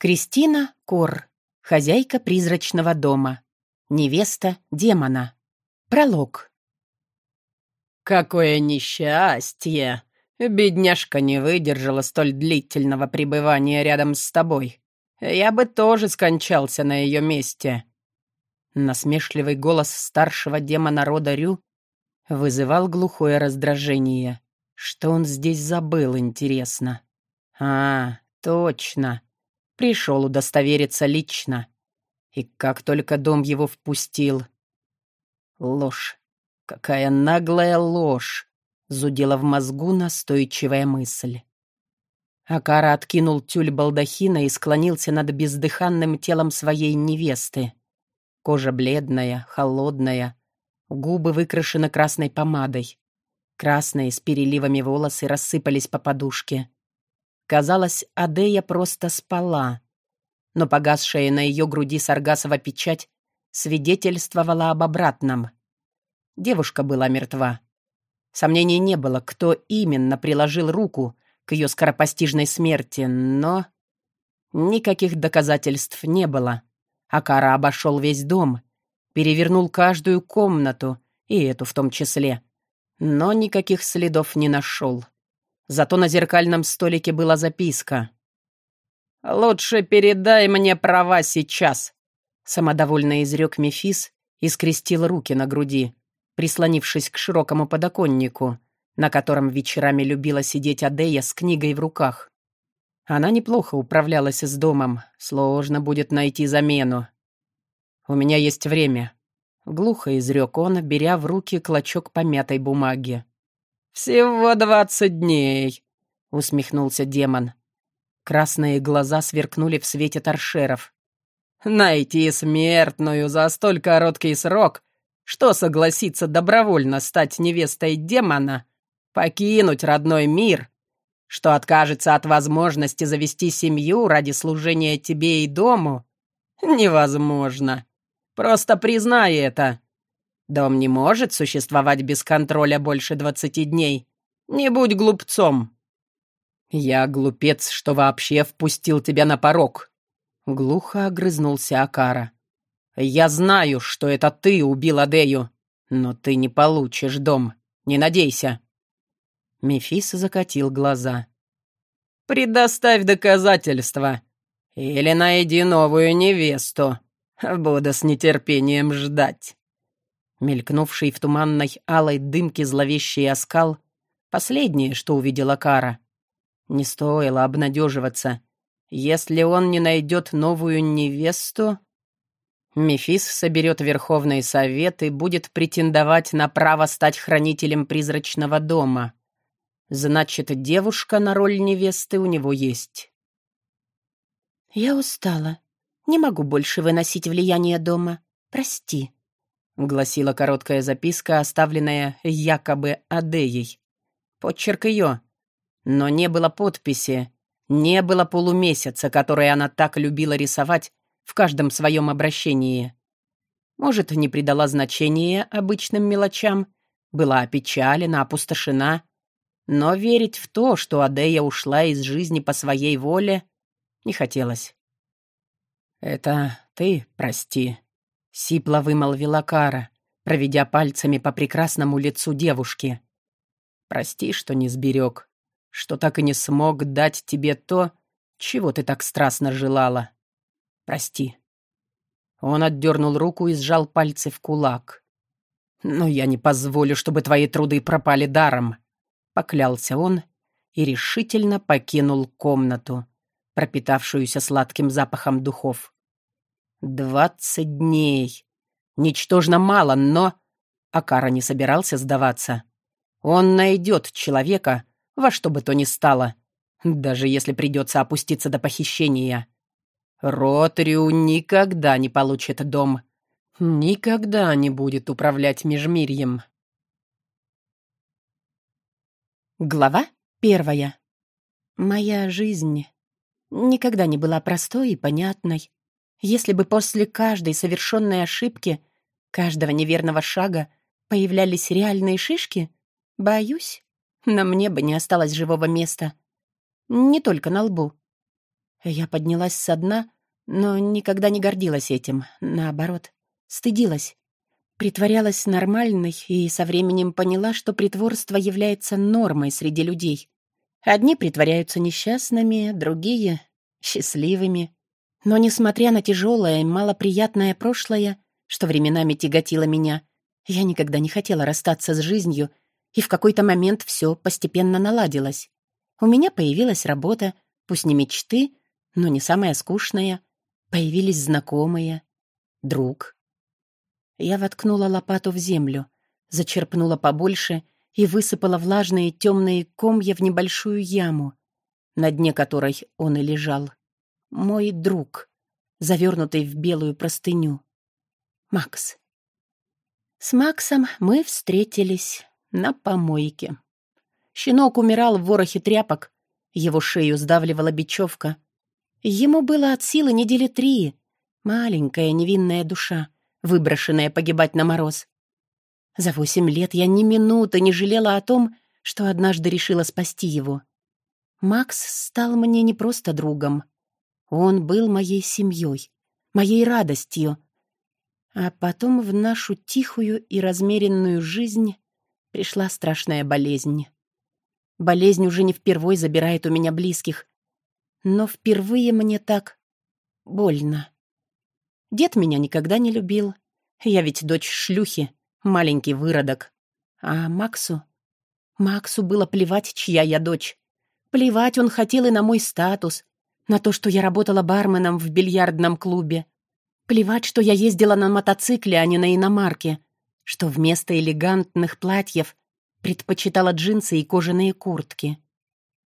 Кристина Кор, хозяйка призрачного дома. Невеста демона. Пролог. «Какое несчастье! Бедняжка не выдержала столь длительного пребывания рядом с тобой. Я бы тоже скончался на ее месте». Насмешливый голос старшего демона рода Рю вызывал глухое раздражение. Что он здесь забыл, интересно? А, точно. Пришел удостовериться лично. И как только дом его впустил. Ложь. Какая наглая ложь. Зудела в мозгу настойчивая мысль. Акара откинул тюль балдахина и склонился над бездыханным телом своей невесты. Кожа бледная, холодная, губы выкрашены красной помадой. Красные с переливами волосы рассыпались по подушке. Казалось, Адея просто спала. Но погасшая на ее груди Саргасова печать свидетельствовала об обратном. Девушка была мертва. Сомнений не было, кто именно приложил руку к ее скоропостижной смерти, но... Никаких доказательств не было. Акара обошел весь дом, перевернул каждую комнату, и эту в том числе, но никаких следов не нашел. Зато на зеркальном столике была записка. «Лучше передай мне права сейчас», — самодовольно изрек Мефис и скрестил руки на груди, прислонившись к широкому подоконнику, на котором вечерами любила сидеть Адея с книгой в руках. Она неплохо управлялась с домом, сложно будет найти замену. «У меня есть время», — глухо изрек он, беря в руки клочок помятой бумаги. «Всего двадцать дней», — усмехнулся демон. Красные глаза сверкнули в свете торшеров. «Найти смертную за столь короткий срок, что согласится добровольно стать невестой демона, покинуть родной мир, что откажется от возможности завести семью ради служения тебе и дому, невозможно. Просто признай это. Дом не может существовать без контроля больше двадцати дней. Не будь глупцом. Я глупец, что вообще впустил тебя на порог. Глухо огрызнулся Акара. Я знаю, что это ты убил Адею, но ты не получишь дом. Не надейся. Мефис закатил глаза. «Предоставь доказательства. Или найди новую невесту. Буду с нетерпением ждать». Мелькнувший в туманной алой дымке зловещий оскал — последнее, что увидела Кара. Не стоило обнадеживаться. Если он не найдет новую невесту... Мефис соберет Верховный Совет и будет претендовать на право стать хранителем призрачного дома. Значит, девушка на роль невесты у него есть. «Я устала. Не могу больше выносить влияние дома. Прости», гласила короткая записка, оставленная якобы Адеей. Подчерк ее. Но не было подписи, не было полумесяца, который она так любила рисовать в каждом своем обращении. Может, не придала значения обычным мелочам, была опечалена, опустошена, но верить в то, что Адея ушла из жизни по своей воле, не хотелось. «Это ты прости», Сипло вымолвила Кара, проведя пальцами по прекрасному лицу девушки. «Прости, что не сберег, что так и не смог дать тебе то, чего ты так страстно желала. Прости». Он отдернул руку и сжал пальцы в кулак. «Но я не позволю, чтобы твои труды пропали даром», — поклялся он и решительно покинул комнату, пропитавшуюся сладким запахом духов. Двадцать дней. Ничтожно мало, но... Акара не собирался сдаваться. Он найдет человека, во что бы то ни стало, даже если придется опуститься до похищения. Ротарю никогда не получит дом. Никогда не будет управлять Межмирьем. Глава первая. Моя жизнь никогда не была простой и понятной. Если бы после каждой совершенной ошибки, каждого неверного шага появлялись реальные шишки, боюсь, на мне бы не осталось живого места. Не только на лбу. Я поднялась со дна, но никогда не гордилась этим. Наоборот, стыдилась. Притворялась нормальной и со временем поняла, что притворство является нормой среди людей. Одни притворяются несчастными, другие — счастливыми. Но, несмотря на тяжелое и малоприятное прошлое, что временами тяготило меня, я никогда не хотела расстаться с жизнью, и в какой-то момент все постепенно наладилось. У меня появилась работа, пусть не мечты, но не самая скучная. Появились знакомые, друг. Я воткнула лопату в землю, зачерпнула побольше и высыпала влажные темные комья в небольшую яму, на дне которой он и лежал. Мой друг, завернутый в белую простыню. Макс. С Максом мы встретились на помойке. Щенок умирал в ворохе тряпок, его шею сдавливала бечевка. Ему было от силы недели три. Маленькая невинная душа — выброшенная погибать на мороз. За восемь лет я ни минуты не жалела о том, что однажды решила спасти его. Макс стал мне не просто другом. Он был моей семьей, моей радостью. А потом в нашу тихую и размеренную жизнь пришла страшная болезнь. Болезнь уже не впервой забирает у меня близких. Но впервые мне так больно. Дед меня никогда не любил. Я ведь дочь шлюхи, маленький выродок. А Максу? Максу было плевать, чья я дочь. Плевать он хотел и на мой статус, на то, что я работала барменом в бильярдном клубе. Плевать, что я ездила на мотоцикле, а не на иномарке. Что вместо элегантных платьев предпочитала джинсы и кожаные куртки.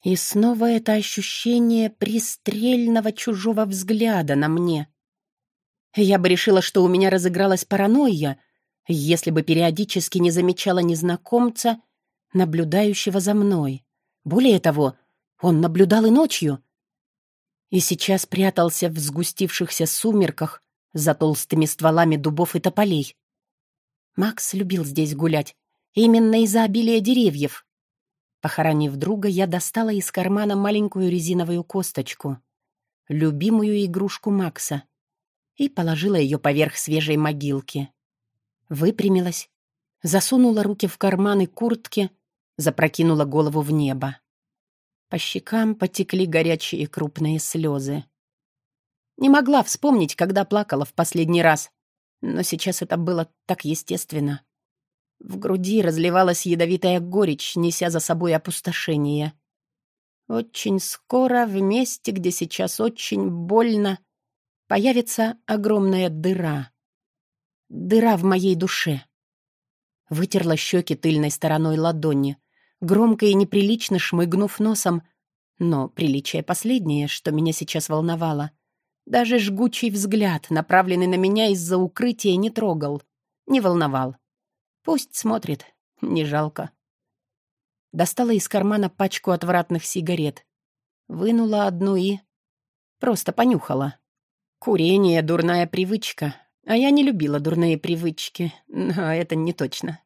И снова это ощущение пристрельного чужого взгляда на мне. Я бы решила, что у меня разыгралась паранойя, если бы периодически не замечала незнакомца, наблюдающего за мной. Более того, он наблюдал и ночью. И сейчас прятался в сгустившихся сумерках за толстыми стволами дубов и тополей. Макс любил здесь гулять, именно из-за обилия деревьев. Похоронив друга, я достала из кармана маленькую резиновую косточку, любимую игрушку Макса — и положила ее поверх свежей могилки. Выпрямилась, засунула руки в карманы куртки, запрокинула голову в небо. По щекам потекли горячие крупные слезы. Не могла вспомнить, когда плакала в последний раз, но сейчас это было так естественно. В груди разливалась ядовитая горечь, неся за собой опустошение. Очень скоро в месте, где сейчас очень больно, появится огромная дыра. Дыра в моей душе. Вытерла щеки тыльной стороной ладони, громко и неприлично шмыгнув носом, но приличие последнее, что меня сейчас волновало. Даже жгучий взгляд, направленный на меня из-за укрытия, не трогал, не волновал. Пусть смотрит, не жалко. Достала из кармана пачку отвратных сигарет. Вынула одну и... Просто понюхала. Курение — дурная привычка. А я не любила дурные привычки, но это не точно.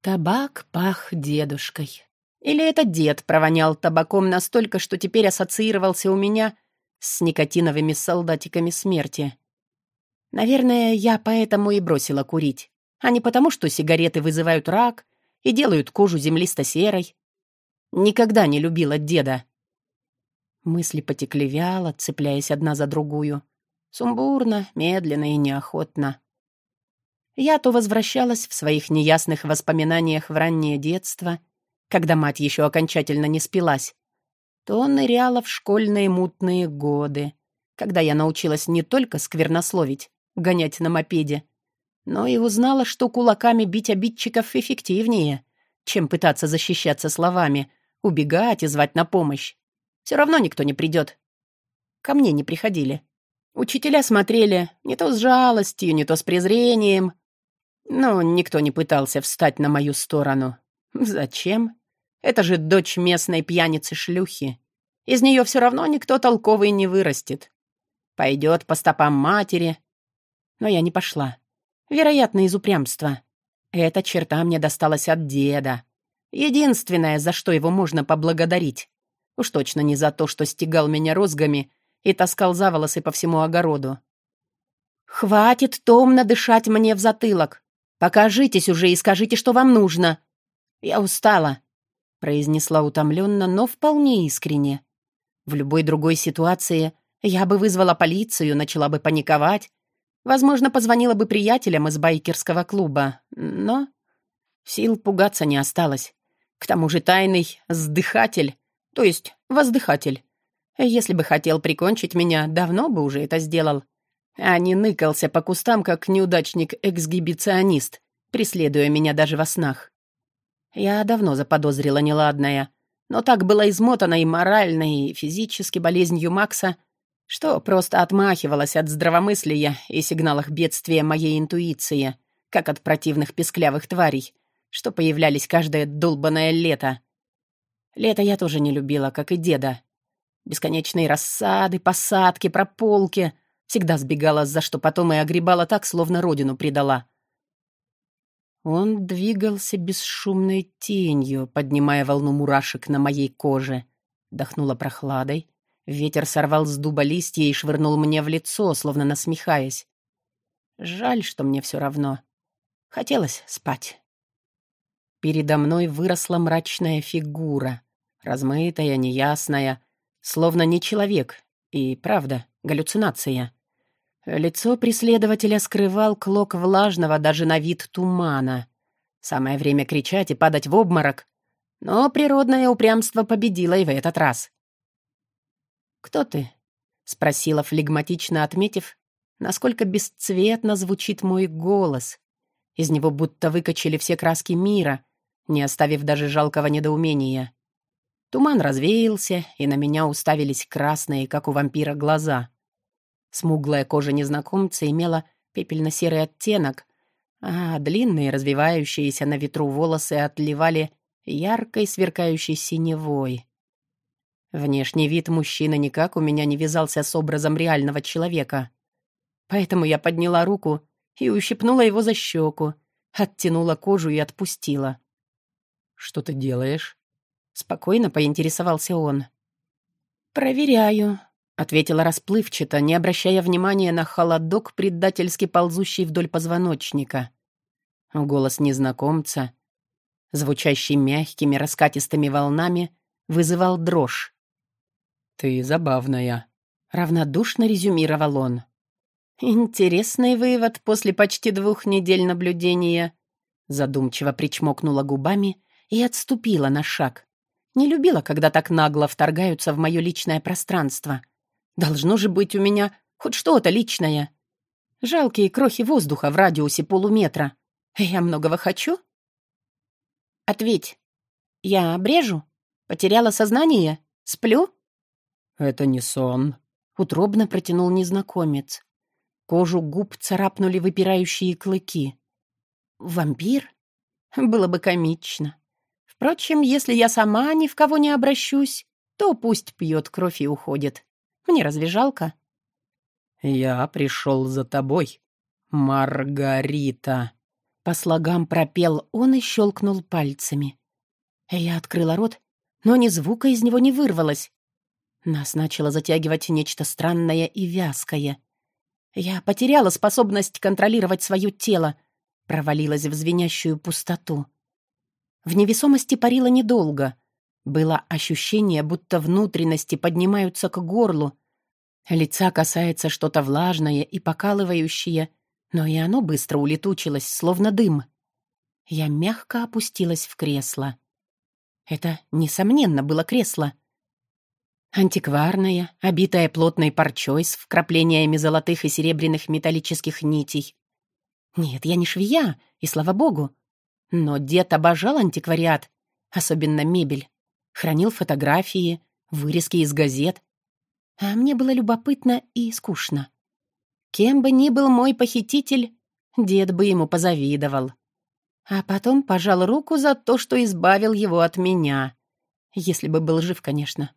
Табак пах дедушкой. Или этот дед провонял табаком настолько, что теперь ассоциировался у меня с никотиновыми солдатиками смерти. Наверное, я поэтому и бросила курить, а не потому, что сигареты вызывают рак и делают кожу землисто-серой. Никогда не любила деда. Мысли потекли вяло, цепляясь одна за другую. Сумбурно, медленно и неохотно. Я то возвращалась в своих неясных воспоминаниях в раннее детство, когда мать еще окончательно не спилась, то ныряла в школьные мутные годы, когда я научилась не только сквернословить, гонять на мопеде, но и узнала, что кулаками бить обидчиков эффективнее, чем пытаться защищаться словами, убегать и звать на помощь. Все равно никто не придет. Ко мне не приходили. Учителя смотрели не то с жалостью, не то с презрением. Но никто не пытался встать на мою сторону. Зачем? Это же дочь местной пьяницы-шлюхи. Из нее все равно никто толковый не вырастет. Пойдет по стопам матери. Но я не пошла. Вероятно, из упрямства. Эта черта мне досталась от деда. Единственное, за что его можно поблагодарить. Уж точно не за то, что стегал меня розгами и таскал за волосы по всему огороду. «Хватит томно дышать мне в затылок. Покажитесь уже и скажите, что вам нужно. Я устала», — произнесла утомленно, но вполне искренне. В любой другой ситуации я бы вызвала полицию, начала бы паниковать. Возможно, позвонила бы приятелям из байкерского клуба, но сил пугаться не осталось. К тому же тайный сдыхатель, то есть воздыхатель. Если бы хотел прикончить меня, давно бы уже это сделал а не ныкался по кустам, как неудачник-эксгибиционист, преследуя меня даже во снах. Я давно заподозрила неладное, но так была измотана и морально, и физически болезнью Макса, что просто отмахивалась от здравомыслия и сигналах бедствия моей интуиции, как от противных песклявых тварей, что появлялись каждое долбанное лето. Лето я тоже не любила, как и деда. Бесконечные рассады, посадки, прополки — Всегда сбегала, за что потом и огребала так, словно родину предала. Он двигался бесшумной тенью, поднимая волну мурашек на моей коже. Дохнула прохладой. Ветер сорвал с дуба листья и швырнул мне в лицо, словно насмехаясь. Жаль, что мне все равно. Хотелось спать. Передо мной выросла мрачная фигура, размытая, неясная, словно не человек, и, правда, галлюцинация. Лицо преследователя скрывал клок влажного даже на вид тумана. Самое время кричать и падать в обморок. Но природное упрямство победило и в этот раз. «Кто ты?» — спросила флегматично, отметив, насколько бесцветно звучит мой голос. Из него будто выкачали все краски мира, не оставив даже жалкого недоумения. Туман развеялся, и на меня уставились красные, как у вампира, глаза. Смуглая кожа незнакомца имела пепельно-серый оттенок, а длинные, развивающиеся на ветру волосы отливали яркой, сверкающей синевой. Внешний вид мужчины никак у меня не вязался с образом реального человека. Поэтому я подняла руку и ущипнула его за щеку, оттянула кожу и отпустила. «Что ты делаешь?» Спокойно поинтересовался он. «Проверяю», ответила расплывчато, не обращая внимания на холодок, предательски ползущий вдоль позвоночника. Голос незнакомца, звучащий мягкими раскатистыми волнами, вызывал дрожь. «Ты забавная», — равнодушно резюмировал он. «Интересный вывод после почти двух недель наблюдения», задумчиво причмокнула губами и отступила на шаг. Не любила, когда так нагло вторгаются в мое личное пространство — Должно же быть у меня хоть что-то личное. Жалкие крохи воздуха в радиусе полуметра. Я многого хочу? Ответь. Я брежу? Потеряла сознание? Сплю? Это не сон. Утробно протянул незнакомец. Кожу губ царапнули выпирающие клыки. Вампир? Было бы комично. Впрочем, если я сама ни в кого не обращусь, то пусть пьет кровь и уходит. Мне разве жалко?» «Я пришел за тобой, Маргарита», — по слогам пропел он и щелкнул пальцами. Я открыла рот, но ни звука из него не вырвалось. Нас начало затягивать нечто странное и вязкое. Я потеряла способность контролировать свое тело, провалилась в звенящую пустоту. В невесомости парила недолго — было ощущение, будто внутренности поднимаются к горлу. Лица касается что-то влажное и покалывающее, но и оно быстро улетучилось, словно дым. Я мягко опустилась в кресло. Это, несомненно, было кресло. Антикварное, обитое плотной парчой с вкраплениями золотых и серебряных металлических нитей. Нет, я не швея, и слава богу. Но дед обожал антиквариат, особенно мебель хранил фотографии, вырезки из газет. А мне было любопытно и скучно. Кем бы ни был мой похититель, дед бы ему позавидовал. А потом пожал руку за то, что избавил его от меня. Если бы был жив, конечно.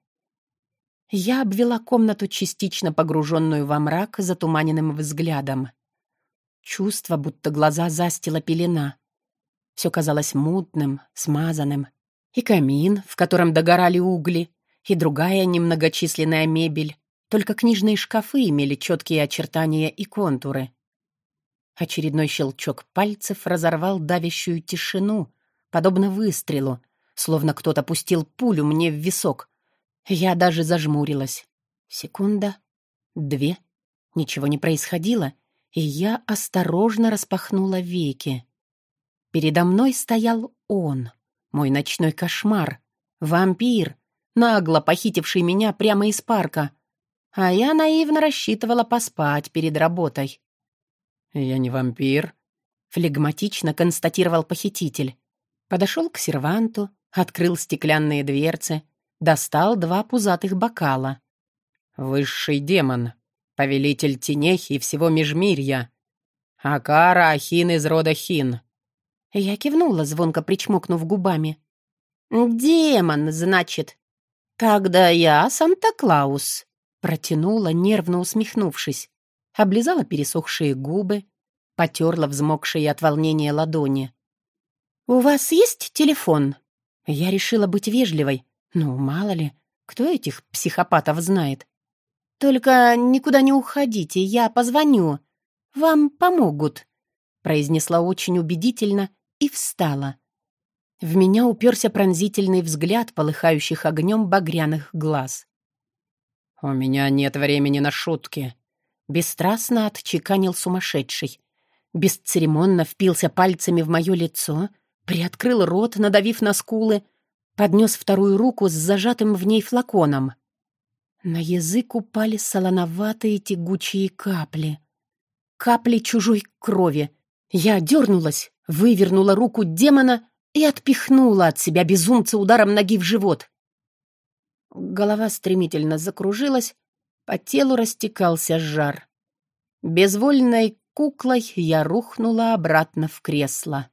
Я обвела комнату, частично погруженную во мрак, затуманенным взглядом. Чувство, будто глаза застила пелена. Все казалось мутным, смазанным — и камин, в котором догорали угли, и другая немногочисленная мебель, Только книжные шкафы имели четкие очертания и контуры. Очередной щелчок пальцев разорвал давящую тишину, подобно выстрелу, словно кто-то пустил пулю мне в висок. Я даже зажмурилась. Секунда, две. Ничего не происходило, и я осторожно распахнула веки. Передо мной стоял он, мой ночной кошмар, вампир, нагло похитивший меня прямо из парка. А я наивно рассчитывала поспать перед работой. «Я не вампир», — флегматично констатировал похититель. Подошел к серванту, открыл стеклянные дверцы, достал два пузатых бокала. «Высший демон, повелитель теней и всего межмирья. Акара Ахин из рода Хин». Я кивнула, звонко причмокнув губами. «Демон, значит. Тогда я Санта-Клаус», — протянула, нервно усмехнувшись облизала пересохшие губы, потерла взмокшие от волнения ладони. «У вас есть телефон?» Я решила быть вежливой. Ну, мало ли, кто этих психопатов знает. «Только никуда не уходите, я позвоню. Вам помогут», — произнесла очень убедительно и встала. В меня уперся пронзительный взгляд полыхающих огнем багряных глаз. «У меня нет времени на шутки», Бесстрастно отчеканил сумасшедший. Бесцеремонно впился пальцами в мое лицо, приоткрыл рот, надавив на скулы, поднес вторую руку с зажатым в ней флаконом. На язык упали солоноватые тягучие капли. Капли чужой крови. Я дернулась, вывернула руку демона и отпихнула от себя безумца ударом ноги в живот. Голова стремительно закружилась, по телу растекался жар. Безвольной куклой я рухнула обратно в кресло.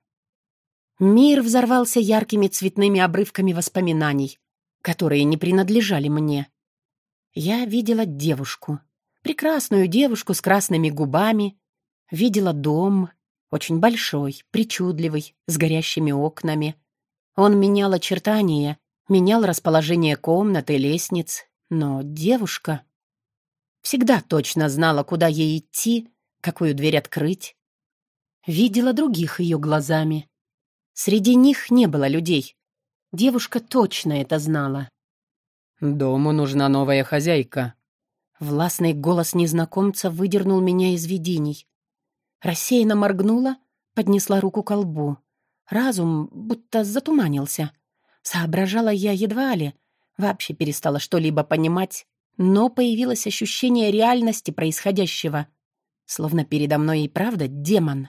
Мир взорвался яркими цветными обрывками воспоминаний, которые не принадлежали мне. Я видела девушку, прекрасную девушку с красными губами, видела дом, очень большой, причудливый, с горящими окнами. Он менял очертания, менял расположение комнат и лестниц, но девушка... Всегда точно знала, куда ей идти, какую дверь открыть. Видела других ее глазами. Среди них не было людей. Девушка точно это знала. «Дому нужна новая хозяйка». Властный голос незнакомца выдернул меня из видений. Рассеянно моргнула, поднесла руку к лбу. Разум будто затуманился. Соображала я едва ли, вообще перестала что-либо понимать, но появилось ощущение реальности происходящего, словно передо мной и правда демон.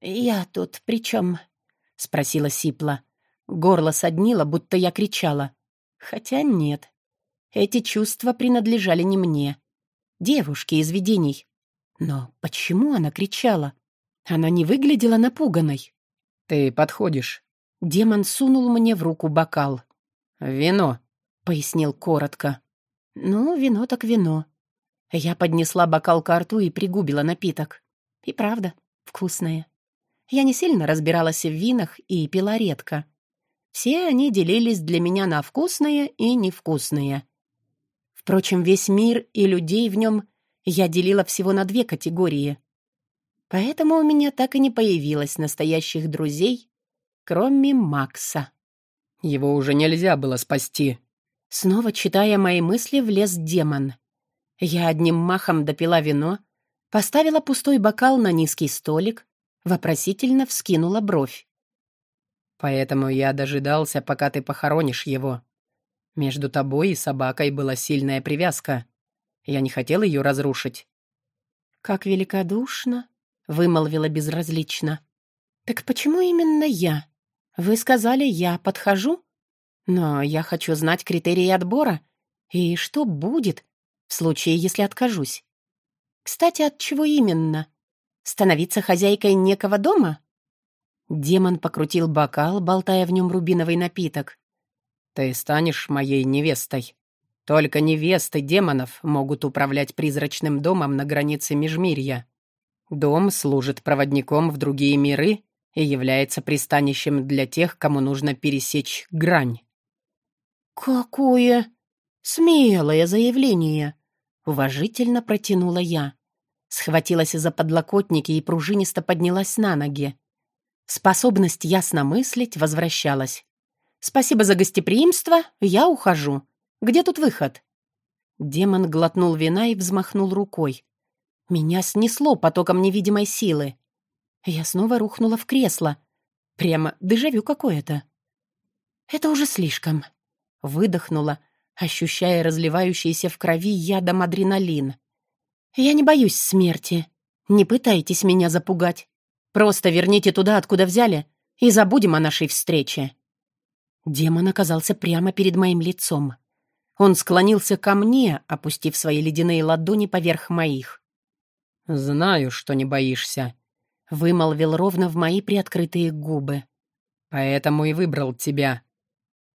«Я тут при чем?» — спросила Сипла. Горло соднило, будто я кричала. Хотя нет. Эти чувства принадлежали не мне. Девушке из видений. Но почему она кричала? Она не выглядела напуганной. «Ты подходишь». Демон сунул мне в руку бокал. «Вино», — пояснил коротко. Ну, вино так вино. Я поднесла бокал к рту и пригубила напиток. И правда, вкусное. Я не сильно разбиралась в винах и пила редко. Все они делились для меня на вкусные и невкусные. Впрочем, весь мир и людей в нем я делила всего на две категории. Поэтому у меня так и не появилось настоящих друзей, кроме Макса. Его уже нельзя было спасти, Снова, читая мои мысли, влез демон. Я одним махом допила вино, поставила пустой бокал на низкий столик, вопросительно вскинула бровь. «Поэтому я дожидался, пока ты похоронишь его. Между тобой и собакой была сильная привязка. Я не хотел ее разрушить». «Как великодушно!» — вымолвила безразлично. «Так почему именно я? Вы сказали, я подхожу?» Но я хочу знать критерии отбора и что будет в случае, если откажусь. Кстати, от чего именно? Становиться хозяйкой некого дома? Демон покрутил бокал, болтая в нем рубиновый напиток. «Ты станешь моей невестой. Только невесты демонов могут управлять призрачным домом на границе Межмирья. Дом служит проводником в другие миры и является пристанищем для тех, кому нужно пересечь грань. «Какое?» «Смелое заявление», — уважительно протянула я. Схватилась за подлокотники и пружинисто поднялась на ноги. Способность ясно мыслить возвращалась. «Спасибо за гостеприимство, я ухожу. Где тут выход?» Демон глотнул вина и взмахнул рукой. Меня снесло потоком невидимой силы. Я снова рухнула в кресло. Прямо дежавю какое-то. Это уже слишком. Выдохнула, ощущая разливающийся в крови ядом адреналин. «Я не боюсь смерти. Не пытайтесь меня запугать. Просто верните туда, откуда взяли, и забудем о нашей встрече». Демон оказался прямо перед моим лицом. Он склонился ко мне, опустив свои ледяные ладони поверх моих. «Знаю, что не боишься», — вымолвил ровно в мои приоткрытые губы. «Поэтому и выбрал тебя.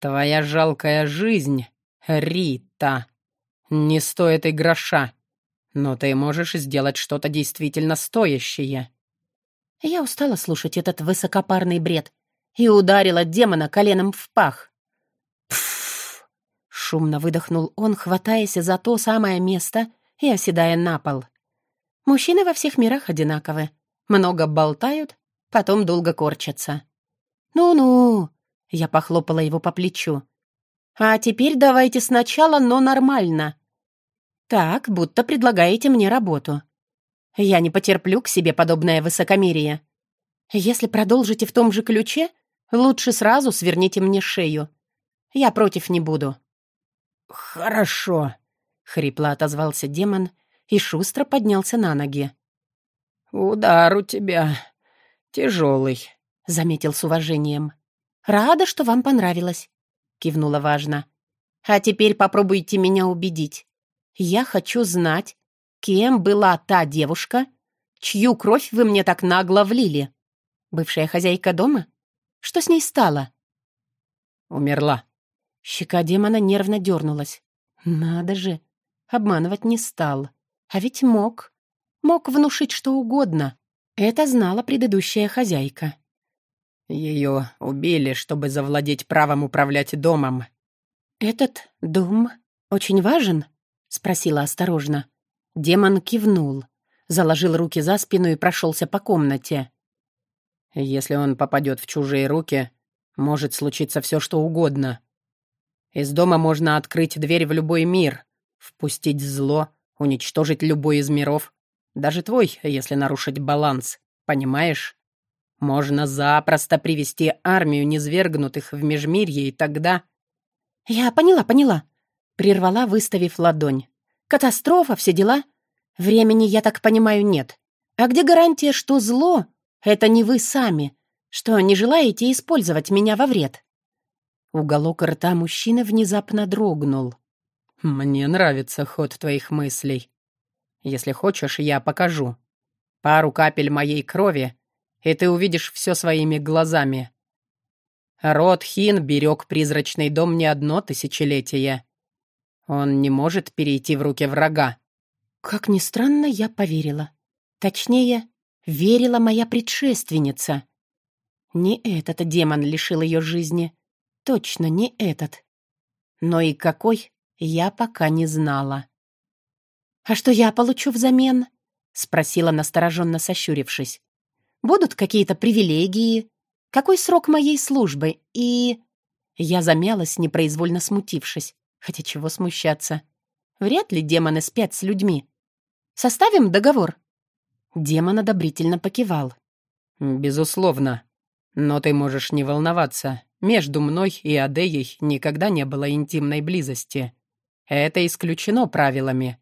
Твоя жалкая жизнь, Рита, не стоит и гроша, но ты можешь сделать что-то действительно стоящее». Я устала слушать этот высокопарный бред и ударила демона коленом в пах. «Пф!» — шумно выдохнул он, хватаясь за то самое место и оседая на пол. Мужчины во всех мирах одинаковы. Много болтают, потом долго корчатся. «Ну-ну!» — я похлопала его по плечу. «А теперь давайте сначала, но нормально. Так, будто предлагаете мне работу. Я не потерплю к себе подобное высокомерие. Если продолжите в том же ключе, лучше сразу сверните мне шею. Я против не буду». «Хорошо», — хрипло отозвался демон и шустро поднялся на ноги. «Удар у тебя тяжелый», — заметил с уважением. «Рада, что вам понравилось», — кивнула важно. «А теперь попробуйте меня убедить. Я хочу знать, Кем была та девушка, чью кровь вы мне так нагло влили? Бывшая хозяйка дома? Что с ней стало?» «Умерла». Щека демона нервно дернулась. «Надо же, обманывать не стал. А ведь мог. Мог внушить что угодно. Это знала предыдущая хозяйка». Ее убили, чтобы завладеть правом управлять домом. «Этот дом очень важен?» — спросила осторожно. Демон кивнул, заложил руки за спину и прошелся по комнате. «Если он попадет в чужие руки, может случиться все, что угодно. Из дома можно открыть дверь в любой мир, впустить зло, уничтожить любой из миров, даже твой, если нарушить баланс, понимаешь? Можно запросто привести армию низвергнутых в межмирье, и тогда...» «Я поняла, поняла», — прервала, выставив ладонь. Катастрофа, все дела. Времени, я так понимаю, нет. А где гарантия, что зло — это не вы сами, что не желаете использовать меня во вред?» Уголок рта мужчины внезапно дрогнул. «Мне нравится ход твоих мыслей. Если хочешь, я покажу. Пару капель моей крови, и ты увидишь все своими глазами. Род Хин берег призрачный дом не одно тысячелетие. Он не может перейти в руки врага. Как ни странно, я поверила. Точнее, верила моя предшественница. Не этот демон лишил ее жизни. Точно не этот. Но и какой, я пока не знала. «А что я получу взамен?» — спросила, настороженно сощурившись. «Будут какие-то привилегии? Какой срок моей службы? И...» Я замялась, непроизвольно смутившись. Хотя чего смущаться? Вряд ли демоны спят с людьми. Составим договор?» Демон одобрительно покивал. «Безусловно. Но ты можешь не волноваться. Между мной и Адеей никогда не было интимной близости. Это исключено правилами.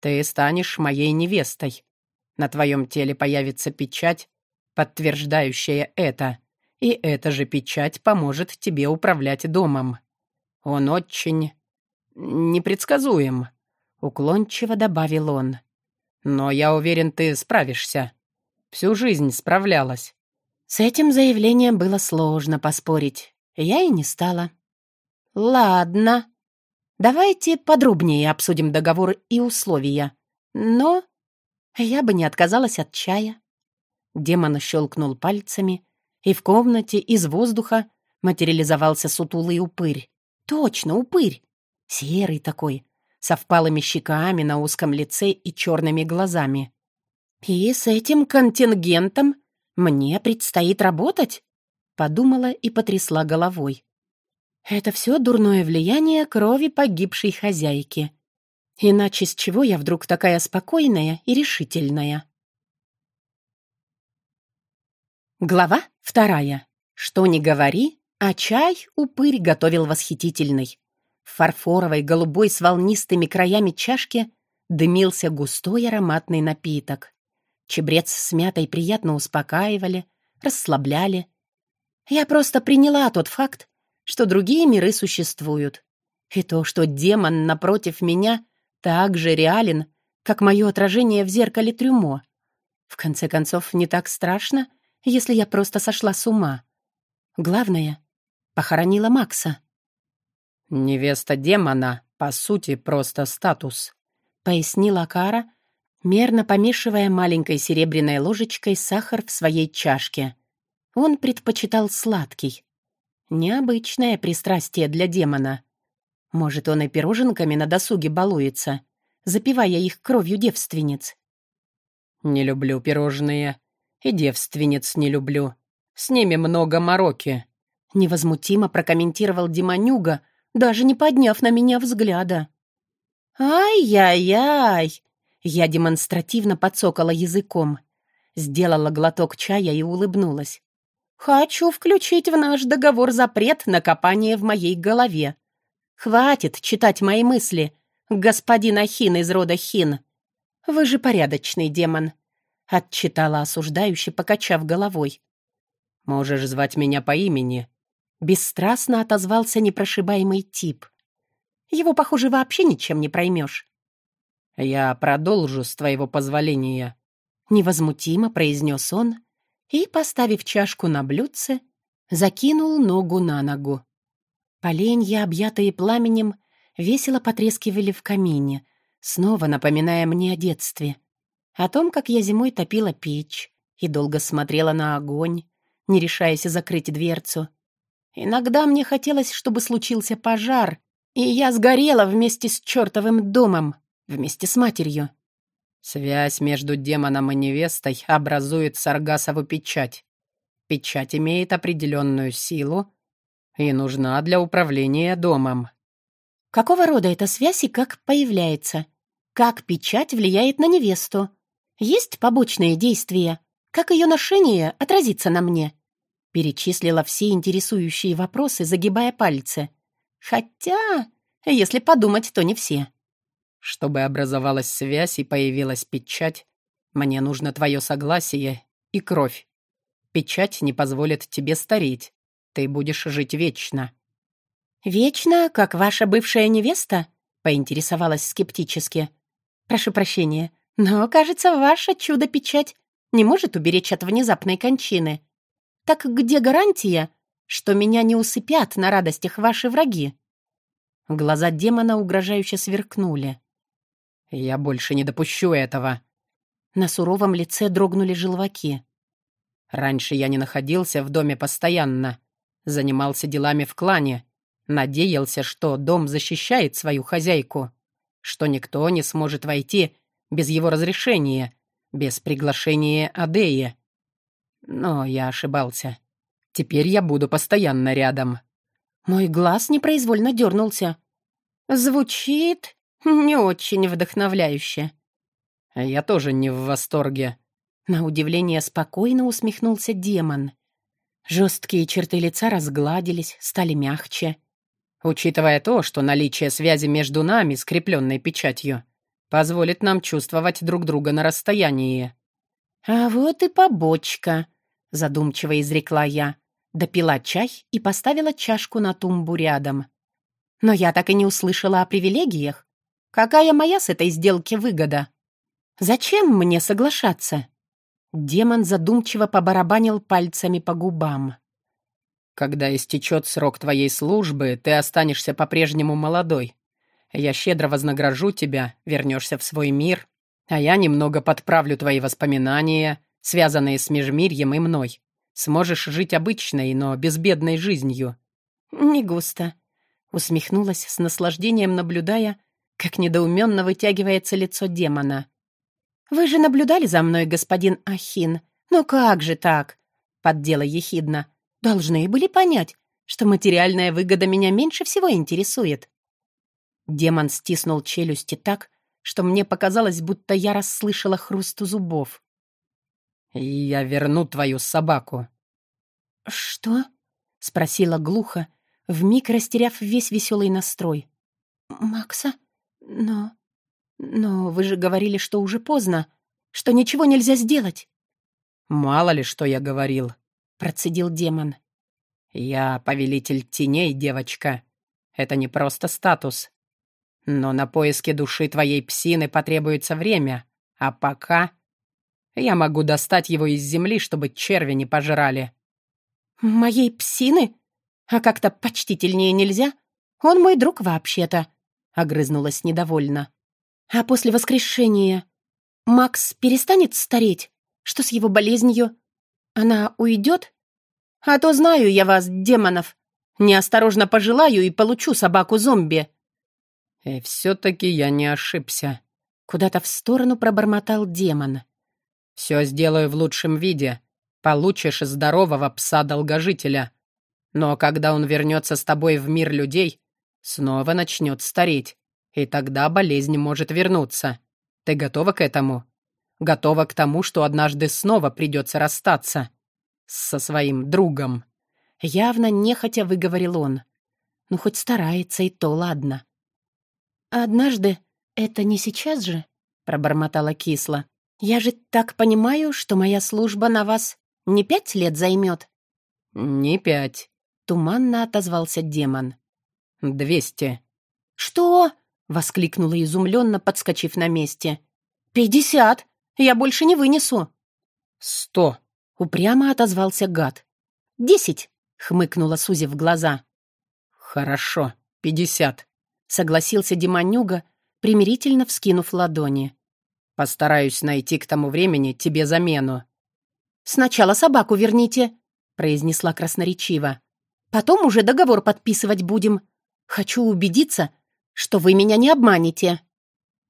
Ты станешь моей невестой. На твоем теле появится печать, подтверждающая это, и эта же печать поможет тебе управлять домом. Он очень непредсказуем», — уклончиво добавил он. «Но я уверен, ты справишься. Всю жизнь справлялась». С этим заявлением было сложно поспорить. Я и не стала. «Ладно. Давайте подробнее обсудим договор и условия. Но я бы не отказалась от чая». Демон щелкнул пальцами, и в комнате из воздуха материализовался сутулый упырь. «Точно, упырь! Серый такой, со впалыми щеками на узком лице и черными глазами. «И с этим контингентом мне предстоит работать?» Подумала и потрясла головой. «Это все дурное влияние крови погибшей хозяйки. Иначе с чего я вдруг такая спокойная и решительная?» Глава вторая. Что ни говори, а чай упырь готовил восхитительный. В фарфоровой голубой с волнистыми краями чашки дымился густой ароматный напиток. Чебрец с мятой приятно успокаивали, расслабляли. Я просто приняла тот факт, что другие миры существуют. И то, что демон напротив меня так же реален, как мое отражение в зеркале трюмо. В конце концов, не так страшно, если я просто сошла с ума. Главное, похоронила Макса. «Невеста демона, по сути, просто статус», — пояснила Кара, мерно помешивая маленькой серебряной ложечкой сахар в своей чашке. Он предпочитал сладкий. Необычное пристрастие для демона. Может, он и пироженками на досуге балуется, запивая их кровью девственниц. «Не люблю пирожные. И девственниц не люблю. С ними много мороки», — невозмутимо прокомментировал Демонюга, даже не подняв на меня взгляда. «Ай-яй-яй!» Я демонстративно подсокала языком, сделала глоток чая и улыбнулась. «Хочу включить в наш договор запрет на копание в моей голове. Хватит читать мои мысли, господин Ахин из рода Хин. Вы же порядочный демон», — отчитала осуждающе, покачав головой. «Можешь звать меня по имени», — бесстрастно отозвался непрошибаемый тип. «Его, похоже, вообще ничем не проймешь. «Я продолжу, с твоего позволения», — невозмутимо произнес он и, поставив чашку на блюдце, закинул ногу на ногу. Поленья, объятые пламенем, весело потрескивали в камине, снова напоминая мне о детстве. О том, как я зимой топила печь и долго смотрела на огонь, не решаясь закрыть дверцу. Иногда мне хотелось, чтобы случился пожар, и я сгорела вместе с чертовым домом вместе с матерью. Связь между демоном и невестой образует Саргасову печать. Печать имеет определенную силу и нужна для управления домом. Какого рода эта связь и как появляется? Как печать влияет на невесту? Есть побочные действия? Как ее ношение отразится на мне? Перечислила все интересующие вопросы, загибая пальцы. Хотя, если подумать, то не все. Чтобы образовалась связь и появилась печать, мне нужно твое согласие и кровь. Печать не позволит тебе стареть. Ты будешь жить вечно». «Вечно, как ваша бывшая невеста?» — поинтересовалась скептически. «Прошу прощения, но, кажется, ваша чудо-печать не может уберечь от внезапной кончины. Так где гарантия, что меня не усыпят на радостях ваши враги?» Глаза демона угрожающе сверкнули. «Я больше не допущу этого». На суровом лице дрогнули желваки. «Раньше я не находился в доме постоянно. Занимался делами в клане. Надеялся, что дом защищает свою хозяйку. Что никто не сможет войти без его разрешения, без приглашения Адеи. Но я ошибался. Теперь я буду постоянно рядом». Мой глаз непроизвольно дернулся. «Звучит не очень вдохновляюще. Я тоже не в восторге. На удивление спокойно усмехнулся демон. Жесткие черты лица разгладились, стали мягче. Учитывая то, что наличие связи между нами, скрепленной печатью, позволит нам чувствовать друг друга на расстоянии. «А вот и побочка», — задумчиво изрекла я. Допила чай и поставила чашку на тумбу рядом. Но я так и не услышала о привилегиях. Какая моя с этой сделки выгода? Зачем мне соглашаться? Демон задумчиво побарабанил пальцами по губам. «Когда истечет срок твоей службы, ты останешься по-прежнему молодой. Я щедро вознагражу тебя, вернешься в свой мир, а я немного подправлю твои воспоминания, связанные с Межмирьем и мной. Сможешь жить обычной, но безбедной жизнью». «Не густо», Усмехнулась с наслаждением, наблюдая, как недоуменно вытягивается лицо демона. «Вы же наблюдали за мной, господин Ахин. Ну как же так?» Поддела ехидно. «Должны были понять, что материальная выгода меня меньше всего интересует». Демон стиснул челюсти так, что мне показалось, будто я расслышала хруст зубов. «Я верну твою собаку». «Что?» — спросила глухо, вмиг растеряв весь веселый настрой. «Макса? Но... но вы же говорили, что уже поздно, что ничего нельзя сделать». «Мало ли, что я говорил», — процедил демон. «Я повелитель теней, девочка. Это не просто статус. Но на поиски души твоей псины потребуется время, а пока я могу достать его из земли, чтобы черви не пожрали». «Моей псины? А как-то почтительнее нельзя? Он мой друг вообще-то», — огрызнулась недовольно. «А после воскрешения Макс перестанет стареть? Что с его болезнью? Она уйдет? А то знаю я вас, демонов. Неосторожно пожелаю и получу собаку-зомби». «И все-таки я не ошибся», — куда-то в сторону пробормотал демон. «Все сделаю в лучшем виде. Получишь здорового пса-долгожителя. Но когда он вернется с тобой в мир людей, снова начнет стареть, и тогда болезнь может вернуться. Ты готова к этому? Готова к тому, что однажды снова придется расстаться со своим другом?» Явно нехотя выговорил он. «Ну, хоть старается, и то ладно». «Однажды это не сейчас же?» — пробормотала кисло. «Я же так понимаю, что моя служба на вас не пять лет займет?» «Не пять», — туманно отозвался демон. «Двести». «Что?» — воскликнула изумленно, подскочив на месте. «Пятьдесят! Я больше не вынесу!» «Сто!» — упрямо отозвался гад. «Десять!» — хмыкнула Сузи в глаза. «Хорошо, пятьдесят!» — согласился Демонюга, примирительно вскинув ладони. «Постараюсь найти к тому времени тебе замену». «Сначала собаку верните», — произнесла красноречиво. «Потом уже договор подписывать будем. Хочу убедиться, что вы меня не обманете».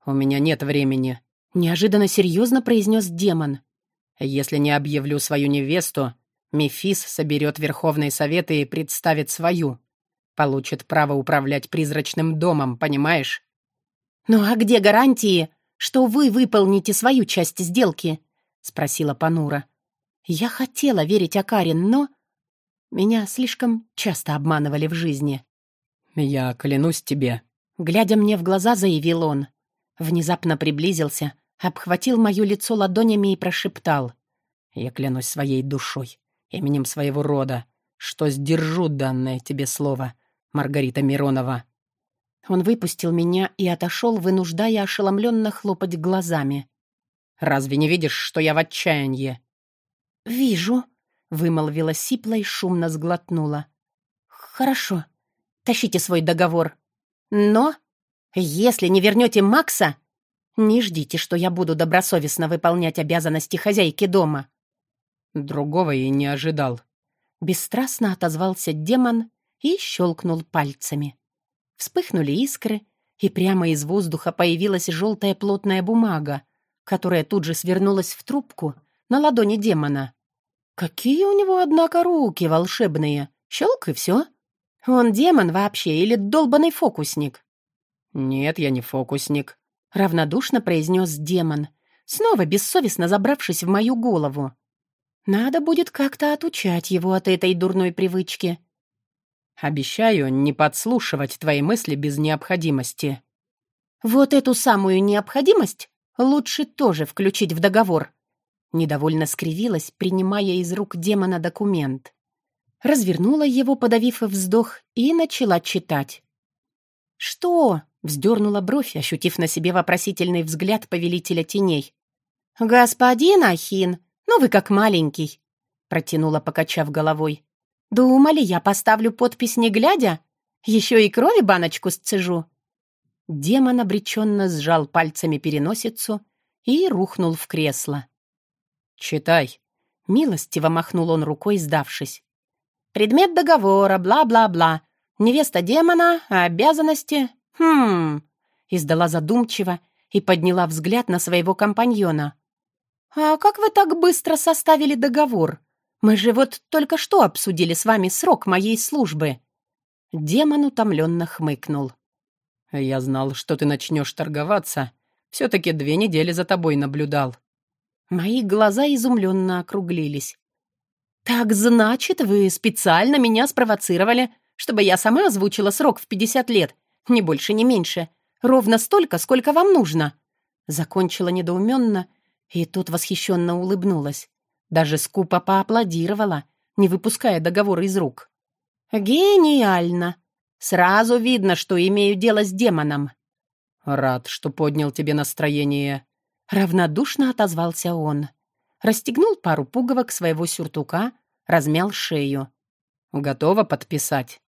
«У меня нет времени», — неожиданно серьезно произнес демон. «Если не объявлю свою невесту, Мефис соберет Верховный Совет и представит свою. Получит право управлять призрачным домом, понимаешь?» «Ну а где гарантии, что вы выполните свою часть сделки?» — спросила Панура. Я хотела верить Акарин, но... Меня слишком часто обманывали в жизни. «Я клянусь тебе», — глядя мне в глаза, заявил он. Внезапно приблизился, обхватил мое лицо ладонями и прошептал. «Я клянусь своей душой, именем своего рода, что сдержу данное тебе слово, Маргарита Миронова». Он выпустил меня и отошел, вынуждая ошеломленно хлопать глазами. «Разве не видишь, что я в отчаянии?» «Вижу», — вымолвила сипло и шумно сглотнула. «Хорошо, тащите свой договор. Но, если не вернете Макса, не ждите, что я буду добросовестно выполнять обязанности хозяйки дома». Другого и не ожидал. Бесстрастно отозвался демон и щелкнул пальцами. Вспыхнули искры, и прямо из воздуха появилась желтая плотная бумага, которая тут же свернулась в трубку на ладони демона. Какие у него, однако, руки волшебные. Щелк и все. Он демон вообще или долбанный фокусник? Нет, я не фокусник. Равнодушно произнес демон, снова бессовестно забравшись в мою голову. Надо будет как-то отучать его от этой дурной привычки. Обещаю не подслушивать твои мысли без необходимости. Вот эту самую необходимость лучше тоже включить в договор. Недовольно скривилась, принимая из рук демона документ. Развернула его, подавив вздох, и начала читать. «Что?» — вздернула бровь, ощутив на себе вопросительный взгляд повелителя теней. «Господин Ахин, ну вы как маленький!» — протянула, покачав головой. «Думали, я поставлю подпись не глядя? Еще и крови баночку сцежу?» Демон обреченно сжал пальцами переносицу и рухнул в кресло. «Читай». Милостиво махнул он рукой, сдавшись. «Предмет договора, бла-бла-бла. Невеста демона, а обязанности... Хм... Издала задумчиво и подняла взгляд на своего компаньона. «А как вы так быстро составили договор? Мы же вот только что обсудили с вами срок моей службы». Демон утомленно хмыкнул. «Я знал, что ты начнешь торговаться. Все-таки две недели за тобой наблюдал». Мои глаза изумленно округлились. «Так значит, вы специально меня спровоцировали, чтобы я сама озвучила срок в 50 лет, ни больше, ни меньше, ровно столько, сколько вам нужно?» Закончила недоуменно, и тут восхищенно улыбнулась. Даже скупо поаплодировала, не выпуская договор из рук. «Гениально! Сразу видно, что имею дело с демоном». «Рад, что поднял тебе настроение», — равнодушно отозвался он. Расстегнул пару пуговок своего сюртука, размял шею. «Готова подписать?»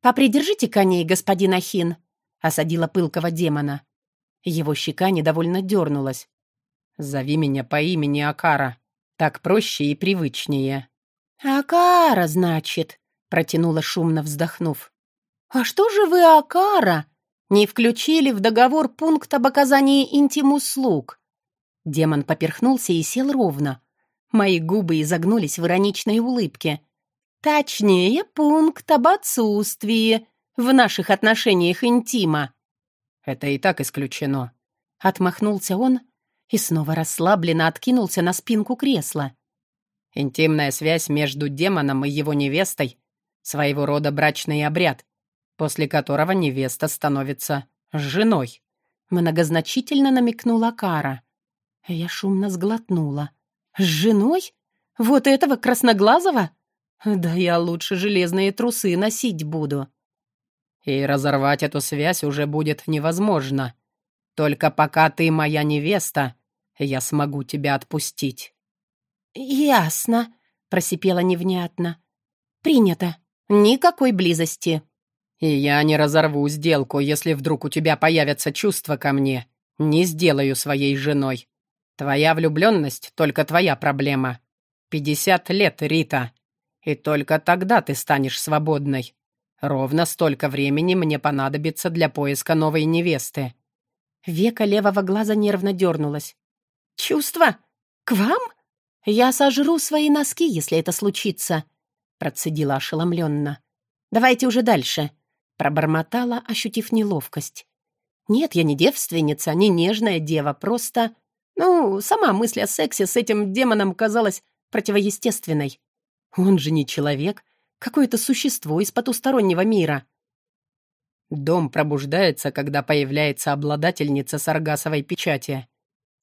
«Попридержите коней, господин Ахин», — осадила пылкого демона. Его щека недовольно дернулась. «Зови меня по имени Акара. Так проще и привычнее». «Акара, значит», — протянула шумно вздохнув. «А что же вы, Акара, не включили в договор пункт об оказании интим-услуг?» Демон поперхнулся и сел ровно. Мои губы изогнулись в ироничной улыбке. «Точнее, пункт об отсутствии в наших отношениях интима». «Это и так исключено», — отмахнулся он и снова расслабленно откинулся на спинку кресла. «Интимная связь между демоном и его невестой — своего рода брачный обряд, после которого невеста становится женой», — многозначительно намекнула Кара. Я шумно сглотнула. «С женой? Вот этого красноглазого? Да я лучше железные трусы носить буду». «И разорвать эту связь уже будет невозможно. Только пока ты моя невеста, я смогу тебя отпустить». «Ясно», — просипела невнятно. «Принято. Никакой близости». «И я не разорву сделку, если вдруг у тебя появятся чувства ко мне. Не сделаю своей женой. Твоя влюбленность — только твоя проблема. Пятьдесят лет, Рита. И только тогда ты станешь свободной. Ровно столько времени мне понадобится для поиска новой невесты». Века левого глаза нервно дернулась. «Чувства? К вам? Я сожру свои носки, если это случится», — процедила ошеломленно. «Давайте уже дальше», — пробормотала, ощутив неловкость. «Нет, я не девственница, не нежная дева, просто...» Ну, сама мысль о сексе с этим демоном казалась противоестественной. Он же не человек, какое-то существо из потустороннего мира. Дом пробуждается, когда появляется обладательница саргасовой печати.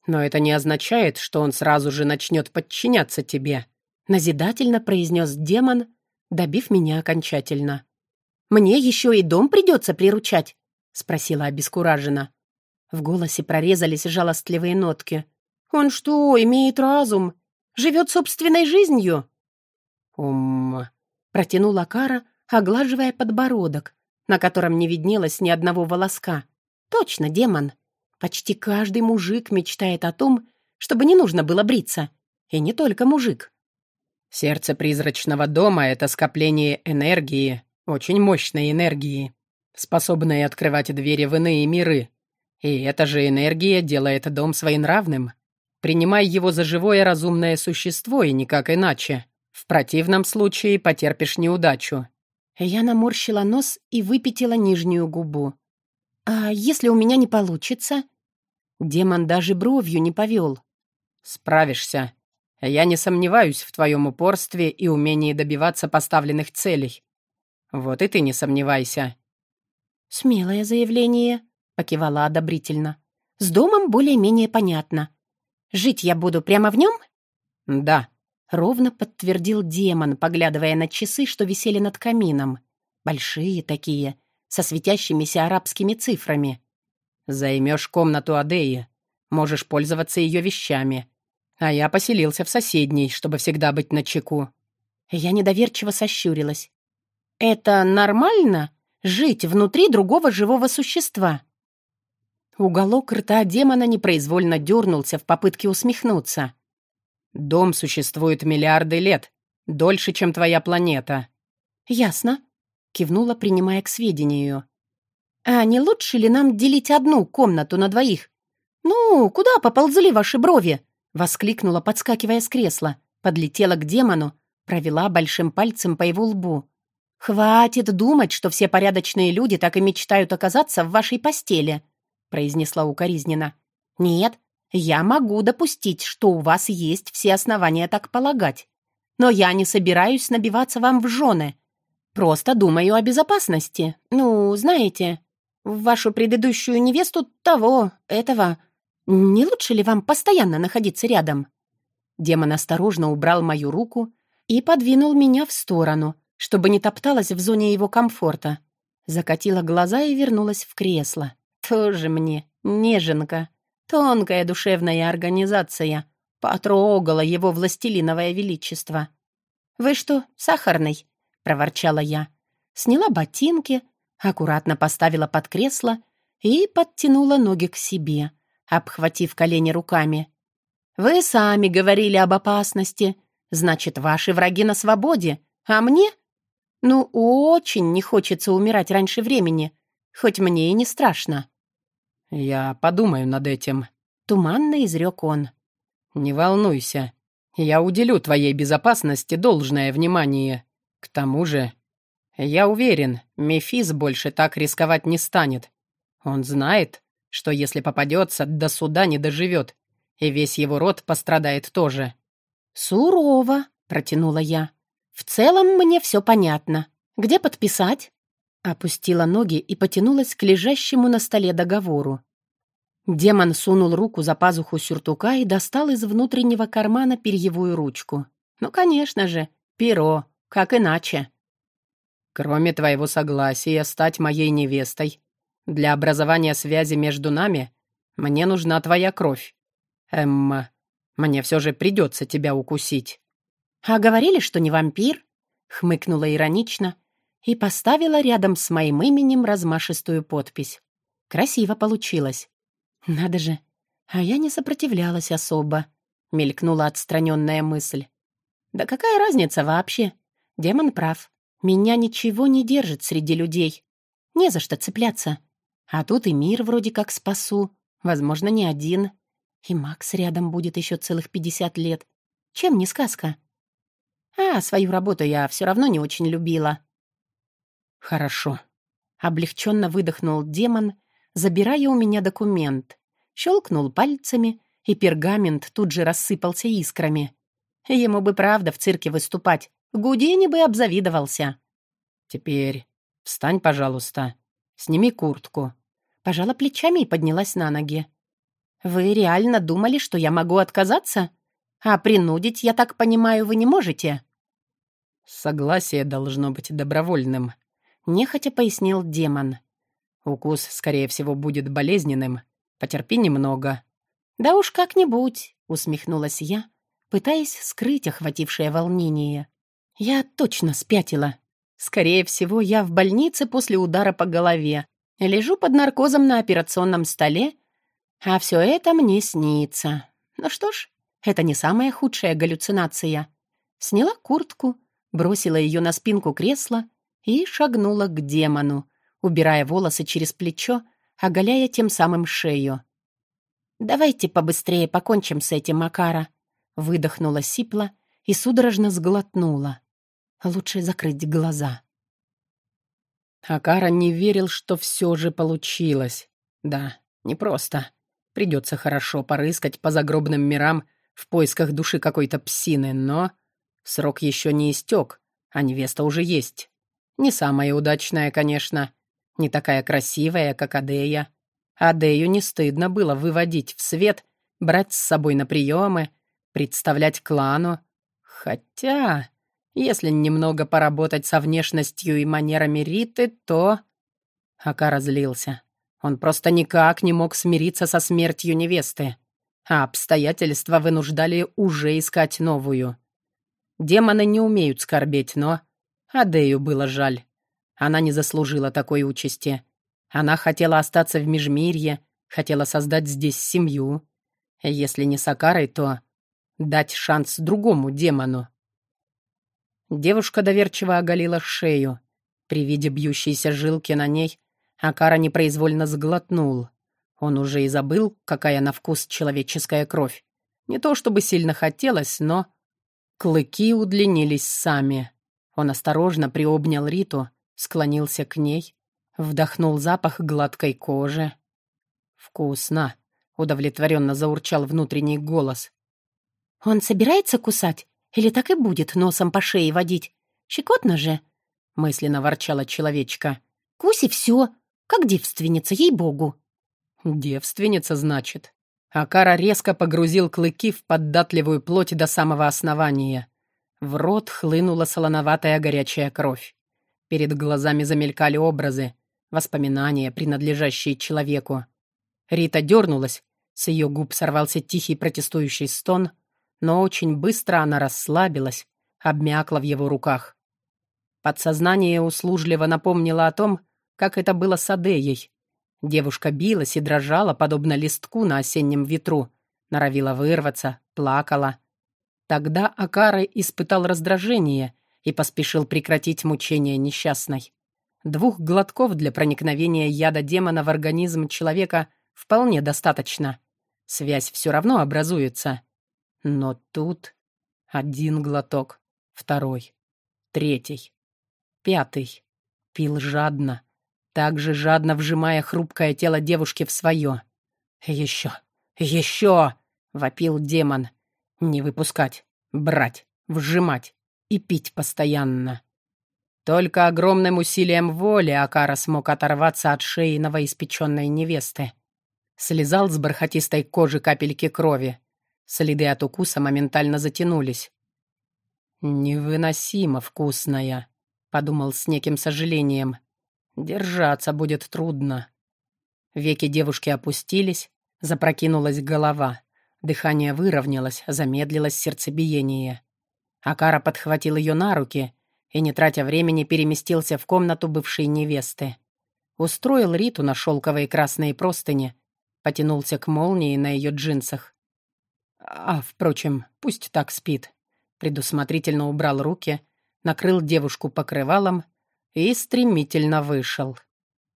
Но это не означает, что он сразу же начнет подчиняться тебе. Назидательно произнес демон, добив меня окончательно. «Мне еще и дом придется приручать?» — спросила обескураженно. В голосе прорезались жалостливые нотки. «Он что, имеет разум? Живет собственной жизнью?» «Ум...» — протянула Кара, оглаживая подбородок, на котором не виднелось ни одного волоска. «Точно, демон. Почти каждый мужик мечтает о том, чтобы не нужно было бриться. И не только мужик». «Сердце призрачного дома — это скопление энергии, очень мощной энергии, способной открывать двери в иные миры. И эта же энергия делает дом своенравным. Принимай его за живое разумное существо и никак иначе. В противном случае потерпишь неудачу». Я наморщила нос и выпятила нижнюю губу. «А если у меня не получится?» Демон даже бровью не повел. «Справишься. Я не сомневаюсь в твоем упорстве и умении добиваться поставленных целей. Вот и ты не сомневайся». «Смелое заявление», — покивала одобрительно. «С домом более-менее понятно. Жить я буду прямо в нем?» «Да», — ровно подтвердил демон, поглядывая на часы, что висели над камином. Большие такие, со светящимися арабскими цифрами. «Займешь комнату Адеи. Можешь пользоваться ее вещами. А я поселился в соседней, чтобы всегда быть начеку». Я недоверчиво сощурилась. «Это нормально? Жить внутри другого живого существа?» Уголок рта демона непроизвольно дернулся в попытке усмехнуться. «Дом существует миллиарды лет, дольше, чем твоя планета». «Ясно. кивнула, принимая к сведению. «А не лучше ли нам делить одну комнату на двоих?» «Ну, куда поползли ваши брови?» — воскликнула, подскакивая с кресла. Подлетела к демону, провела большим пальцем по его лбу. «Хватит думать, что все порядочные люди так и мечтают оказаться в вашей постели», — произнесла укоризненно. «Нет, я могу допустить, что у вас есть все основания так полагать. Но я не собираюсь набиваться вам в жены. Просто думаю о безопасности. Ну, знаете, вашу предыдущую невесту того, этого. Не лучше ли вам постоянно находиться рядом?» Демон осторожно убрал мою руку и подвинул меня в сторону, чтобы не топталась в зоне его комфорта. Закатила глаза и вернулась в кресло. Тоже мне неженка. Тонкая душевная организация. Потрогала его властелиновое величество. «Вы что, сахарный?» — проворчала я. Сняла ботинки, аккуратно поставила под кресло и подтянула ноги к себе, обхватив колени руками. «Вы сами говорили об опасности. Значит, ваши враги на свободе. А мне? Ну, очень не хочется умирать раньше времени, хоть мне и не страшно». «Я подумаю над этим», — туманно изрек он. «Не волнуйся. Я уделю твоей безопасности должное внимание. К тому же, я уверен, Мефис больше так рисковать не станет. Он знает, что если попадется, до суда не доживет, и весь его род пострадает тоже». «Сурово», — протянула я. «В целом мне все понятно. Где подписать?» Опустила ноги и потянулась к лежащему на столе договору. Демон сунул руку за пазуху сюртука и достал из внутреннего кармана перьевую ручку. «Ну, конечно же, перо, как иначе?» «Кроме твоего согласия стать моей невестой, для образования связи между нами мне нужна твоя кровь. Эмма, мне все же придется тебя укусить». «А говорили, что не вампир?» — хмыкнула иронично и поставила рядом с моим именем размашистую подпись. Красиво получилось. «Надо же! А я не сопротивлялась особо», — мелькнула отстраненная мысль. «Да какая разница вообще? Демон прав. Меня ничего не держит среди людей. Не за что цепляться. А тут и мир вроде как спасу. Возможно, не один. И Макс рядом будет еще целых пятьдесят лет. Чем не сказка? А, свою работу я все равно не очень любила». «Хорошо», — облегченно выдохнул демон, забирая у меня документ. Щелкнул пальцами, и пергамент тут же рассыпался искрами. Ему бы правда в цирке выступать. Гудини бы обзавидовался. «Теперь встань, пожалуйста. Сними куртку». Пожала плечами и поднялась на ноги. «Вы реально думали, что я могу отказаться? А принудить, я так понимаю, вы не можете?» «Согласие должно быть добровольным», — нехотя пояснил демон. «Укус, скорее всего, будет болезненным. Потерпи немного». «Да уж как-нибудь», — усмехнулась я, пытаясь скрыть охватившее волнение. «Я точно спятила. Скорее всего, я в больнице после удара по голове. Лежу под наркозом на операционном столе, а все это мне снится. Ну что ж, это не самая худшая галлюцинация. Сняла куртку, бросила ее на спинку кресла и шагнула к демону, убирая волосы через плечо, оголяя тем самым шею. «Давайте побыстрее покончим с этим, Макара», — выдохнула Сипла и судорожно сглотнула. «Лучше закрыть глаза». Акара не верил, что все же получилось. Да, непросто. Придется хорошо порыскать по загробным мирам в поисках души какой-то псины, но... Срок еще не истек, а невеста уже есть. Не самая удачная, конечно. Не такая красивая, как Адея. Адею не стыдно было выводить в свет, брать с собой на приемы, представлять клану. Хотя, если немного поработать со внешностью и манерами Риты, то... Ака разлился. Он просто никак не мог смириться со смертью невесты, а обстоятельства вынуждали уже искать новую. Демоны не умеют скорбеть, но... Адею было жаль. Она не заслужила такой участи. Она хотела остаться в Межмирье, хотела создать здесь семью. Если не с Акарой, то дать шанс другому демону. Девушка доверчиво оголила шею. При виде бьющейся жилки на ней Акара непроизвольно сглотнул. Он уже и забыл, какая на вкус человеческая кровь. Не то чтобы сильно хотелось, но... Клыки удлинились сами. Он осторожно приобнял Риту, склонился к ней, вдохнул запах гладкой кожи. «Вкусно!» — удовлетворенно заурчал внутренний голос. «Он собирается кусать? Или так и будет носом по шее водить? Щекотно же!» — мысленно ворчала человечка. «Куси все, как девственница, ей-богу!» «Девственница, значит?» Акара резко погрузил клыки в поддатливую плоть до самого основания. В рот хлынула солоноватая горячая кровь. Перед глазами замелькали образы, воспоминания, принадлежащие человеку. Рита дернулась, с ее губ сорвался тихий протестующий стон, но очень быстро она расслабилась, обмякла в его руках. Подсознание услужливо напомнило о том, как это было с Адеей. Девушка билась и дрожала, подобно листку на осеннем ветру, норовила вырваться, плакала. Тогда Акара испытал раздражение и поспешил прекратить мучения несчастной. Двух глотков для проникновения яда демона в организм человека вполне достаточно. Связь все равно образуется. Но тут один глоток, второй, третий, пятый. Пил жадно, так же жадно вжимая хрупкое тело девушки в свое. «Еще! Еще!» — вопил демон. «Не выпускать, брать, вжимать и пить постоянно». Только огромным усилием воли Акара смог оторваться от шеи новоиспеченной невесты. Слезал с бархатистой кожи капельки крови. Следы от укуса моментально затянулись. «Невыносимо вкусная», — подумал с неким сожалением. «Держаться будет трудно». Веки девушки опустились, запрокинулась голова. Дыхание выровнялось, замедлилось сердцебиение. Акара подхватил ее на руки и, не тратя времени, переместился в комнату бывшей невесты. Устроил Риту на шелковые красные простыни, потянулся к молнии на ее джинсах. А, впрочем, пусть так спит. Предусмотрительно убрал руки, накрыл девушку покрывалом и стремительно вышел.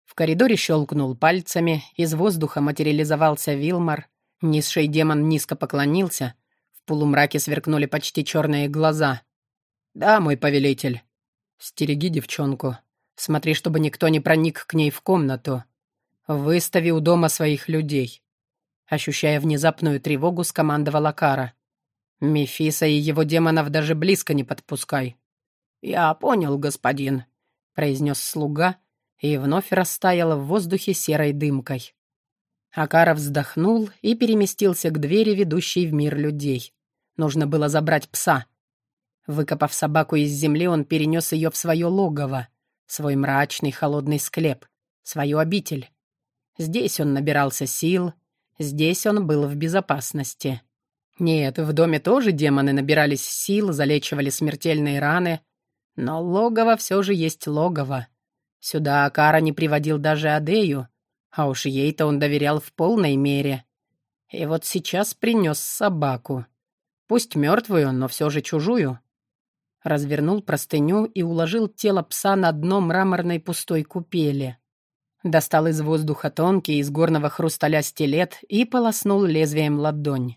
В коридоре щелкнул пальцами, из воздуха материализовался Вилмар. Низший демон низко поклонился. В полумраке сверкнули почти черные глаза. «Да, мой повелитель. Стереги девчонку. Смотри, чтобы никто не проник к ней в комнату. «Выстави у дома своих людей», — ощущая внезапную тревогу, скомандовала Кара. «Мефиса и его демонов даже близко не подпускай». «Я понял, господин», — произнес слуга и вновь растаял в воздухе серой дымкой. Акара вздохнул и переместился к двери, ведущей в мир людей. Нужно было забрать пса. Выкопав собаку из земли, он перенес ее в свое логово, свой мрачный холодный склеп, свою обитель. Здесь он набирался сил, здесь он был в безопасности. Нет, в доме тоже демоны набирались сил, залечивали смертельные раны, но логово все же есть логово. Сюда Акара не приводил даже Адею, а уж ей-то он доверял в полной мере. И вот сейчас принес собаку. Пусть мертвую, но все же чужую. Развернул простыню и уложил тело пса на дно мраморной пустой купели. Достал из воздуха тонкий из горного хрусталя стилет и полоснул лезвием ладонь.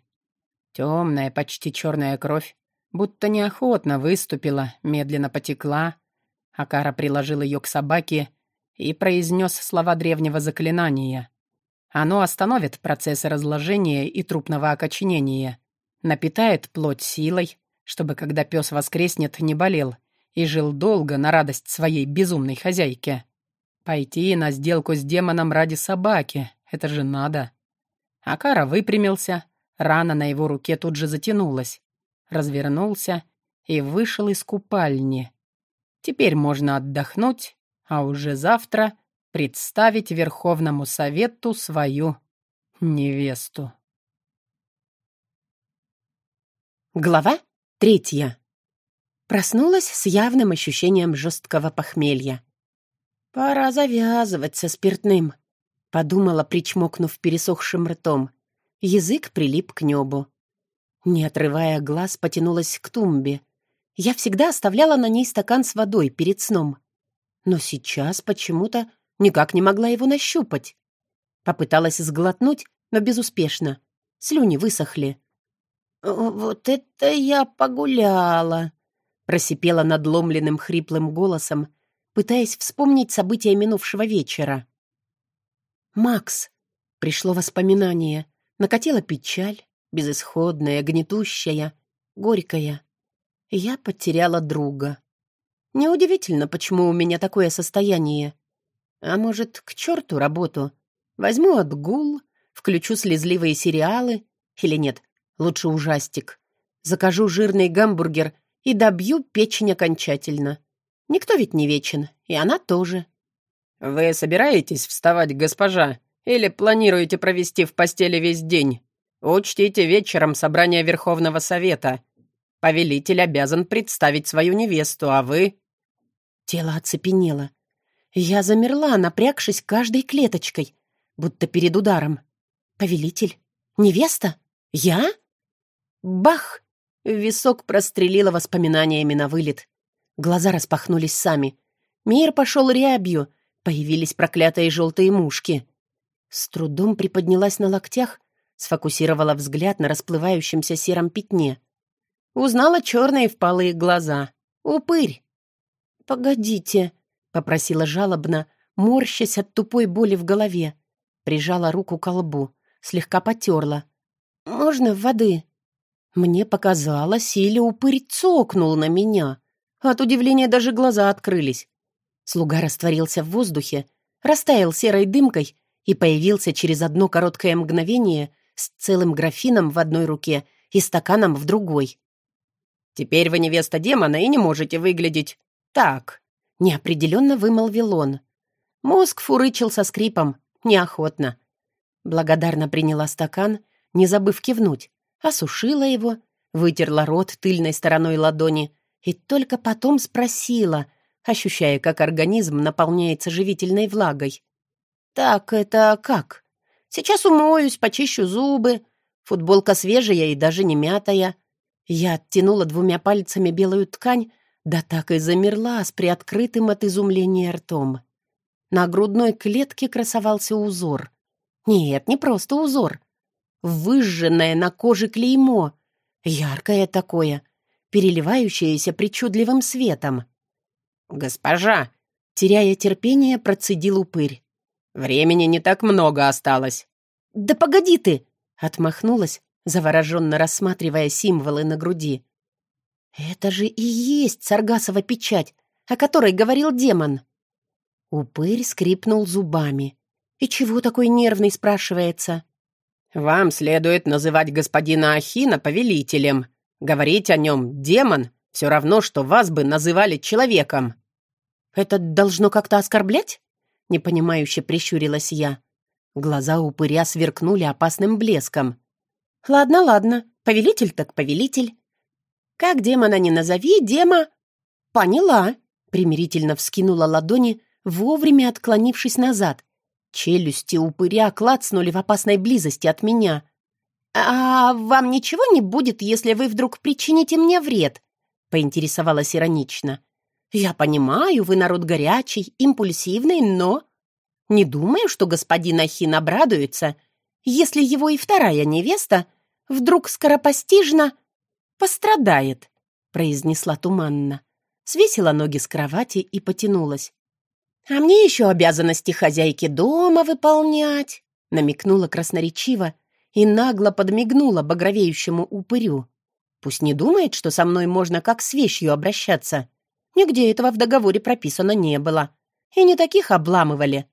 Темная, почти черная кровь, будто неохотно выступила, медленно потекла. Акара приложил ее к собаке и произнес слова древнего заклинания. Оно остановит процесс разложения и трупного окоченения, напитает плоть силой, чтобы, когда пес воскреснет, не болел и жил долго на радость своей безумной хозяйке. Пойти на сделку с демоном ради собаки — это же надо. Акара выпрямился, рана на его руке тут же затянулась. Развернулся и вышел из купальни. Теперь можно отдохнуть, а уже завтра представить Верховному Совету свою невесту. Глава третья. Проснулась с явным ощущением жесткого похмелья. «Пора завязывать со спиртным», — подумала, причмокнув пересохшим ртом. Язык прилип к небу. Не отрывая глаз, потянулась к тумбе. Я всегда оставляла на ней стакан с водой перед сном. Но сейчас почему-то никак не могла его нащупать. Попыталась сглотнуть, но безуспешно. Слюни высохли. «Вот это я погуляла!» просипела надломленным хриплым голосом, пытаясь вспомнить события минувшего вечера. «Макс!» — пришло воспоминание. Накатила печаль, безысходная, гнетущая, горькая. Я потеряла друга. Неудивительно, почему у меня такое состояние. А может, к черту работу? Возьму отгул, включу слезливые сериалы. Или нет, лучше ужастик. Закажу жирный гамбургер и добью печень окончательно. Никто ведь не вечен, и она тоже. «Вы собираетесь вставать, госпожа, или планируете провести в постели весь день? Учтите вечером собрание Верховного Совета. Повелитель обязан представить свою невесту, а вы...» Тело оцепенело. Я замерла, напрягшись каждой клеточкой, будто перед ударом. «Повелитель? Невеста? Я?» Бах! Висок прострелило воспоминаниями на вылет. Глаза распахнулись сами. Мир пошел рябью, появились проклятые желтые мушки. С трудом приподнялась на локтях, сфокусировала взгляд на расплывающемся сером пятне. Узнала черные впалые глаза. Упырь. «Погодите», — попросила жалобно, морщась от тупой боли в голове. Прижала руку к лбу, слегка потерла. «Можно воды?» Мне показалось, или упырь цокнул на меня. От удивления даже глаза открылись. Слуга растворился в воздухе, растаял серой дымкой и появился через одно короткое мгновение с целым графином в одной руке и стаканом в другой. «Теперь вы невеста демона и не можете выглядеть так», — неопределенно вымолвил он. Мозг фурычил со скрипом, неохотно. Благодарно приняла стакан, не забыв кивнуть осушила его, вытерла рот тыльной стороной ладони и только потом спросила, ощущая, как организм наполняется живительной влагой. «Так это как? Сейчас умоюсь, почищу зубы. Футболка свежая и даже не мятая». Я оттянула двумя пальцами белую ткань, да так и замерла с приоткрытым от изумления ртом. На грудной клетке красовался узор. Нет, не просто узор выжженное на коже клеймо, яркое такое, переливающееся причудливым светом. «Госпожа!» — теряя терпение, процедил упырь. «Времени не так много осталось». «Да погоди ты!» — отмахнулась, завороженно рассматривая символы на груди. «Это же и есть Саргасова печать, о которой говорил демон». Упырь скрипнул зубами. «И чего такой нервный?» — спрашивается. «Вам следует называть господина Ахина повелителем. Говорить о нем «демон» все равно, что вас бы называли человеком». «Это должно как-то оскорблять?» — непонимающе прищурилась я. Глаза упыря сверкнули опасным блеском. «Ладно, ладно, повелитель так повелитель. Как демона не назови, дема...» «Поняла», — примирительно вскинула ладони, вовремя отклонившись назад, Челюсти упыря клацнули в опасной близости от меня. «А вам ничего не будет, если вы вдруг причините мне вред?» — поинтересовалась иронично. «Я понимаю, вы народ горячий, импульсивный, но...» «Не думаю, что господин Ахин обрадуется, если его и вторая невеста вдруг скоропостижно пострадает», — произнесла туманно. Свесила ноги с кровати и потянулась. «А мне еще обязанности хозяйки дома выполнять», намекнула красноречиво и нагло подмигнула багровеющему упырю. «Пусть не думает, что со мной можно как с вещью обращаться. Нигде этого в договоре прописано не было. И не таких обламывали».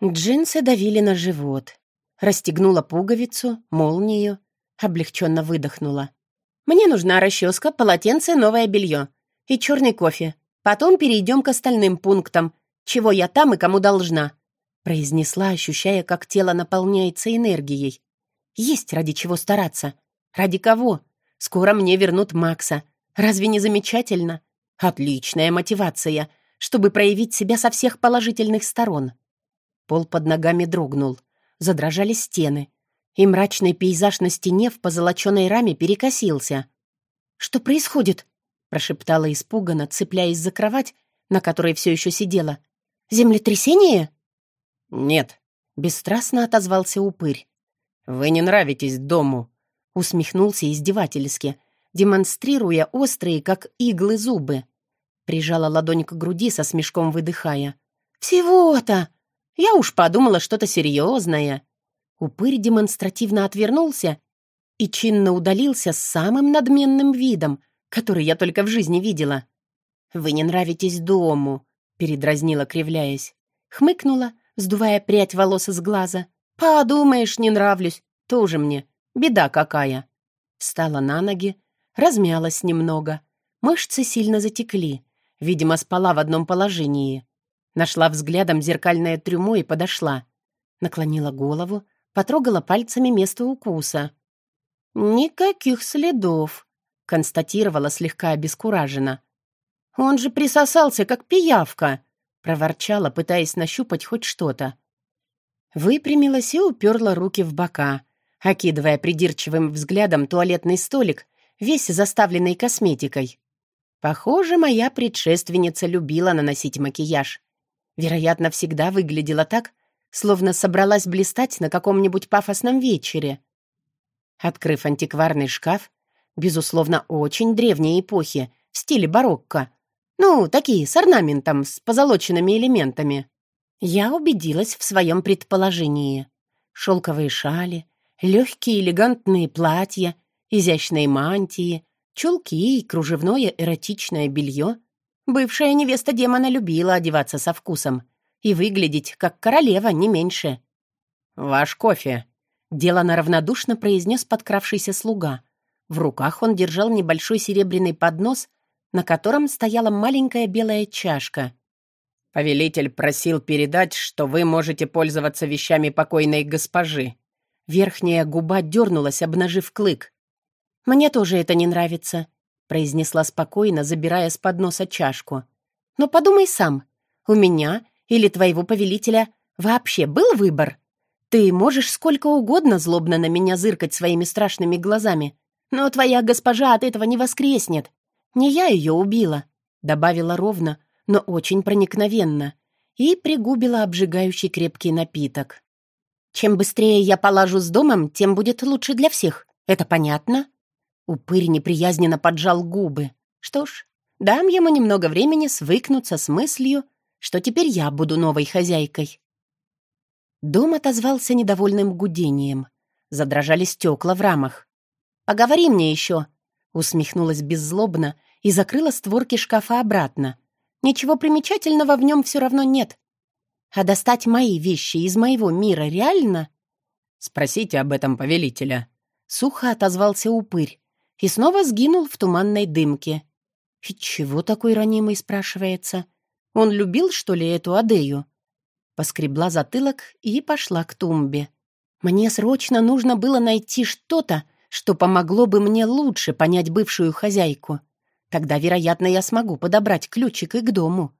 Джинсы давили на живот. Расстегнула пуговицу, молнию, облегченно выдохнула. «Мне нужна расческа, полотенце, новое белье и черный кофе. Потом перейдем к остальным пунктам, чего я там и кому должна», — произнесла, ощущая, как тело наполняется энергией. «Есть ради чего стараться. Ради кого? Скоро мне вернут Макса. Разве не замечательно? Отличная мотивация, чтобы проявить себя со всех положительных сторон». Пол под ногами дрогнул. Задрожали стены. И мрачный пейзаж на стене в позолоченной раме перекосился. «Что происходит?» — прошептала испуганно, цепляясь за кровать на которой все еще сидела. «Землетрясение?» «Нет», — бесстрастно отозвался упырь. «Вы не нравитесь дому», — усмехнулся издевательски, демонстрируя острые, как иглы, зубы. Прижала ладонь к груди со смешком выдыхая. «Всего-то! Я уж подумала что-то серьезное». Упырь демонстративно отвернулся и чинно удалился с самым надменным видом, который я только в жизни видела. «Вы не нравитесь дому», — передразнила, кривляясь. Хмыкнула, сдувая прядь волос из глаза. «Подумаешь, не нравлюсь. Тоже мне. Беда какая». Встала на ноги, размялась немного. Мышцы сильно затекли. Видимо, спала в одном положении. Нашла взглядом зеркальное трюмо и подошла. Наклонила голову, потрогала пальцами место укуса. «Никаких следов», — констатировала слегка обескураженно. «Он же присосался, как пиявка», — проворчала, пытаясь нащупать хоть что-то. Выпрямилась и уперла руки в бока, окидывая придирчивым взглядом туалетный столик, весь заставленный косметикой. Похоже, моя предшественница любила наносить макияж. Вероятно, всегда выглядела так, словно собралась блистать на каком-нибудь пафосном вечере. Открыв антикварный шкаф, безусловно, очень древней эпохи, в стиле барокко, ну, такие, с орнаментом, с позолоченными элементами, я убедилась в своем предположении. Шелковые шали, легкие элегантные платья, изящные мантии, чулки и кружевное эротичное белье. Бывшая невеста демона любила одеваться со вкусом и выглядеть как королева, не меньше. «Ваш кофе», — делано равнодушно произнес подкравшийся слуга. В руках он держал небольшой серебряный поднос, на котором стояла маленькая белая чашка. «Повелитель просил передать, что вы можете пользоваться вещами покойной госпожи». Верхняя губа дернулась, обнажив клык. «Мне тоже это не нравится», — произнесла спокойно, забирая с подноса чашку. «Но подумай сам, у меня или твоего повелителя вообще был выбор? Ты можешь сколько угодно злобно на меня зыркать своими страшными глазами, но твоя госпожа от этого не воскреснет. Не я ее убила», — добавила ровно, но очень проникновенно, и пригубила обжигающий крепкий напиток. «Чем быстрее я полажу с домом, тем будет лучше для всех. Это понятно?» Упырь неприязненно поджал губы. Что ж, дам ему немного времени свыкнуться с мыслью, что теперь я буду новой хозяйкой. Дом отозвался недовольным гудением. Задрожали стекла в рамах. «Поговори мне еще!» Усмехнулась беззлобно и закрыла створки шкафа обратно. Ничего примечательного в нем все равно нет. А достать мои вещи из моего мира реально? Спросите об этом повелителя. Сухо отозвался упырь и снова сгинул в туманной дымке. И чего такой ранимый, спрашивается? Он любил, что ли, эту Адею? Поскребла затылок и пошла к тумбе. Мне срочно нужно было найти что-то, что помогло бы мне лучше понять бывшую хозяйку. Тогда, вероятно, я смогу подобрать ключик и к дому.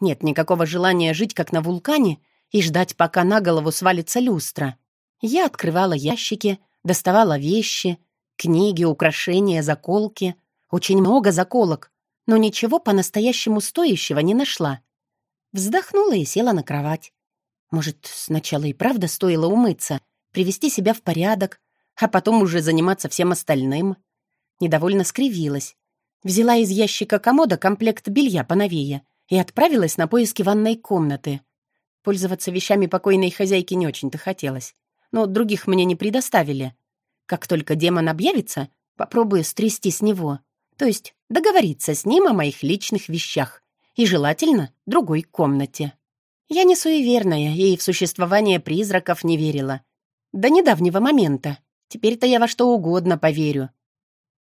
Нет никакого желания жить как на вулкане и ждать, пока на голову свалится люстра. Я открывала ящики, доставала вещи, книги, украшения, заколки. Очень много заколок, но ничего по-настоящему стоящего не нашла. Вздохнула и села на кровать. Может, сначала и правда стоило умыться, привести себя в порядок, а потом уже заниматься всем остальным. Недовольно скривилась. Взяла из ящика комода комплект белья поновее и отправилась на поиски ванной комнаты. Пользоваться вещами покойной хозяйки не очень-то хотелось, но других мне не предоставили. Как только демон объявится, попробую стрясти с него, то есть договориться с ним о моих личных вещах и, желательно, другой комнате. Я не суеверная и в существование призраков не верила. До недавнего момента. Теперь-то я во что угодно поверю.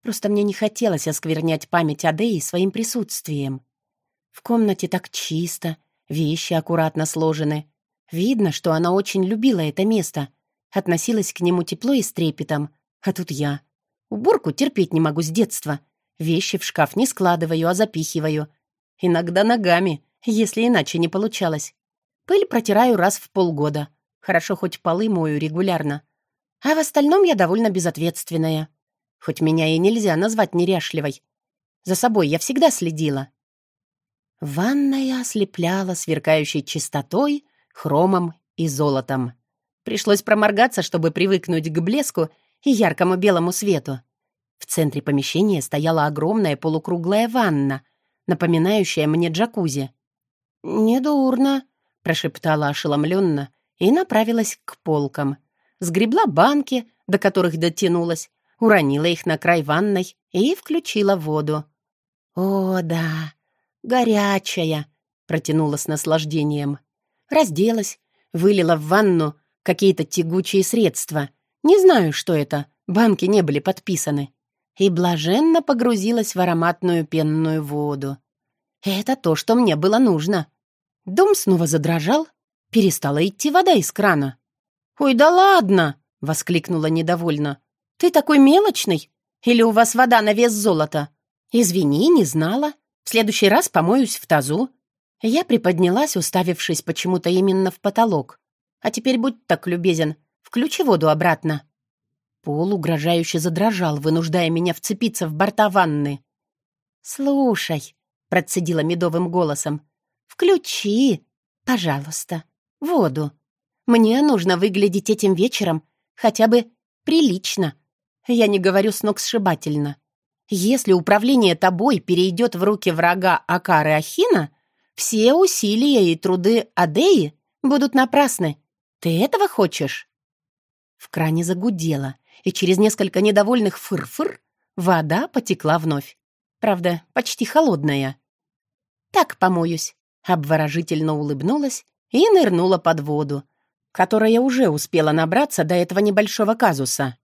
Просто мне не хотелось осквернять память Адеи своим присутствием. В комнате так чисто, вещи аккуратно сложены. Видно, что она очень любила это место, относилась к нему тепло и с трепетом. А тут я. Уборку терпеть не могу с детства. Вещи в шкаф не складываю, а запихиваю. Иногда ногами, если иначе не получалось. Пыль протираю раз в полгода. Хорошо, хоть полы мою регулярно. А в остальном я довольно безответственная. Хоть меня и нельзя назвать неряшливой. За собой я всегда следила. Ванная ослепляла сверкающей чистотой, хромом и золотом. Пришлось проморгаться, чтобы привыкнуть к блеску и яркому белому свету. В центре помещения стояла огромная полукруглая ванна, напоминающая мне джакузи. «Недурно», — прошептала ошеломленно и направилась к полкам. Сгребла банки, до которых дотянулась, уронила их на край ванной и включила воду. «О, да, горячая!» — протянула с наслаждением. Разделась, вылила в ванну какие-то тягучие средства. Не знаю, что это, банки не были подписаны. И блаженно погрузилась в ароматную пенную воду. Это то, что мне было нужно. Дом снова задрожал, перестала идти вода из крана. «Ой, да ладно!» — воскликнула недовольно. «Ты такой мелочный? Или у вас вода на вес золота?» «Извини, не знала. В следующий раз помоюсь в тазу». Я приподнялась, уставившись почему-то именно в потолок. «А теперь будь так любезен, включи воду обратно». Пол угрожающе задрожал, вынуждая меня вцепиться в борта ванны. «Слушай», — процедила медовым голосом, — «включи, пожалуйста, воду. Мне нужно выглядеть этим вечером хотя бы прилично. Я не говорю сногсшибательно. Если управление тобой перейдет в руки врага Акары Ахина, все усилия и труды Адеи будут напрасны. Ты этого хочешь?» В кране загудело, и через несколько недовольных фыр-фыр вода потекла вновь. Правда, почти холодная. «Так помоюсь», — обворожительно улыбнулась и нырнула под воду, которая уже успела набраться до этого небольшого казуса.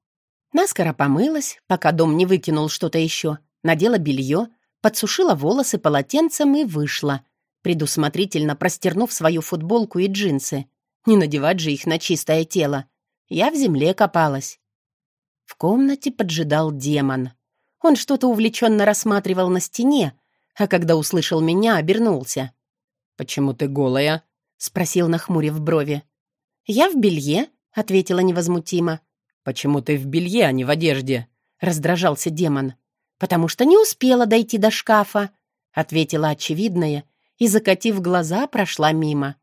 Наскоро помылась, пока дом не выкинул что-то еще, надела белье, подсушила волосы полотенцем и вышла, предусмотрительно простернув свою футболку и джинсы. Не надевать же их на чистое тело. Я в земле копалась. В комнате поджидал демон. Он что-то увлеченно рассматривал на стене, а когда услышал меня, обернулся. «Почему ты голая?» — спросил, нахмурив брови. «Я в белье», — ответила невозмутимо. «Почему ты в белье, а не в одежде?» — раздражался демон. «Потому что не успела дойти до шкафа», — ответила очевидная и, закатив глаза, прошла мимо.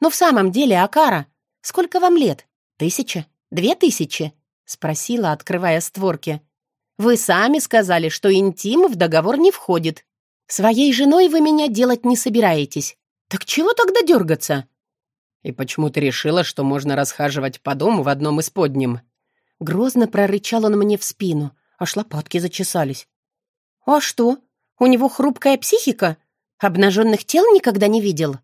«Но в самом деле, Акара, сколько вам лет? Тысяча? Две тысячи?» — спросила, открывая створки. «Вы сами сказали, что интим в договор не входит. Своей женой вы меня делать не собираетесь. Так чего тогда дергаться?» «И почему ты решила, что можно расхаживать по дому в одном из подним?» Грозно прорычал он мне в спину, аж лопатки зачесались. «А что? У него хрупкая психика? Обнаженных тел никогда не видел?»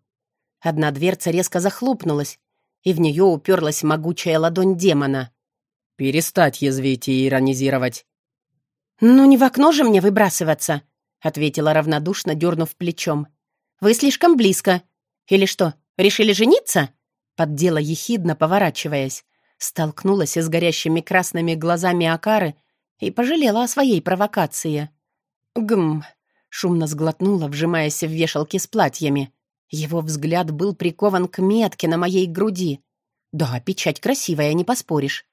Одна дверца резко захлопнулась, и в нее уперлась могучая ладонь демона. «Перестать язвить и иронизировать». «Ну, не в окно же мне выбрасываться», — ответила равнодушно, дернув плечом. «Вы слишком близко. Или что, решили жениться?» Поддела ехидно, поворачиваясь столкнулась с горящими красными глазами Акары и пожалела о своей провокации. «Гм!» — шумно сглотнула, вжимаясь в вешалки с платьями. Его взгляд был прикован к метке на моей груди. «Да, печать красивая, не поспоришь».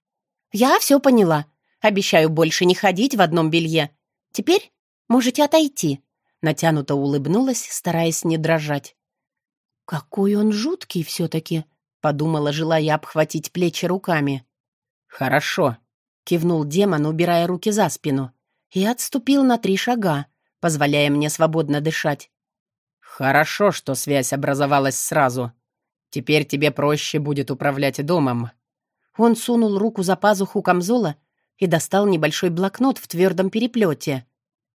«Я все поняла. Обещаю больше не ходить в одном белье. Теперь можете отойти». Натянуто улыбнулась, стараясь не дрожать. «Какой он жуткий все-таки!» подумала, желая обхватить плечи руками. «Хорошо», — кивнул демон, убирая руки за спину, и отступил на три шага, позволяя мне свободно дышать. «Хорошо, что связь образовалась сразу. Теперь тебе проще будет управлять домом». Он сунул руку за пазуху камзола и достал небольшой блокнот в твердом переплете.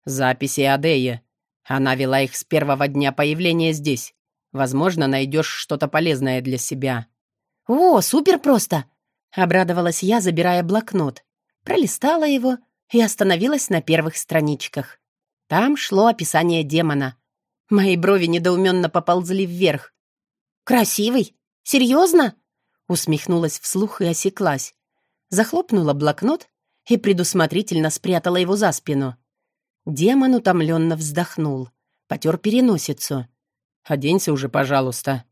«Записи Адеи. Она вела их с первого дня появления здесь. Возможно, найдешь что-то полезное для себя». «О, супер просто!» — обрадовалась я, забирая блокнот. Пролистала его и остановилась на первых страничках. Там шло описание демона. Мои брови недоуменно поползли вверх. «Красивый? Серьезно?» Усмехнулась вслух и осеклась. Захлопнула блокнот и предусмотрительно спрятала его за спину. Демон утомленно вздохнул, потер переносицу. «Оденься уже, пожалуйста».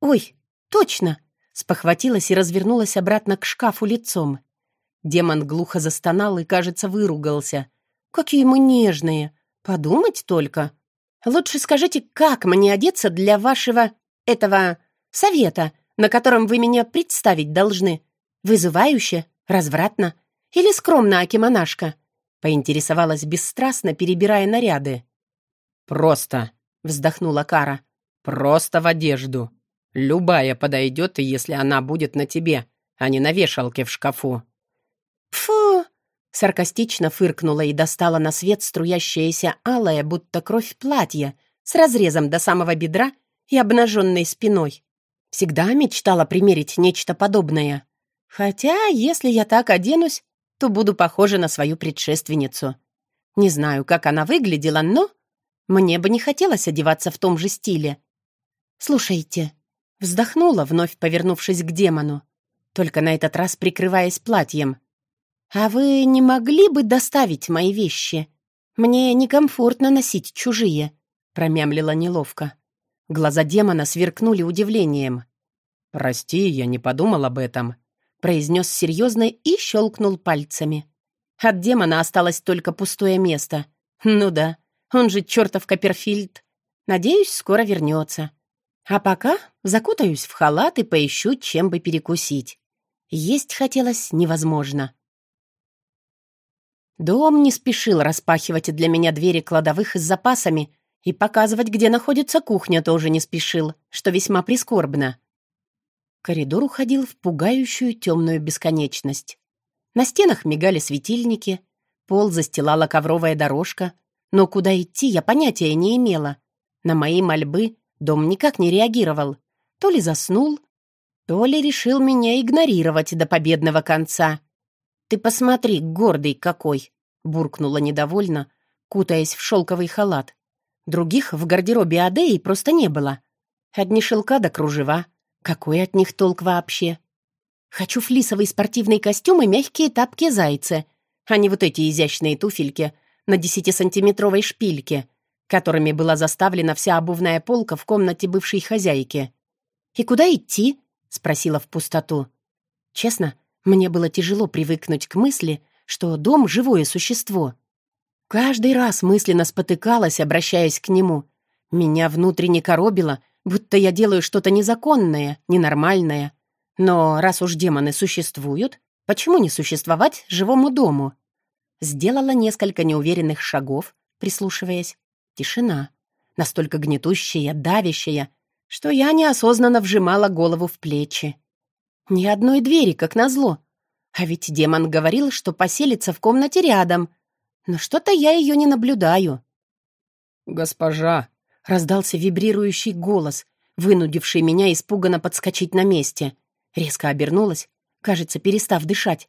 «Ой, точно!» Спохватилась и развернулась обратно к шкафу лицом. Демон глухо застонал и, кажется, выругался. «Какие мы нежные! Подумать только!» Лучше скажите, как мне одеться для вашего... этого... совета, на котором вы меня представить должны? Вызывающе? Развратно? Или скромно, аки-монашка?» Поинтересовалась бесстрастно, перебирая наряды. «Просто», — вздохнула Кара. «Просто в одежду. Любая подойдет, если она будет на тебе, а не на вешалке в шкафу». «Фу!» — саркастично фыркнула и достала на свет струящееся алое, будто кровь платье, с разрезом до самого бедра и обнаженной спиной. Всегда мечтала примерить нечто подобное. Хотя, если я так оденусь, то буду похожа на свою предшественницу. Не знаю, как она выглядела, но мне бы не хотелось одеваться в том же стиле. «Слушайте», — вздохнула, вновь повернувшись к демону, только на этот раз прикрываясь платьем. «А вы не могли бы доставить мои вещи? Мне некомфортно носить чужие», — промямлила неловко. Глаза демона сверкнули удивлением. «Прости, я не подумал об этом», произнес серьезно и щелкнул пальцами. От демона осталось только пустое место. Ну да, он же чертов Копперфильд. Надеюсь, скоро вернется. А пока закутаюсь в халат и поищу, чем бы перекусить. Есть хотелось невозможно. Дом не спешил распахивать для меня двери кладовых с запасами, и показывать, где находится кухня, тоже не спешил, что весьма прискорбно. Коридор уходил в пугающую темную бесконечность. На стенах мигали светильники, пол застилала ковровая дорожка, но куда идти я понятия не имела. На мои мольбы дом никак не реагировал. То ли заснул, то ли решил меня игнорировать до победного конца. «Ты посмотри, гордый какой!» — буркнула недовольно, кутаясь в шелковый халат. Других в гардеробе Адеи просто не было. Одни шелка до кружева, какой от них толк вообще? Хочу флисовый спортивный костюм и мягкие тапки-зайцы, а не вот эти изящные туфельки на десятисантиметровой шпильке, которыми была заставлена вся обувная полка в комнате бывшей хозяйки. «И куда идти?» — спросила в пустоту. Честно, мне было тяжело привыкнуть к мысли, что дом — живое существо. Каждый раз мысленно спотыкалась, обращаясь к нему. Меня внутренне коробило — будто я делаю что-то незаконное, ненормальное. Но раз уж демоны существуют, почему не существовать живому дому? Сделала несколько неуверенных шагов, прислушиваясь. Тишина. Настолько гнетущая, давящая, что я неосознанно вжимала голову в плечи. Ни одной двери, как назло. А ведь демон говорил, что поселится в комнате рядом. Но что-то я ее не наблюдаю. «Госпожа!» Раздался вибрирующий голос, вынудивший меня испуганно подскочить на месте. Резко обернулась, кажется, перестав дышать,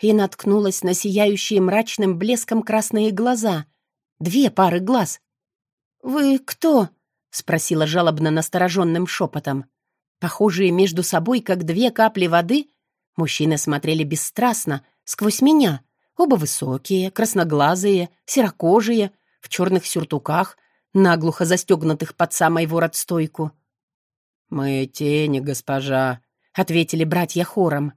и наткнулась на сияющие мрачным блеском красные глаза. Две пары глаз. «Вы кто?» — спросила жалобно настороженным шепотом. Похожие между собой, как две капли воды, мужчины смотрели бесстрастно, сквозь меня. Оба высокие, красноглазые, серокожие, в черных сюртуках, наглухо застегнутых под самой ворот-стойку. «Мы тени, госпожа», — ответили братья хором.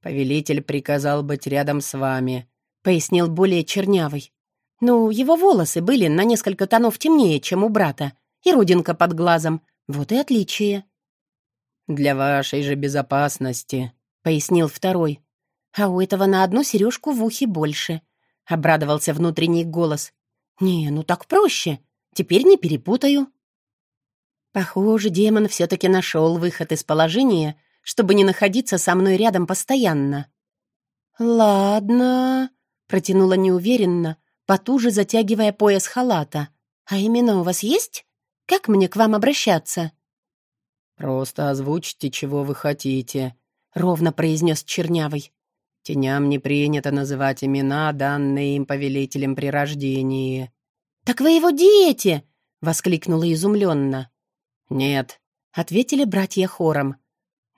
«Повелитель приказал быть рядом с вами», — пояснил более чернявый. «Ну, его волосы были на несколько тонов темнее, чем у брата, и родинка под глазом. Вот и отличие». «Для вашей же безопасности», — пояснил второй. «А у этого на одну сережку в ухе больше», — обрадовался внутренний голос. «Не, ну так проще. Теперь не перепутаю». Похоже, демон все-таки нашел выход из положения, чтобы не находиться со мной рядом постоянно. «Ладно», — протянула неуверенно, потуже затягивая пояс халата. «А имена у вас есть? Как мне к вам обращаться?» «Просто озвучьте, чего вы хотите», — ровно произнес Чернявый. «Теням не принято называть имена, данные им повелителем при рождении». «Так вы его дети!» — воскликнула изумленно. «Нет», — ответили братья хором.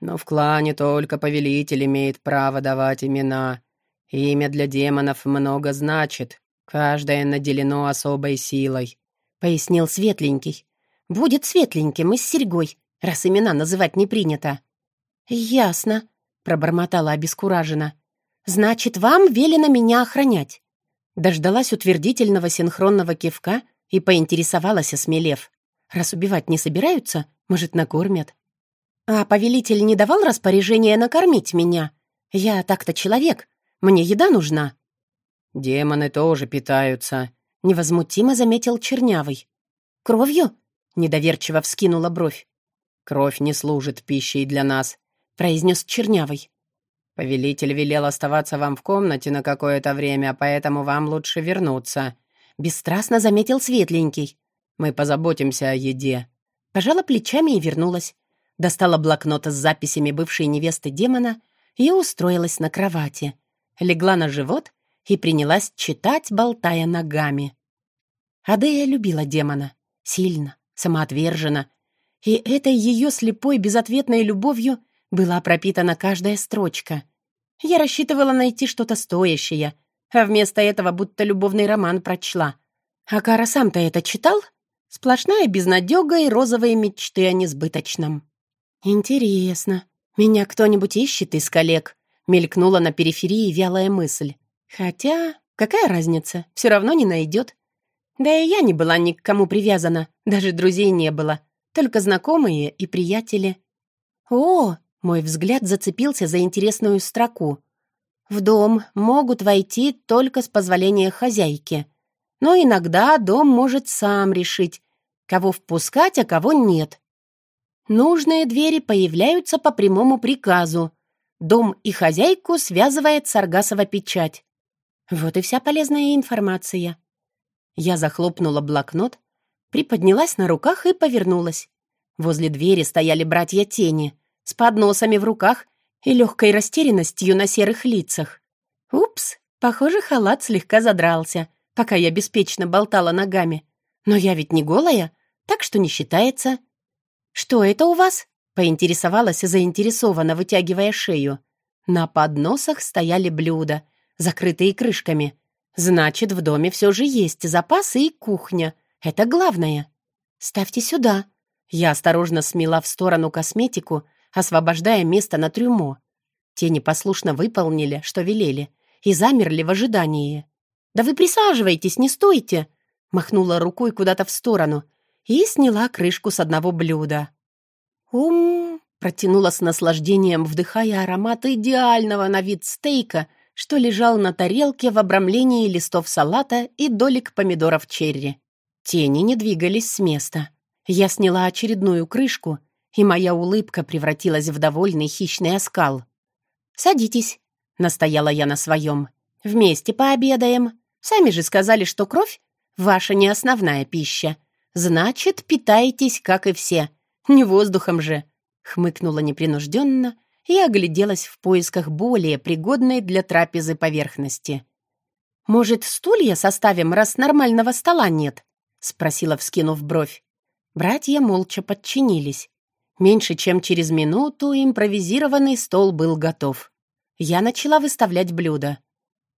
«Но в клане только повелитель имеет право давать имена. Имя для демонов много значит. Каждое наделено особой силой», — пояснил Светленький. «Будет Светленьким и с серьгой, раз имена называть не принято». «Ясно», — пробормотала обескураженно. «Значит, вам велено меня охранять. Дождалась утвердительного синхронного кивка и поинтересовалась, осмелев. Раз убивать не собираются, может, накормят. А повелитель не давал распоряжения накормить меня? Я так-то человек, мне еда нужна. Демоны тоже питаются, невозмутимо заметил Чернявый. Кровью? Недоверчиво вскинула бровь. Кровь не служит пищей для нас, произнес Чернявый. Повелитель велел оставаться вам в комнате на какое-то время, поэтому вам лучше вернуться. Бесстрастно заметил Светленький. Мы позаботимся о еде. Пожала плечами и вернулась. Достала блокнот с записями бывшей невесты демона и устроилась на кровати. Легла на живот и принялась читать, болтая ногами. Адея любила демона. Сильно, самоотверженно. И этой ее слепой, безответной любовью была пропитана каждая строчка. Я рассчитывала найти что-то стоящее, а вместо этого будто любовный роман прочла. А Кара сам-то это читал? Сплошная безнадега и розовые мечты о несбыточном. «Интересно, меня кто-нибудь ищет из коллег?» Мелькнула на периферии вялая мысль. «Хотя, какая разница, все равно не найдет. Да и я не была ни к кому привязана, даже друзей не было, только знакомые и приятели. О, мой взгляд зацепился за интересную строку. В дом могут войти только с позволения хозяйки. Но иногда дом может сам решить, кого впускать, а кого нет. Нужные двери появляются по прямому приказу. Дом и хозяйку связывает Саргасова печать. Вот и вся полезная информация. Я захлопнула блокнот, приподнялась на руках и повернулась. Возле двери стояли братья Тени с подносами в руках и легкой растерянностью на серых лицах. Упс, похоже, халат слегка задрался, пока я беспечно болтала ногами. Но я ведь не голая, так что не считается. «Что это у вас?» — поинтересовалась заинтересованно, вытягивая шею. На подносах стояли блюда, закрытые крышками. Значит, в доме все же есть запасы и кухня. Это главное. «Ставьте сюда». Я осторожно смела в сторону косметику, освобождая место на трюмо. Те непослушно выполнили, что велели, и замерли в ожидании. «Да вы присаживайтесь, не стойте!» Махнула рукой куда-то в сторону и сняла крышку с одного блюда. «Ум!» — протянула с наслаждением, вдыхая аромат идеального на вид стейка, что лежал на тарелке в обрамлении листов салата и долек помидоров черри. Тени не двигались с места. Я сняла очередную крышку — и моя улыбка превратилась в довольный хищный оскал. «Садитесь», — настояла я на своем. «Вместе пообедаем. Сами же сказали, что кровь — ваша не основная пища. Значит, питаетесь, как и все. Не воздухом же», — хмыкнула непринужденно и огляделась в поисках более пригодной для трапезы поверхности. «Может, стулья составим, раз нормального стола нет?» — спросила, вскинув бровь. Братья молча подчинились. Меньше чем через минуту импровизированный стол был готов. Я начала выставлять блюда.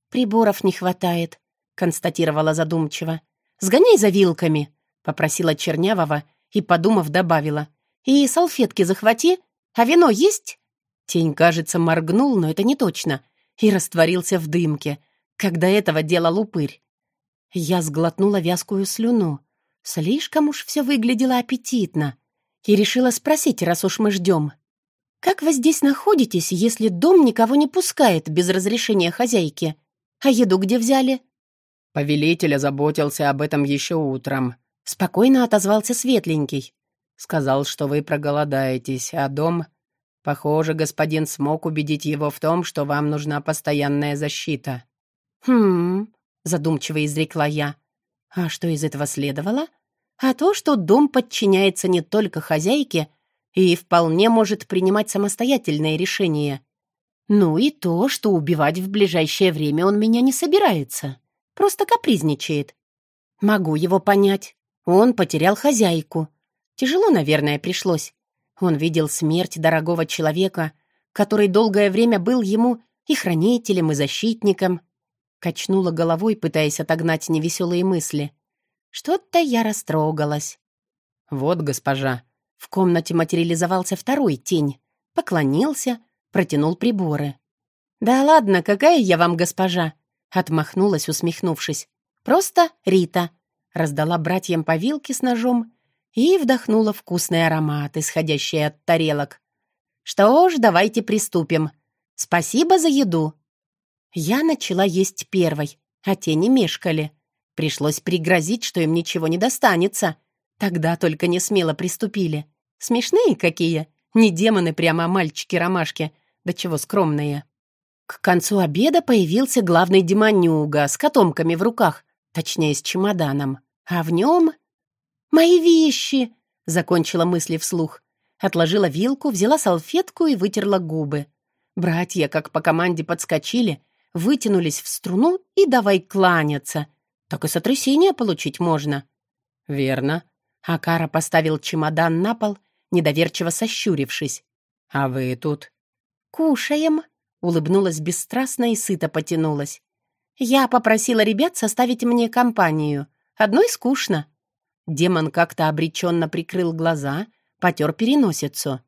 «Приборов не хватает», — констатировала задумчиво. «Сгоняй за вилками», — попросила Чернявого и, подумав, добавила. «И салфетки захвати. А вино есть?» Тень, кажется, моргнул, но это не точно, и растворился в дымке, когда этого делал упырь. Я сглотнула вязкую слюну. Слишком уж все выглядело аппетитно и решила спросить, раз уж мы ждем. «Как вы здесь находитесь, если дом никого не пускает без разрешения хозяйки? А еду где взяли?» «Повелитель озаботился об этом еще утром», — спокойно отозвался Светленький. «Сказал, что вы проголодаетесь, а дом...» «Похоже, господин смог убедить его в том, что вам нужна постоянная защита». «Хм...» — задумчиво изрекла я. «А что из этого следовало?» А то, что дом подчиняется не только хозяйке и вполне может принимать самостоятельные решения. Ну и то, что убивать в ближайшее время он меня не собирается. Просто капризничает. Могу его понять. Он потерял хозяйку. Тяжело, наверное, пришлось. Он видел смерть дорогого человека, который долгое время был ему и хранителем, и защитником. Качнула головой, пытаясь отогнать невеселые мысли. Что-то я растрогалась. «Вот, госпожа». В комнате материализовался второй тень. Поклонился, протянул приборы. «Да ладно, какая я вам госпожа?» Отмахнулась, усмехнувшись. «Просто Рита. раздала братьям по вилке с ножом и вдохнула вкусный аромат, исходящий от тарелок. «Что ж, давайте приступим. Спасибо за еду». Я начала есть первой, а те не мешкали. Пришлось пригрозить, что им ничего не достанется. Тогда только не смело приступили. Смешные какие. Не демоны прямо, а мальчики-ромашки. Да чего скромные. К концу обеда появился главный демонюга с котомками в руках, точнее, с чемоданом. А в нем... «Мои вещи!» — закончила мысли вслух. Отложила вилку, взяла салфетку и вытерла губы. Братья, как по команде, подскочили, вытянулись в струну и давай кланяться. Так и сотрясение получить можно. «Верно». Акара поставил чемодан на пол, недоверчиво сощурившись. «А вы тут?» «Кушаем», — улыбнулась бесстрастно и сыто потянулась. «Я попросила ребят составить мне компанию. Одной скучно». Демон как-то обреченно прикрыл глаза, потер переносицу.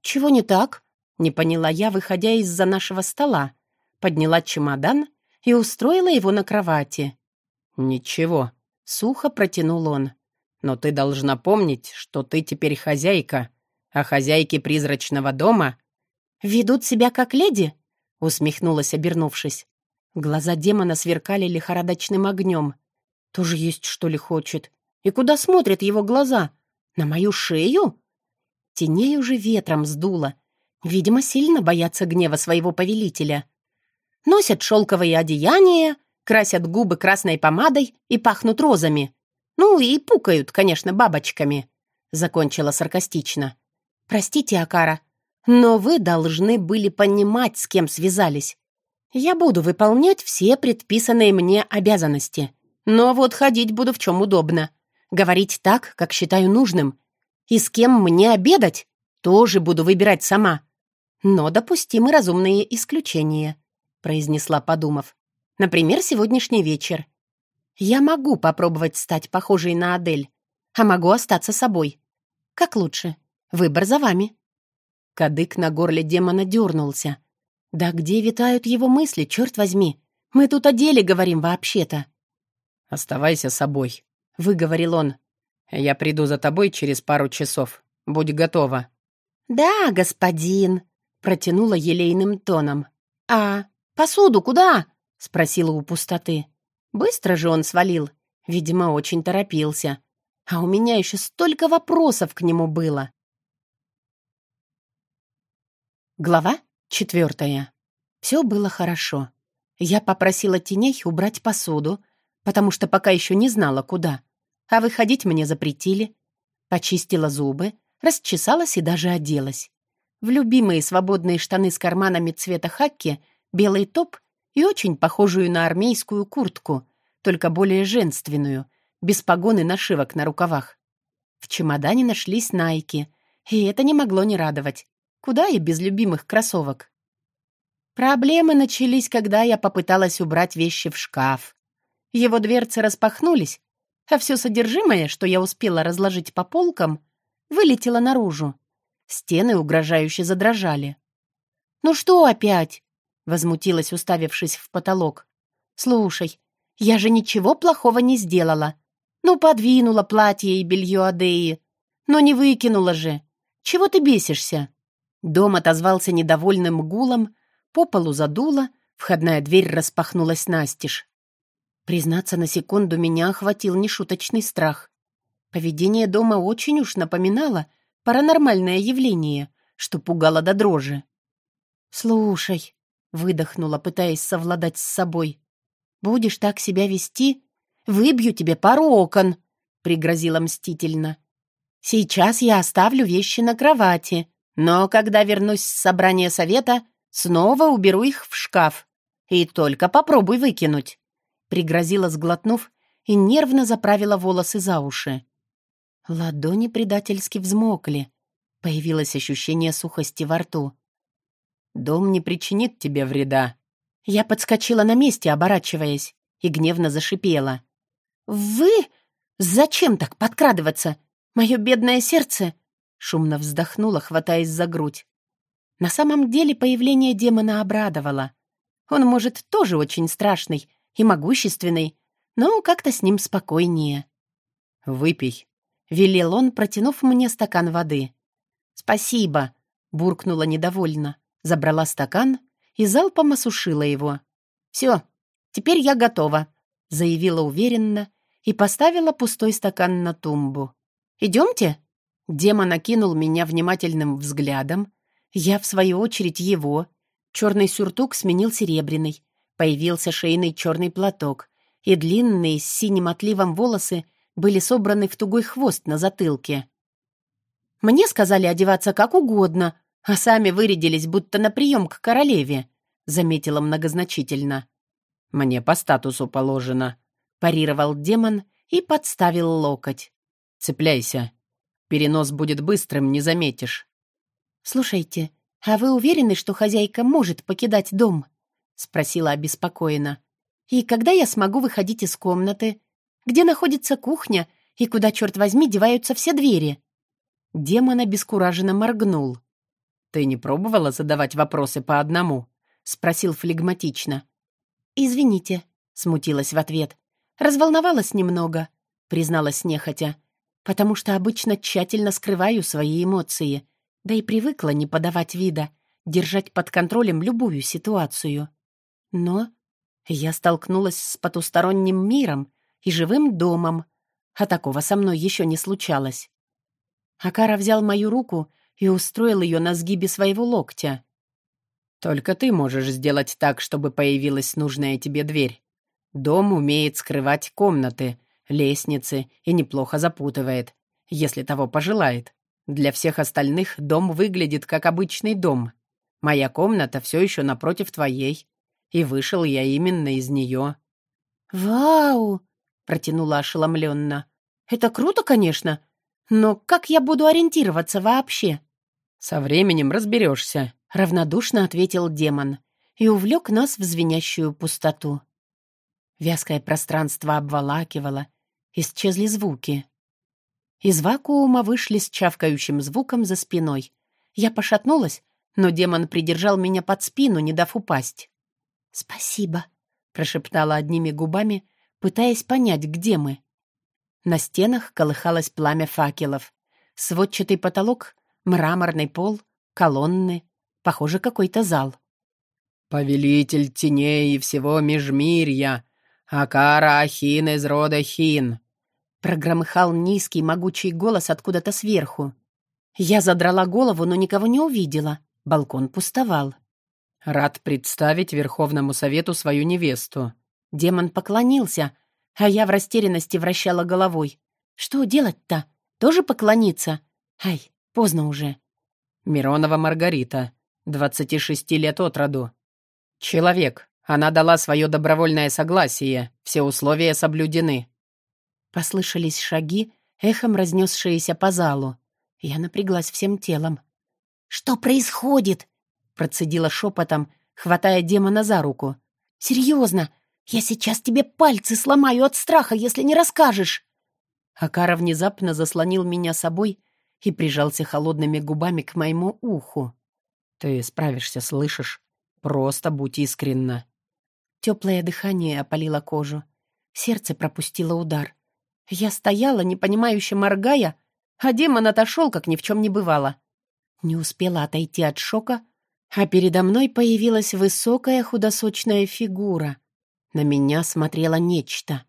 «Чего не так?» — не поняла я, выходя из-за нашего стола подняла чемодан и устроила его на кровати. «Ничего», — сухо протянул он. «Но ты должна помнить, что ты теперь хозяйка, а хозяйки призрачного дома...» «Ведут себя как леди?» — усмехнулась, обернувшись. Глаза демона сверкали лихорадочным огнем. «Тоже есть, что ли, хочет? И куда смотрят его глаза? На мою шею?» Теней уже ветром сдуло. Видимо, сильно боятся гнева своего повелителя носят шелковые одеяния, красят губы красной помадой и пахнут розами. Ну и пукают, конечно, бабочками», — закончила саркастично. «Простите, Акара, но вы должны были понимать, с кем связались. Я буду выполнять все предписанные мне обязанности, но вот ходить буду в чем удобно, говорить так, как считаю нужным. И с кем мне обедать, тоже буду выбирать сама. Но допустимы разумные исключения произнесла, подумав. «Например, сегодняшний вечер. Я могу попробовать стать похожей на Адель, а могу остаться собой. Как лучше? Выбор за вами». Кадык на горле демона дернулся. «Да где витают его мысли, черт возьми? Мы тут о деле говорим вообще-то». «Оставайся собой», — выговорил он. «Я приду за тобой через пару часов. Будь готова». «Да, господин», — протянула елейным тоном. «А «Посуду куда?» — спросила у пустоты. Быстро же он свалил. Видимо, очень торопился. А у меня еще столько вопросов к нему было. Глава четвертая. Все было хорошо. Я попросила теней убрать посуду, потому что пока еще не знала, куда. А выходить мне запретили. Почистила зубы, расчесалась и даже оделась. В любимые свободные штаны с карманами цвета хакки — белый топ и очень похожую на армейскую куртку, только более женственную, без погон и нашивок на рукавах. В чемодане нашлись найки, и это не могло не радовать. Куда я без любимых кроссовок? Проблемы начались, когда я попыталась убрать вещи в шкаф. Его дверцы распахнулись, а все содержимое, что я успела разложить по полкам, вылетело наружу. Стены угрожающе задрожали. «Ну что опять?» Возмутилась, уставившись в потолок. «Слушай, я же ничего плохого не сделала. Ну, подвинула платье и белье Адеи. Но не выкинула же. Чего ты бесишься?» Дом отозвался недовольным гулом, по полу задуло, входная дверь распахнулась настежь. Признаться, на секунду меня охватил нешуточный страх. Поведение дома очень уж напоминало паранормальное явление, что пугало до дрожи. «Слушай», Выдохнула, пытаясь совладать с собой. «Будешь так себя вести? Выбью тебе пару окон!» Пригрозила мстительно. «Сейчас я оставлю вещи на кровати, но когда вернусь с собрания совета, снова уберу их в шкаф. И только попробуй выкинуть!» Пригрозила, сглотнув, и нервно заправила волосы за уши. Ладони предательски взмокли. Появилось ощущение сухости во рту. Дом не причинит тебе вреда». Я подскочила на месте, оборачиваясь, и гневно зашипела. «Вы? Зачем так подкрадываться? Мое бедное сердце!» Шумно вздохнула, хватаясь за грудь. На самом деле появление демона обрадовало. Он, может, тоже очень страшный и могущественный, но как-то с ним спокойнее. Выпей», — велел он, протянув мне стакан воды. «Спасибо», — буркнула недовольно, забрала стакан и залпом осушила его. «Все, теперь я готова», — заявила уверенно и поставила пустой стакан на тумбу. «Идемте?» Демон накинул меня внимательным взглядом. Я, в свою очередь, его. Черный сюртук сменил серебряный. Появился шейный черный платок, и длинные с синим отливом волосы были собраны в тугой хвост на затылке. Мне сказали одеваться как угодно, а сами вырядились, будто на прием к королеве», — заметила многозначительно. «Мне по статусу положено», — парировал демон и подставил локоть. «Цепляйся. Перенос будет быстрым, не заметишь». «Слушайте, а вы уверены, что хозяйка может покидать дом?» — спросила обеспокоенно. «И когда я смогу выходить из комнаты? Где находится кухня и куда, черт возьми, деваются все двери?» Демон обескураженно моргнул. «Ты не пробовала задавать вопросы по одному?» — спросил флегматично. «Извините», — смутилась в ответ. «Разволновалась немного», — призналась нехотя, «потому что обычно тщательно скрываю свои эмоции, да и привыкла не подавать вида, держать под контролем любую ситуацию. Но я столкнулась с потусторонним миром и живым домом, а такого со мной еще не случалось. Акара взял мою руку и устроил ее на сгибе своего локтя. «Только ты можешь сделать так, чтобы появилась нужная тебе дверь. Дом умеет скрывать комнаты, лестницы и неплохо запутывает, если того пожелает. Для всех остальных дом выглядит как обычный дом. Моя комната все еще напротив твоей, и вышел я именно из нее». «Вау!» — протянула ошеломленно. «Это круто, конечно, но как я буду ориентироваться вообще?» «Со временем разберешься», — равнодушно ответил демон и увлек нас в звенящую пустоту. Вязкое пространство обволакивало, исчезли звуки. Из вакуума вышли с чавкающим звуком за спиной. Я пошатнулась, но демон придержал меня под спину, не дав упасть. «Спасибо», — прошептала одними губами, пытаясь понять, где мы. На стенах колыхалось пламя факелов. Сводчатый потолок, мраморный пол, колонны. Похоже, какой-то зал. «Повелитель теней и всего межмирья! Акара Ахин из рода Хин!» Прогромыхал низкий могучий голос откуда-то сверху. Я задрала голову, но никого не увидела. Балкон пустовал. «Рад представить Верховному Совету свою невесту». Демон поклонился, а я в растерянности вращала головой. Что делать-то? Тоже поклониться? Ай, поздно уже. Миронова Маргарита, 26 лет от роду. Человек. Она дала свое добровольное согласие. Все условия соблюдены. Послышались шаги, эхом разнесшиеся по залу. Я напряглась всем телом. «Что происходит?» Процедила шепотом, хватая демона за руку. «Серьезно, я сейчас тебе пальцы сломаю от страха, если не расскажешь!» Акара внезапно заслонил меня собой и прижался холодными губами к моему уху. «Ты справишься, слышишь? Просто будь искренна». Теплое дыхание опалило кожу. Сердце пропустило удар. Я стояла, непонимающе моргая, а демон отошел, как ни в чем не бывало. Не успела отойти от шока, а передо мной появилась высокая худосочная фигура. На меня смотрело нечто.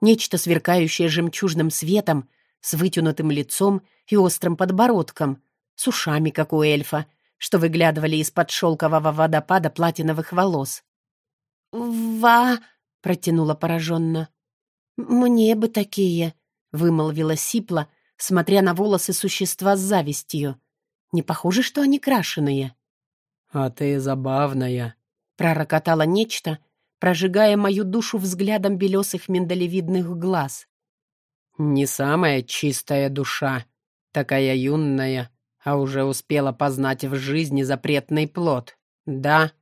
Нечто, сверкающее жемчужным светом, с вытянутым лицом и острым подбородком, с ушами, как у эльфа, что выглядывали из-под шелкового водопада платиновых волос. «Ва!» — протянула пораженно. «Мне бы такие!» — вымолвила Сипла, смотря на волосы существа с завистью. «Не похоже, что они крашеные». «А ты забавная!» — пророкотало нечто, прожигая мою душу взглядом белесых миндалевидных глаз. «Не самая чистая душа, такая юная, а уже успела познать в жизни запретный плод, да?»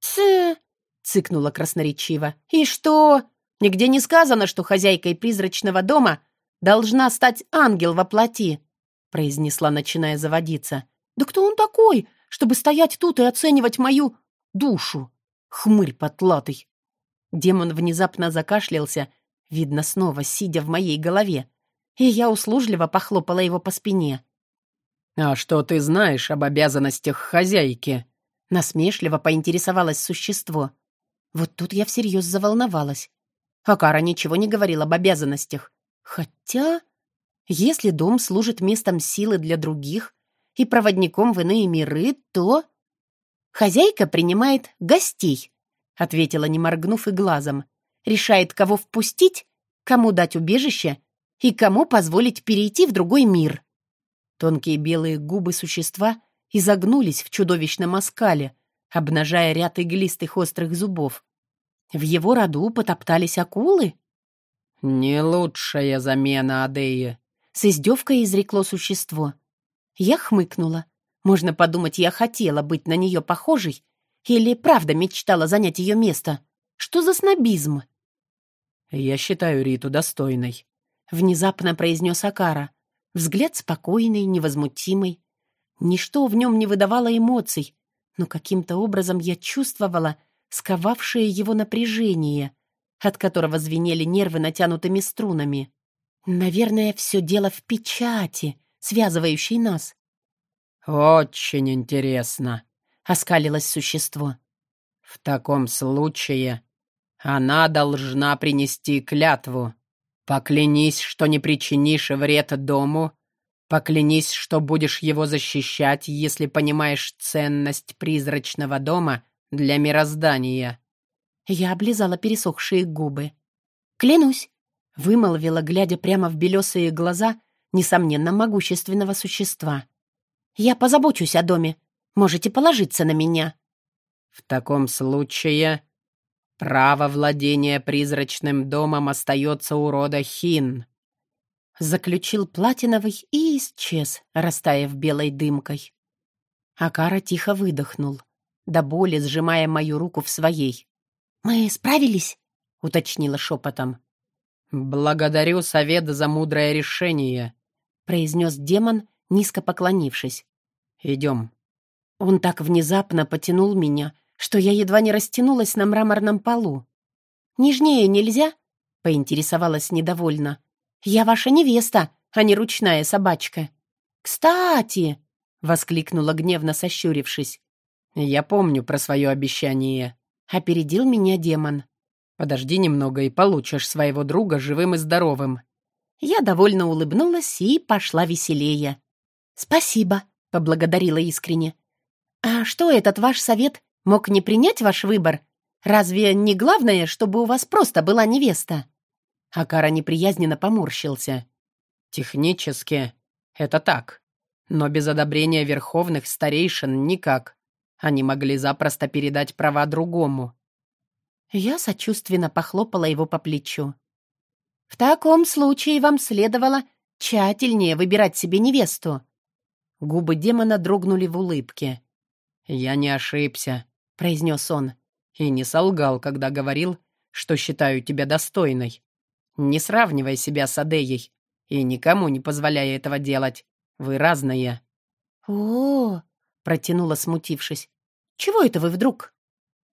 «Ц...» — цыкнула красноречиво. «И что? Нигде не сказано, что хозяйкой призрачного дома должна стать ангел во плоти», — произнесла, начиная заводиться. «Да кто он такой, чтобы стоять тут и оценивать мою душу?» Хмырь потлатый. Демон внезапно закашлялся, видно снова сидя в моей голове, и я услужливо похлопала его по спине. «А что ты знаешь об обязанностях хозяйки?» Насмешливо поинтересовалось существо. Вот тут я всерьез заволновалась. Акара ничего не говорил об обязанностях. Хотя, если дом служит местом силы для других и проводником в иные миры, то... «Хозяйка принимает гостей», — ответила, не моргнув и глазом. «Решает, кого впустить, кому дать убежище и кому позволить перейти в другой мир». Тонкие белые губы существа изогнулись в чудовищном оскале, обнажая ряд иглистых острых зубов. В его роду потоптались акулы? «Не лучшая замена Адеи», — с издевкой изрекло существо. Я хмыкнула. Можно подумать, я хотела быть на нее похожей или правда мечтала занять ее место. Что за снобизм? «Я считаю Риту достойной», — внезапно произнес Акара. Взгляд спокойный, невозмутимый. Ничто в нем не выдавало эмоций, но каким-то образом я чувствовала сковавшее его напряжение, от которого звенели нервы натянутыми струнами. Наверное, все дело в печати, связывающей нас. «Очень интересно», — оскалилось существо. «В таком случае она должна принести клятву. Поклянись, что не причинишь вред дому, поклянись, что будешь его защищать, если понимаешь ценность призрачного дома для мироздания». Я облизала пересохшие губы. «Клянусь», — вымолвила, глядя прямо в белесые глаза несомненно могущественного существа. «Я позабочусь о доме. Можете положиться на меня». «В таком случае право владения призрачным домом остается у рода Хин», заключил платиновый и исчез, растаяв белой дымкой. Акара тихо выдохнул, до боли сжимая мою руку в своей. «Мы справились?» — уточнила шепотом. «Благодарю совет за мудрое решение», — произнес демон, низко поклонившись. «Идем». Он так внезапно потянул меня, что я едва не растянулась на мраморном полу. «Нежнее нельзя?» — поинтересовалась недовольно. «Я ваша невеста, а не ручная собачка». «Кстати!» — воскликнула гневно, сощурившись. «Я помню про свое обещание», — опередил меня демон. «Подожди немного и получишь своего друга живым и здоровым». Я довольно улыбнулась и пошла веселее. «Спасибо», — поблагодарила искренне. «А что этот ваш совет мог не принять ваш выбор? Разве не главное, чтобы у вас просто была невеста?» Акара неприязненно поморщился. «Технически это так, но без одобрения верховных старейшин никак. Они могли запросто передать права другому. Я сочувственно похлопала его по плечу. «В таком случае вам следовало тщательнее выбирать себе невесту». Губы демона дрогнули в улыбке. «Я не ошибся», — произнес он, «и не солгал, когда говорил, что считаю тебя достойной. Не сравнивай себя с Адеей и никому не позволяй этого делать. Вы разные». «О-о-о!» протянула, смутившись. «Чего это вы вдруг?»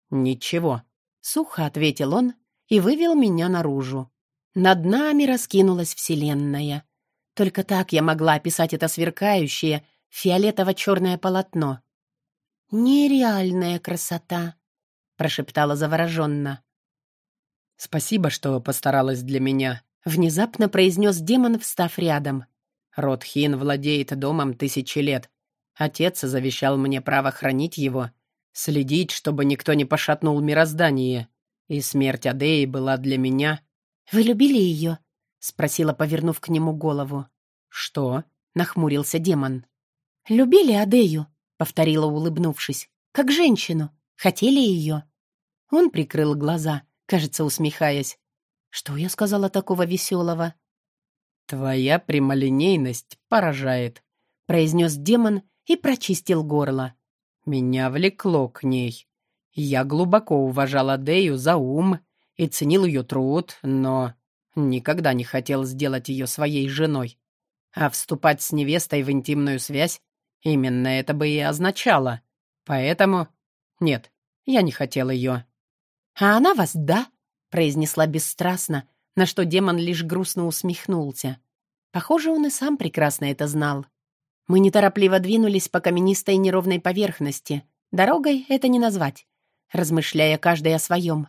«Ничего», — сухо ответил он и вывел меня наружу. Над нами раскинулась вселенная. Только так я могла описать это сверкающее фиолетово-черное полотно. «Нереальная красота», — прошептала завороженно. «Спасибо, что постаралась для меня», — внезапно произнес демон, встав рядом. «Род Хин владеет домом тысячи лет. Отец завещал мне право хранить его, следить, чтобы никто не пошатнул мироздание. И смерть Адеи была для меня...» «Вы любили ее?» — спросила, повернув к нему голову. «Что?» — нахмурился демон. «Любили Адею», — повторила, улыбнувшись. «Как женщину. Хотели ее?» Он прикрыл глаза, кажется, усмехаясь. «Что я сказала такого веселого?» «Твоя прямолинейность поражает», — произнес демон и прочистил горло. «Меня влекло к ней. Я глубоко уважал Адею за ум и ценил ее труд, но никогда не хотел сделать ее своей женой. А вступать с невестой в интимную связь именно это бы и означало. Поэтому... Нет, я не хотел ее. «А она вас, да?» — произнесла бесстрастно, на что демон лишь грустно усмехнулся. Похоже, он и сам прекрасно это знал. Мы неторопливо двинулись по каменистой неровной поверхности. Дорогой это не назвать, размышляя каждый о своем.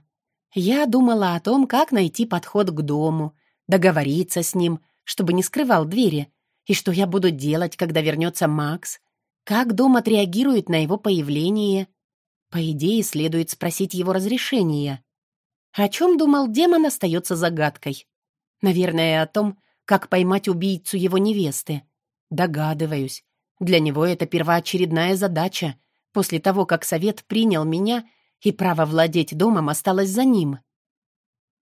Я думала о том, как найти подход к дому, договориться с ним, чтобы не скрывал двери, и что я буду делать, когда вернется Макс, как дом отреагирует на его появление. По идее, следует спросить его разрешения. О чем думал демон, остается загадкой. Наверное, о том, как поймать убийцу его невесты. Догадываюсь. Для него это первоочередная задача, после того, как совет принял меня, и право владеть домом осталось за ним.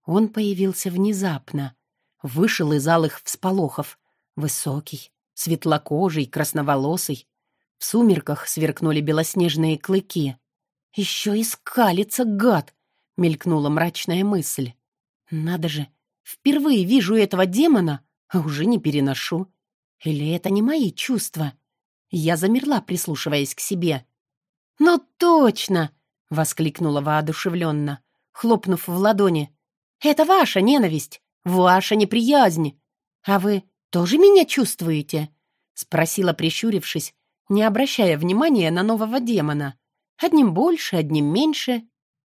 Он появился внезапно, вышел из алых всполохов, высокий, светлокожий, красноволосый. В сумерках сверкнули белоснежные клыки. «Еще и скалится, гад!» — мелькнула мрачная мысль. «Надо же, впервые вижу этого демона, а уже не переношу. Или это не мои чувства? Я замерла, прислушиваясь к себе. «Ну точно!» — воскликнула воодушевленно, хлопнув в ладони. «Это ваша ненависть, ваша неприязнь. А вы тоже меня чувствуете?» — спросила, прищурившись, не обращая внимания на нового демона. Одним больше, одним меньше.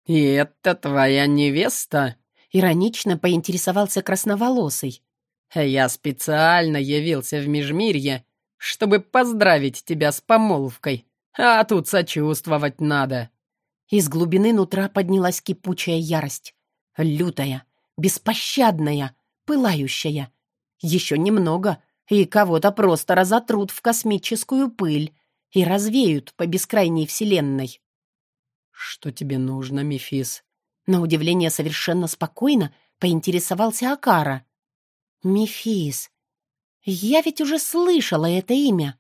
«И это твоя невеста?» — иронично поинтересовался красноволосый. Я специально явился в Межмирье, чтобы поздравить тебя с помолвкой, а тут сочувствовать надо». Из глубины нутра поднялась кипучая ярость. Лютая, беспощадная, пылающая. Еще немного, и кого-то просто разотрут в космическую пыль и развеют по бескрайней вселенной. «Что тебе нужно, Мефис?» На удивление совершенно спокойно поинтересовался Акара. Мефис. Я ведь уже слышала это имя.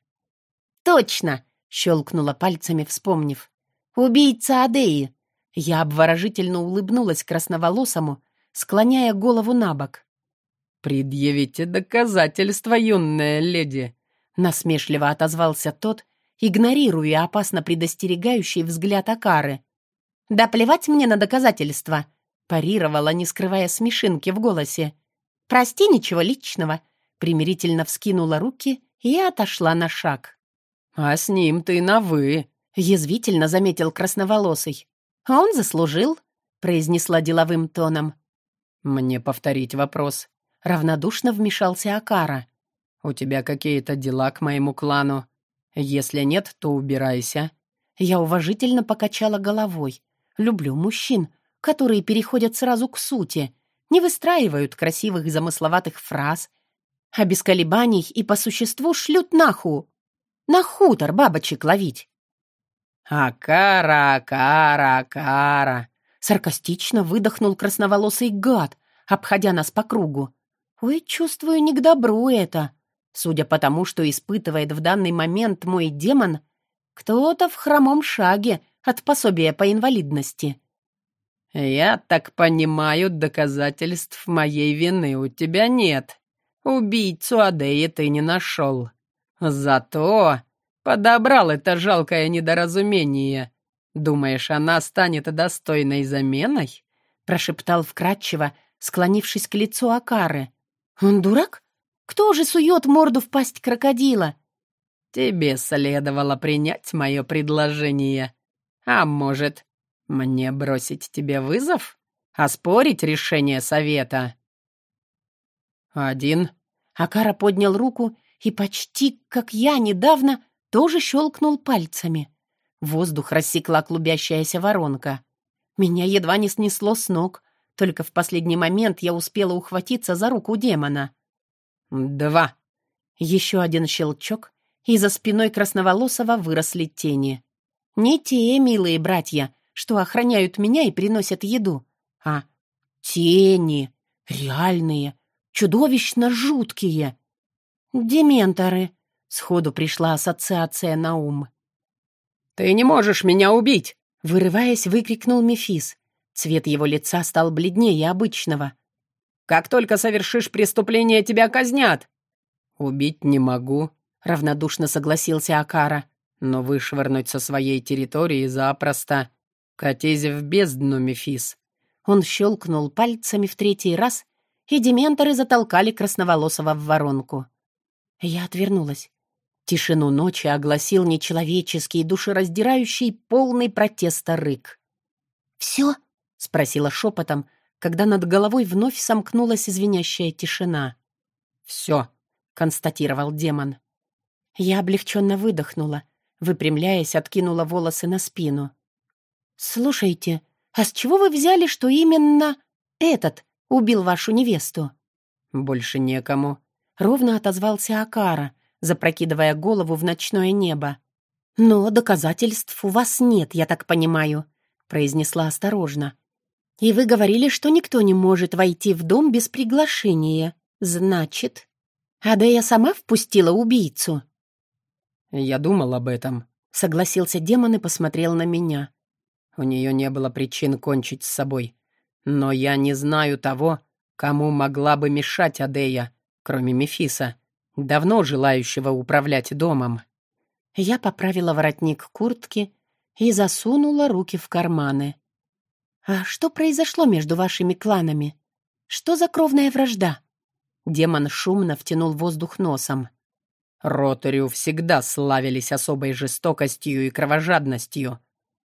Точно, щелкнула пальцами, вспомнив. Убийца Адеи. Я обворожительно улыбнулась красноволосому, склоняя голову на бок. «Предъявите доказательства, юная леди!» Насмешливо отозвался тот, игнорируя опасно предостерегающий взгляд Акары. «Да плевать мне на доказательства!» парировала, не скрывая смешинки в голосе. «Прости, ничего личного», — примирительно вскинула руки и отошла на шаг. «А с ним ты на «вы», — язвительно заметил красноволосый. «А он заслужил», — произнесла деловым тоном. «Мне повторить вопрос». Равнодушно вмешался Акара. «У тебя какие-то дела к моему клану? Если нет, то убирайся». Я уважительно покачала головой. Люблю мужчин, которые переходят сразу к сути — не выстраивают красивых замысловатых фраз, а без колебаний и по существу шлют наху. На хутор бабочек ловить. «Акара, акара, акара!» Саркастично выдохнул красноволосый гад, обходя нас по кругу. «Ой, чувствую, не к добру это. Судя по тому, что испытывает в данный момент мой демон, кто-то в хромом шаге от пособия по инвалидности. «Я так понимаю, доказательств моей вины у тебя нет. Убийцу Адеи ты не нашел. Зато подобрал это жалкое недоразумение. Думаешь, она станет достойной заменой?» прошептал вкратчиво, склонившись к лицу Акары. «Он дурак? Кто же сует морду в пасть крокодила?» «Тебе следовало принять мое предложение. А может, «Мне бросить тебе вызов? Оспорить решение совета?» «Один». Акара поднял руку и почти, как я недавно, тоже щелкнул пальцами. Воздух рассекла клубящаяся воронка. Меня едва не снесло с ног, только в последний момент я успела ухватиться за руку демона. «Два». Еще один щелчок, и за спиной красноволосого выросли тени. Не те, милые братья, что охраняют меня и приносят еду, а тени, реальные, чудовищно жуткие. Дементоры. Сходу пришла ассоциация на ум. «Ты не можешь меня убить!» Вырываясь, выкрикнул Мефис. Цвет его лица стал бледнее обычного. «Как только совершишь преступление, тебя казнят!» «Убить не могу», — равнодушно согласился Акара. «Но вышвырнуть со своей территории запросто. «Катись в бездну, Мефис!» Он щелкнул пальцами в третий раз, и дементоры затолкали красноволосого в воронку. Я отвернулась. Тишину ночи огласил нечеловеческий, душераздирающий, полный протеста рык. «Все?» — спросила шепотом, когда над головой вновь сомкнулась извинящая тишина. «Все», — констатировал демон. Я облегченно выдохнула, выпрямляясь, откинула волосы на спину. «Слушайте, а с чего вы взяли, что именно этот убил вашу невесту?» «Больше некому», — ровно отозвался Акара, запрокидывая голову в ночное небо. «Но доказательств у вас нет, я так понимаю», — произнесла осторожно. «И вы говорили, что никто не может войти в дом без приглашения. Значит, Адея сама впустила убийцу?» «Я думал об этом», — согласился демон и посмотрел на меня. «У нее не было причин кончить с собой. Но я не знаю того, кому могла бы мешать Адея, кроме Мефиса, давно желающего управлять домом». Я поправила воротник куртки и засунула руки в карманы. «А что произошло между вашими кланами? Что за кровная вражда?» Демон шумно втянул воздух носом. Ротарю всегда славились особой жестокостью и кровожадностью.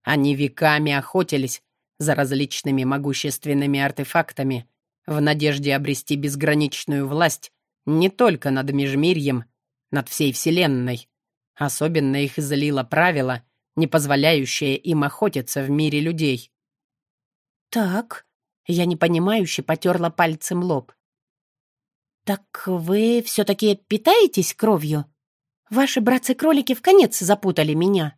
Они веками охотились за различными могущественными артефактами в надежде обрести безграничную власть не только над Межмирьем, над всей Вселенной. Особенно их злило правило, не позволяющее им охотиться в мире людей. «Так», — я непонимающе потерла пальцем лоб. «Так вы все-таки питаетесь кровью? Ваши братцы-кролики в конец запутали меня».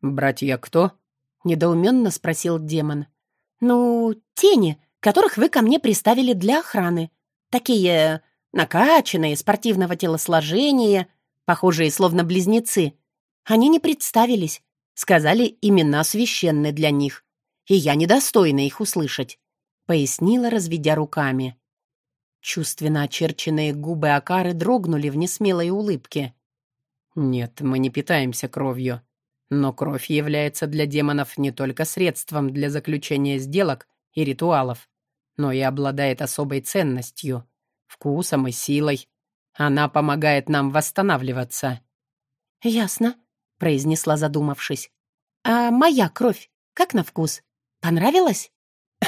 «Братья кто?» — недоуменно спросил демон. «Ну, тени, которых вы ко мне приставили для охраны. Такие накачанные, спортивного телосложения, похожие словно близнецы. Они не представились, сказали имена священны для них, и я недостойна их услышать», — пояснила, разведя руками. Чувственно очерченные губы Акары дрогнули в несмелой улыбке. «Нет, мы не питаемся кровью. Но кровь является для демонов не только средством для заключения сделок и ритуалов, но и обладает особой ценностью, вкусом и силой. Она помогает нам восстанавливаться». «Ясно», — произнесла, задумавшись. «А моя кровь как на вкус? Понравилась?»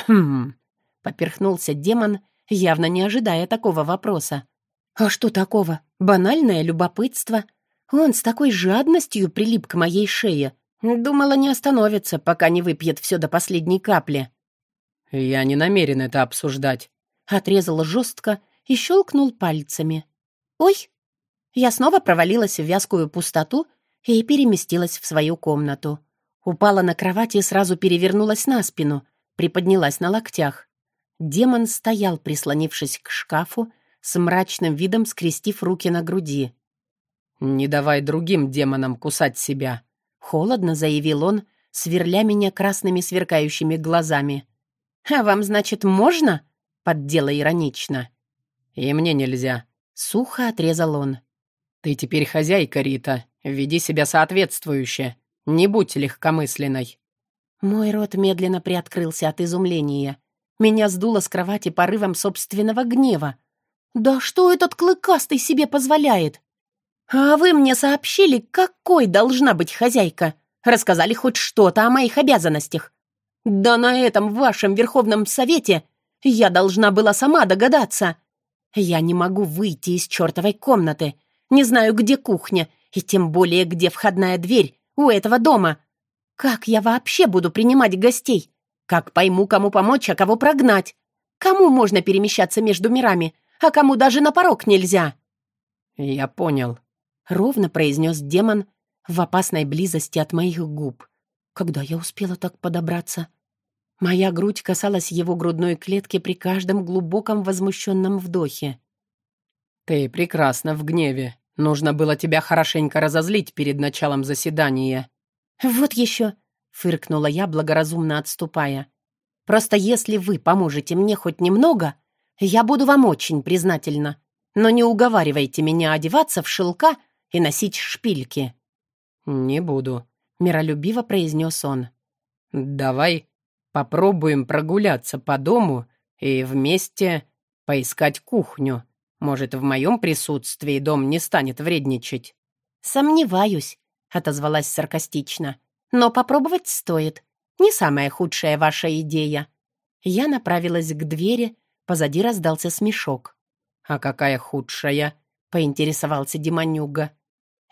«Хм...» — поперхнулся демон — явно не ожидая такого вопроса. «А что такого? Банальное любопытство. Он с такой жадностью прилип к моей шее. Думала, не остановится, пока не выпьет все до последней капли». «Я не намерен это обсуждать», — отрезал жестко и щелкнул пальцами. «Ой!» Я снова провалилась в вязкую пустоту и переместилась в свою комнату. Упала на кровать и сразу перевернулась на спину, приподнялась на локтях. Демон стоял, прислонившись к шкафу, с мрачным видом скрестив руки на груди. «Не давай другим демонам кусать себя», — холодно заявил он, сверля меня красными сверкающими глазами. «А вам, значит, можно?» — поддела иронично. «И мне нельзя», — сухо отрезал он. «Ты теперь хозяйка, Рита. Веди себя соответствующе. Не будь легкомысленной». Мой рот медленно приоткрылся от изумления. Меня сдуло с кровати порывом собственного гнева. «Да что этот клыкастый себе позволяет?» «А вы мне сообщили, какой должна быть хозяйка? Рассказали хоть что-то о моих обязанностях? Да на этом вашем Верховном Совете я должна была сама догадаться. Я не могу выйти из чертовой комнаты, не знаю, где кухня, и тем более, где входная дверь у этого дома. Как я вообще буду принимать гостей? Как пойму, кому помочь, а кого прогнать? Кому можно перемещаться между мирами, а кому даже на порог нельзя?» «Я понял», — ровно произнес демон в опасной близости от моих губ. Когда я успела так подобраться? Моя грудь касалась его грудной клетки при каждом глубоком возмущенном вдохе. «Ты прекрасна в гневе. Нужно было тебя хорошенько разозлить перед началом заседания». «Вот еще. Фыркнула я, благоразумно отступая. «Просто если вы поможете мне хоть немного, я буду вам очень признательна. Но не уговаривайте меня одеваться в шелка и носить шпильки». «Не буду», — миролюбиво произнес он. «Давай попробуем прогуляться по дому и вместе Поискать кухню. Может, в моем присутствии дом не станет вредничать?» «Сомневаюсь», — отозвалась саркастично. «Но попробовать стоит. Не самая худшая ваша идея». Я направилась к двери, позади раздался смешок. «А какая худшая?» — поинтересовался Демонюга.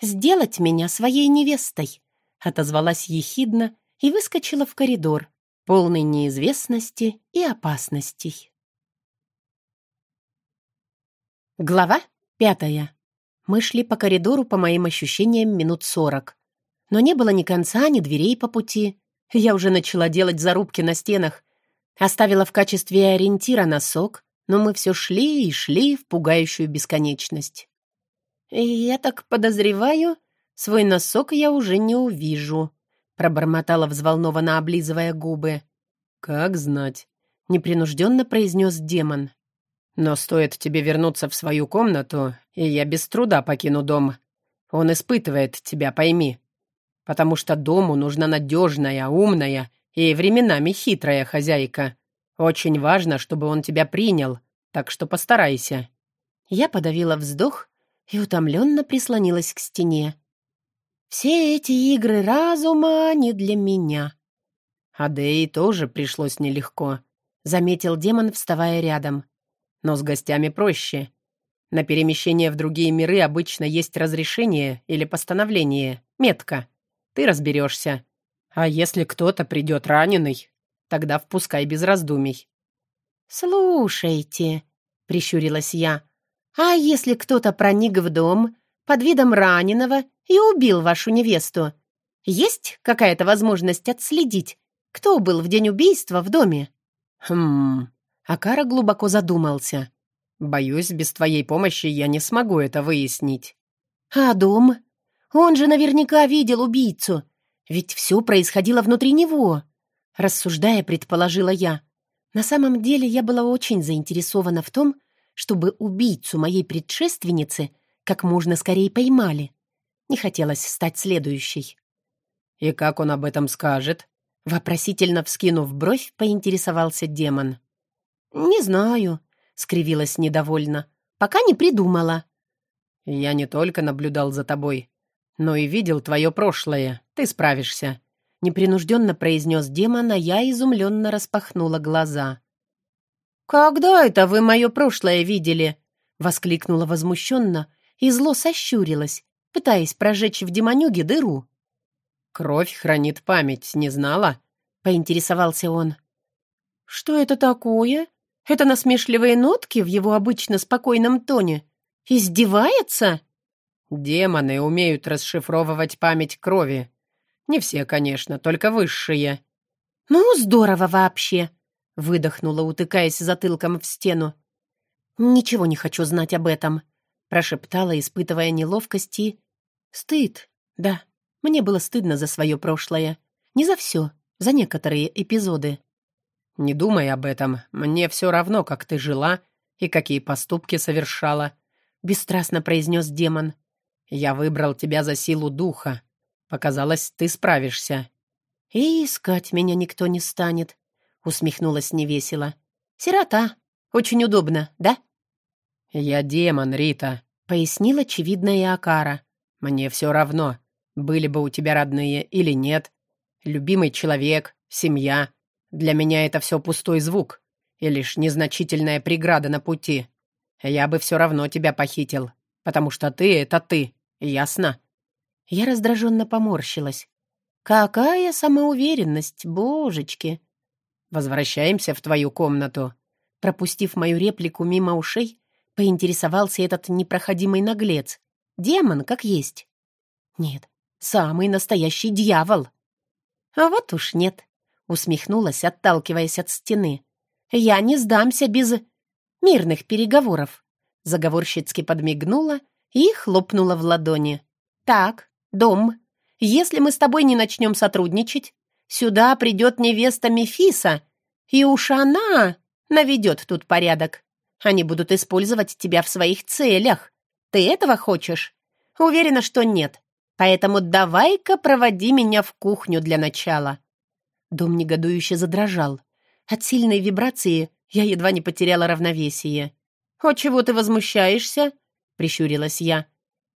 «Сделать меня своей невестой», — отозвалась ехидно и выскочила в коридор, полный неизвестности и опасностей. Глава пятая. Мы шли по коридору, по моим ощущениям, минут сорок. Но не было ни конца, ни дверей по пути. Я уже начала делать зарубки на стенах. Оставила в качестве ориентира носок, но мы все шли и шли в пугающую бесконечность. «Я так подозреваю, свой носок я уже не увижу», — пробормотала взволнованно, облизывая губы. «Как знать», — непринужденно произнес демон. Но стоит тебе вернуться в свою комнату, и я без труда покину дом. Он испытывает тебя, пойми. Потому что дому нужна надежная, умная и временами хитрая хозяйка. Очень важно, чтобы он тебя принял, так что постарайся». Я подавила вздох и утомленно прислонилась к стене. «Все эти игры разума не для меня». «Адеи тоже пришлось нелегко», — заметил демон, вставая рядом. Но с гостями проще. На перемещение в другие миры обычно есть разрешение или постановление, метка. Ты разберешься. А если кто-то придет раненый, тогда впускай без раздумий. «Слушайте», — прищурилась я, «а если кто-то проник в дом под видом раненого и убил вашу невесту, есть какая-то возможность отследить, кто был в день убийства в доме?» «Хм...» Акара глубоко задумался. «Боюсь, без твоей помощи я не смогу это выяснить». «А дом? Он же наверняка видел убийцу. Ведь все происходило внутри него», — рассуждая, предположила я. На самом деле я была очень заинтересована в том, чтобы убийцу моей предшественницы как можно скорее поймали. Не хотелось стать следующей. «И как он об этом скажет?» Вопросительно вскинув бровь, поинтересовался демон. «Не знаю», — скривилась недовольно. «Пока не придумала». «Я не только наблюдал за тобой, но и видел твое прошлое. Ты справишься», — непринужденно произнес демон, а я изумленно распахнула глаза. «Когда это вы мое прошлое видели?» — воскликнула возмущенно и зло сощурилась, пытаясь прожечь в демонюге дыру. «Кровь хранит память, не знала?» — поинтересовался он. «Что это такое?» Это насмешливые нотки в его обычно спокойном тоне. Издевается? Демоны умеют расшифровывать память крови. Не все, конечно, только высшие. Ну, здорово вообще, выдохнула, утыкаясь затылком в стену. Ничего не хочу знать об этом, прошептала, испытывая неловкость и... Стыд. Да, мне было стыдно за свое прошлое. Не за все, за некоторые эпизоды. «Не думай об этом. Мне все равно, как ты жила и какие поступки совершала», — бесстрастно произнес демон. «Я выбрал тебя за силу духа. Показалось, ты справишься». «И искать меня никто не станет», — усмехнулась невесело. «Сирота. Очень удобно, да?» «Я демон, Рита», — пояснила очевидная Акара. «Мне все равно, были бы у тебя родные или нет. Любимый человек, семья, для меня это все пустой звук и лишь незначительная преграда на пути. Я бы все равно тебя похитил, потому что ты — это ты, ясно?» Я раздраженно поморщилась. «Какая самоуверенность, божечки!» «Возвращаемся в твою комнату». Пропустив мою реплику мимо ушей, поинтересовался этот непроходимый наглец. Демон, как есть. Нет, самый настоящий дьявол. А вот уж нет. Усмехнулась, отталкиваясь от стены. «Я не сдамся без мирных переговоров». Заговорщицки подмигнула и хлопнула в ладони. «Так, дом, если мы с тобой не начнем сотрудничать, сюда придет невеста Мефиса, и уж она наведет тут порядок. Они будут использовать тебя в своих целях. Ты этого хочешь? Уверена, что нет. Поэтому давай-ка проводи меня в кухню для начала. Дом негодующе задрожал. От сильной вибрации я едва не потеряла равновесие. «О, чего ты возмущаешься?» — прищурилась я.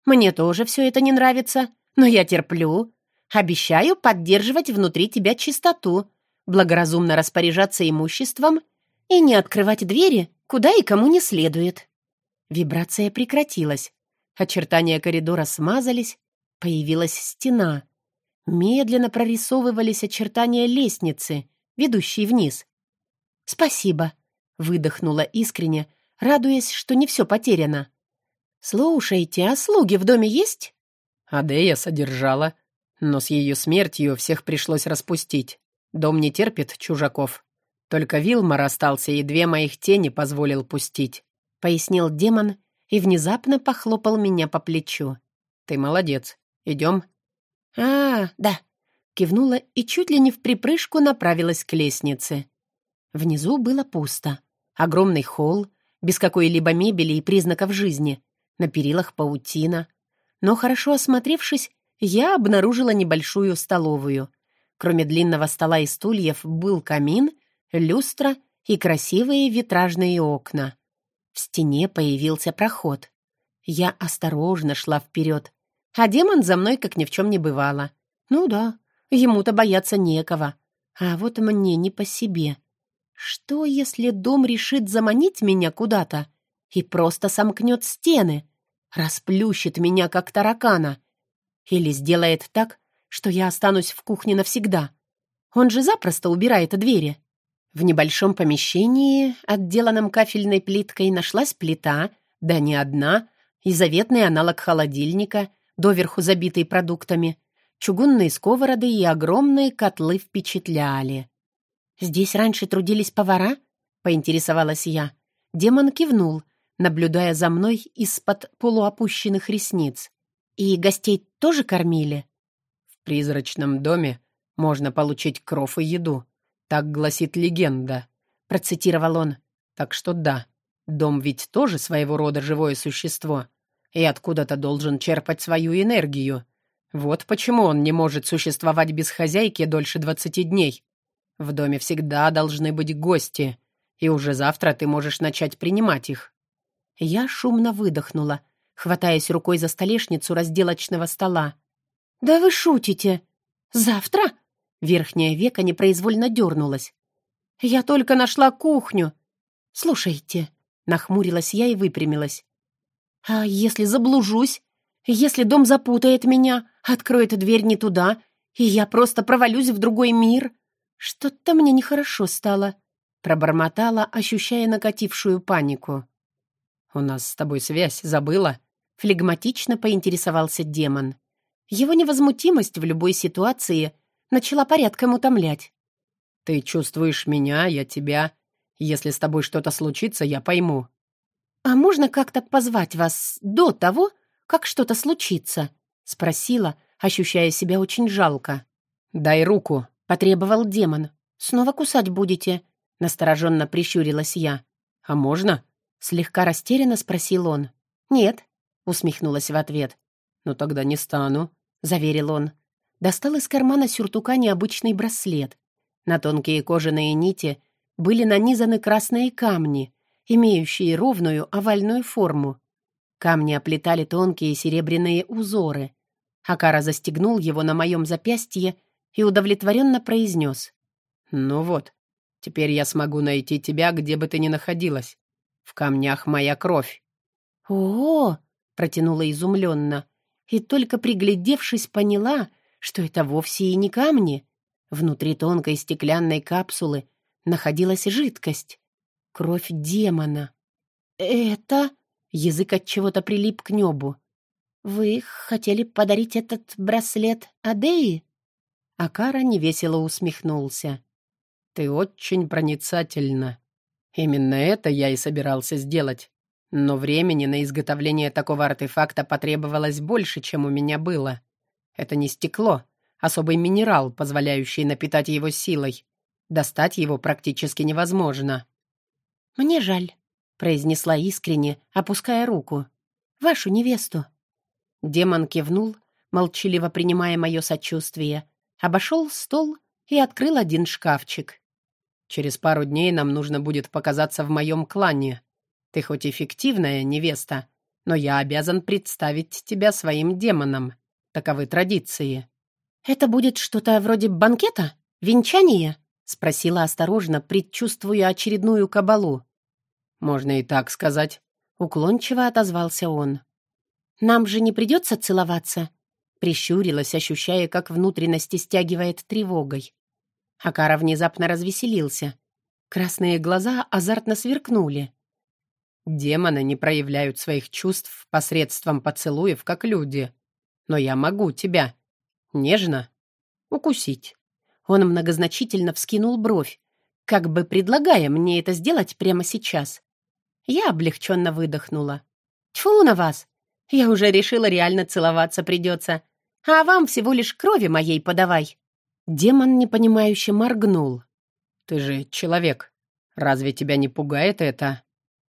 «Мне тоже все это не нравится, но я терплю. Обещаю поддерживать внутри тебя чистоту, благоразумно распоряжаться имуществом и не открывать двери, куда и кому не следует». Вибрация прекратилась. Очертания коридора смазались, появилась стена. Медленно прорисовывались очертания лестницы, ведущей вниз. «Спасибо», — выдохнула искренне, радуясь, что не все потеряно. «Слушайте, а слуги в доме есть?» Адея содержала, но с ее смертью всех пришлось распустить. Дом не терпит чужаков. Только Вилмар остался и две моих тени позволил пустить», — пояснил демон и внезапно похлопал меня по плечу. «Ты молодец. Идем?» «А, да», — кивнула и чуть ли не в припрыжку направилась к лестнице. Внизу было пусто. Огромный холл, без какой-либо мебели и признаков жизни. На перилах паутина. Но хорошо осмотревшись, я обнаружила небольшую столовую. Кроме длинного стола и стульев был камин, люстра и красивые витражные окна. В стене появился проход. Я осторожно шла вперед, а демон за мной как ни в чем не бывало. Ну да, ему-то бояться некого. А вот мне не по себе. Что, если дом решит заманить меня куда-то и просто сомкнет стены, расплющит меня, как таракана? Или сделает так, что я останусь в кухне навсегда? Он же запросто убирает двери. В небольшом помещении, отделанном кафельной плиткой, нашлась плита, да не одна, и заветный аналог холодильника, доверху забитый продуктами. Чугунные сковороды и огромные котлы впечатляли. «Здесь раньше трудились повара?» — поинтересовалась я. Демон кивнул, наблюдая за мной из-под полуопущенных ресниц. «И гостей тоже кормили?» «В призрачном доме можно получить кров и еду. Так гласит легенда», — процитировал он. «Так что да, дом ведь тоже своего рода живое существо, и откуда-то должен черпать свою энергию. Вот почему он не может существовать без хозяйки дольше двадцати дней. В доме всегда должны быть гости, и уже завтра ты можешь начать принимать их». Я шумно выдохнула, хватаясь рукой за столешницу разделочного стола. «Да вы шутите! Завтра?» Верхняя века непроизвольно дернулась. «Я только нашла кухню!» «Слушайте», — нахмурилась я и выпрямилась. «А если заблужусь? Если дом запутает меня, откроет дверь не туда, и я просто провалюсь в другой мир?» «Что-то мне нехорошо стало», — пробормотала, ощущая накатившую панику. «У нас с тобой связь, забыла?» — флегматично поинтересовался демон. Его невозмутимость в любой ситуации начала порядком утомлять. «Ты чувствуешь меня, я тебя. Если с тобой что-то случится, я пойму». «А можно как-то позвать вас до того, как что-то случится?» — спросила, ощущая себя очень жалко. «Дай руку», — потребовал демон. «Снова кусать будете?» — настороженно прищурилась я. «А можно?» — слегка растерянно спросил он. «Нет», — усмехнулась в ответ. «Ну тогда не стану», — заверил он. Достал из кармана сюртука необычный браслет. На тонкие кожаные нити были нанизаны красные камни, имеющие ровную овальную форму. Камни оплетали тонкие серебряные узоры. Акара застегнул его на моем запястье и удовлетворенно произнес. «Ну вот, теперь я смогу найти тебя, где бы ты ни находилась. В камнях моя кровь». «О-о-о!» — протянула изумленно. И только приглядевшись, поняла, что это вовсе и не камни. Внутри тонкой стеклянной капсулы находилась жидкость. Кровь демона. «Это...» — язык от чего-то прилип к небу. «Вы хотели подарить этот браслет Адеи?» Акара невесело усмехнулся. «Ты очень проницательна. Именно это я и собирался сделать. Но времени на изготовление такого артефакта потребовалось больше, чем у меня было. Это не стекло, особый минерал, позволяющий напитать его силой. Достать его практически невозможно». «Мне жаль», — произнесла искренне, опуская руку. «Вашу невесту». Демон кивнул, молчаливо принимая мое сочувствие, обошел стол и открыл один шкафчик. «Через пару дней нам нужно будет показаться в моем клане. Ты хоть эффективная невеста, но я обязан представить тебя своим демонам. Таковы традиции». «Это будет что-то вроде банкета? Венчания?» — спросила осторожно, предчувствуя очередную кабалу. «Можно и так сказать», — уклончиво отозвался он. «Нам же не придется целоваться?» Прищурилась, ощущая, как внутренности стягивает тревогой. Акара внезапно развеселился. Красные глаза азартно сверкнули. «Демоны не проявляют своих чувств посредством поцелуев, как люди. Но я могу тебя. Нежно. Укусить». Он многозначительно вскинул бровь, как бы предлагая мне это сделать прямо сейчас. Я облегченно выдохнула. «Тьфу на вас! Я уже решила, реально целоваться придется. А вам всего лишь крови моей подавай». Демон непонимающе моргнул. «Ты же человек. Разве тебя не пугает это?»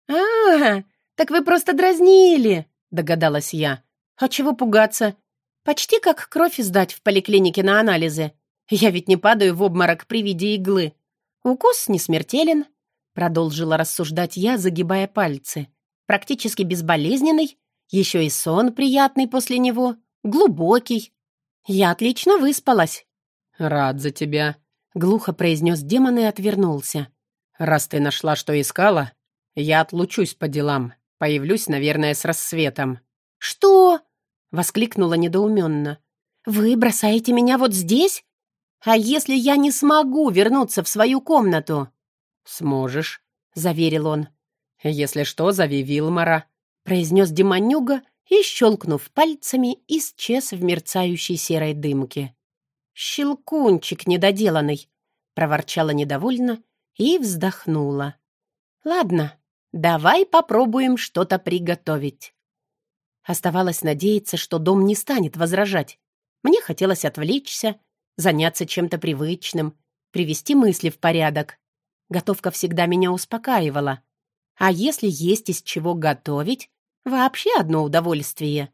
«А, так вы просто дразнили», — догадалась я. «А чего пугаться? Почти как кровь сдать в поликлинике на анализы. Я ведь не падаю в обморок при виде иглы. Укус не смертелен», — продолжила рассуждать я, загибая пальцы. «Практически безболезненный еще и сон приятный после него, глубокий. Я отлично выспалась. «Рад за тебя», — глухо произнес демон и отвернулся. «Раз ты нашла, что искала, я отлучусь по делам. Появлюсь, наверное, с рассветом». «Что?» — воскликнула недоуменно. «Вы бросаете меня вот здесь? А если я не смогу вернуться в свою комнату?» «Сможешь», — заверил он. «Если что, зови Вилмара произнес демонюга и, щелкнув пальцами, исчез в мерцающей серой дымке. «Щелкунчик недоделанный!» — проворчала недовольно и вздохнула. «Ладно, давай попробуем что-то приготовить». Оставалось надеяться, что дом не станет возражать. Мне хотелось отвлечься, заняться чем-то привычным, привести мысли в порядок. Готовка всегда меня успокаивала. А если есть из чего готовить, Вообще одно удовольствие.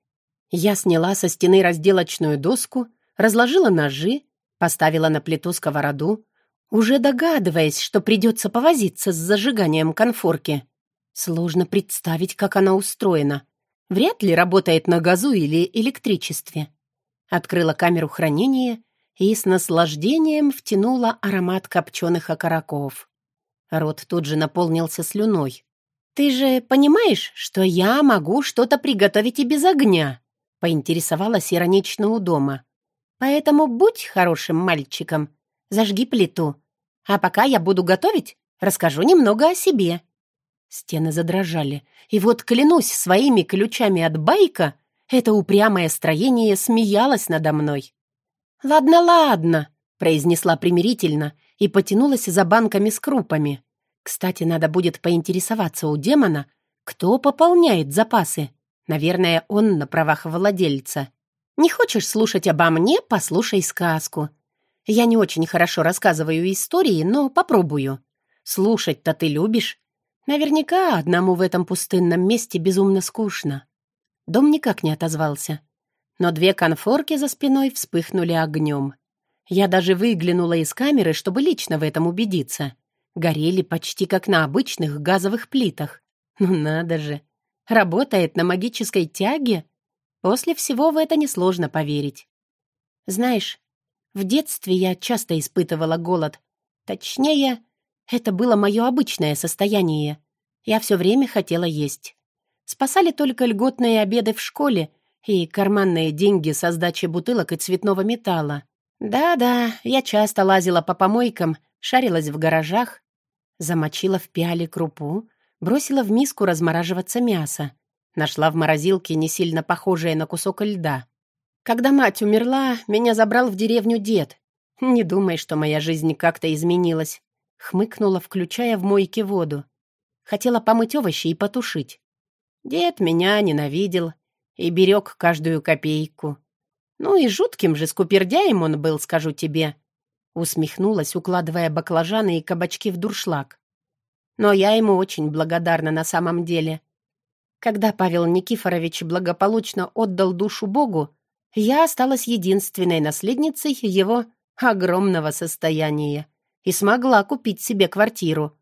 Я сняла со стены разделочную доску, разложила ножи, поставила на плиту сковороду, уже догадываясь, что придется повозиться с зажиганием конфорки. Сложно представить, как она устроена. Вряд ли работает на газу или электричестве. Открыла камеру хранения и с наслаждением втянула аромат копченых окороков. Рот тут же наполнился слюной. «Ты же понимаешь, что я могу что-то приготовить и без огня?» — поинтересовалась иронично у дома. «Поэтому будь хорошим мальчиком, зажги плиту. А пока я буду готовить, расскажу немного о себе». Стены задрожали, и вот, клянусь своими ключами от байка, это упрямое строение смеялось надо мной. «Ладно, ладно», — произнесла примирительно и потянулась за банками с крупами. Кстати, надо будет поинтересоваться у демона, кто пополняет запасы. Наверное, он на правах владельца. Не хочешь слушать обо мне? Послушай сказку. Я не очень хорошо рассказываю истории, но попробую. Слушать-то ты любишь. Наверняка одному в этом пустынном месте безумно скучно. Дом никак не отозвался. Но две конфорки за спиной вспыхнули огнем. Я даже выглянула из камеры, чтобы лично в этом убедиться горели почти как на обычных газовых плитах. Ну надо же! Работает на магической тяге? После всего в это несложно поверить. Знаешь, в детстве я часто испытывала голод. Точнее, это было мое обычное состояние. Я все время хотела есть. Спасали только льготные обеды в школе и карманные деньги со сдачи бутылок и цветного металла. Да-да, я часто лазила по помойкам, шарилась в гаражах, замочила в пиале крупу, бросила в миску размораживаться мясо, нашла в морозилке не сильно похожее на кусок льда. Когда мать умерла, меня забрал в деревню дед. Не думай, что моя жизнь как-то изменилась. Хмыкнула, включая в мойке воду. Хотела помыть овощи и потушить. Дед меня ненавидел и берег каждую копейку. Ну и жутким же скупердяем он был, скажу тебе. Усмехнулась, укладывая баклажаны и кабачки в дуршлаг. Но я ему очень благодарна на самом деле. Когда Павел Никифорович благополучно отдал душу Богу, я осталась единственной наследницей его огромного состояния и смогла купить себе квартиру.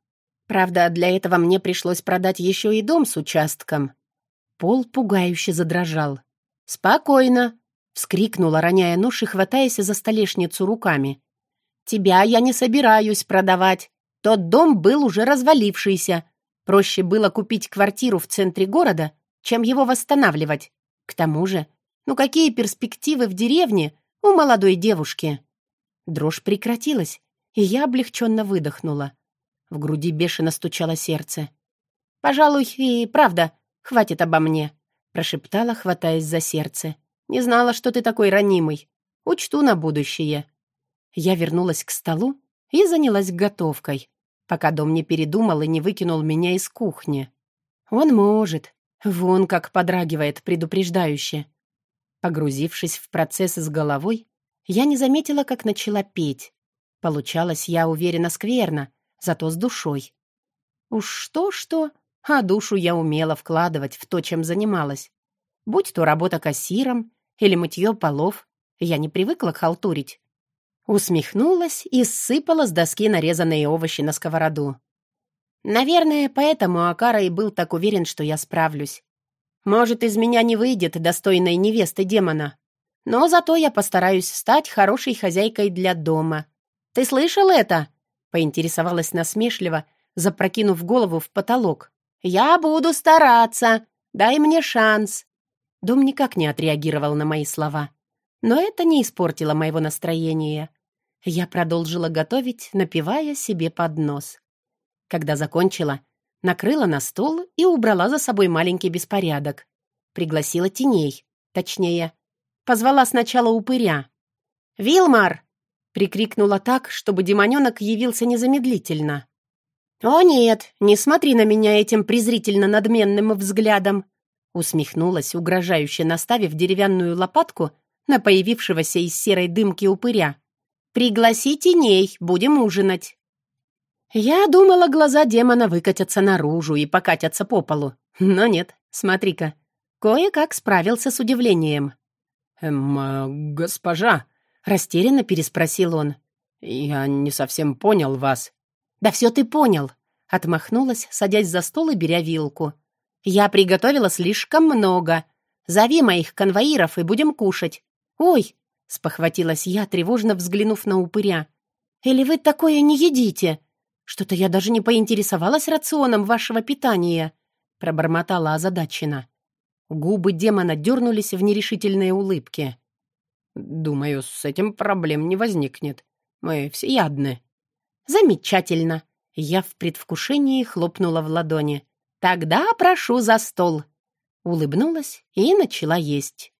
Правда, для этого мне пришлось продать еще и дом с участком. Пол пугающе задрожал. «Спокойно!» — вскрикнула, роняя нож и хватаясь за столешницу руками. «Тебя я не собираюсь продавать. Тот дом был уже развалившийся. Проще было купить квартиру в центре города, чем его восстанавливать. К тому же, ну какие перспективы в деревне у молодой девушки?» Дрожь прекратилась, и я облегченно выдохнула. В груди бешено стучало сердце. «Пожалуй, и правда, хватит обо мне», — прошептала, хватаясь за сердце. «Не знала, что ты такой ранимый. Учту на будущее». Я вернулась к столу и занялась готовкой, пока дом не передумал и не выкинул меня из кухни. Он может. Вон как подрагивает предупреждающе. Погрузившись в процесс с головой, я не заметила, как начала петь. Получалось, я уверена, скверно, зато с душой. Уж что-что, а душу я умела вкладывать в то, чем занималась. Будь то работа кассиром или мытье полов, я не привыкла халтурить. Усмехнулась и сыпала с доски нарезанные овощи на сковороду. Наверное, поэтому Акара и был так уверен, что я справлюсь. Может, из меня не выйдет достойной невесты демона. Но зато я постараюсь стать хорошей хозяйкой для дома. Ты слышал это?» — поинтересовалась насмешливо, запрокинув голову в потолок. «Я буду стараться. Дай мне шанс». Дом никак не отреагировал на мои слова. Но это не испортило моего настроения. Я продолжила готовить, напивая себе под нос. Когда закончила, накрыла на стол и убрала за собой маленький беспорядок. Пригласила теней, точнее, позвала сначала упыря. «Вилмар!» — прикрикнула так, чтобы демоненок явился незамедлительно. «О нет, не смотри на меня этим презрительно-надменным взглядом!» Усмехнулась, угрожающе наставив деревянную лопатку на появившегося из серой дымки упыря. «Пригласи теней, будем ужинать». Я думала, глаза демона выкатятся наружу и покатятся по полу. Но нет, смотри-ка. Кое-как справился с удивлением. «Эм, госпожа», — растерянно переспросил он. «Я не совсем понял вас». «Да все ты понял», — отмахнулась, садясь за стол и беря вилку. «Я приготовила слишком много. Зови моих конвоиров и будем кушать. Ой, — спохватилась я, тревожно взглянув на упыря. «Или вы такое не едите? Что-то я даже не поинтересовалась рационом вашего питания», — пробормотала озадачена. Губы демона дернулись в нерешительные улыбки. «Думаю, с этим проблем не возникнет. Мы всеядны». «Замечательно!» Я в предвкушении хлопнула в ладони. «Тогда прошу за стол!» Улыбнулась и начала есть.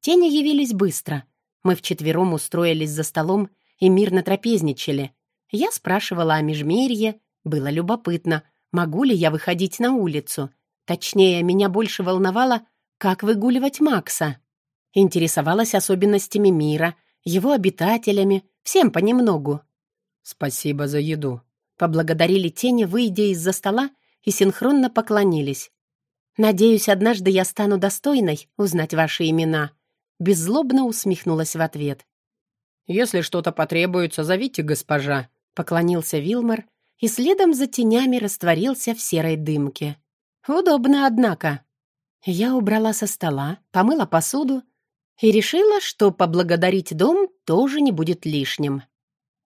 Тени явились быстро — мы вчетвером устроились за столом и мирно трапезничали. Я спрашивала о межмерье, было любопытно, могу ли я выходить на улицу. Точнее, меня больше волновало, как выгуливать Макса. Интересовалась особенностями мира, его обитателями, всем понемногу. «Спасибо за еду», — поблагодарили тени, выйдя из-за стола, и синхронно поклонились. «Надеюсь, однажды я стану достойной узнать ваши имена», Беззлобно усмехнулась в ответ. «Если что-то потребуется, зовите госпожа», — поклонился Вилмар и следом за тенями растворился в серой дымке. «Удобно, однако». Я убрала со стола, помыла посуду и решила, что поблагодарить дом тоже не будет лишним.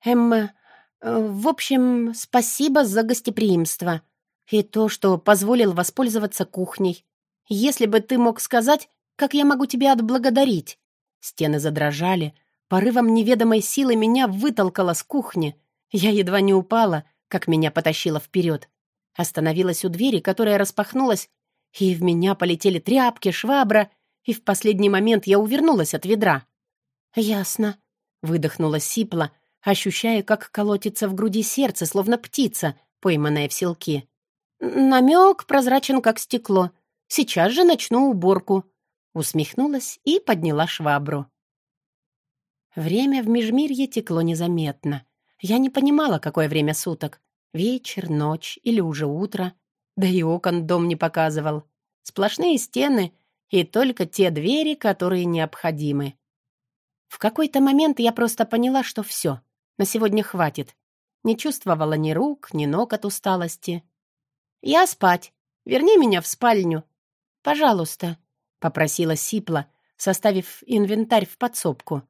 «Эмма, э, в общем, спасибо за гостеприимство и то, что позволил воспользоваться кухней. Если бы ты мог сказать, как я могу тебя отблагодарить?» Стены задрожали. Порывом неведомой силы меня вытолкало с кухни. Я едва не упала, как меня потащило вперед. Остановилась у двери, которая распахнулась, и в меня полетели тряпки, швабра, и в последний момент я увернулась от ведра. «Ясно», — выдохнула сипла, ощущая, как колотится в груди сердце, словно птица, пойманная в селки. «Намек прозрачен, как стекло. Сейчас же начну уборку усмехнулась и подняла швабру. Время в Межмирье текло незаметно. Я не понимала, какое время суток. Вечер, ночь или уже утро. Да и окон дом не показывал. Сплошные стены и только те двери, которые необходимы. В какой-то момент я просто поняла, что все, на сегодня хватит. Не чувствовала ни рук, ни ног от усталости. «Я спать. Верни меня в спальню. Пожалуйста», — попросила Сипла, составив инвентарь в подсобку.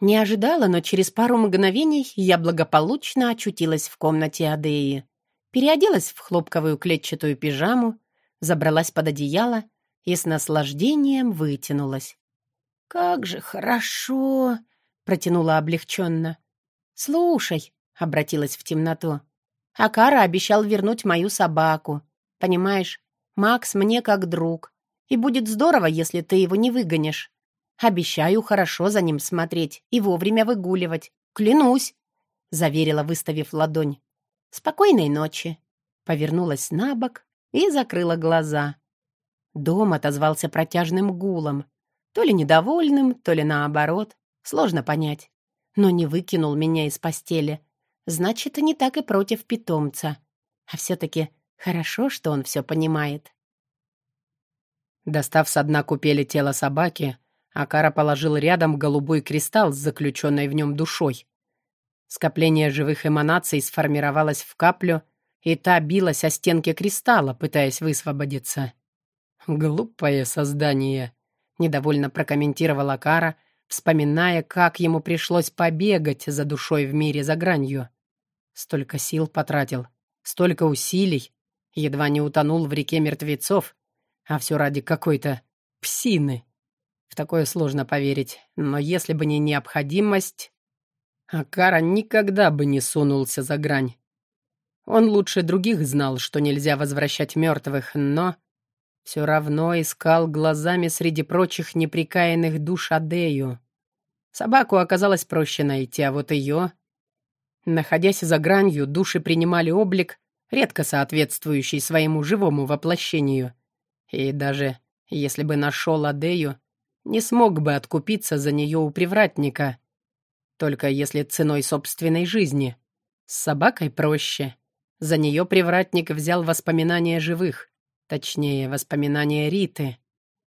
Не ожидала, но через пару мгновений я благополучно очутилась в комнате Адеи. Переоделась в хлопковую клетчатую пижаму, забралась под одеяло и с наслаждением вытянулась. «Как же хорошо!» — протянула облегченно. «Слушай», — обратилась в темноту, — «Акара обещал вернуть мою собаку. Понимаешь, Макс мне как друг, и будет здорово, если ты его не выгонишь. Обещаю хорошо за ним смотреть и вовремя выгуливать. Клянусь!» — заверила, выставив ладонь. «Спокойной ночи!» Повернулась на бок и закрыла глаза. Дом отозвался протяжным гулом. То ли недовольным, то ли наоборот. Сложно понять. Но не выкинул меня из постели. Значит, не так и против питомца. А все-таки хорошо, что он все понимает. Достав со дна купели тело собаки, Акара положил рядом голубой кристалл с заключенной в нем душой. Скопление живых эманаций сформировалось в каплю, и та билась о стенки кристалла, пытаясь высвободиться. «Глупое создание», — недовольно прокомментировала Кара, вспоминая, как ему пришлось побегать за душой в мире за гранью. Столько сил потратил, столько усилий, едва не утонул в реке мертвецов, а все ради какой-то псины. В такое сложно поверить, но если бы не необходимость... Акара никогда бы не сунулся за грань. Он лучше других знал, что нельзя возвращать мертвых, но все равно искал глазами среди прочих неприкаянных душ Адею. Собаку оказалось проще найти, а вот ее... Находясь за гранью, души принимали облик, редко соответствующий своему живому воплощению. И даже если бы нашел Адею, не смог бы откупиться за нее у привратника. Только если ценой собственной жизни. С собакой проще. За нее привратник взял воспоминания живых, точнее, воспоминания Риты.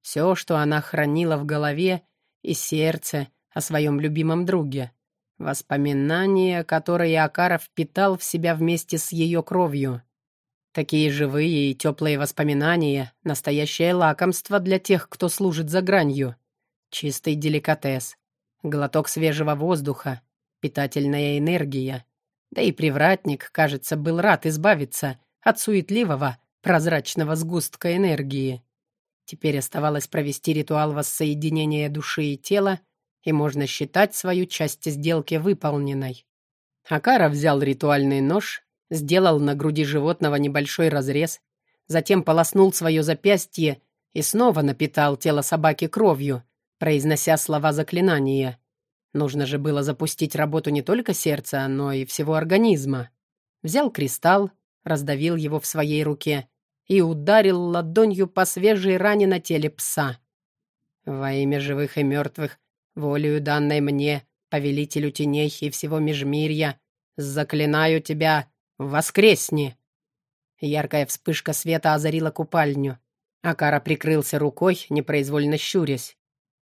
Все, что она хранила в голове и сердце о своем любимом друге. Воспоминания, которые Акаров впитал в себя вместе с ее кровью. Такие живые и теплые воспоминания — настоящее лакомство для тех, кто служит за гранью. Чистый деликатес. Глоток свежего воздуха. Питательная энергия. Да и привратник, кажется, был рад избавиться от суетливого, прозрачного сгустка энергии. Теперь оставалось провести ритуал воссоединения души и тела, и можно считать свою часть сделки выполненной. Акара взял ритуальный нож сделал на груди животного небольшой разрез, затем полоснул свое запястье и снова напитал тело собаки кровью, произнося слова заклинания. Нужно же было запустить работу не только сердца, но и всего организма. Взял кристалл, раздавил его в своей руке и ударил ладонью по свежей ране на теле пса. Во имя живых и мертвых, волею данной мне, повелителю теней и всего межмирья, заклинаю тебя «Воскресни!» Яркая вспышка света озарила купальню. Акара прикрылся рукой, непроизвольно щурясь.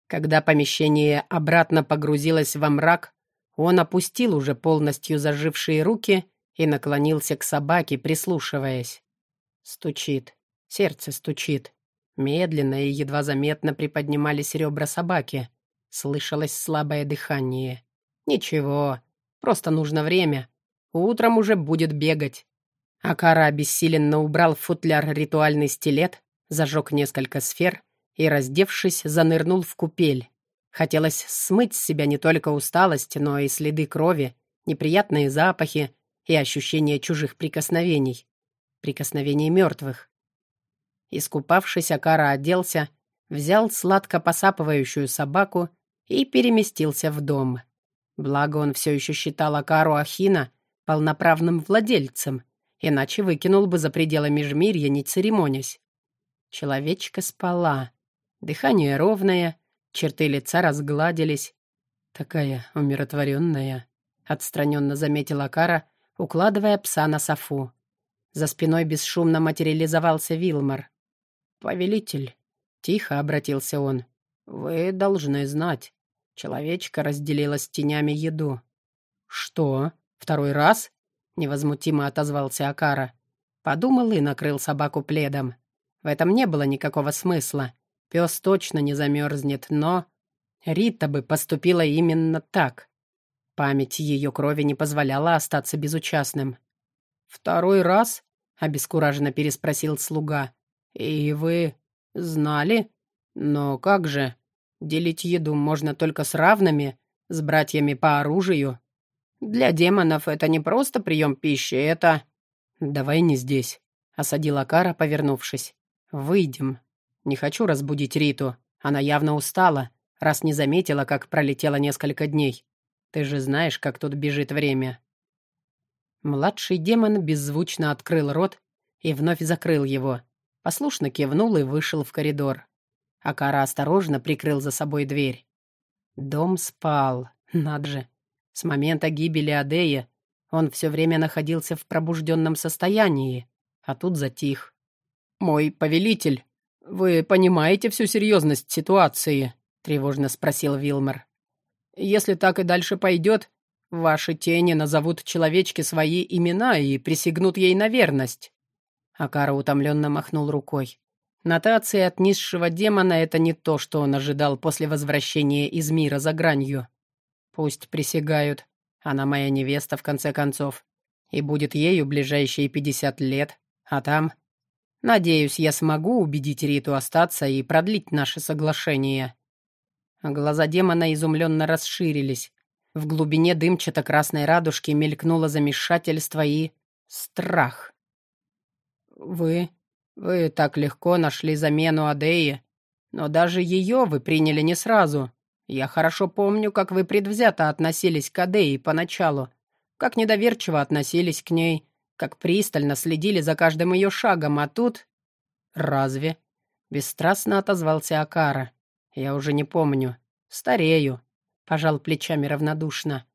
Когда помещение обратно погрузилось во мрак, он опустил уже полностью зажившие руки и наклонился к собаке, прислушиваясь. Стучит. Сердце стучит. Медленно и едва заметно приподнимались ребра собаки. Слышалось слабое дыхание. Ничего, просто нужно время. Утром уже будет бегать. Акара обессиленно убрал в футляр ритуальный стилет, зажег несколько сфер и, раздевшись, занырнул в купель. Хотелось смыть с себя не только усталость, но и следы крови, неприятные запахи и ощущение чужих прикосновений. Прикосновений мертвых. Искупавшись, Акара оделся, взял сладко посапывающую собаку и переместился в дом. Благо он все еще считал Акару Ахина полноправным владельцем, иначе выкинул бы за пределы межмирья, не церемонясь. Человечка спала. Дыхание ровное, черты лица разгладились. Такая умиротворенная, отстраненно заметила Кара, укладывая пса на софу. За спиной бесшумно материализовался Вилмар. «Повелитель», — тихо обратился он, — «вы должны знать. Человечка разделила с тенями еду». «Что?» Второй раз? — невозмутимо отозвался Акара. Подумал и накрыл собаку пледом. В этом не было никакого смысла. Пес точно не замерзнет, но... Рита бы поступила именно так. Память ее крови не позволяла остаться безучастным. «Второй раз?» — обескураженно переспросил слуга. «И вы знали? Но как же? Делить еду можно только с равными, с братьями по оружию. Для демонов это не просто прием пищи, это...» «Давай не здесь», — осадила Кара, повернувшись. «Выйдем. Не хочу разбудить Риту. Она явно устала, раз не заметила, как пролетело несколько дней. Ты же знаешь, как тут бежит время». Младший демон беззвучно открыл рот и вновь закрыл его. Послушно кивнул и вышел в коридор. Акара осторожно прикрыл за собой дверь. Дом спал. Над же. С момента гибели Адея он все время находился в пробужденном состоянии, а тут затих. «Мой повелитель, вы понимаете всю серьезность ситуации?» — тревожно спросил Вилмер. «Если так и дальше пойдет, ваши тени назовут человечке свои имена и присягнут ей на верность». Акара утомленно махнул рукой. Нотации от низшего демона — это не то, что он ожидал после возвращения из мира за гранью. Пусть присягают. Она моя невеста, в конце концов. И будет ею ближайшие пятьдесят лет. А там... Надеюсь, я смогу убедить Риту остаться и продлить наше соглашение. Глаза демона изумленно расширились. В глубине дымчато-красной радужки мелькнуло замешательство и... страх. «Вы... вы так легко нашли замену Адеи, но даже ее вы приняли не сразу. Я хорошо помню, как вы предвзято относились к Адеи поначалу, как недоверчиво относились к ней, как пристально следили за каждым ее шагом, а тут... Разве? Бесстрастно отозвался Акара. Я уже не помню. Старею. Пожал плечами равнодушно.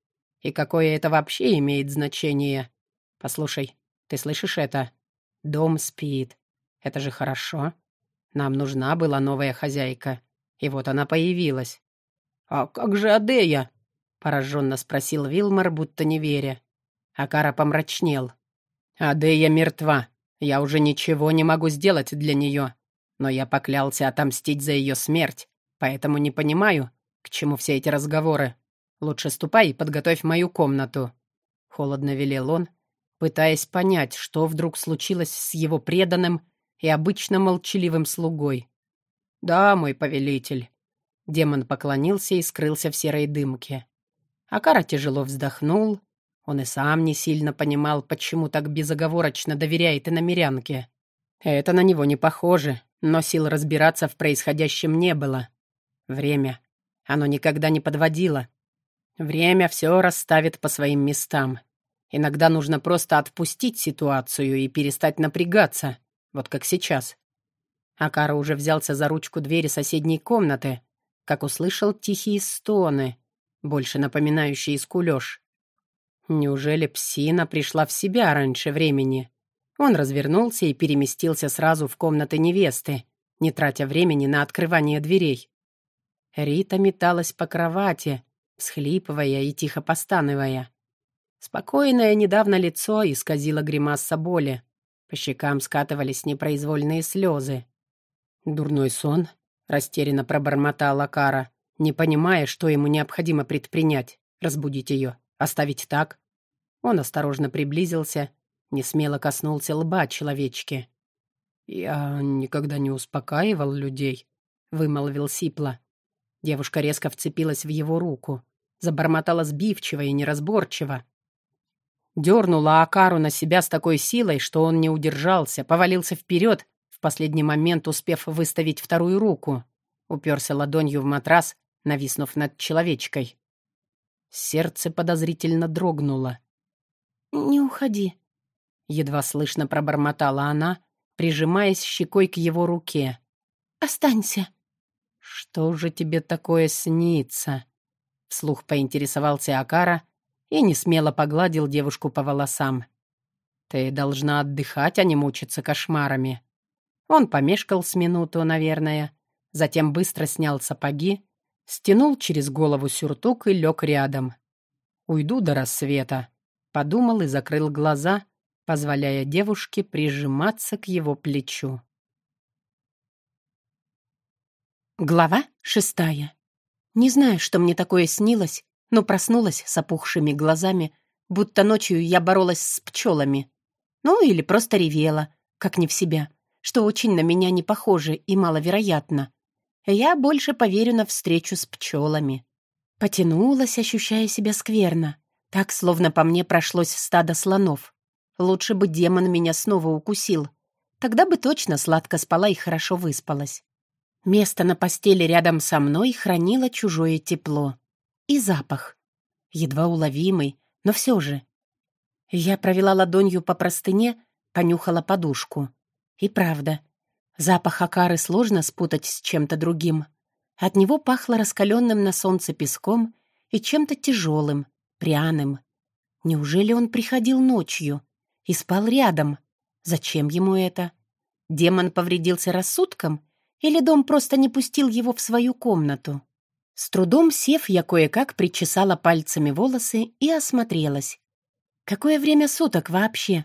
И какое это вообще имеет значение? Послушай, ты слышишь это? Дом спит. Это же хорошо. Нам нужна была новая хозяйка. И вот она появилась. «А как же Адея?» — пораженно спросил Вилмар, будто не веря. Акара помрачнел. «Адея мертва. Я уже ничего не могу сделать для нее. Но я поклялся отомстить за ее смерть, поэтому не понимаю, к чему все эти разговоры. Лучше ступай и подготовь мою комнату». Холодно велел он, пытаясь понять, что вдруг случилось с его преданным и обычно молчаливым слугой. «Да, мой повелитель», Демон поклонился и скрылся в серой дымке. Акара тяжело вздохнул. Он и сам не сильно понимал, почему так безоговорочно доверяет и намерянке. Это на него не похоже, но сил разбираться в происходящем не было. Время. Оно никогда не подводило. Время все расставит по своим местам. Иногда нужно просто отпустить ситуацию и перестать напрягаться, вот как сейчас. Акара уже взялся за ручку двери соседней комнаты, как услышал тихие стоны, больше напоминающие скулёж. Неужели псина пришла в себя раньше времени? Он развернулся и переместился сразу в комнаты невесты, не тратя времени на открывание дверей. Рита металась по кровати, схлипывая и тихо постанывая. Спокойное недавно лицо исказило гримаса боли. По щекам скатывались непроизвольные слезы. Дурной сон Растерянно пробормотала Кара, не понимая, что ему необходимо предпринять. Разбудить ее, оставить так. Он осторожно приблизился, не смело коснулся лба человечки. «Я никогда не успокаивал людей», — вымолвил Сипла. Девушка резко вцепилась в его руку, забормотала сбивчиво и неразборчиво. Дернула Акару на себя с такой силой, что он не удержался, повалился вперед в последний момент успев выставить вторую руку. Уперся ладонью в матрас, нависнув над человечкой. Сердце подозрительно дрогнуло. «Не уходи», — едва слышно пробормотала она, прижимаясь щекой к его руке. «Останься». «Что же тебе такое снится?» Вслух поинтересовался Акара и несмело погладил девушку по волосам. «Ты должна отдыхать, а не мучиться кошмарами. Он помешкал с минуту, наверное, затем быстро снял сапоги, стянул через голову сюртук и лег рядом. «Уйду до рассвета. подумал и закрыл глаза, позволяя девушке прижиматься к его плечу. Глава шестая. Не знаю, что мне такое снилось, но проснулась с опухшими глазами, будто ночью я боролась с пчелами. Ну, или просто ревела, как не в себя, что очень на меня не похоже и маловероятно. Я больше поверю на встречу с пчелами. Потянулась, ощущая себя скверно. Так, словно по мне прошлось стадо слонов. Лучше бы демон меня снова укусил. Тогда бы точно сладко спала и хорошо выспалась. Место на постели рядом со мной хранило чужое тепло. И запах. Едва уловимый, но все же. Я провела ладонью по простыне, понюхала подушку. И правда, запах акары сложно спутать с чем-то другим. От него пахло раскаленным на солнце песком и чем-то тяжелым, пряным. Неужели он приходил ночью и спал рядом? Зачем ему это? Демон повредился рассудком или дом просто не пустил его в свою комнату? С трудом сев, я кое-как причесала пальцами волосы и осмотрелась. Какое время суток вообще?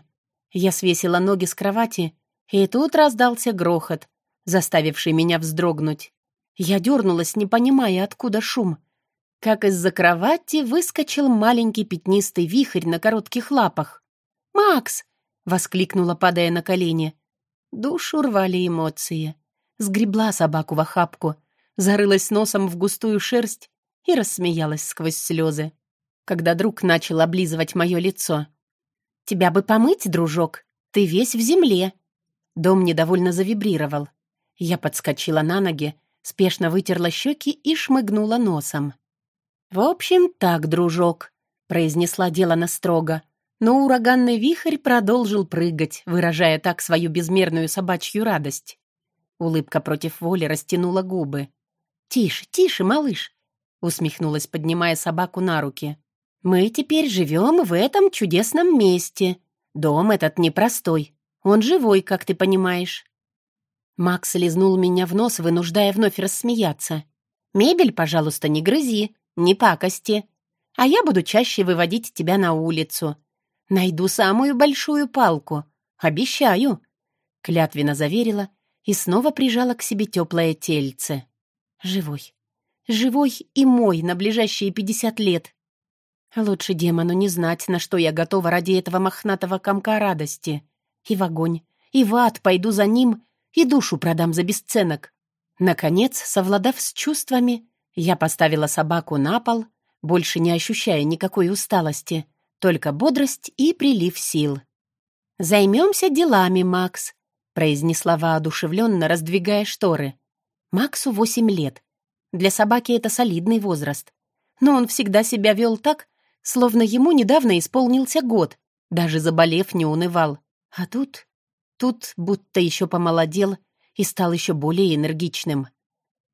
Я свесила ноги с кровати, и тут раздался грохот, заставивший меня вздрогнуть. Я дернулась, не понимая, откуда шум. Как из-за кровати выскочил маленький пятнистый вихрь на коротких лапах. «Макс!» — воскликнула, падая на колени. Душу рвали эмоции сгребла собаку в охапку, зарылась носом в густую шерсть и рассмеялась сквозь слезы, когда друг начал облизывать мое лицо. «Тебя бы помыть, дружок, ты весь в земле». Дом недовольно завибрировал. Я подскочила на ноги, спешно вытерла щеки и шмыгнула носом. «В общем, так, дружок», — произнесла Делана строго, но ураганный вихрь продолжил прыгать, выражая так свою безмерную собачью радость. Улыбка против воли растянула губы. «Тише, тише, малыш!» усмехнулась, поднимая собаку на руки. «Мы теперь живем в этом чудесном месте. Дом этот непростой. Он живой, как ты понимаешь». Макс лизнул меня в нос, вынуждая вновь рассмеяться. «Мебель, пожалуйста, не грызи, не пакости. А я буду чаще выводить тебя на улицу. Найду самую большую палку. Обещаю!» Клятвенно заверила и снова прижала к себе теплое тельце. Живой. Живой и мой на ближайшие пятьдесят лет. Лучше демону не знать, на что я готова ради этого мохнатого комка радости. И в огонь, и в ад пойду за ним, и душу продам за бесценок. Наконец, совладав с чувствами, я поставила собаку на пол, больше не ощущая никакой усталости, только бодрость и прилив сил. «Займемся делами, Макс», произнесла воодушевленно, раздвигая шторы. Максу восемь лет. Для собаки это солидный возраст. Но он всегда себя вел так, словно ему недавно исполнился год, даже заболев не унывал. А тут... Тут будто еще помолодел и стал еще более энергичным.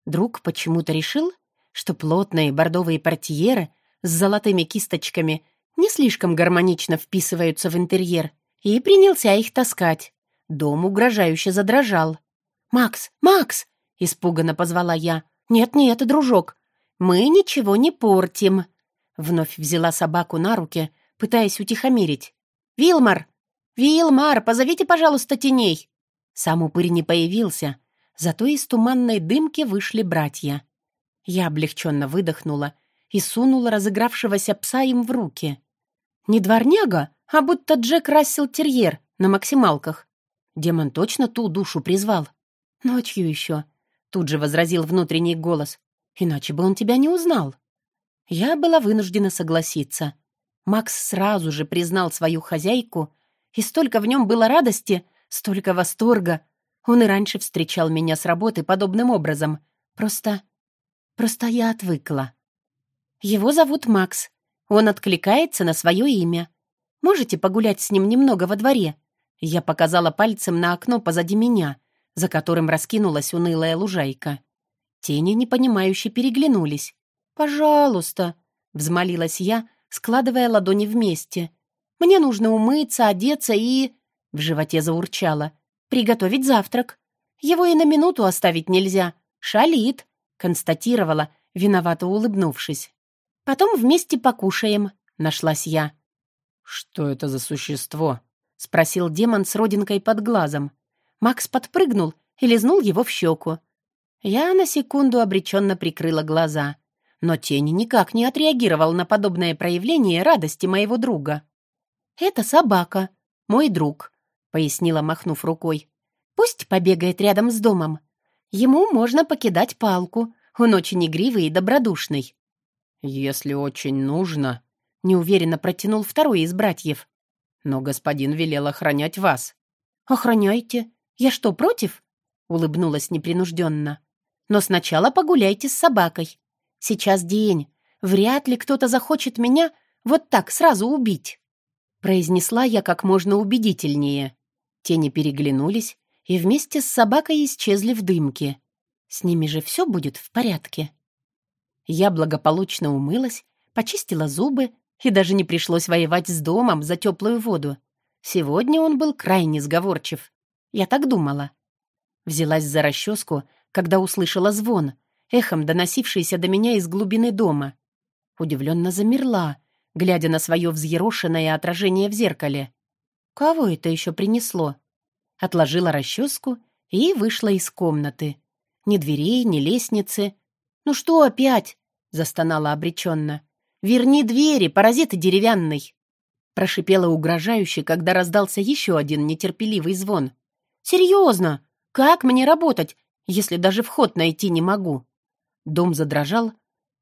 Друг почему-то решил, что плотные бордовые портьеры с золотыми кисточками не слишком гармонично вписываются в интерьер, и принялся их таскать. Дом угрожающе задрожал. «Макс! Макс!» — испуганно позвала я. «Нет-нет, дружок, мы ничего не портим!» Вновь взяла собаку на руки, пытаясь утихомирить. «Вилмар! Вилмар, позовите, пожалуйста, теней!» Сам упырь не появился, зато из туманной дымки вышли братья. Я облегченно выдохнула и сунула разыгравшегося пса им в руки. Не дворняга, а будто Джек Рассел Терьер на максималках. Демон точно ту душу призвал? Ночью еще. Тут же возразил внутренний голос. Иначе бы он тебя не узнал. Я была вынуждена согласиться. Макс сразу же признал свою хозяйку, и столько в нем было радости, столько восторга. Он и раньше встречал меня с работы подобным образом. Просто... просто я отвыкла. Его зовут Макс. Он откликается на свое имя. Можете погулять с ним немного во дворе? Я показала пальцем на окно позади меня, за которым раскинулась унылая лужайка. Тени непонимающе переглянулись. «Пожалуйста», — взмолилась я, складывая ладони вместе. «Мне нужно умыться, одеться и...» В животе заурчало. «Приготовить завтрак. Его и на минуту оставить нельзя. Шалит», — констатировала, виновато улыбнувшись. «Потом вместе покушаем», — нашлась я. «Что это за существо?» — спросил демон с родинкой под глазом. Макс подпрыгнул и лизнул его в щеку. Я на секунду обреченно прикрыла глаза, но тень никак не отреагировал на подобное проявление радости моего друга. «Это собака, мой друг», — пояснила, махнув рукой. «Пусть побегает рядом с домом. Ему можно покидать палку, он очень игривый и добродушный». «Если очень нужно», — неуверенно протянул второй из братьев. «Но господин велел охранять вас». «Охраняйте. Я что, против?» — улыбнулась непринужденно. «Но сначала погуляйте с собакой. Сейчас день. Вряд ли кто-то захочет меня вот так сразу убить». Произнесла я как можно убедительнее. Тени переглянулись и вместе с собакой исчезли в дымке. С ними же все будет в порядке. Я благополучно умылась, почистила зубы, и даже не пришлось воевать с домом за теплую воду. Сегодня он был крайне сговорчив. Я так думала. Взялась за расческу, когда услышала звон, эхом доносившийся до меня из глубины дома. Удивленно замерла, глядя на свое взъерошенное отражение в зеркале. Кого это еще принесло? Отложила расческу и вышла из комнаты. Ни дверей, ни лестницы, «Ну что опять?» — застонала обреченно. «Верни двери, паразит деревянный!» Прошипела угрожающе, когда раздался еще один нетерпеливый звон. «Серьезно? Как мне работать, если даже вход найти не могу?» Дом задрожал,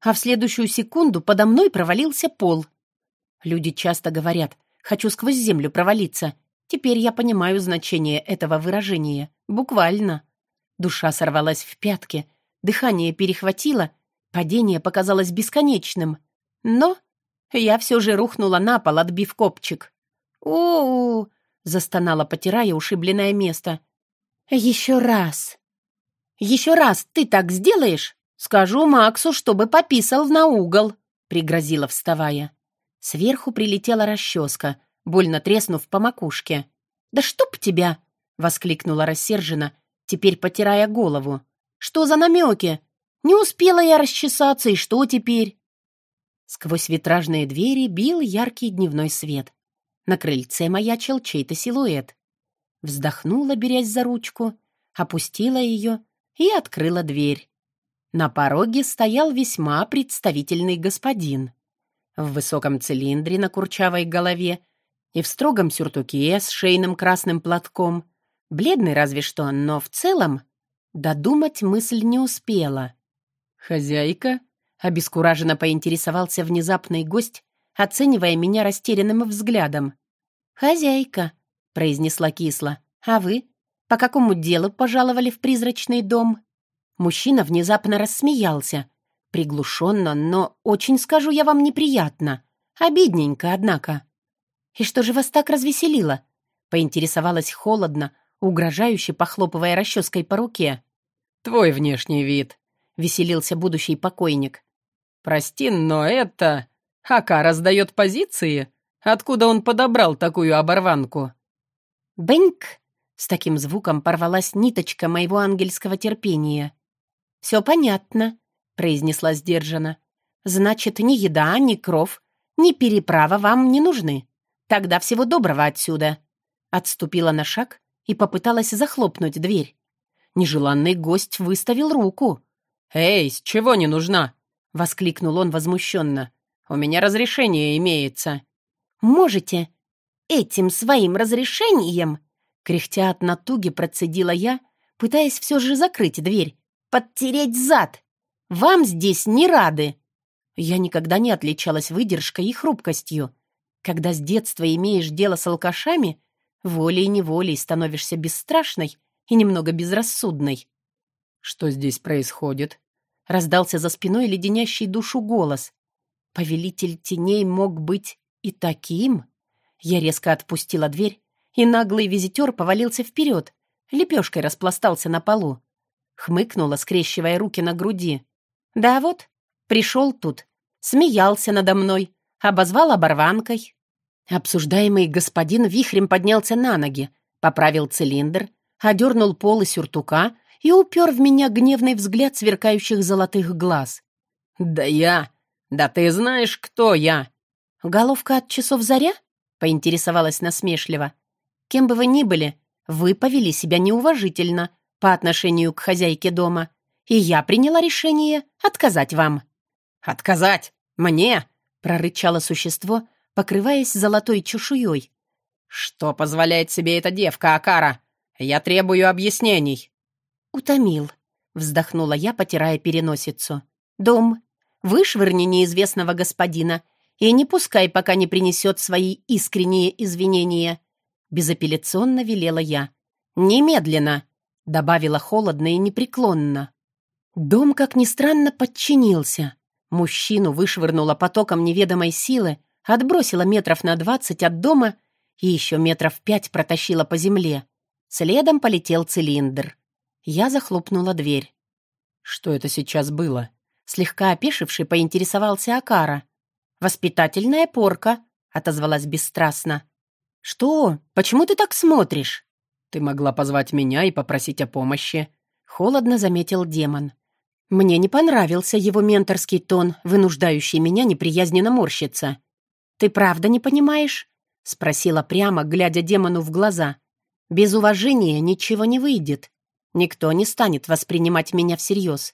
а в следующую секунду подо мной провалился пол. Люди часто говорят «хочу сквозь землю провалиться». Теперь я понимаю значение этого выражения. Буквально. Душа сорвалась в пятки — Дыхание перехватило, падение показалось бесконечным. Но я все же рухнула на пол, отбив копчик. «У-у-у!» — застонала, потирая ушибленное место. «Еще раз!» «Еще раз ты так сделаешь? Скажу Максу, чтобы пописал на угол!» — пригрозила, вставая. Сверху прилетела расческа, больно треснув по макушке. «Да чтоб тебя!» — воскликнула рассерженно, теперь потирая голову. Что за намеки? Не успела я расчесаться, и что теперь? Сквозь витражные двери бил яркий дневной свет. На крыльце маячил чей-то силуэт. Вздохнула, берясь за ручку, опустила ее и открыла дверь. На пороге стоял весьма представительный господин. В высоком цилиндре на курчавой голове и в строгом сюртуке с шейным красным платком. Бледный разве что, но в целом Додумать мысль не успела. «Хозяйка?» — обескураженно поинтересовался внезапный гость, оценивая меня растерянным взглядом. «Хозяйка», — произнесла кисло. «А вы? По какому делу пожаловали в призрачный дом?» Мужчина внезапно рассмеялся. Приглушенно, но очень, скажу я вам, неприятно. Обидненько, однако. «И что же вас так развеселило?» — поинтересовалась холодно, угрожающе похлопывая расческой по руке. «Твой внешний вид», — веселился будущий покойник. «Прости, но это... Хака раздает позиции? Откуда он подобрал такую оборванку?» «Бэньк!» — с таким звуком порвалась ниточка моего ангельского терпения. «Все понятно», — произнесла сдержанно. «Значит, ни еда, ни кров, ни переправа вам не нужны. Тогда всего доброго отсюда». Отступила на шаг и попыталась захлопнуть дверь. Нежеланный гость выставил руку. «Эй, с чего не нужна?» — воскликнул он возмущенно. «У меня разрешение имеется». «Можете этим своим разрешением?» Кряхтя от натуги процедила я, пытаясь все же закрыть дверь. «Подтереть зад! Вам здесь не рады!» Я никогда не отличалась выдержкой и хрупкостью. Когда с детства имеешь дело с алкашами, Волей-неволей становишься бесстрашной и немного безрассудной. «Что здесь происходит?» Раздался за спиной леденящий душу голос. Повелитель теней мог быть и таким. Я резко отпустила дверь, и наглый визитер повалился вперед, лепешкой распластался на полу. Хмыкнула, скрещивая руки на груди. «Да вот, пришел тут, смеялся надо мной, обозвал оборванкой, Обсуждаемый господин вихрем поднялся на ноги, поправил цилиндр, одернул полы сюртука и упер в меня гневный взгляд сверкающих золотых глаз. «Да я! Да ты знаешь, кто я!» «Головка от часов заря?» поинтересовалась насмешливо. «Кем бы вы ни были, вы повели себя неуважительно по отношению к хозяйке дома, и я приняла решение отказать вам». «Отказать? Мне?» — прорычало существо, покрываясь золотой чешуей. «Что позволяет себе эта девка, Акара? Я требую объяснений». «Утомил», — вздохнула я, потирая переносицу. «Дом, вышвырни неизвестного господина и не пускай, пока не принесет свои искренние извинения. Безапелляционно велела я. «Немедленно!» — добавила холодно и непреклонно. Дом, как ни странно, подчинился. Мужчину вышвырнуло потоком неведомой силы, отбросило метров на двадцать от дома и еще метров пять протащило по земле. Следом полетел цилиндр. Я захлопнула дверь. «Что это сейчас было?» Слегка опешивший поинтересовался Акара. «Воспитательная порка», — отозвалась бесстрастно. «Что? Почему ты так смотришь?» «Ты могла позвать меня и попросить о помощи», — холодно заметил демон. Мне не понравился его менторский тон, вынуждающий меня неприязненно морщиться. «Ты правда не понимаешь?» — спросила прямо, глядя демону в глаза. «Без уважения ничего не выйдет. Никто не станет воспринимать меня всерьез.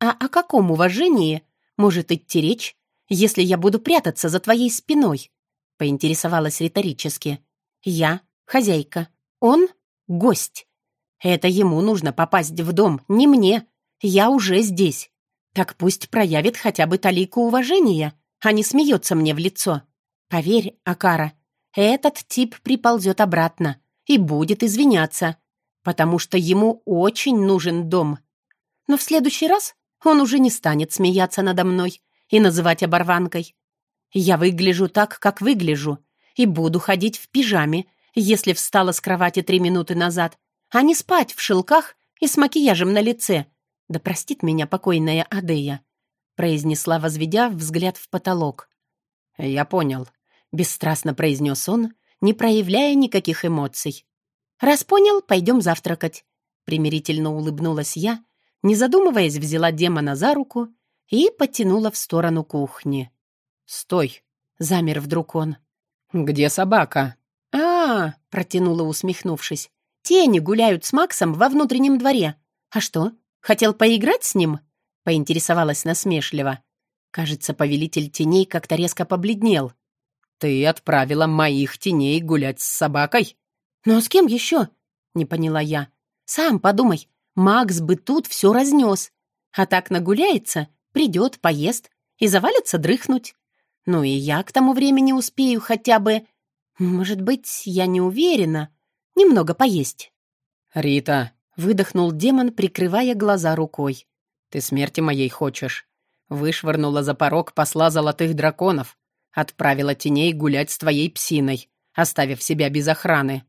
А о каком уважении может идти речь, если я буду прятаться за твоей спиной?» — поинтересовалась риторически. «Я — хозяйка, он — гость. Это ему нужно попасть в дом, не мне. Я уже здесь. Так пусть проявит хотя бы талику уважения, а не смеется мне в лицо. Поверь, Акара, этот тип приползет обратно и будет извиняться, потому что ему очень нужен дом. Но в следующий раз он уже не станет смеяться надо мной, и называть оборванкой. Я выгляжу так, как выгляжу, и буду ходить в пижаме, если встала с кровати три минуты назад, а не спать в шелках и с макияжем на лице. Да простит меня покойная Адея, произнесла, возведя взгляд в потолок. «Я понял», — бесстрастно произнес он, не проявляя никаких эмоций. «Раз понял, пойдем завтракать», — примирительно улыбнулась я, не задумываясь, взяла демона за руку и потянула в сторону кухни. «Стой!» — замер вдруг он. «Где собака?» а, -а, -а протянула, усмехнувшись. «Тени гуляют с Максом во внутреннем дворе. А что, хотел поиграть с ним?» — поинтересовалась насмешливо. Кажется, повелитель теней как-то резко побледнел. «Ты отправила моих теней гулять с собакой?» «Ну а с кем еще?» — не поняла я. «Сам подумай, Макс бы тут все разнес. А так нагуляется, придет, поест и завалится дрыхнуть. Ну и я к тому времени успею хотя бы... Может быть, я не уверена. Немного поесть. «Рита!» — выдохнул демон, прикрывая глаза рукой. «Ты смерти моей хочешь?» Вышвырнула за порог посла золотых драконов. Отправила теней гулять с твоей псиной, оставив себя без охраны.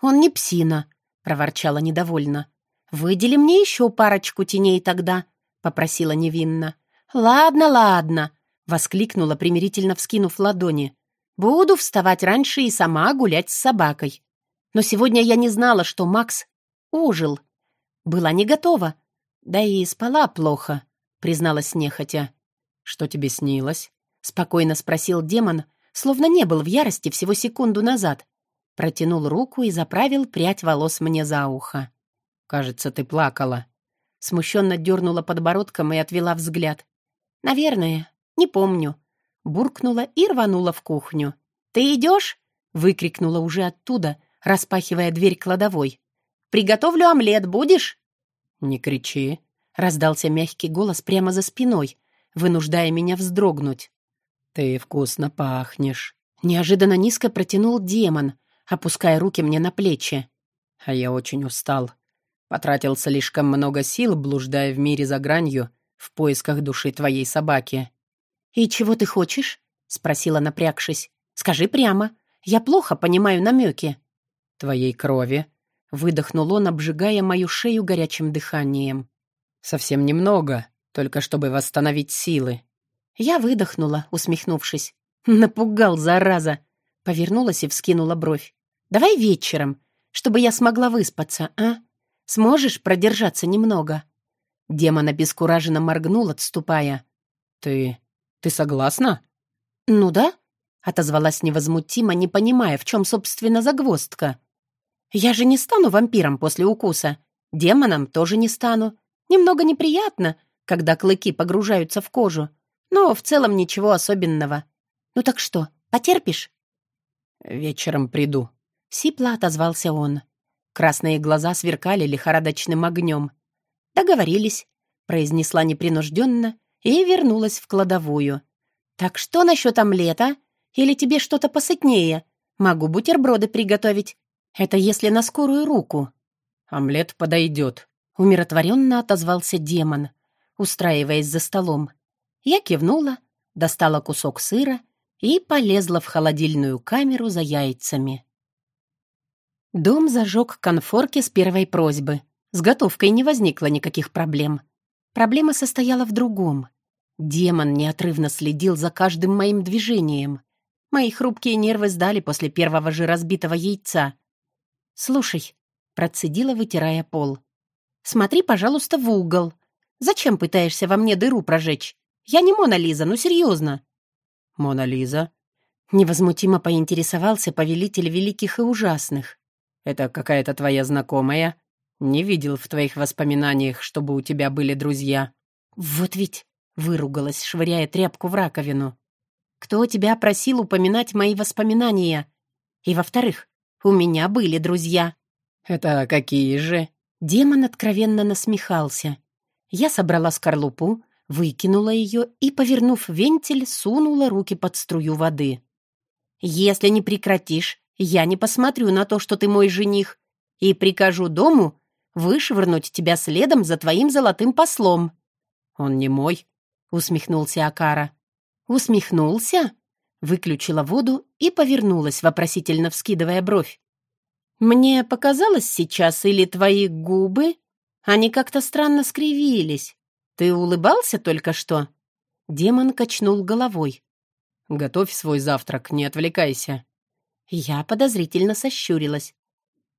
«Он не псина», — проворчала недовольно. «Выдели мне еще парочку теней тогда», — попросила невинно. «Ладно, ладно», — воскликнула, примирительно вскинув ладони. «Буду вставать раньше и сама гулять с собакой. Но сегодня я не знала, что Макс ужил. Была не готова. Да и спала плохо», — призналась нехотя. «Что тебе снилось?» — спокойно спросил демон, словно не был в ярости всего секунду назад. Протянул руку и заправил прядь волос мне за ухо. «Кажется, ты плакала». Смущенно дернула подбородком и отвела взгляд. «Наверное, не помню». Буркнула и рванула в кухню. «Ты идешь?» — выкрикнула уже оттуда, распахивая дверь кладовой. «Приготовлю омлет, будешь?» «Не кричи», — раздался мягкий голос прямо за спиной, вынуждая меня вздрогнуть. «Ты вкусно пахнешь», — неожиданно низко протянул демон, опуская руки мне на плечи. «А я очень устал. Потратил слишком много сил, блуждая в мире за гранью, в поисках души твоей собаки». «И чего ты хочешь?» — спросила, напрягшись. «Скажи прямо. Я плохо понимаю намеки». «Твоей крови», — выдохнул он, обжигая мою шею горячим дыханием. «Совсем немного, только чтобы восстановить силы». Я выдохнула, усмехнувшись. «Напугал, зараза!» Повернулась и вскинула бровь. «Давай вечером, чтобы я смогла выспаться, а?» Сможешь продержаться немного?» Демон обескураженно моргнул, отступая. «Ты... ты согласна?» «Ну да. отозвалась невозмутимо, не понимая, в чем, собственно, загвоздка. «Я же не стану вампиром после укуса. Демоном тоже не стану. Немного неприятно, когда клыки погружаются в кожу, но в целом ничего особенного. Ну так что, потерпишь?» «Вечером приду», — сипло отозвался он. Красные глаза сверкали лихорадочным огнем. «Договорились», — произнесла непринужденно и вернулась в кладовую. «Так что насчет омлета? Или тебе что-то посытнее? Могу бутерброды приготовить. Это если на скорую руку». «Омлет подойдет», — умиротворенно отозвался демон, устраиваясь за столом. Я кивнула, достала кусок сыра и полезла в холодильную камеру за яйцами. Дом зажег конфорки с первой просьбы. С готовкой не возникло никаких проблем. Проблема состояла в другом. Демон неотрывно следил за каждым моим движением. Мои хрупкие нервы сдали после первого же разбитого яйца. «Слушай», — процедила, вытирая пол, — «смотри, пожалуйста, в угол. Зачем пытаешься во мне дыру прожечь? Я не Мона Лиза, ну серьезно». «Мона Лиза?» Невозмутимо поинтересовался повелитель великих и ужасных. «Это какая-то твоя знакомая? Не видел в твоих воспоминаниях, чтобы у тебя были друзья». «Вот ведь!» — выругалась, швыряя тряпку в раковину. «Кто тебя просил упоминать мои воспоминания? И, во-вторых, у меня были друзья». «Это какие же?» Демон откровенно насмехался. Я собрала скорлупу, выкинула ее и, повернув вентиль, сунула руки под струю воды. «Если не прекратишь, я не посмотрю на то, что ты мой жених, и прикажу дому вышвырнуть тебя следом за твоим золотым послом». «Он не мой», — усмехнулся Акара. «Усмехнулся?» Выключила воду и повернулась, вопросительно вскидывая бровь. «Мне показалось сейчас, или твои губы? Они как-то странно скривились. Ты улыбался только что?» Демон качнул головой. «Готовь свой завтрак, не отвлекайся». Я подозрительно сощурилась.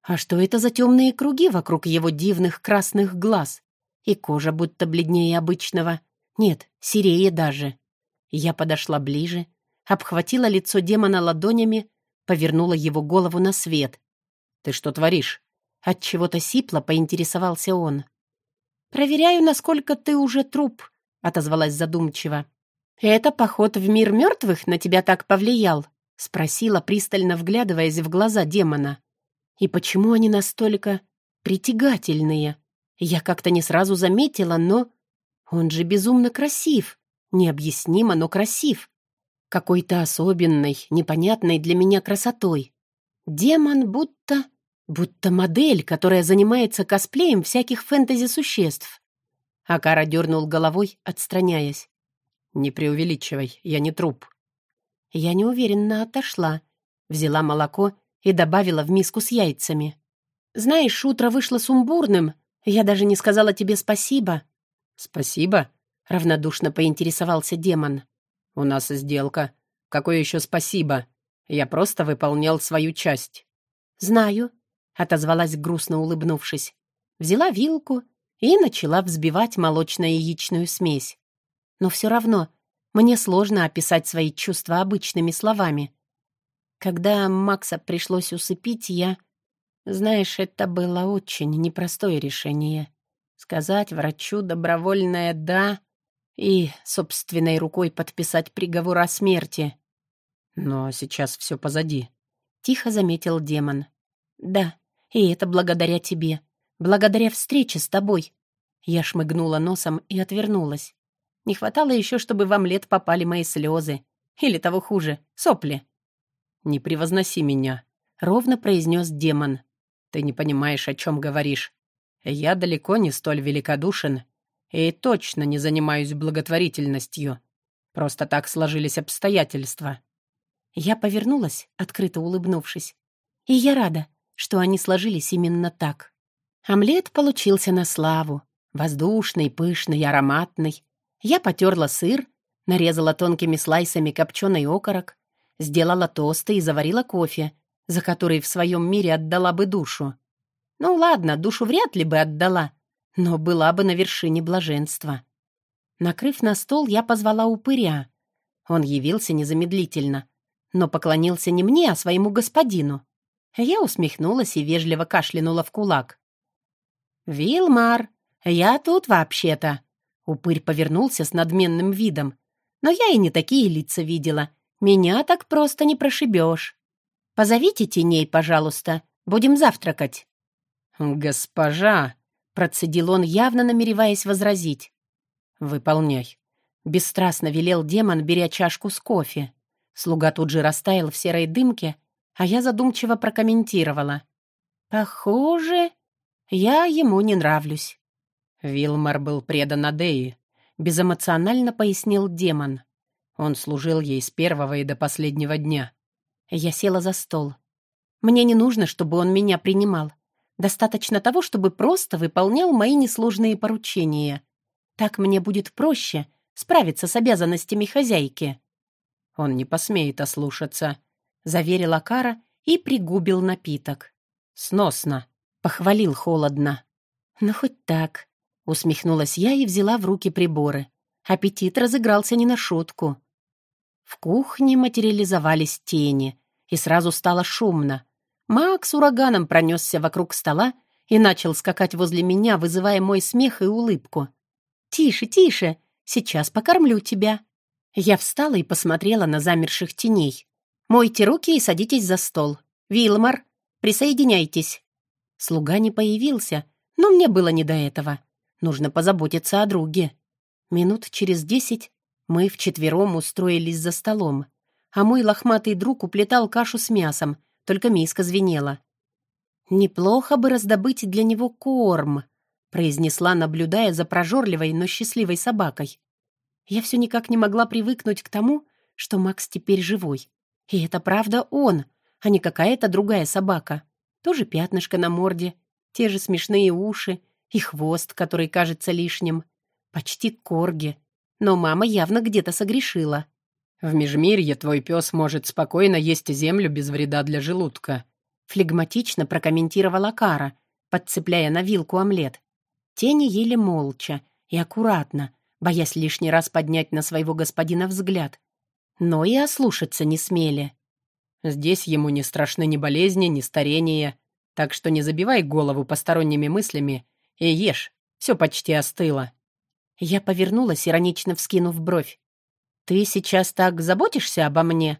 А что это за темные круги вокруг его дивных красных глаз? И кожа будто бледнее обычного. Нет, серее даже. Я подошла ближе, обхватила лицо демона ладонями, повернула его голову на свет. «Ты что творишь?» От чего то сипло поинтересовался он. «Проверяю, насколько ты уже труп», — отозвалась задумчиво. «Это поход в мир мертвых на тебя так повлиял?» — спросила, пристально вглядываясь в глаза демона. «И почему они настолько притягательные? Я как-то не сразу заметила, но... Он же безумно красив. Необъяснимо, но красив. Какой-то особенной, непонятной для меня красотой. Демон будто... будто модель, которая занимается косплеем всяких фэнтези-существ. Акара дернул головой, отстраняясь. «Не преувеличивай, я не труп». Я неуверенно отошла, взяла молоко и добавила в миску с яйцами. «Знаешь, утро вышло сумбурным. Я даже не сказала тебе спасибо». «Спасибо?» — равнодушно поинтересовался демон. «У нас сделка. Какое еще спасибо? Я просто выполнял свою часть». «Знаю», — отозвалась грустно улыбнувшись. Взяла вилку и начала взбивать молочно-яичную смесь. Но все равно мне сложно описать свои чувства обычными словами. Когда Макса пришлось усыпить, я... Знаешь, это было очень непростое решение. Сказать врачу добровольное «да» и собственной рукой подписать приговор о смерти. Но сейчас все позади. Тихо заметил демон. Да, и это благодаря тебе. Благодаря встрече с тобой. Я шмыгнула носом и отвернулась. Не хватало еще, чтобы в омлет попали мои слезы. Или того хуже, сопли. «Не превозноси меня», — ровно произнес демон. «Ты не понимаешь, о чем говоришь. Я далеко не столь великодушен и точно не занимаюсь благотворительностью. Просто так сложились обстоятельства». Я повернулась, открыто улыбнувшись. И я рада, что они сложились именно так. Омлет получился на славу. Воздушный, пышный, ароматный. Я потерла сыр, нарезала тонкими слайсами копченый окорок, сделала тосты и заварила кофе, за который в своем мире отдала бы душу. Ну ладно, душу вряд ли бы отдала, но была бы на вершине блаженства. Накрыв на стол, я позвала упыря. Он явился незамедлительно. но поклонился не мне, а своему господину. Я усмехнулась и вежливо кашлянула в кулак. «Вилмар, я тут вообще-то». Упырь повернулся с надменным видом. «Но я и не такие лица видела. Меня так просто не прошибешь. Позовите теней, пожалуйста. Будем завтракать». «Госпожа», — процедил он, явно намереваясь возразить. «Выполняй». Бесстрастно велел демон, беря чашку с кофе. Слуга тут же растаял в серой дымке, а я задумчиво прокомментировала. «Похоже, я ему не нравлюсь». Вилмар был предан Адеи, безэмоционально пояснил демон. Он служил ей с первого и до последнего дня. Я села за стол. Мне не нужно, чтобы он меня принимал. Достаточно того, чтобы просто выполнял мои несложные поручения. Так мне будет проще справиться с обязанностями хозяйки. Он не посмеет ослушаться, заверила Кара и пригубил напиток. Сносно, похвалил холодно. Ну хоть так, усмехнулась я и взяла в руки приборы. Аппетит разыгрался не на шутку. В кухне материализовались тени, и сразу стало шумно. Макс ураганом пронесся вокруг стола и начал скакать возле меня, вызывая мой смех и улыбку. «Тише, тише, сейчас покормлю тебя», я встала и посмотрела на замерших теней. «Мойте руки и садитесь за стол. Вилмар, присоединяйтесь». Слуга не появился, но мне было не до этого. Нужно позаботиться о друге. Минут через десять мы вчетвером устроились за столом, а мой лохматый друг уплетал кашу с мясом, только миска звенела. «Неплохо бы раздобыть для него корм», произнесла, наблюдая за прожорливой, но счастливой собакой. Я все никак не могла привыкнуть к тому, что Макс теперь живой. И это правда он, а не какая-то другая собака. Тоже пятнышко на морде, те же смешные уши и хвост, который кажется лишним. Почти корги. Но мама явно где-то согрешила. «В Межмирье твой пес может спокойно есть землю без вреда для желудка», флегматично прокомментировала Кара, подцепляя на вилку омлет. Тени ели молча и аккуратно, боясь лишний раз поднять на своего господина взгляд. Но и ослушаться не смели. «Здесь ему не страшны ни болезни, ни старения, так что не забивай голову посторонними мыслями и ешь, все почти остыло». Я повернулась, иронично вскинув бровь. «Ты сейчас так заботишься обо мне?»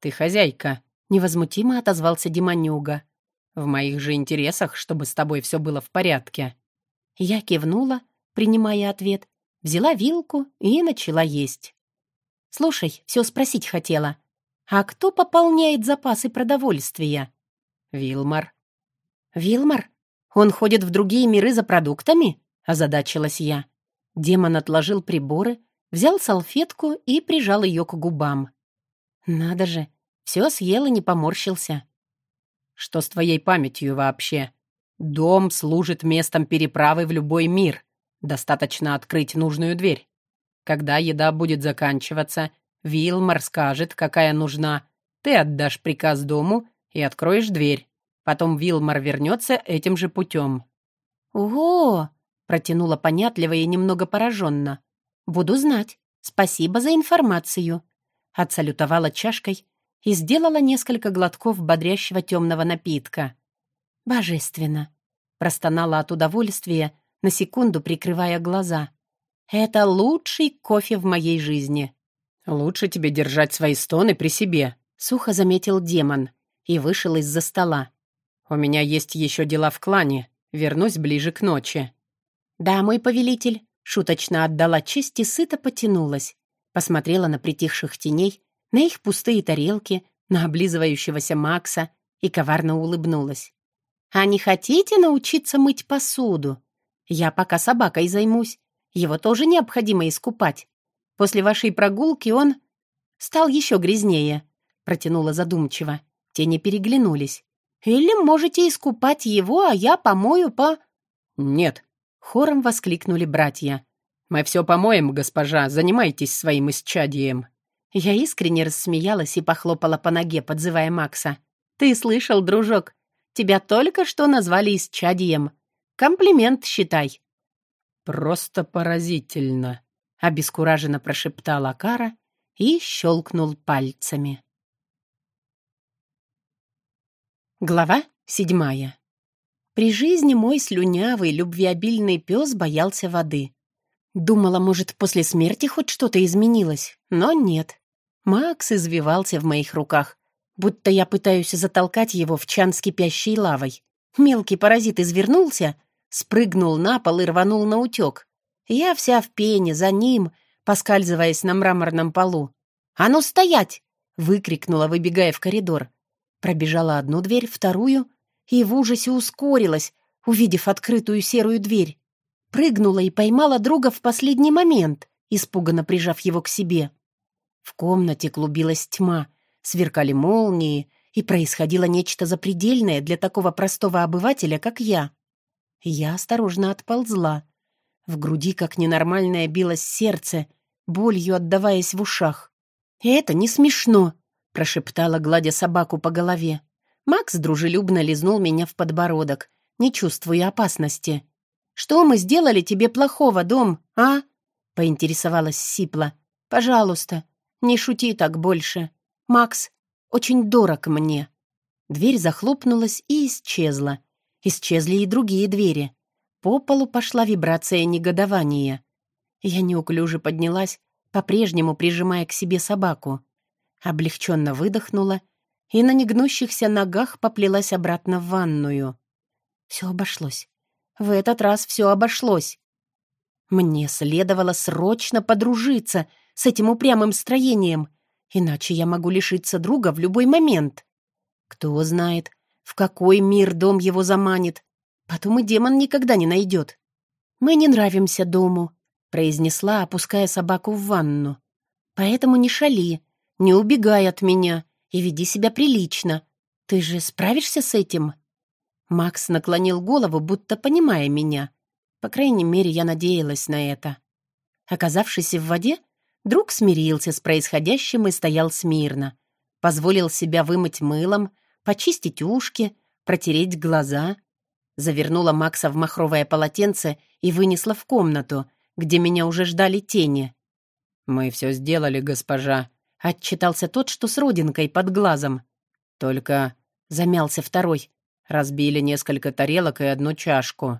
«Ты хозяйка», — невозмутимо отозвался Демонюга. «В моих же интересах, чтобы с тобой все было в порядке». Я кивнула, принимая ответ, взяла вилку и начала есть. «Слушай, все спросить хотела. А кто пополняет запасы продовольствия?» «Вилмар». «Вилмар? Он ходит в другие миры за продуктами?» — озадачилась я. Демон отложил приборы, взял салфетку и прижал ее к губам. «Надо же, все съел и не поморщился». «Что с твоей памятью вообще? Дом служит местом переправы в любой мир. Достаточно открыть нужную дверь. Когда еда будет заканчиваться, Вилмар скажет, какая нужна. Ты отдашь приказ дому и откроешь дверь. Потом Вилмар вернется этим же путем. «Ого!» — протянула понятливо и немного пораженно. «Буду знать. Спасибо за информацию». Отсалютовала чашкой и сделала несколько глотков бодрящего темного напитка. «Божественно!» — простонала от удовольствия на секунду прикрывая глаза. «Это лучший кофе в моей жизни». «Лучше тебе держать свои стоны при себе», — сухо заметил демон и вышел из-за стола. «У меня есть еще дела в клане. Вернусь ближе к ночи». «Да, мой повелитель», — шуточно отдала честь и сыто потянулась. Посмотрела на притихших теней, на их пустые тарелки, на облизывающегося Макса и коварно улыбнулась. «А не хотите научиться мыть посуду? Я пока собакой займусь. Его тоже необходимо искупать. После вашей прогулки он стал еще грязнее», — протянула задумчиво. Тени переглянулись. «Или можете искупать его, а я помою по...» «Нет», — хором воскликнули братья. «Мы все помоем, госпожа, занимайтесь своим исчадием». Я искренне рассмеялась и похлопала по ноге, подзывая Макса. «Ты слышал, дружок? Тебя только что назвали исчадием. Комплимент считай». «Просто поразительно», — обескураженно прошептала Кара и щелкнул пальцами. Глава седьмая. При жизни мой слюнявый, любвеобильный пес боялся воды. Думала, может, после смерти хоть что-то изменилось, но нет. Макс извивался в моих руках, будто я пытаюсь затолкать его в чан с кипящей лавой. Мелкий паразит извернулся, спрыгнул на пол и рванул на утек. Я вся в пене, за ним, поскальзываясь на мраморном полу. «А ну стоять!» — выкрикнула, выбегая в коридор. Пробежала одну дверь, вторую, и в ужасе ускорилась, увидев открытую серую дверь. Прыгнула и поймала друга в последний момент, испуганно прижав его к себе. В комнате клубилась тьма, сверкали молнии, и происходило нечто запредельное для такого простого обывателя, как я. Я осторожно отползла. В груди, как ненормальное, билось сердце, болью отдаваясь в ушах. «Это не смешно», — прошептала, гладя собаку по голове. Макс дружелюбно лизнул меня в подбородок, не чувствуя опасности. «Что мы сделали тебе плохого, дом, а?» — поинтересовалась Сипла. «Пожалуйста, не шути так больше. Макс очень дорог мне». Дверь захлопнулась и исчезла. Исчезли и другие двери. По полу пошла вибрация негодования. Я неуклюже поднялась, по-прежнему прижимая к себе собаку облегченно выдохнула и на негнущихся ногах поплелась обратно в ванную. Все обошлось. В этот раз все обошлось. Мне следовало срочно подружиться с этим упрямым строением, иначе я могу лишиться друга в любой момент. Кто знает, в какой мир дом его заманит. Потом и демон никогда не найдет. «Мы не нравимся дому», — произнесла, опуская собаку в ванну. «Поэтому не шали. Не убегай от меня и веди себя прилично. Ты же справишься с этим?» Макс наклонил голову, будто понимая меня. По крайней мере, я надеялась на это. Оказавшись в воде, друг смирился с происходящим и стоял смирно. Позволил себя вымыть мылом, почистить ушки, протереть глаза. Завернула Макса в махровое полотенце и вынесла в комнату, где меня уже ждали тени. «Мы все сделали, госпожа», Отчитался тот, что с родинкой под глазом. Только замялся второй. Разбили несколько тарелок и одну чашку.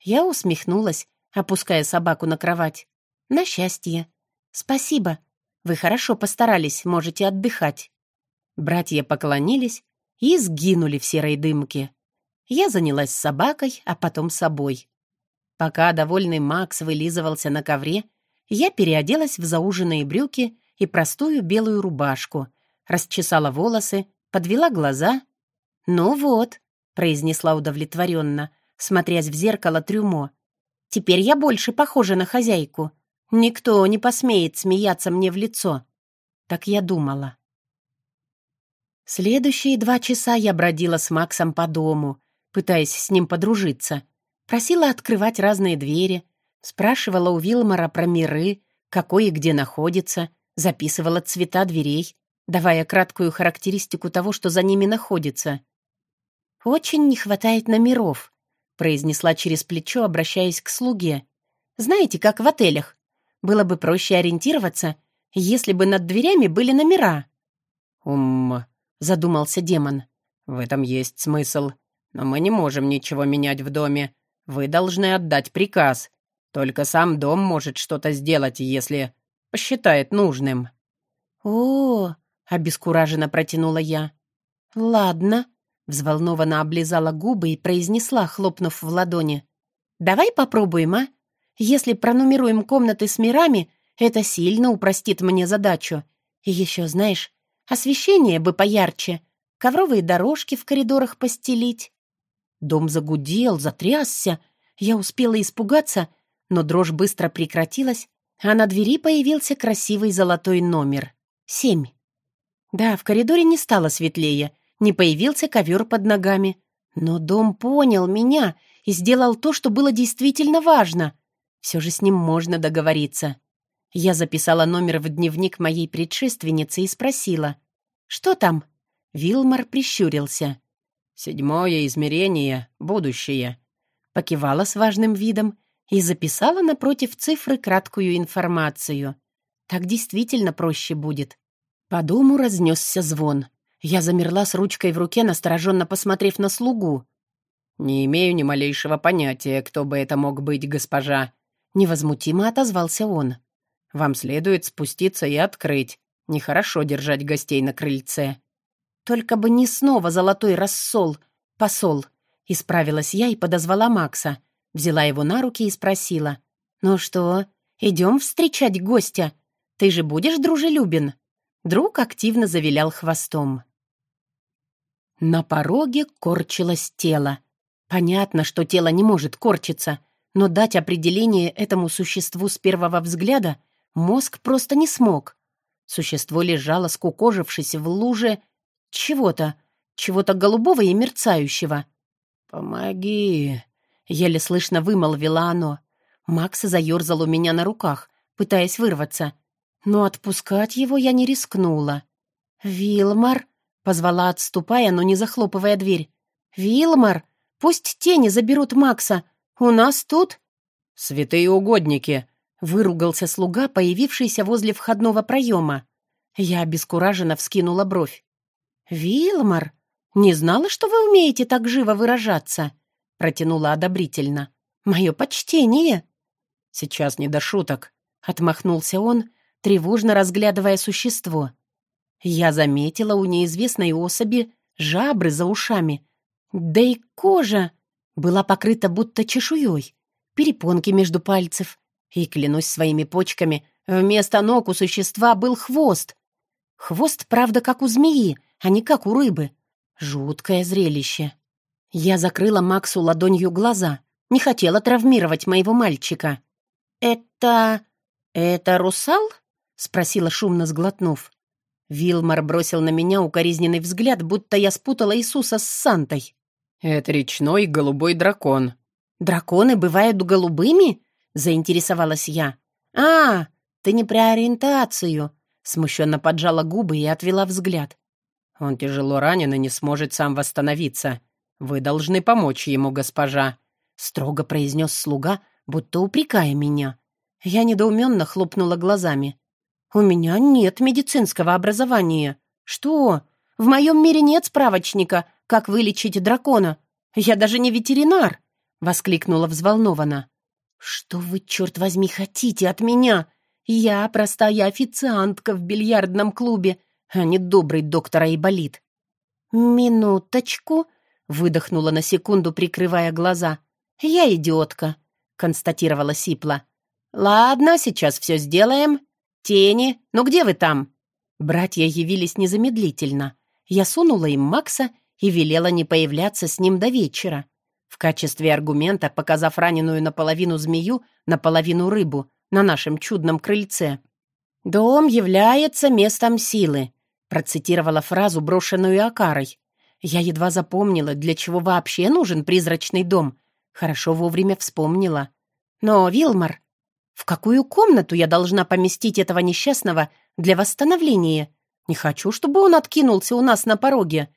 Я усмехнулась, опуская собаку на кровать. На счастье. Спасибо. Вы хорошо постарались, можете отдыхать. Братья поклонились и сгинули в серой дымке. Я занялась собакой, а потом собой. Пока довольный Макс вылизывался на ковре, я переоделась в зауженные брюки и простую белую рубашку, расчесала волосы, подвела глаза. «Ну вот», — произнесла удовлетворенно, смотрясь в зеркало трюмо, «теперь я больше похожа на хозяйку. Никто не посмеет смеяться мне в лицо». Так я думала. Следующие два часа я бродила с Максом по дому, пытаясь с ним подружиться. Просила открывать разные двери, спрашивала у Вилмора про миры, какой и где находится, записывала цвета дверей, давая краткую характеристику того, что за ними находится. «Очень не хватает номеров», — произнесла через плечо, обращаясь к слуге. «Знаете, как в отелях. Было бы проще ориентироваться, если бы над дверями были номера». «Ум», — задумался демон. «В этом есть смысл. Но мы не можем ничего менять в доме. Вы должны отдать приказ. Только сам дом может что-то сделать, если посчитает нужным». «О, — обескураженно протянула я. «Ладно», — взволнованно облизала губы и произнесла, хлопнув в ладони. «Давай попробуем, а? Если пронумеруем комнаты с мирами, это сильно упростит мне задачу. И еще, знаешь, освещение бы поярче, ковровые дорожки в коридорах постелить». Дом загудел, затрясся. Я успела испугаться, но дрожь быстро прекратилась, а на двери появился красивый золотой номер. Семь. Да, в коридоре не стало светлее, не появился ковер под ногами. Но дом понял меня и сделал то, что было действительно важно. Все же с ним можно договориться. Я записала номер в дневник моей предшественницы и спросила. «Что там?» Вилмар прищурился. «Седьмое измерение, будущее». Покивала с важным видом и записала напротив цифры краткую информацию. Так действительно проще будет. По дому разнесся звон. Я замерла с ручкой в руке, настороженно посмотрев на слугу. «Не имею ни малейшего понятия, кто бы это мог быть, госпожа», — невозмутимо отозвался он. «Вам следует спуститься и открыть. Нехорошо держать гостей на крыльце». «Только бы не снова золотой рассол, посол», — исправилась я и подозвала Макса, взяла его на руки и спросила. «Ну что, идем встречать гостя? Ты же будешь дружелюбен?» Друг активно завилял хвостом. На пороге корчилось тело. Понятно, что тело не может корчиться, но дать определение этому существу с первого взгляда мозг просто не смог. Существо лежало, скукожившись в луже чего-то, чего-то голубого и мерцающего. «Помоги!» — еле слышно вымолвило оно. Макс заерзал у меня на руках, пытаясь вырваться. Но отпускать его я не рискнула. «Вилмар!» — позвала, отступая, но не захлопывая дверь. «Вилмар! Пусть тени заберут Макса! У нас тут...» «Святые угодники!» Выругался слуга, появившийся возле входного проема. Я обескураженно вскинула бровь. «Вилмар, не знала, что вы умеете так живо выражаться?» Протянула одобрительно. «Мое почтение!» «Сейчас не до шуток», — отмахнулся он, тревожно разглядывая существо. Я заметила у неизвестной особи жабры за ушами. Да и кожа была покрыта будто чешуей, перепонки между пальцев, и, клянусь своими почками, вместо ног у существа был хвост. Хвост, правда, как у змеи, а не как у рыбы. Жуткое зрелище. Я закрыла Максу ладонью глаза. Не хотела травмировать моего мальчика. «Это... это русал?» — спросила, шумно сглотнув. Вилмар бросил на меня укоризненный взгляд, будто я спутала Иисуса с Сантой. «Это речной голубой дракон». «Драконы бывают голубыми?» — заинтересовалась я. «А, ты не про ориентацию!» Смущенно поджала губы и отвела взгляд. «Он тяжело ранен и не сможет сам восстановиться. Вы должны помочь ему, госпожа», — строго произнес слуга, будто упрекая меня. Я недоуменно хлопнула глазами. «У меня нет медицинского образования. Что? В моем мире нет справочника, как вылечить дракона. Я даже не ветеринар!» — воскликнула взволнованно. «Что вы, черт возьми, хотите от меня? Я простая официантка в бильярдном клубе, а не добрый доктор Айболит». «Минуточку», — выдохнула на секунду, прикрывая глаза. «Я идиотка», — констатировала Сипла. «Ладно, сейчас все сделаем. Тени, ну где вы там?» Братья явились незамедлительно. Я сунула им Макса и велела не появляться с ним до вечера. В качестве аргумента, показав раненую наполовину змею, наполовину рыбу на нашем чудном крыльце. «Дом является местом силы», процитировала фразу, брошенную Акарой. Я едва запомнила, для чего вообще нужен призрачный дом. Хорошо вовремя вспомнила. Но, Вилмар, в какую комнату я должна поместить этого несчастного для восстановления? Не хочу, чтобы он откинулся у нас на пороге.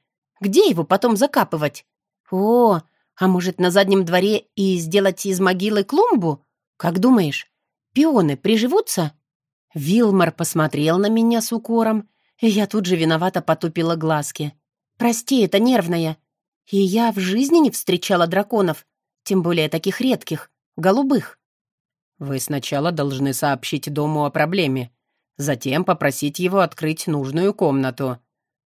Где его потом закапывать? О, а может, на заднем дворе и сделать из могилы клумбу? Как думаешь, пионы приживутся?» Вилмар посмотрел на меня с укором, и я тут же виновато потупила глазки. «Прости, это нервная. И я в жизни не встречала драконов, тем более таких редких, голубых». «Вы сначала должны сообщить дому о проблеме, затем попросить его открыть нужную комнату.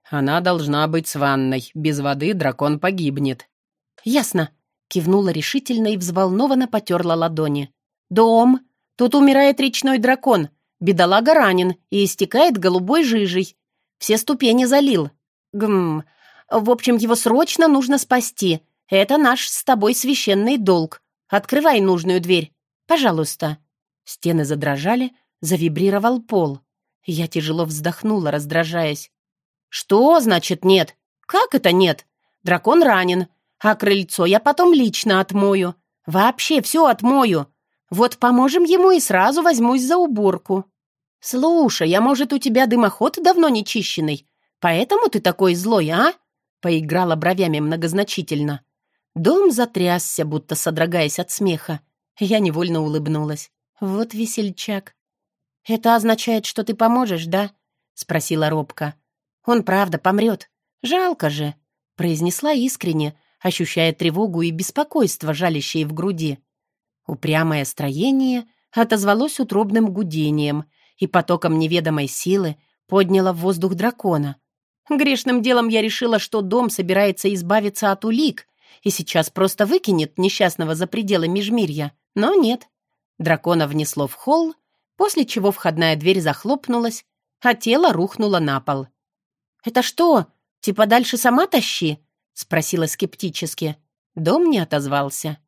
Она должна быть с ванной, без воды дракон погибнет. «Ясно», — кивнула решительно и взволнованно потерла ладони. «Дом! Тут умирает речной дракон. Бедолага ранен и истекает голубой жижей. Все ступени залил. Гм. В общем, его срочно нужно спасти. Это наш с тобой священный долг. Открывай нужную дверь. Пожалуйста». Стены задрожали, завибрировал пол. Я тяжело вздохнула, раздражаясь. «Что значит нет? Как это нет? Дракон ранен. А крыльцо я потом лично отмою. Вообще все отмою. Вот поможем ему и сразу возьмусь за уборку. Слушай, а может, у тебя дымоход давно не чищенный? Поэтому ты такой злой, а?» Поиграла бровями многозначительно. Дом затрясся, будто содрогаясь от смеха. Я невольно улыбнулась. «Вот весельчак». «Это означает, что ты поможешь, да?» — спросила робко. «Он правда помрет. «Жалко же», — произнесла искренне, ощущая тревогу и беспокойство, жалящие в груди. Упрямое строение отозвалось утробным гудением и потоком неведомой силы подняло в воздух дракона. Грешным делом я решила, что дом собирается избавиться от улик и сейчас просто выкинет несчастного за пределы межмирья. Но нет. Дракона внесло в холл, после чего входная дверь захлопнулась, а тело рухнуло на пол. «Это что, типа дальше сама тащи?» — спросила скептически. Дом не отозвался.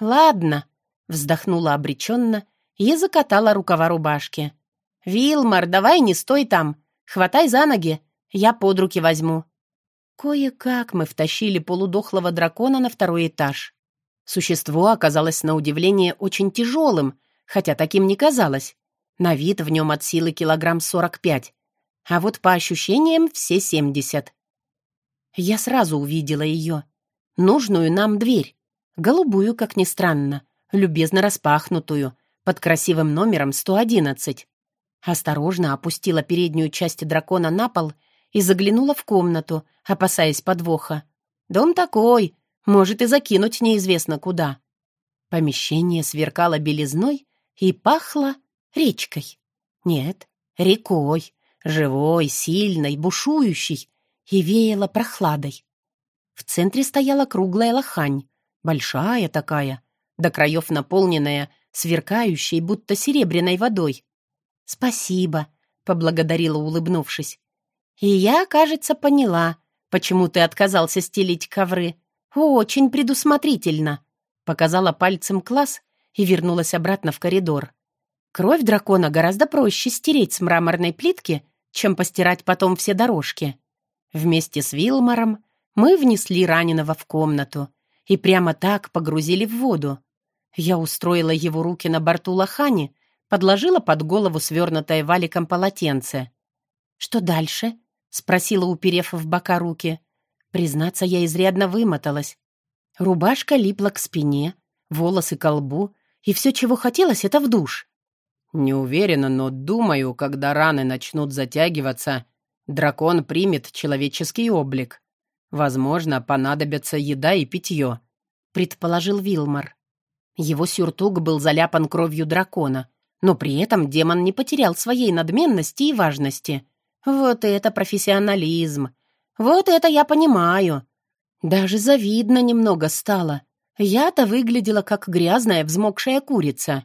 «Ладно», — вздохнула обреченно и закатала рукава рубашки. «Вилмар, давай не стой там. Хватай за ноги, я под руки возьму». Кое-как мы втащили полудохлого дракона на второй этаж. Существо оказалось на удивление очень тяжелым, хотя таким не казалось. На вид в нем от силы килограмм сорок пять, а вот по ощущениям все семьдесят. Я сразу увидела ее. Нужную нам дверь. Голубую, как ни странно, любезно распахнутую, под красивым номером 111. Осторожно опустила переднюю часть дракона на пол и заглянула в комнату, опасаясь подвоха. Дом такой, может и закинуть неизвестно куда. Помещение сверкало белизной и пахло речкой. Нет, рекой, живой, сильной, бушующей, и веяло прохладой. В центре стояла круглая лохань, большая такая, до краев наполненная, сверкающей, будто серебряной водой. «Спасибо», — поблагодарила, улыбнувшись. И я, кажется, поняла, почему ты отказался стелить ковры. Очень предусмотрительно. Показала пальцем класс и вернулась обратно в коридор. Кровь дракона гораздо проще стереть с мраморной плитки, чем постирать потом все дорожки. Вместе с Вилмором мы внесли раненого в комнату и прямо так погрузили в воду. Я устроила его руки на борту лохани, подложила под голову свернутое валиком полотенце. «Что дальше?» — спросила, уперев в бока руки. Признаться, я изрядно вымоталась. Рубашка липла к спине, волосы к лбу, и все, чего хотелось, это в душ. «Не уверена, но думаю, когда раны начнут затягиваться, дракон примет человеческий облик. Возможно, понадобятся еда и питье», — предположил Вилмар. Его сюртук был заляпан кровью дракона, но при этом демон не потерял своей надменности и важности. Вот это профессионализм! Вот это я понимаю! Даже завидно немного стало. Я-то выглядела как грязная взмокшая курица.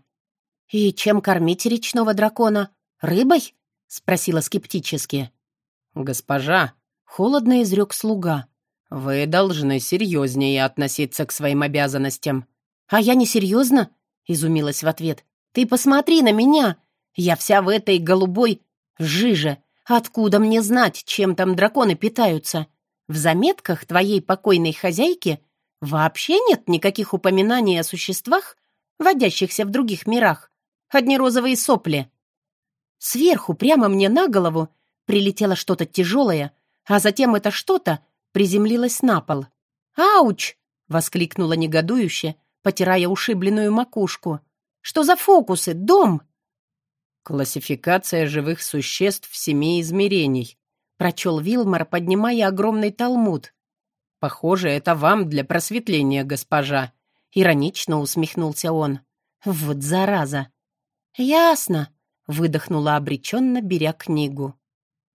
«И чем кормить речного дракона? Рыбой?» — спросила скептически. «Госпожа», — холодно изрек слуга, — «вы должны серьезнее относиться к своим обязанностям». «А я не серьезно?» — изумилась в ответ. «Ты посмотри на меня! Я вся в этой голубой жиже. Откуда мне знать, чем там драконы питаются? В заметках твоей покойной хозяйки вообще нет никаких упоминаний о существах, водящихся в других мирах. Одни розовые сопли. Сверху прямо мне на голову прилетело что-то тяжелое, а затем это что-то приземлилось на пол. «Ауч!» — воскликнула негодующе, потирая ушибленную макушку. «Что за фокусы? Дом!» «Классификация живых существ в семи измерений», — прочел Вилмар, поднимая огромный талмуд. «Похоже, это вам для просветления, госпожа», — иронично усмехнулся он. «Вот зараза!» «Ясно», — выдохнула обреченно, беря книгу.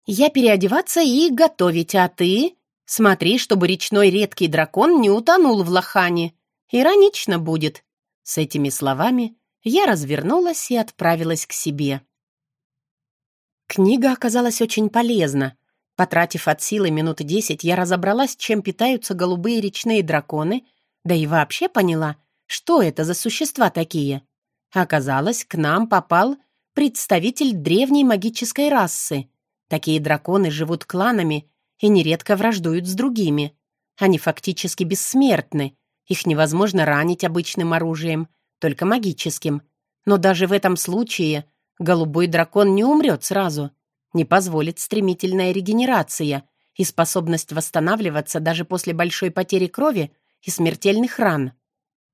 «Я переодеваться и готовить, а ты...» «Смотри, чтобы речной редкий дракон не утонул в лохане. Иронично будет». С этими словами я развернулась и отправилась к себе. Книга оказалась очень полезна. Потратив от силы минут десять, я разобралась, чем питаются голубые речные драконы, да и вообще поняла, что это за существа такие. Оказалось, к нам попал представитель древней магической расы. Такие драконы живут кланами и нередко враждуют с другими. Они фактически бессмертны, их невозможно ранить обычным оружием, только магическим. Но даже в этом случае голубой дракон не умрет сразу, не позволит стремительная регенерация и способность восстанавливаться даже после большой потери крови и смертельных ран.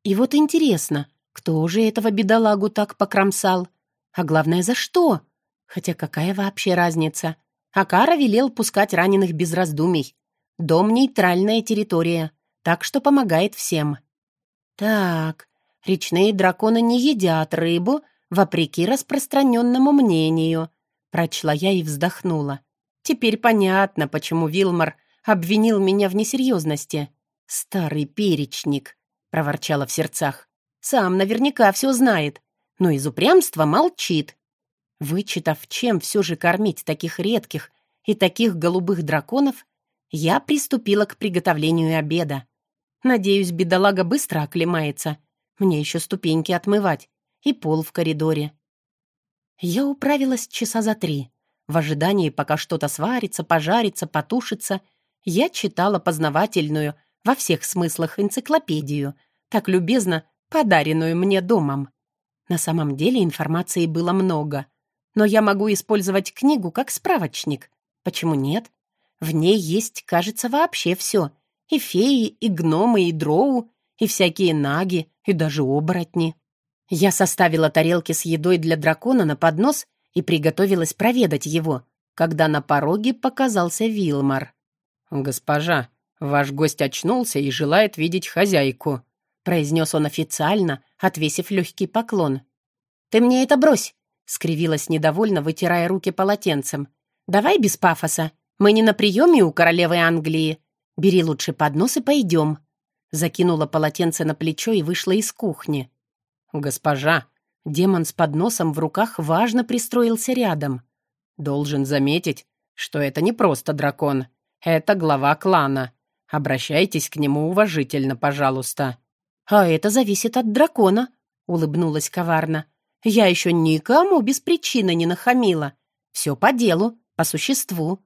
И вот интересно, кто же этого бедолагу так покромсал? А главное, за что? Хотя какая вообще разница? Акара велел пускать раненых без раздумий. Дом — нейтральная территория, так что помогает всем. Так, речные драконы не едят рыбу, вопреки распространенному мнению. Прочла я и вздохнула. Теперь понятно, почему Вилмар обвинил меня в несерьезности. «Старый перечник», — проворчала в сердцах. «Сам наверняка все знает, но из упрямства молчит». Вычитав, чем все же кормить таких редких и таких голубых драконов, я приступила к приготовлению обеда. Надеюсь, бедолага быстро оклемается. Мне еще ступеньки отмывать и пол в коридоре. Я управилась часа за три. В ожидании, пока что-то сварится, пожарится, потушится, я читала познавательную, во всех смыслах, энциклопедию, так любезно подаренную мне домом. На самом деле информации было много, но я могу использовать книгу как справочник. Почему нет? В ней есть, кажется, вообще все. И феи, и гномы, и дроу, и всякие наги, и даже оборотни. Я составила тарелки с едой для дракона на поднос и приготовилась проведать его, когда на пороге показался Вилмар. «Госпожа, ваш гость очнулся и желает видеть хозяйку», произнес он официально, отвесив легкий поклон. «Ты мне это брось!» — скривилась недовольно, вытирая руки полотенцем. «Давай без пафоса. Мы не на приеме у королевы Англии. Бери лучше поднос и пойдем». Закинула полотенце на плечо и вышла из кухни. «Госпожа!» Демон с подносом в руках важно пристроился рядом. «Должен заметить, что это не просто дракон. Это глава клана. Обращайтесь к нему уважительно, пожалуйста». «А это зависит от дракона», — улыбнулась коварно. «Я еще никому без причины не нахамила. Все по делу, по существу».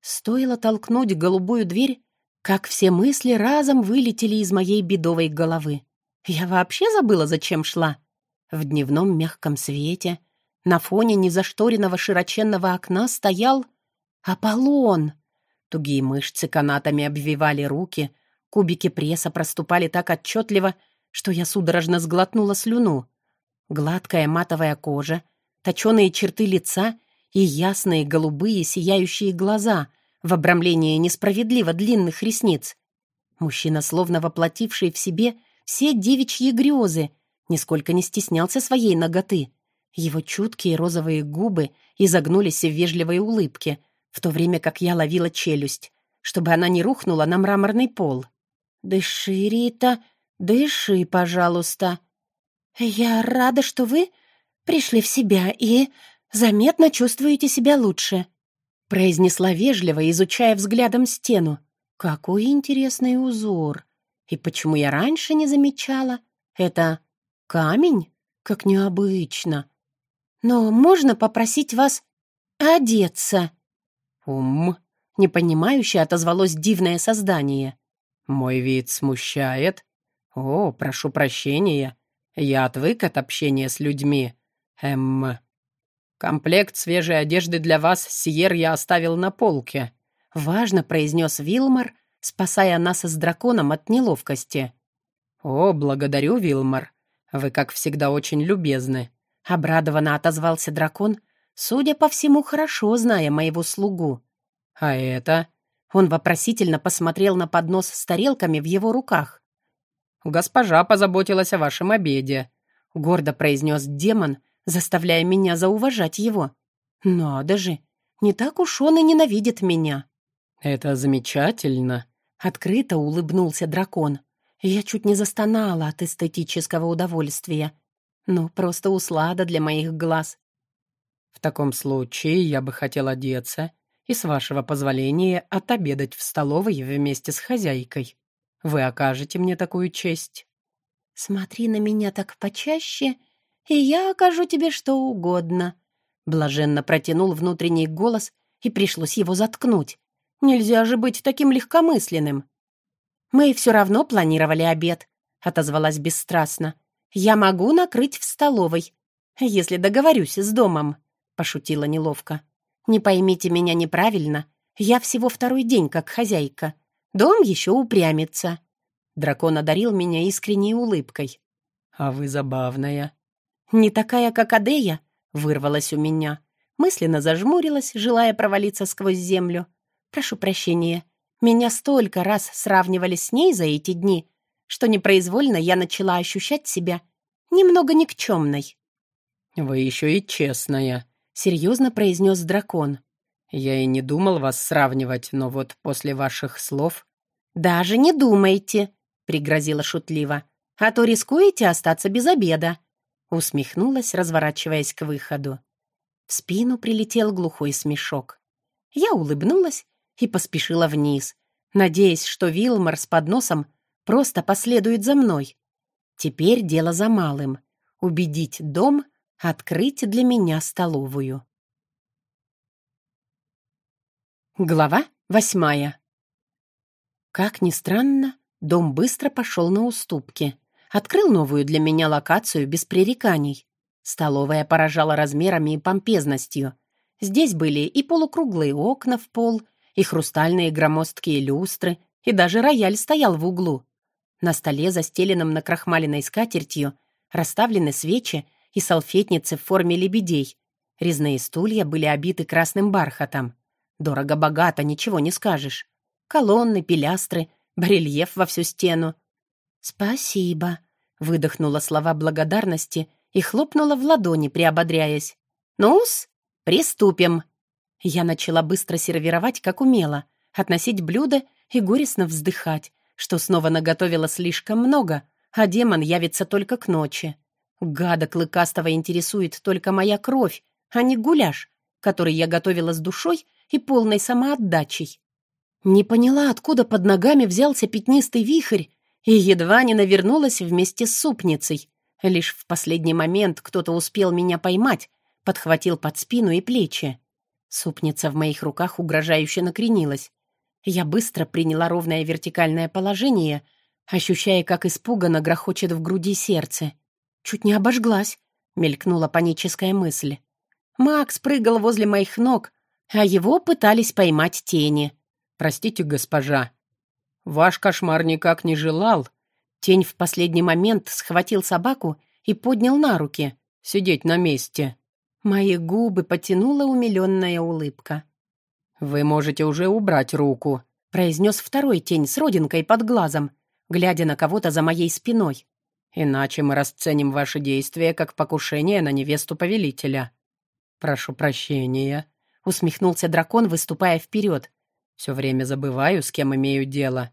Стоило толкнуть голубую дверь, как все мысли разом вылетели из моей бедовой головы. Я вообще забыла, зачем шла. В дневном мягком свете на фоне незашторенного широченного окна стоял Аполлон. Тугие мышцы канатами обвивали руки, кубики пресса проступали так отчетливо, что я судорожно сглотнула слюну. Гладкая матовая кожа, точеные черты лица и ясные голубые сияющие глаза в обрамлении несправедливо длинных ресниц. Мужчина, словно воплотивший в себе все девичьи грезы, нисколько не стеснялся своей ноготы. Его чуткие розовые губы изогнулись в вежливой улыбке, в то время как я ловила челюсть, чтобы она не рухнула на мраморный пол. «Дыши, Рита, дыши, пожалуйста. Я рада, что вы пришли в себя и заметно чувствуете себя лучше», произнесла вежливо, изучая взглядом стену. «Какой интересный узор! И почему я раньше не замечала? Это камень? Как необычно! Но можно попросить вас одеться?» «Ум!» — непонимающе отозвалось дивное создание. «Мой вид смущает? О, прошу прощения. Я отвык от общения с людьми. Эм... Комплект свежей одежды для вас, Сиер, я оставил на полке». Важно произнес Вилмар, спасая нас с драконом от неловкости. «О, благодарю, Вилмар. Вы, как всегда, очень любезны». Обрадованно отозвался дракон, судя по всему, хорошо зная моего слугу. «А это?» Он вопросительно посмотрел на поднос с тарелками в его руках. «Госпожа позаботилась о вашем обеде», — гордо произнес демон, заставляя меня зауважать его. «Надо же, не так уж он и ненавидит меня». «Это замечательно», — открыто улыбнулся дракон. Я чуть не застонала от эстетического удовольствия. Ну, просто услада для моих глаз. «В таком случае я бы хотел одеться и, с вашего позволения, отобедать в столовой вместе с хозяйкой. Вы окажете мне такую честь?» «Смотри на меня так почаще, и я окажу тебе что угодно», — блаженно протянул внутренний голос, и пришлось его заткнуть. «Нельзя же быть таким легкомысленным». «Мы все равно планировали обед», — отозвалась бесстрастно. «Я могу накрыть в столовой, если договорюсь с домом», — пошутила неловко. «Не поймите меня неправильно. Я всего второй день как хозяйка. Дом еще упрямится». Дракон одарил меня искренней улыбкой. «А вы забавная». «Не такая, как Адея», — вырвалась у меня. Мысленно зажмурилась, желая провалиться сквозь землю. «Прошу прощения, Меня столько раз сравнивали с ней за эти дни, что непроизвольно я начала ощущать себя немного никчемной. «Вы еще и честная», — серьезно произнес дракон. «Я и не думал вас сравнивать, но вот после ваших слов...» «Даже не думайте», — пригрозила шутливо, «а то рискуете остаться без обеда», — усмехнулась, разворачиваясь к выходу. В спину прилетел глухой смешок. Я улыбнулась и поспешила вниз, надеясь, что Вилмар с подносом просто последует за мной. Теперь дело за малым — убедить дом открыть для меня столовую. Глава восьмая. Как ни странно, дом быстро пошел на уступки. Открыл новую для меня локацию без пререканий. Столовая поражала размерами и помпезностью. Здесь были и полукруглые окна в пол, и хрустальные громоздкие люстры, и даже рояль стоял в углу. На столе, застеленном накрахмаленной скатертью, расставлены свечи и салфетницы в форме лебедей. Резные стулья были обиты красным бархатом. Дорого-богато, ничего не скажешь. Колонны, пилястры, барельеф во всю стену. «Спасибо», — выдохнула слова благодарности и хлопнула в ладони, приободряясь. «Ну-с, приступим». Я начала быстро сервировать, как умела, относить блюда и горестно вздыхать, что снова наготовила слишком много, а демон явится только к ночи. Гада клыкастого интересует только моя кровь, а не гуляш, который я готовила с душой и полной самоотдачей. Не поняла, откуда под ногами взялся пятнистый вихрь, и едва не навернулась вместе с супницей. Лишь в последний момент кто-то успел меня поймать, подхватил под спину и плечи. Супница в моих руках угрожающе накренилась. Я быстро приняла ровное вертикальное положение, ощущая, как испуганно грохочет в груди сердце. Чуть не обожглась, мелькнула паническая мысль. Макс прыгал возле моих ног, а его пытались поймать тени. «Простите, госпожа, ваш кошмар никак не желал». Тень в последний момент схватил собаку и поднял на руки. «Сидеть на месте». Мои губы потянула умиленная улыбка. «Вы можете уже убрать руку», — произнес второй тень с родинкой под глазом, глядя на кого-то за моей спиной. «Иначе мы расценим ваши действия как покушение на невесту повелителя». «Прошу прощения», — усмехнулся дракон, выступая вперед. «Все время забываю, с кем имею дело».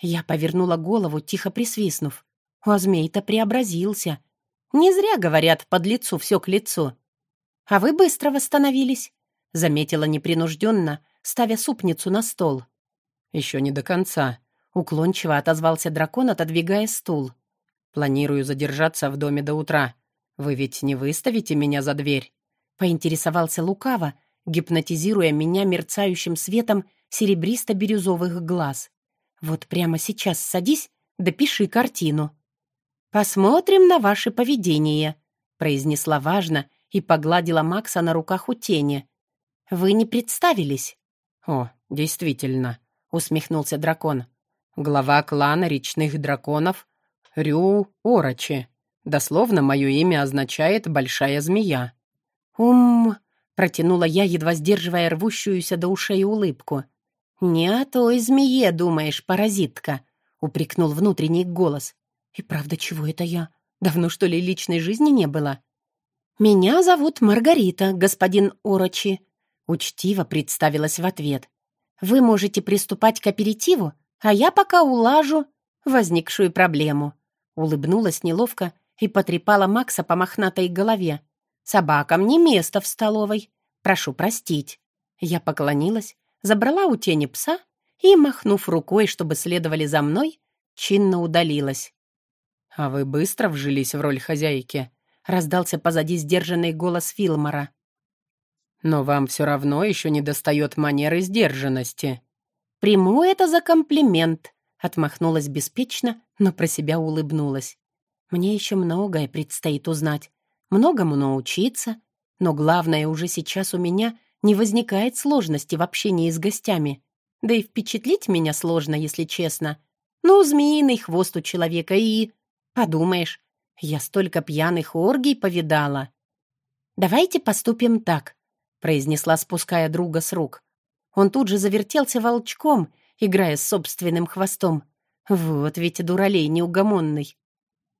Я повернула голову, тихо присвистнув. А змей-то преобразился. Не зря говорят, под лицу все к лицу. «А вы быстро восстановились», — заметила непринужденно, ставя супницу на стол. «Еще не до конца», — уклончиво отозвался дракон, отодвигая стул. «Планирую задержаться в доме до утра. Вы ведь не выставите меня за дверь?» Поинтересовался лукаво, гипнотизируя меня мерцающим светом серебристо-бирюзовых глаз. «Вот прямо сейчас садись, допиши картину». «Посмотрим на ваше поведение», — произнесла важно и погладила Макса на руках у тени. «Вы не представились?» «О, действительно», — усмехнулся дракон. «Глава клана речных драконов Рю Орочи. Дословно мое имя означает «большая змея». «Ум...» — протянула я, едва сдерживая рвущуюся до ушей улыбку. «Не о той змее, думаешь, паразитка», — упрекнул внутренний голос. «И правда, чего это я? Давно, что ли, личной жизни не было?» «Меня зовут Маргарита, господин Орочи», — учтиво представилась в ответ. «Вы можете приступать к аперитиву, а я пока улажу возникшую проблему». Улыбнулась неловко и потрепала Макса по мохнатой голове. «Собакам не место в столовой. Прошу простить». Я поклонилась, забрала у тени пса и, махнув рукой, чтобы следовали за мной, чинно удалилась. «А вы быстро вжились в роль хозяйки?» раздался позади сдержанный голос Филмора. «Но вам все равно еще не достает манеры сдержанности». «Приму это за комплимент», — отмахнулась беспечно, но про себя улыбнулась. «Мне еще многое предстоит узнать, многому научиться, но главное уже сейчас у меня не возникает сложности в общении с гостями. Да и впечатлить меня сложно, если честно. Ну, змеиный хвост у человека и... Подумаешь, я столько пьяных оргий повидала. «Давайте поступим так», — произнесла, спуская друга с рук. Он тут же завертелся волчком играя с собственным хвостом. Вот ведь дуралей неугомонный.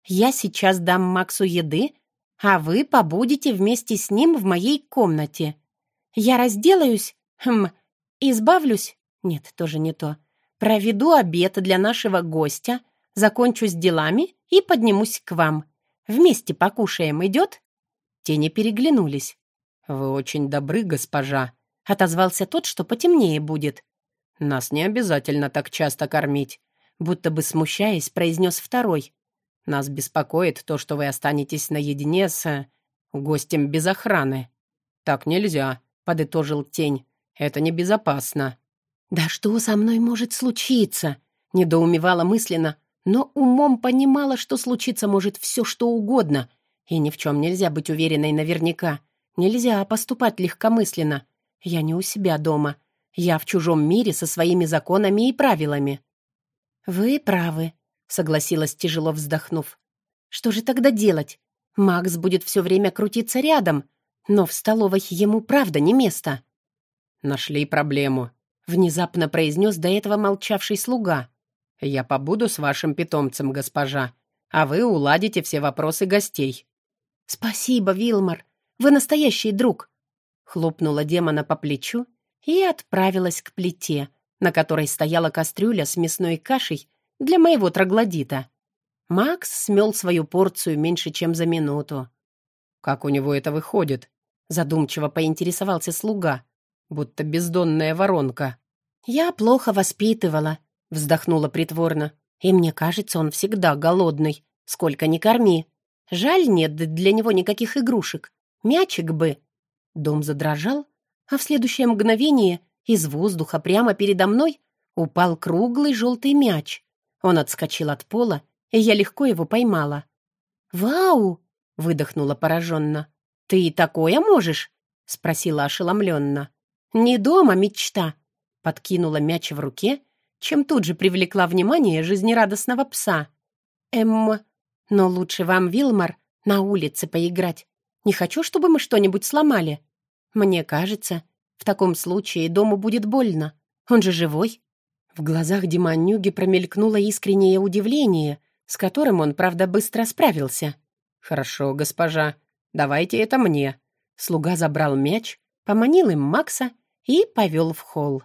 Я сейчас дам Максу еды, а вы побудете вместе с ним в моей комнате. Я разделаюсь, хм, избавлюсь, нет, тоже не то, проведу обед для нашего гостя, закончу с делами и поднимусь к вам. Вместе покушаем, идет?» Тени переглянулись. «Вы очень добры, госпожа», — отозвался тот, что потемнее будет. «Нас не обязательно так часто кормить», — будто бы смущаясь, произнес второй. «Нас беспокоит то, что вы останетесь наедине с... Э, гостем без охраны». «Так нельзя», — подытожил тень. «Это небезопасно». «Да что со мной может случиться?» — недоумевала мысленно, но умом понимала, что случиться может все, что угодно, и ни в чем нельзя быть уверенной наверняка. Нельзя поступать легкомысленно. Я не у себя дома. Я в чужом мире со своими законами и правилами. «Вы правы», — согласилась, тяжело вздохнув. «Что же тогда делать? Макс будет все время крутиться рядом, но в столовой ему правда не место». «Нашли проблему», — внезапно произнес до этого молчавший слуга. «Я побуду с вашим питомцем, госпожа, а вы уладите все вопросы гостей». «Спасибо, Вилмар, вы настоящий друг!» Хлопнула демона по плечу и отправилась к плите, на которой стояла кастрюля с мясной кашей для моего троглодита. Макс смел свою порцию меньше, чем за минуту. «Как у него это выходит?» Задумчиво поинтересовался слуга, будто бездонная воронка. «Я плохо воспитывала», — вздохнула притворно. «И мне кажется, он всегда голодный. Сколько ни корми. Жаль, нет для него никаких игрушек. Мячик бы». Дом задрожал, а в следующее мгновение из воздуха прямо передо мной упал круглый желтый мяч. Он отскочил от пола, и я легко его поймала. «Вау!» — выдохнула пораженно. «Ты такое можешь?» — спросила ошеломленно. «Не дома мечта!» — подкинула мяч в руке, чем тут же привлекла внимание жизнерадостного пса. «Эм, но лучше вам, Вилмар, на улице поиграть. Не хочу, чтобы мы что-нибудь сломали. Мне кажется, в таком случае дому будет больно. Он же живой». В глазах Диманюги промелькнуло искреннее удивление, с которым он, правда, быстро справился. «Хорошо, госпожа, давайте это мне». Слуга забрал мяч, поманил им Макса и повел в холл.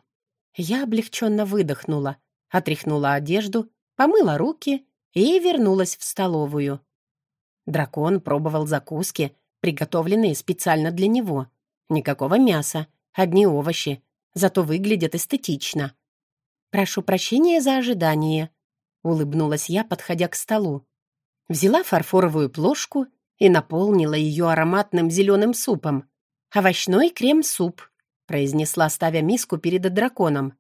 Я облегченно выдохнула, отряхнула одежду, помыла руки и вернулась в столовую. Дракон пробовал закуски, приготовленные специально для него. Никакого мяса, одни овощи, зато выглядят эстетично. «Прошу прощения за ожидание», — улыбнулась я, подходя к столу. Взяла фарфоровую плошку и наполнила ее ароматным зеленым супом. «Овощной крем-суп», — произнесла, ставя миску перед драконом.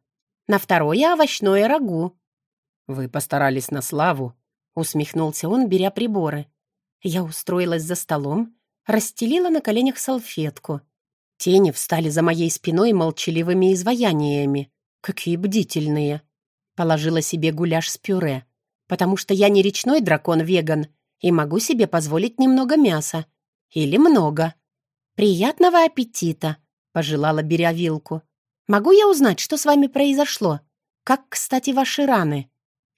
«На второе овощное рагу». «Вы постарались на славу», — усмехнулся он, беря приборы. Я устроилась за столом, расстелила на коленях салфетку. Тени встали за моей спиной молчаливыми изваяниями. Какие бдительные. Положила себе гуляш с пюре, потому что я не речной дракон-веган и могу себе позволить немного мяса. Или много. «Приятного аппетита!» — пожелала, беря вилку. «Могу я узнать, что с вами произошло? Как, кстати, ваши раны?»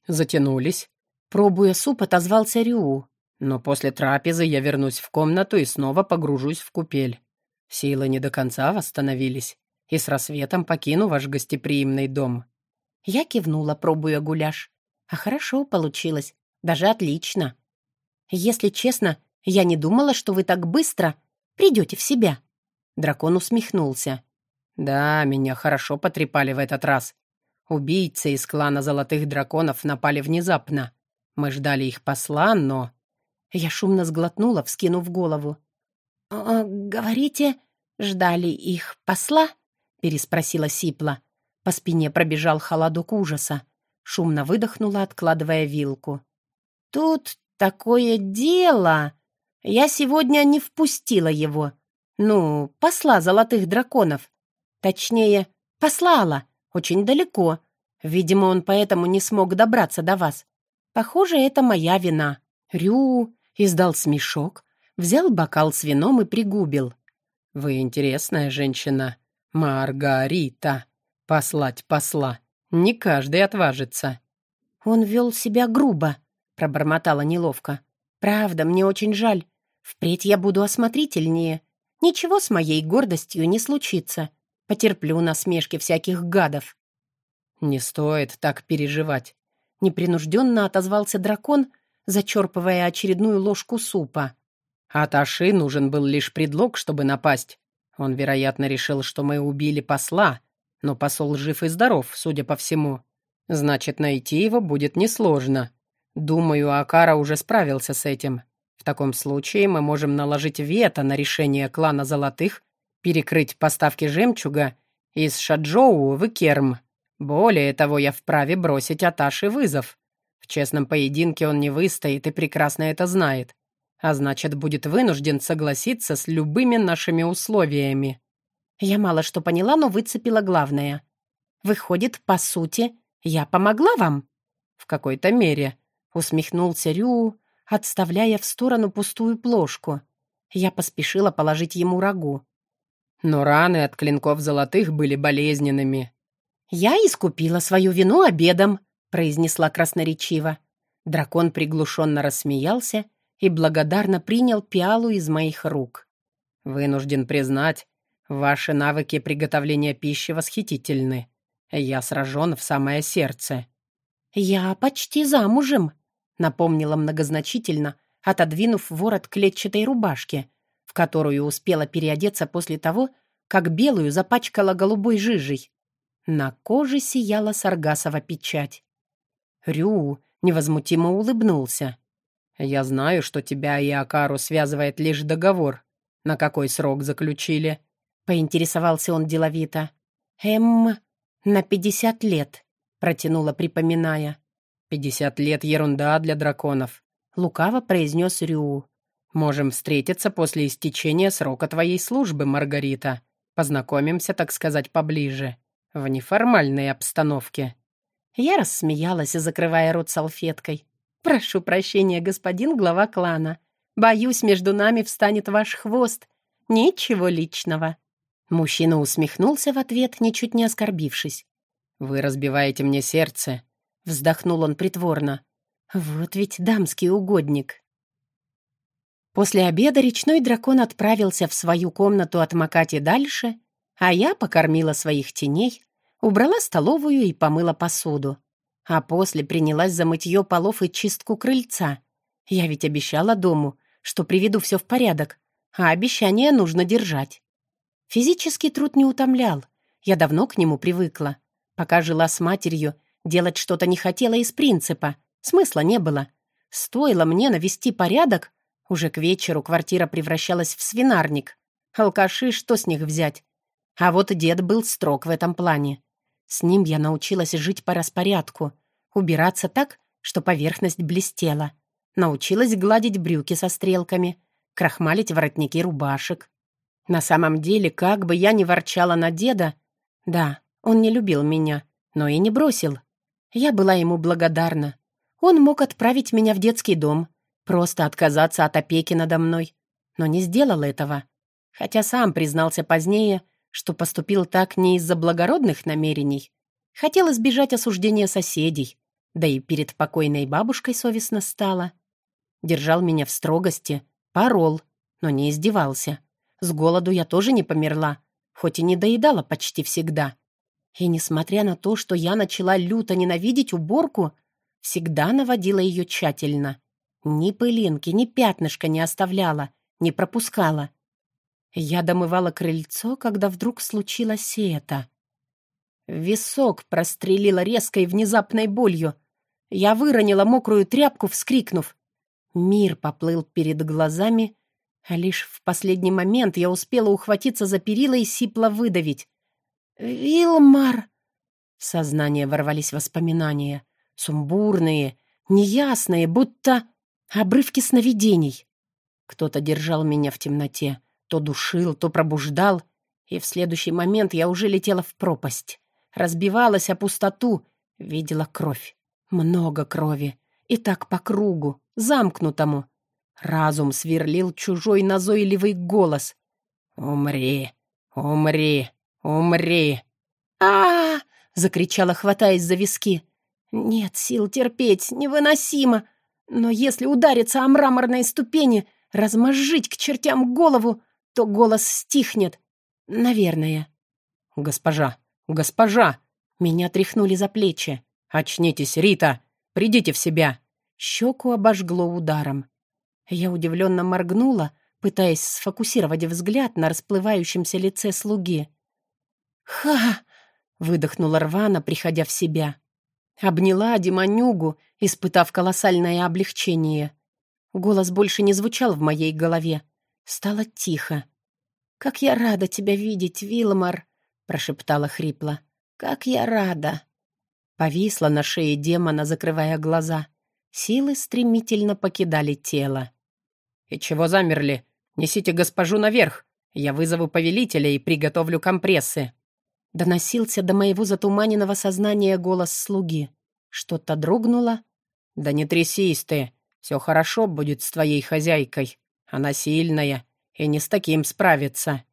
«Затянулись». Пробуя суп, отозвался Рю. Но после трапезы я вернусь в комнату и снова погружусь в купель. Силы не до конца восстановились, и с рассветом покину ваш гостеприимный дом». Я кивнула, пробуя гуляш. А хорошо получилось, даже отлично. Если честно, я не думала, что вы так быстро придете в себя. Дракон усмехнулся. «Да, меня хорошо потрепали в этот раз. Убийцы из клана Золотых Драконов напали внезапно. Мы ждали их посла, но...» Я шумно сглотнула, вскинув голову. «А, «Говорите, ждали их посла?» — переспросила Сипла. По спине пробежал холодок ужаса. Шумно выдохнула, откладывая вилку. «Тут такое дело! Я сегодня не впустила его. Ну, посла золотых драконов. Точнее, послала, очень далеко. Видимо, он поэтому не смог добраться до вас. Похоже, это моя вина». Рю издал смешок, взял бокал с вином и пригубил. «Вы интересная женщина, Маргарита. Послать посла. Не каждый отважится». «Он вел себя грубо», — пробормотала неловко. «Правда, мне очень жаль. Впредь я буду осмотрительнее. Ничего с моей гордостью не случится. Потерплю насмешки всяких гадов». «Не стоит так переживать», — непринужденно отозвался дракон, зачерпывая очередную ложку супа. «Аташи нужен был лишь предлог, чтобы напасть. Он, вероятно, решил, что мы убили посла, но посол жив и здоров, судя по всему. Значит, найти его будет несложно. Думаю, Акара уже справился с этим. В таком случае мы можем наложить вето на решение клана Золотых перекрыть поставки жемчуга из Шаджоу в Икерм. Более того, я вправе бросить Аташи вызов. В честном поединке он не выстоит и прекрасно это знает а значит, будет вынужден согласиться с любыми нашими условиями. Я мало что поняла, но выцепила главное. Выходит, по сути, я помогла вам? В какой-то мере, усмехнулся Рю, отставляя в сторону пустую плошку. Я поспешила положить ему рагу. Но раны от клинков золотых были болезненными. «Я искупила свою вину обедом», — произнесла красноречиво. Дракон приглушенно рассмеялся и благодарно принял пиалу из моих рук. «Вынужден признать, ваши навыки приготовления пищи восхитительны. Я сражен в самое сердце». «Я почти замужем», — напомнила многозначительно, отодвинув ворот клетчатой рубашки, в которую успела переодеться после того, как белую запачкала голубой жижей. На коже сияла саргасова печать. Рю невозмутимо улыбнулся. «Я знаю, что тебя и Акару связывает лишь договор. На какой срок заключили?» Поинтересовался он деловито. «Эм, на пятьдесят лет», — протянула, припоминая. «Пятьдесят лет — ерунда для драконов», — лукаво произнес Рю. «Можем встретиться после истечения срока твоей службы, Маргарита. Познакомимся, так сказать, поближе, в неформальной обстановке». Я рассмеялась, закрывая рот салфеткой. «Прошу прощения, господин глава клана. Боюсь, между нами встанет ваш хвост. Ничего личного». Мужчина усмехнулся в ответ, ничуть не оскорбившись. «Вы разбиваете мне сердце», — вздохнул он притворно. «Вот ведь дамский угодник». После обеда речной дракон отправился в свою комнату отмокать и дальше, а я покормила своих теней, убрала столовую и помыла посуду а после принялась за мытье полов и чистку крыльца. Я ведь обещала дому, что приведу все в порядок, а обещание нужно держать. Физический труд не утомлял, я давно к нему привыкла. Пока жила с матерью, делать что-то не хотела из принципа, смысла не было. Стоило мне навести порядок, уже к вечеру квартира превращалась в свинарник. Алкаши, что с них взять? А вот дед был строг в этом плане. С ним я научилась жить по распорядку, убираться так, что поверхность блестела. Научилась гладить брюки со стрелками, крахмалить воротники рубашек. На самом деле, как бы я ни ворчала на деда, да, он не любил меня, но и не бросил. Я была ему благодарна. Он мог отправить меня в детский дом, просто отказаться от опеки надо мной, но не сделал этого. Хотя сам признался позднее, что поступил так не из-за благородных намерений. Хотел избежать осуждения соседей, да и перед покойной бабушкой совестно стало. Держал меня в строгости, порол, но не издевался. С голоду я тоже не померла, хоть и не доедала почти всегда. И несмотря на то, что я начала люто ненавидеть уборку, всегда наводила ее тщательно. Ни пылинки, ни пятнышка не оставляла, не пропускала. Я домывала крыльцо, когда вдруг случилось это. Висок прострелила резкой внезапной болью. Я выронила мокрую тряпку, вскрикнув. Мир поплыл перед глазами, а лишь в последний момент я успела ухватиться за перила и сипло выдавить. «Вилмар!» В сознание ворвались воспоминания. Сумбурные, неясные, будто обрывки сновидений. Кто-то держал меня в темноте. То душил, то пробуждал, и в следующий момент я уже летела в пропасть. Разбивалась о пустоту, видела кровь. Много крови. И так по кругу, замкнутому. Разум сверлил чужой назойливый голос. «Умри! Умри! Умри!» а, закричала, хватаясь за виски. «Нет сил терпеть, невыносимо. Но если удариться о мраморные ступени, размозжить к чертям голову, то голос стихнет. Наверное». «Госпожа! Госпожа!» Меня тряхнули за плечи. «Очнитесь, Рита! Придите в себя!» Щеку обожгло ударом. Я удивленно моргнула, пытаясь сфокусировать взгляд на расплывающемся лице слуги. «Ха!» — выдохнула рвано, приходя в себя. Обняла Димонюгу, испытав колоссальное облегчение. Голос больше не звучал в моей голове. Стало тихо. «Как я рада тебя видеть, Вилмар!» — прошептала хрипло. «Как я рада!» Повисла на шее демона, закрывая глаза. Силы стремительно покидали тело. «И чего замерли? Несите госпожу наверх. Я вызову повелителя и приготовлю компрессы». Доносился до моего затуманенного сознания голос слуги. Что-то дрогнуло. «Да не трясись ты. Все хорошо будет с твоей хозяйкой. Она сильная и не с таким справится».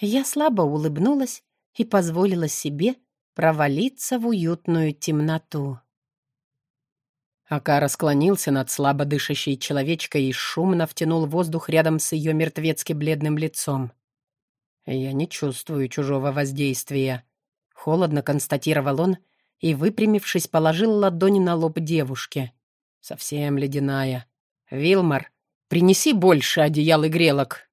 Я слабо улыбнулась и позволила себе провалиться в уютную темноту. Акара склонился над слабо дышащей человечкой и шумно втянул воздух рядом с ее мертвецки бледным лицом. «Я не чувствую чужого воздействия», — холодно констатировал он и, выпрямившись, положил ладони на лоб девушки. «Совсем ледяная. Вилмар, принеси больше одеял и грелок.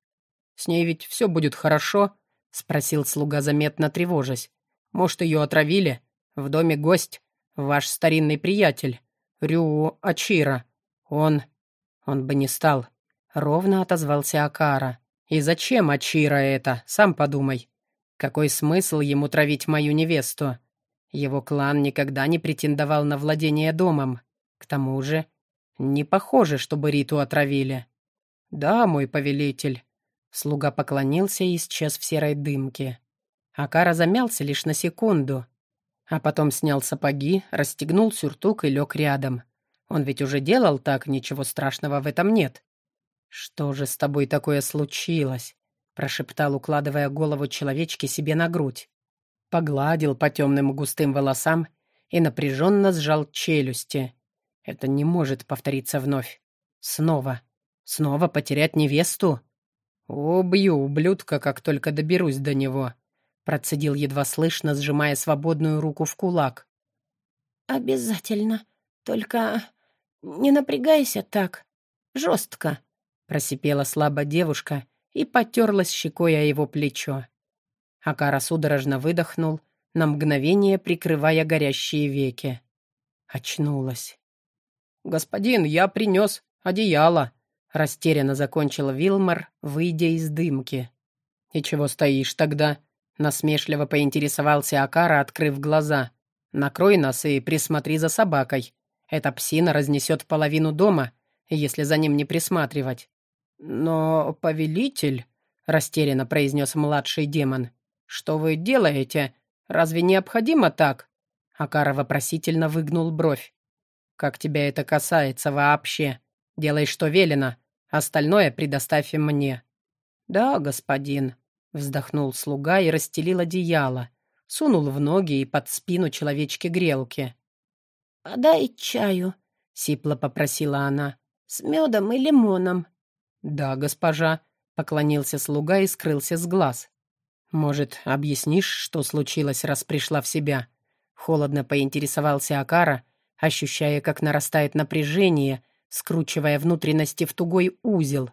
С ней ведь все будет хорошо?» — спросил слуга, заметно тревожась. «Может, ее отравили? В доме гость, ваш старинный приятель, Рю Ачира. Он... он бы не стал». Ровно отозвался Акара. «И зачем Ачира это? Сам подумай. Какой смысл ему травить мою невесту? Его клан никогда не претендовал на владение домом. К тому же, не похоже, чтобы Риту отравили. Да, мой повелитель, Слуга поклонился и исчез в серой дымке. Акара замялся лишь на секунду, а потом снял сапоги, расстегнул сюртук и лег рядом. Он ведь уже делал так, ничего страшного в этом нет. «Что же с тобой такое случилось?» — прошептал, укладывая голову человечки себе на грудь. Погладил по темным густым волосам и напряженно сжал челюсти. Это не может повториться вновь. Снова. Снова потерять невесту? «Убью ублюдка, как только доберусь до него», — процедил едва слышно, сжимая свободную руку в кулак. «Обязательно. Только не напрягайся так. Жестко», — просипела слабо девушка и потерлась щекой о его плечо. Акара судорожно выдохнул, на мгновение прикрывая горящие веки. Очнулась. «Господин, я принес одеяло», Растерянно закончил Вилмар, выйдя из дымки. «И чего стоишь тогда?» Насмешливо поинтересовался Акара, открыв глаза. «Накрой нас и присмотри за собакой. Эта псина разнесет половину дома, если за ним не присматривать». «Но, повелитель...» — растерянно произнес младший демон. «Что вы делаете? Разве необходимо так?» Акара вопросительно выгнул бровь. «Как тебя это касается вообще? Делай, что велено. Остальное предоставь мне». «Да, господин», — вздохнул слуга и расстелил одеяло, сунул в ноги и под спину человечки грелки. «Подай чаю», — сипло попросила она, — «с медом и лимоном». «Да, госпожа», — поклонился слуга и скрылся с глаз. «Может, объяснишь, что случилось, раз пришла в себя?» Холодно поинтересовался Акара, ощущая, как нарастает напряжение, скручивая внутренности в тугой узел.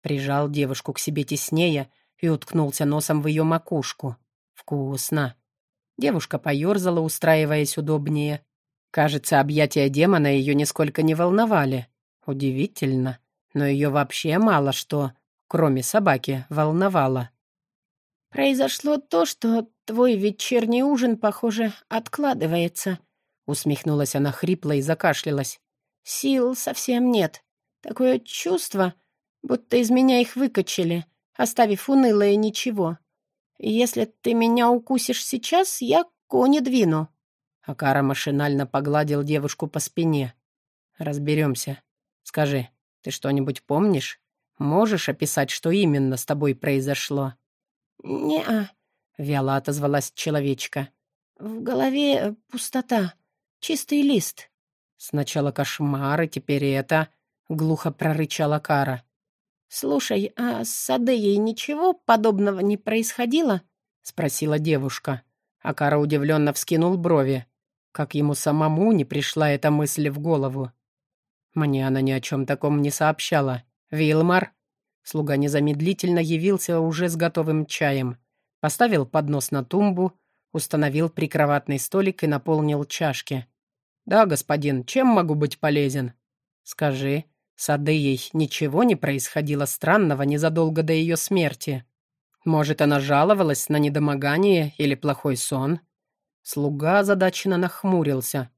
Прижал девушку к себе теснее и уткнулся носом в ее макушку. Вкусно. Девушка поерзала, устраиваясь удобнее. Кажется, объятия демона ее нисколько не волновали. Удивительно. Но ее вообще мало что, кроме собаки, волновало. «Произошло то, что твой вечерний ужин, похоже, откладывается», — усмехнулась она хрипло и закашлялась. Сил совсем нет. Такое чувство, будто из меня их выкачали, оставив унылое ничего. Если ты меня укусишь сейчас, я кони двину». Акара машинально погладил девушку по спине. «Разберемся. Скажи, ты что-нибудь помнишь? Можешь описать, что именно с тобой произошло?» «Не-а», — вяло отозвалась человечка. В голове пустота, чистый лист. Сначала кошмар, и теперь это, — глухо прорычала Кара. «Слушай, а с Адеей ничего подобного не происходило?» — спросила девушка. Акара удивленно вскинул брови. Как ему самому не пришла эта мысль в голову. Мне она ни о чем таком не сообщала. «Вилмар?» Слуга незамедлительно явился уже с готовым чаем. Поставил поднос на тумбу, установил прикроватный столик и наполнил чашки. «Да, господин, чем могу быть полезен?» «Скажи, с Адеей ничего не происходило странного незадолго до ее смерти?» Может, она жаловалась на недомогание или плохой сон? Слуга озадаченно нахмурился.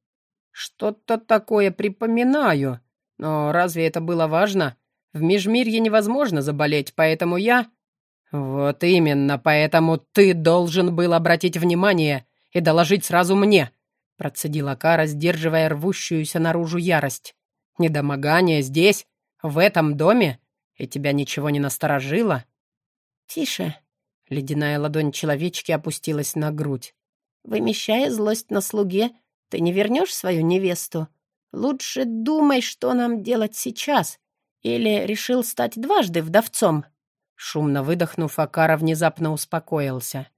«Что-то такое припоминаю. Но разве это было важно? В Межмирье невозможно заболеть, поэтому я...» «Вот именно, поэтому ты должен был обратить внимание и доложить сразу мне», процедила Кара, сдерживая рвущуюся наружу ярость. «Недомогание здесь, в этом доме, и тебя ничего не насторожило?» «Тише!» — ледяная ладонь человечки опустилась на грудь. «Вымещая злость на слуге, ты не вернешь свою невесту? Лучше думай, что нам делать сейчас. Или решил стать дважды вдовцом?» Шумно выдохнув, Акара внезапно успокоился.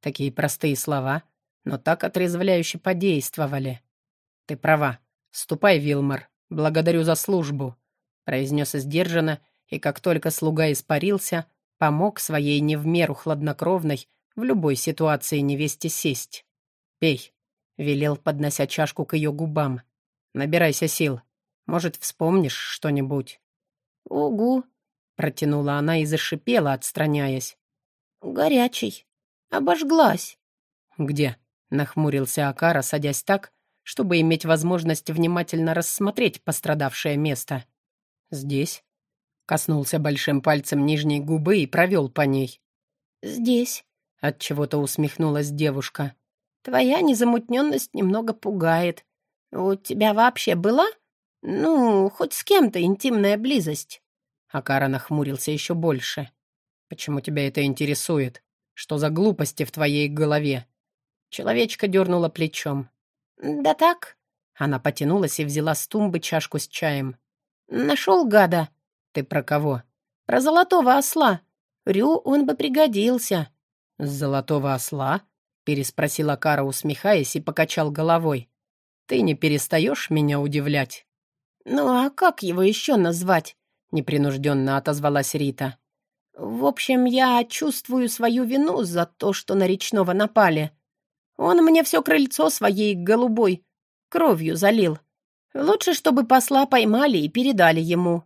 Такие простые слова, но так отрезвляюще подействовали. «Ты права. Ступай, Вилмар. Благодарю за службу», — произнес сдержанно, и как только слуга испарился, — Помог своей не в меру хладнокровной в любой ситуации невесте сесть. «Пей», — велел, поднося чашку к ее губам. «Набирайся сил. Может, вспомнишь что-нибудь?» «Угу», — протянула она и зашипела, отстраняясь. «Горячий. Обожглась». «Где?» — нахмурился Акара, садясь так, чтобы иметь возможность внимательно рассмотреть пострадавшее место. «Здесь?» Коснулся большим пальцем нижней губы и провел по ней. «Здесь», — отчего-то усмехнулась девушка. «Твоя незамутненность немного пугает. У тебя вообще была? Ну, хоть с кем-то интимная близость?» Акара нахмурился еще больше. «Почему тебя это интересует? Что за глупости в твоей голове?» Человечка дернула плечом. «Да так». Она потянулась и взяла с тумбы чашку с чаем. «Нашел гада. «Ты про кого?» «Про золотого осла. Рю он бы пригодился». «С золотого осла?» — переспросила Кара, усмехаясь, и покачал головой. «Ты не перестаешь меня удивлять?» «Ну а как его еще назвать?» — непринужденно отозвалась Рита. «В общем, я чувствую свою вину за то, что на речного напали. Он мне все крыльцо своей голубой кровью залил. Лучше, чтобы посла поймали и передали ему».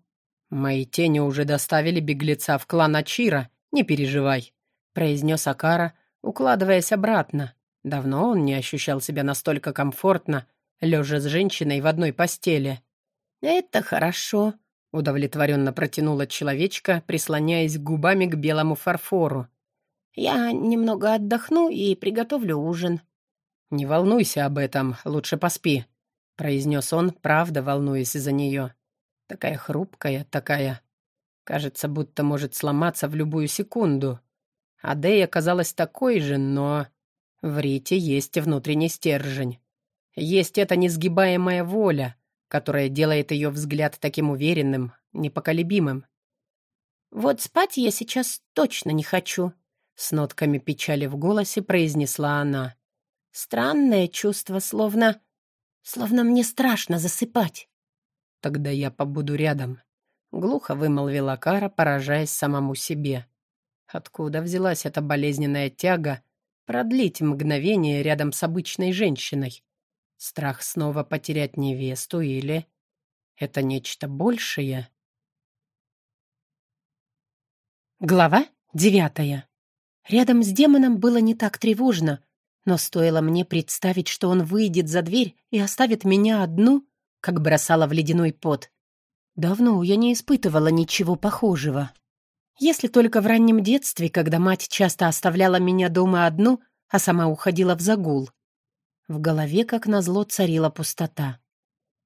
«Мои тени уже доставили беглеца в клан Ачира, не переживай», — произнес Акара, укладываясь обратно. Давно он не ощущал себя настолько комфортно, лежа с женщиной в одной постели. «Это хорошо», — удовлетворенно протянула человечка, прислоняясь губами к белому фарфору. «Я немного отдохну и приготовлю ужин». «Не волнуйся об этом, лучше поспи», — произнес он, правда волнуясь за нее. Такая хрупкая, такая... Кажется, будто может сломаться в любую секунду. Адея казалась такой же, но... В Рите есть внутренний стержень. Есть эта несгибаемая воля, которая делает ее взгляд таким уверенным, непоколебимым. «Вот спать я сейчас точно не хочу», — с нотками печали в голосе произнесла она. «Странное чувство, словно... словно мне страшно засыпать». «Тогда я побуду рядом», — глухо вымолвила Кара, поражаясь самому себе. Откуда взялась эта болезненная тяга продлить мгновение рядом с обычной женщиной? Страх снова потерять невесту или... Это нечто большее? Глава девятая. Рядом с демоном было не так тревожно, но стоило мне представить, что он выйдет за дверь и оставит меня одну, как бросала в ледяной пот. Давно я не испытывала ничего похожего. Если только в раннем детстве, когда мать часто оставляла меня дома одну, а сама уходила в загул. В голове, как назло, царила пустота.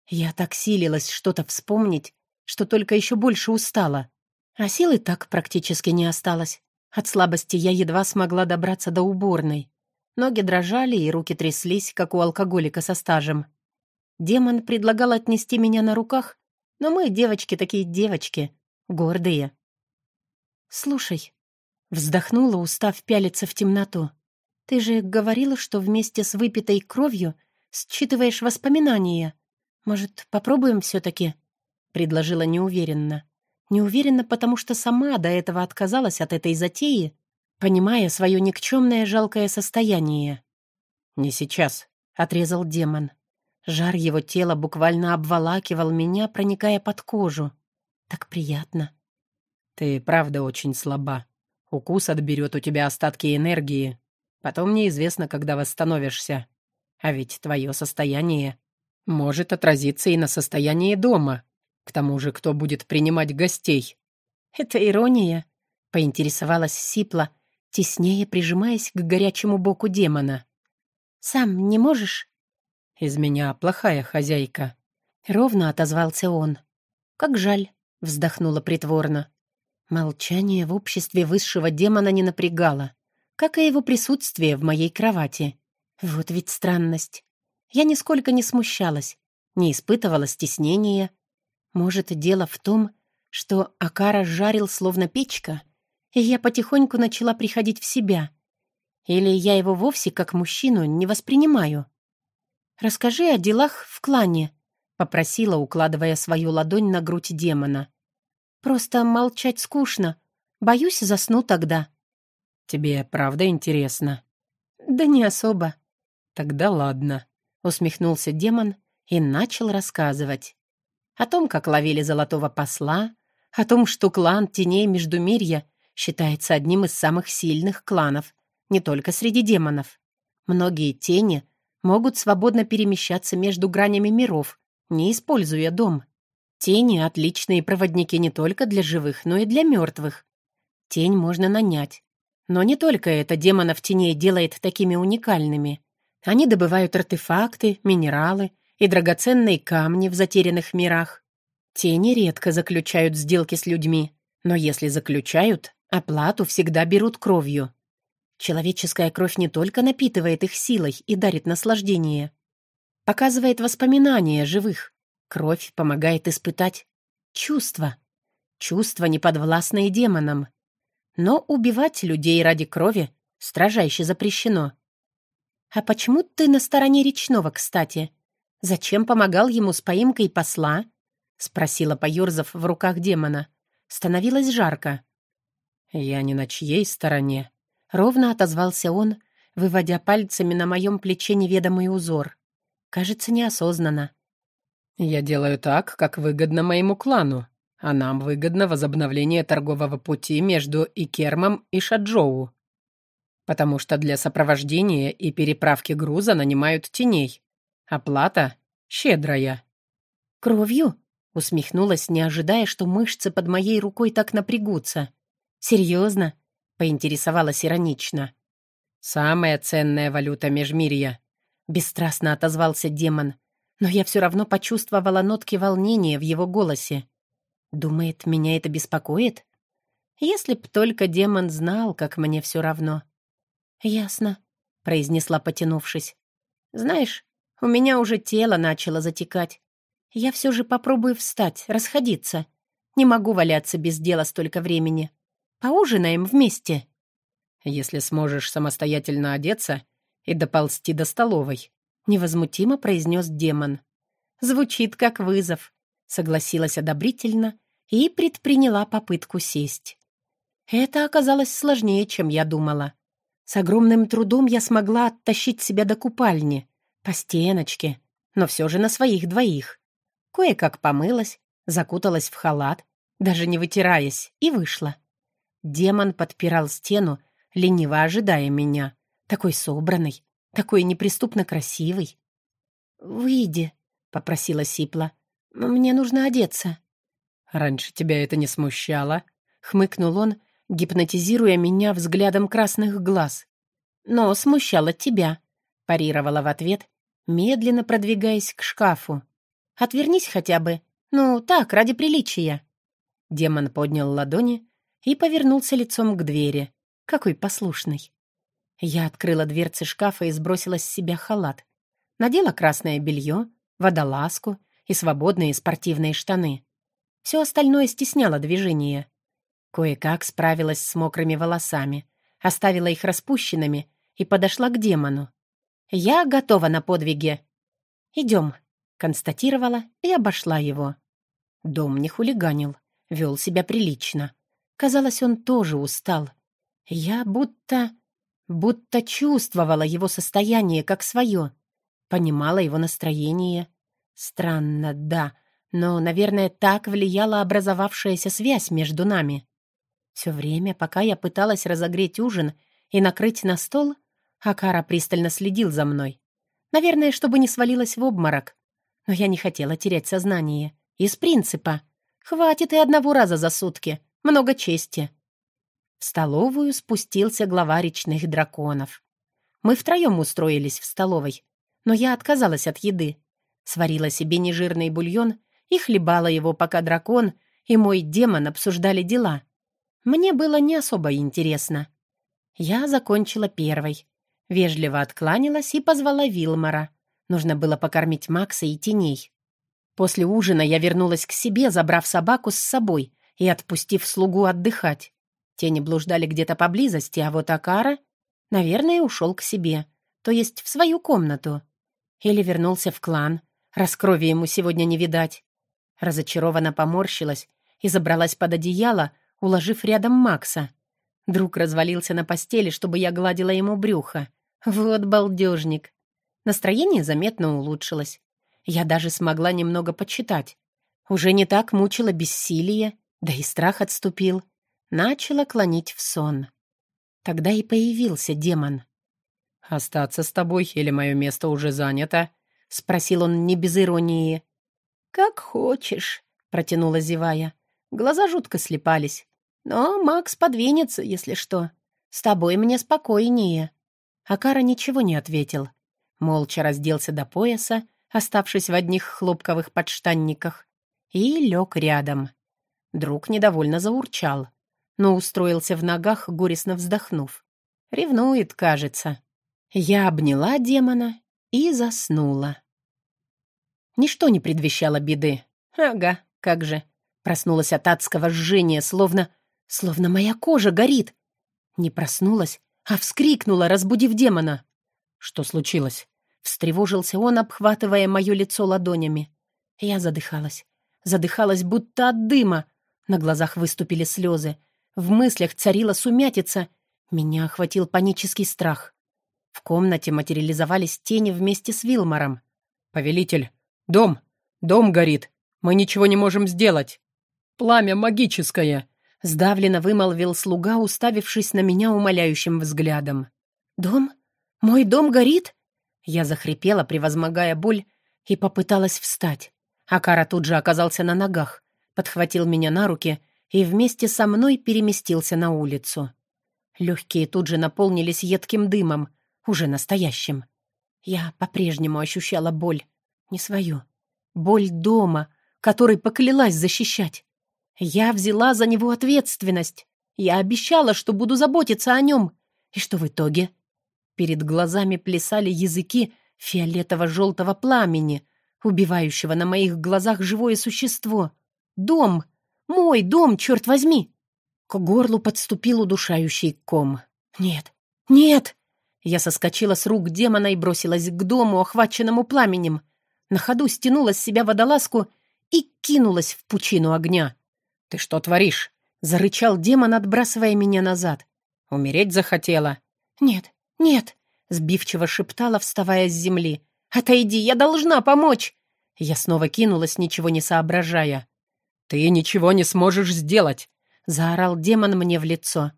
Я так силилась что-то вспомнить, что только еще больше устала. А силы так практически не осталось. От слабости я едва смогла добраться до уборной. Ноги дрожали и руки тряслись, как у алкоголика со стажем. Демон предлагал отнести меня на руках, но мы, девочки, такие девочки, гордые. «Слушай», — вздохнула, устав пялиться в темноту, «ты же говорила, что вместе с выпитой кровью считываешь воспоминания. Может, попробуем все-таки?» — предложила неуверенно. Неуверенно, потому что сама до этого отказалась от этой затеи, понимая свое никчемное жалкое состояние. «Не сейчас», — отрезал демон. Жар его тела буквально обволакивал меня, проникая под кожу. Так приятно. «Ты правда очень слаба. Укус отберет у тебя остатки энергии. Потом неизвестно, когда восстановишься. А ведь твое состояние может отразиться и на состоянии дома. К тому же, кто будет принимать гостей?» «Это ирония», — поинтересовалась Сипла, теснее прижимаясь к горячему боку демона. «Сам не можешь?» «Из меня плохая хозяйка», — ровно отозвался он. «Как жаль», — вздохнула притворно. Молчание в обществе высшего демона не напрягало, как и его присутствие в моей кровати. Вот ведь странность. Я нисколько не смущалась, не испытывала стеснения. Может, дело в том, что Акара жарил словно печка, и я потихоньку начала приходить в себя. Или я его вовсе как мужчину не воспринимаю. «Расскажи о делах в клане», — попросила, укладывая свою ладонь на грудь демона. «Просто молчать скучно. Боюсь, засну тогда». «Тебе правда интересно?» «Да не особо». «Тогда ладно», — усмехнулся демон и начал рассказывать. О том, как ловили золотого посла, о том, что клан Теней Междумирья считается одним из самых сильных кланов, не только среди демонов. Многие тени — могут свободно перемещаться между гранями миров, не используя дом. Тени — отличные проводники не только для живых, но и для мертвых. Тень можно нанять. Но не только это демонов теней делает такими уникальными. Они добывают артефакты, минералы и драгоценные камни в затерянных мирах. Тени редко заключают сделки с людьми, но если заключают, оплату всегда берут кровью. Человеческая кровь не только напитывает их силой и дарит наслаждение. Показывает воспоминания живых. Кровь помогает испытать чувства. Чувства, неподвластные демонам. Но убивать людей ради крови строжайше запрещено. «А почему ты на стороне речного, кстати? Зачем помогал ему с поимкой посла?» — спросила, поёрзав в руках демона. Становилось жарко. «Я не на чьей стороне», Ровно отозвался он, выводя пальцами на моем плече неведомый узор. Кажется, неосознанно. «Я делаю так, как выгодно моему клану, а нам выгодно возобновление торгового пути между Икермом и Шаджоу. Потому что для сопровождения и переправки груза нанимают теней. Оплата щедрая». «Кровью?» — усмехнулась, не ожидая, что мышцы под моей рукой так напрягутся. «Серьезно? — поинтересовалась иронично. «Самая ценная валюта Межмирья», — бесстрастно отозвался демон, но я все равно почувствовала нотки волнения в его голосе. «Думает, меня это беспокоит? Если б только демон знал, как мне все равно». «Ясно», — произнесла, потянувшись. «Знаешь, у меня уже тело начало затекать. Я все же попробую встать, расходиться. Не могу валяться без дела столько времени. Поужинаем вместе?» «Если сможешь самостоятельно одеться и доползти до столовой», — невозмутимо произнес демон. «Звучит как вызов», — согласилась одобрительно и предприняла попытку сесть. Это оказалось сложнее, чем я думала. С огромным трудом я смогла оттащить себя до купальни, по стеночке, но все же на своих двоих. Кое-как помылась, закуталась в халат, даже не вытираясь, и вышла. Демон подпирал стену, лениво ожидая меня. Такой собранный, такой неприступно красивый. «Выйди», — попросила Сипла. «Мне нужно одеться». «Раньше тебя это не смущало?» — хмыкнул он, гипнотизируя меня взглядом красных глаз. «Но смущало тебя», — парировала в ответ, медленно продвигаясь к шкафу. «Отвернись хотя бы. Ну, так, ради приличия». Демон поднял ладони, и повернулся лицом к двери. Какой послушный. Я открыла дверцы шкафа и сбросила с себя халат. Надела красное белье, водолазку и свободные спортивные штаны. Все остальное стесняло движение. Кое-как справилась с мокрыми волосами, оставила их распущенными и подошла к демону. «Я готова на подвиги». «Идем», — констатировала и обошла его. Дом не хулиганил, вел себя прилично. Казалось, он тоже устал. Я будто... будто чувствовала его состояние как свое. Понимала его настроение. Странно, да, но, наверное, так влияла образовавшаяся связь между нами. Все время, пока я пыталась разогреть ужин и накрыть на стол, Акара пристально следил за мной. Наверное, чтобы не свалилась в обморок. Но я не хотела терять сознание. Из принципа. Хватит и одного раза за сутки. Много чести. В столовую спустился глава речных драконов. Мы втроем устроились в столовой, но я отказалась от еды. Сварила себе нежирный бульон и хлебала его, пока дракон и мой демон обсуждали дела. Мне было не особо интересно. Я закончила первой. Вежливо откланялась и позвала Вилмара. Нужно было покормить Макса и теней. После ужина я вернулась к себе, забрав собаку с собой и отпустив слугу отдыхать. Тени блуждали где-то поблизости, а вот Акара, наверное, ушел к себе, то есть в свою комнату. Или вернулся в клан, раз крови ему сегодня не видать. Разочарованно поморщилась и забралась под одеяло, уложив рядом Макса. Друг развалился на постели, чтобы я гладила ему брюхо. Вот балдежник. Настроение заметно улучшилось. Я даже смогла немного почитать. Уже не так мучило бессилие, да и страх отступил. Начала клонить в сон. Тогда и появился демон. «Остаться с тобой или мое место уже занято?» — спросил он не без иронии. «Как хочешь», — протянула зевая. Глаза жутко слепались. «Но Макс подвинется, если что. С тобой мне спокойнее». Акара ничего не ответил. Молча разделся до пояса, оставшись в одних хлопковых подштанниках, и лег рядом. Друг недовольно заурчал, но устроился в ногах, горестно вздохнув. Ревнует, кажется. Я обняла демона и заснула. Ничто не предвещало беды. Ага, как же. Проснулась от адского жжения, словно... Словно моя кожа горит. Не проснулась, а вскрикнула, разбудив демона. Что случилось? Встревожился он, обхватывая мое лицо ладонями. Я задыхалась. Задыхалась, будто от дыма. На глазах выступили слезы. В мыслях царила сумятица. Меня охватил панический страх. В комнате материализовались тени вместе с Вилмором. «Повелитель, дом! Дом горит! Мы ничего не можем сделать! Пламя магическое!» Сдавленно вымолвил слуга, уставившись на меня умоляющим взглядом. «Дом? Мой дом горит?» Я захрипела, превозмогая боль, и попыталась встать. Акара тут же оказался на ногах, подхватил меня на руки и вместе со мной переместился на улицу. Легкие тут же наполнились едким дымом, уже настоящим. Я по-прежнему ощущала боль, не свою. Боль дома, который поклялась защищать. Я взяла за него ответственность. Я обещала, что буду заботиться о нем. И что в итоге? Перед глазами плясали языки фиолетово-желтого пламени, убивающего на моих глазах живое существо. Дом! Мой дом, черт возьми! К горлу подступил удушающий ком. Нет, нет! Я соскочила с рук демона и бросилась к дому, охваченному пламенем. На ходу стянула с себя водолазку и кинулась в пучину огня. «Ты что творишь?» — зарычал демон, отбрасывая меня назад. «Умереть захотела?» «Нет, «Нет», — сбивчиво шептала, вставая с земли. «Отойди, я должна помочь!» Я снова кинулась, ничего не соображая. «Ты ничего не сможешь сделать!» — заорал демон мне в лицо.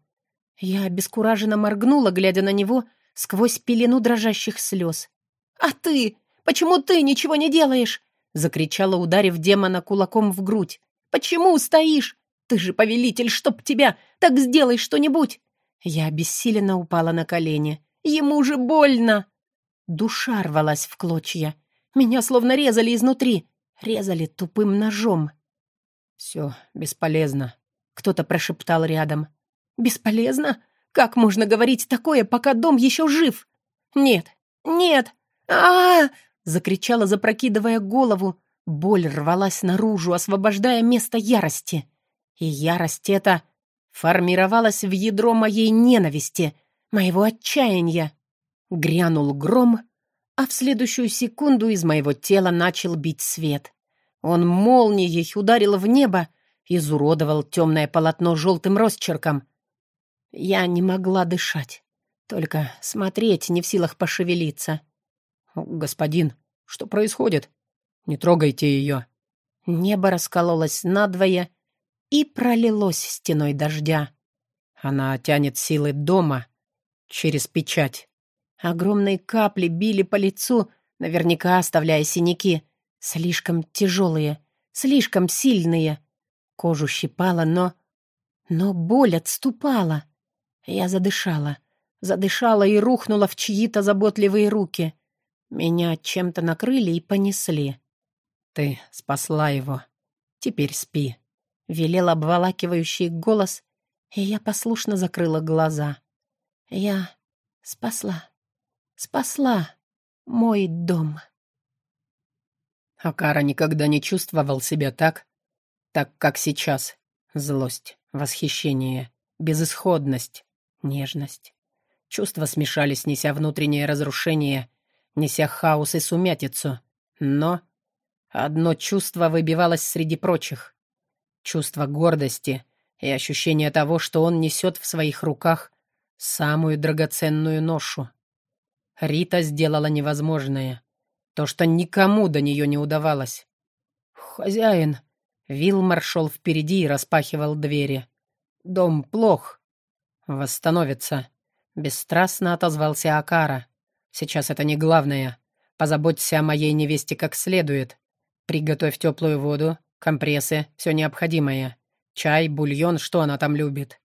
Я обескураженно моргнула, глядя на него сквозь пелену дрожащих слез. «А ты? Почему ты ничего не делаешь?» — закричала, ударив демона кулаком в грудь. «Почему стоишь? Ты же повелитель, чтоб тебя! Так сделай что-нибудь!» Я обессиленно упала на колени. Ему же больно!» Душа рвалась в клочья. Меня словно резали изнутри. Резали тупым ножом. «Все бесполезно», — кто-то прошептал рядом. «Бесполезно? Как можно говорить такое, пока дом еще жив? Нет, нет, а, -а, -а закричала, запрокидывая голову. Боль рвалась наружу, освобождая место ярости. И ярость эта формировалась в ядро моей ненависти, моего отчаяния. Грянул гром, а в следующую секунду из моего тела начал бить свет. Он молнией ударил в небо, изуродовал темное полотно желтым росчерком. Я не могла дышать, только смотреть не в силах пошевелиться. «Господин, что происходит? Не трогайте ее!» Небо раскололось надвое и пролилось стеной дождя. Она тянет силы дома через печать. Огромные капли били по лицу, наверняка оставляя синяки. Слишком тяжелые, слишком сильные. Кожу щипала, но... Но боль отступала. Я задышала. Задышала и рухнула в чьи-то заботливые руки. Меня чем-то накрыли и понесли. «Ты спасла его. Теперь спи», — велел обволакивающий голос, и я послушно закрыла глаза. «Я спасла, спасла мой дом». Акара никогда не чувствовал себя так, так как сейчас. Злость, восхищение, безысходность, нежность. Чувства смешались, неся внутреннее разрушение, неся хаос и сумятицу. Но одно чувство выбивалось среди прочих. Чувство гордости и ощущение того, что он несет в своих руках самую драгоценную ношу. Рита сделала невозможное. То, что никому до нее не удавалось. «Хозяин!» Вилмар шел впереди и распахивал двери. «Дом плох. Восстановится». Бесстрастно отозвался Акара. «Сейчас это не главное. Позаботься о моей невесте как следует. Приготовь теплую воду, компрессы, все необходимое. Чай, бульон, что она там любит».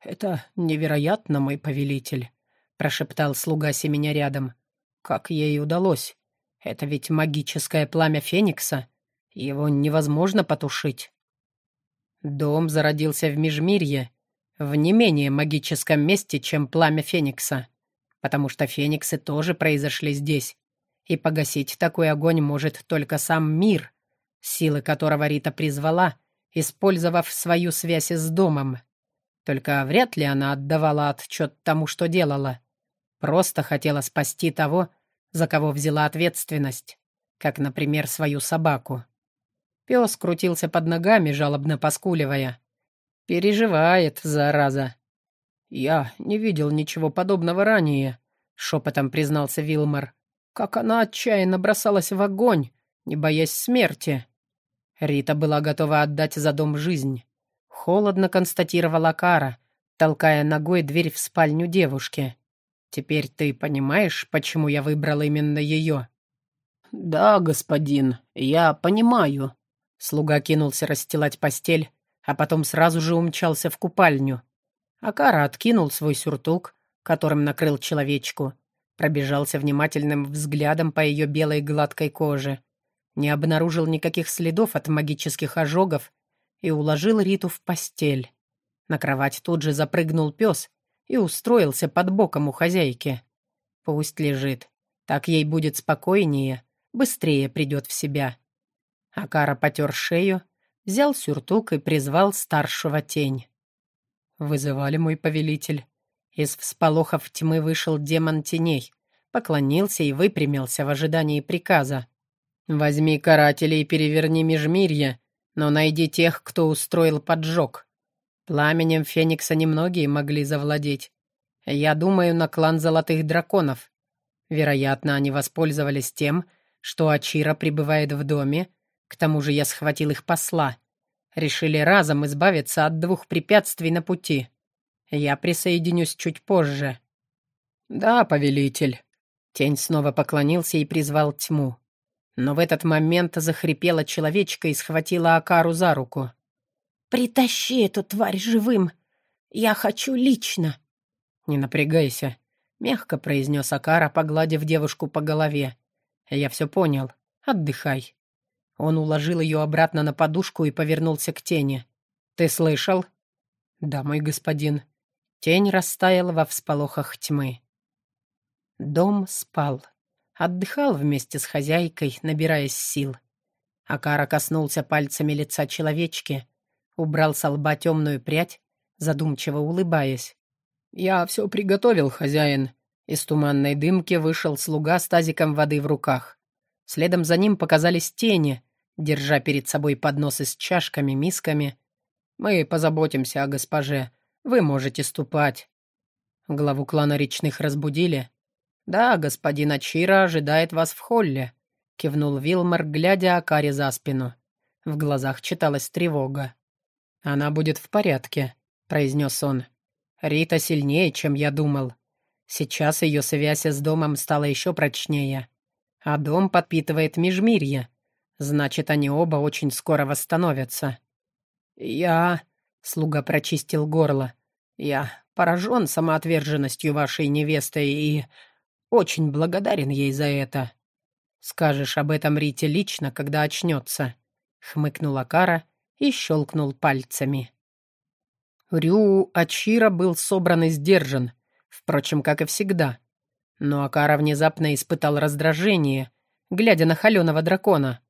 «Это невероятно, мой повелитель», — прошептал слуга семеня рядом. «Как ей удалось? Это ведь магическое пламя Феникса. Его невозможно потушить. Дом зародился в Межмирье, в не менее магическом месте, чем пламя Феникса, потому что Фениксы тоже произошли здесь, и погасить такой огонь может только сам мир, силы которого Рита призвала, использовав свою связь с домом. Только вряд ли она отдавала отчет тому, что делала. Просто хотела спасти того, за кого взяла ответственность, как, например, свою собаку. Пес крутился под ногами, жалобно поскуливая. «Переживает, зараза!» «Я не видел ничего подобного ранее», — шепотом признался Вилмар. «Как она отчаянно бросалась в огонь, не боясь смерти!» Рита была готова отдать за дом жизнь. Холодно констатировала Кара, толкая ногой дверь в спальню девушки. «Теперь ты понимаешь, почему я выбрал именно ее?» «Да, господин, я понимаю», Слуга кинулся расстилать постель, а потом сразу же умчался в купальню. Акара откинул свой сюртук, которым накрыл человечку, пробежался внимательным взглядом по ее белой гладкой коже, не обнаружил никаких следов от магических ожогов и уложил Риту в постель. На кровать тут же запрыгнул пес и устроился под боком у хозяйки. Пусть лежит, так ей будет спокойнее, быстрее придет в себя. Акара потер шею, взял сюртук и призвал старшего тень. «Вызывали мой повелитель». Из всполохов тьмы вышел демон теней, поклонился и выпрямился в ожидании приказа. «Возьми карателей и переверни межмирье, но найди тех, кто устроил поджог. Пламенем Феникса немногие могли завладеть. Я думаю на клан Золотых Драконов. Вероятно, они воспользовались тем, что Ачира пребывает в доме, к тому же я схватил их посла. Решили разом избавиться от двух препятствий на пути. Я присоединюсь чуть позже. Да, повелитель. Тень снова поклонился и призвал тьму. Но в этот момент захрипела человечка и схватила Акару за руку. «Притащи эту тварь живым! Я хочу лично!» «Не напрягайся», — мягко произнес Акара, погладив девушку по голове. «Я все понял. Отдыхай. Он уложил ее обратно на подушку и повернулся к тени. «Ты слышал?» «Да, мой господин». Тень растаяла во всполохах тьмы. Дом спал. Отдыхал вместе с хозяйкой, набираясь сил. Акара коснулся пальцами лица человечки, убрал со лба темную прядь, задумчиво улыбаясь. «Я все приготовил, хозяин». Из туманной дымки вышел слуга с тазиком воды в руках. Следом за ним показались тени, держа перед собой подносы с чашками, мисками. «Мы позаботимся о госпоже. Вы можете ступать». Главу клана речных разбудили. «Да, господин Ачира ожидает вас в холле», — кивнул Вилмар, глядя Акаре за спину. В глазах читалась тревога. «Она будет в порядке», — произнес он. «Рита сильнее, чем я думал. Сейчас ее связь с домом стала еще прочнее. А дом подпитывает межмирье. Значит, они оба очень скоро восстановятся». «Я...» — слуга прочистил горло. «Я поражен самоотверженностью вашей невесты и очень благодарен ей за это». «Скажешь об этом Рите лично, когда очнется», — хмыкнула Кара и щелкнул пальцами. Рю Ачира был собран и сдержан, впрочем, как и всегда. Но Акара внезапно испытал раздражение, глядя на холеного дракона.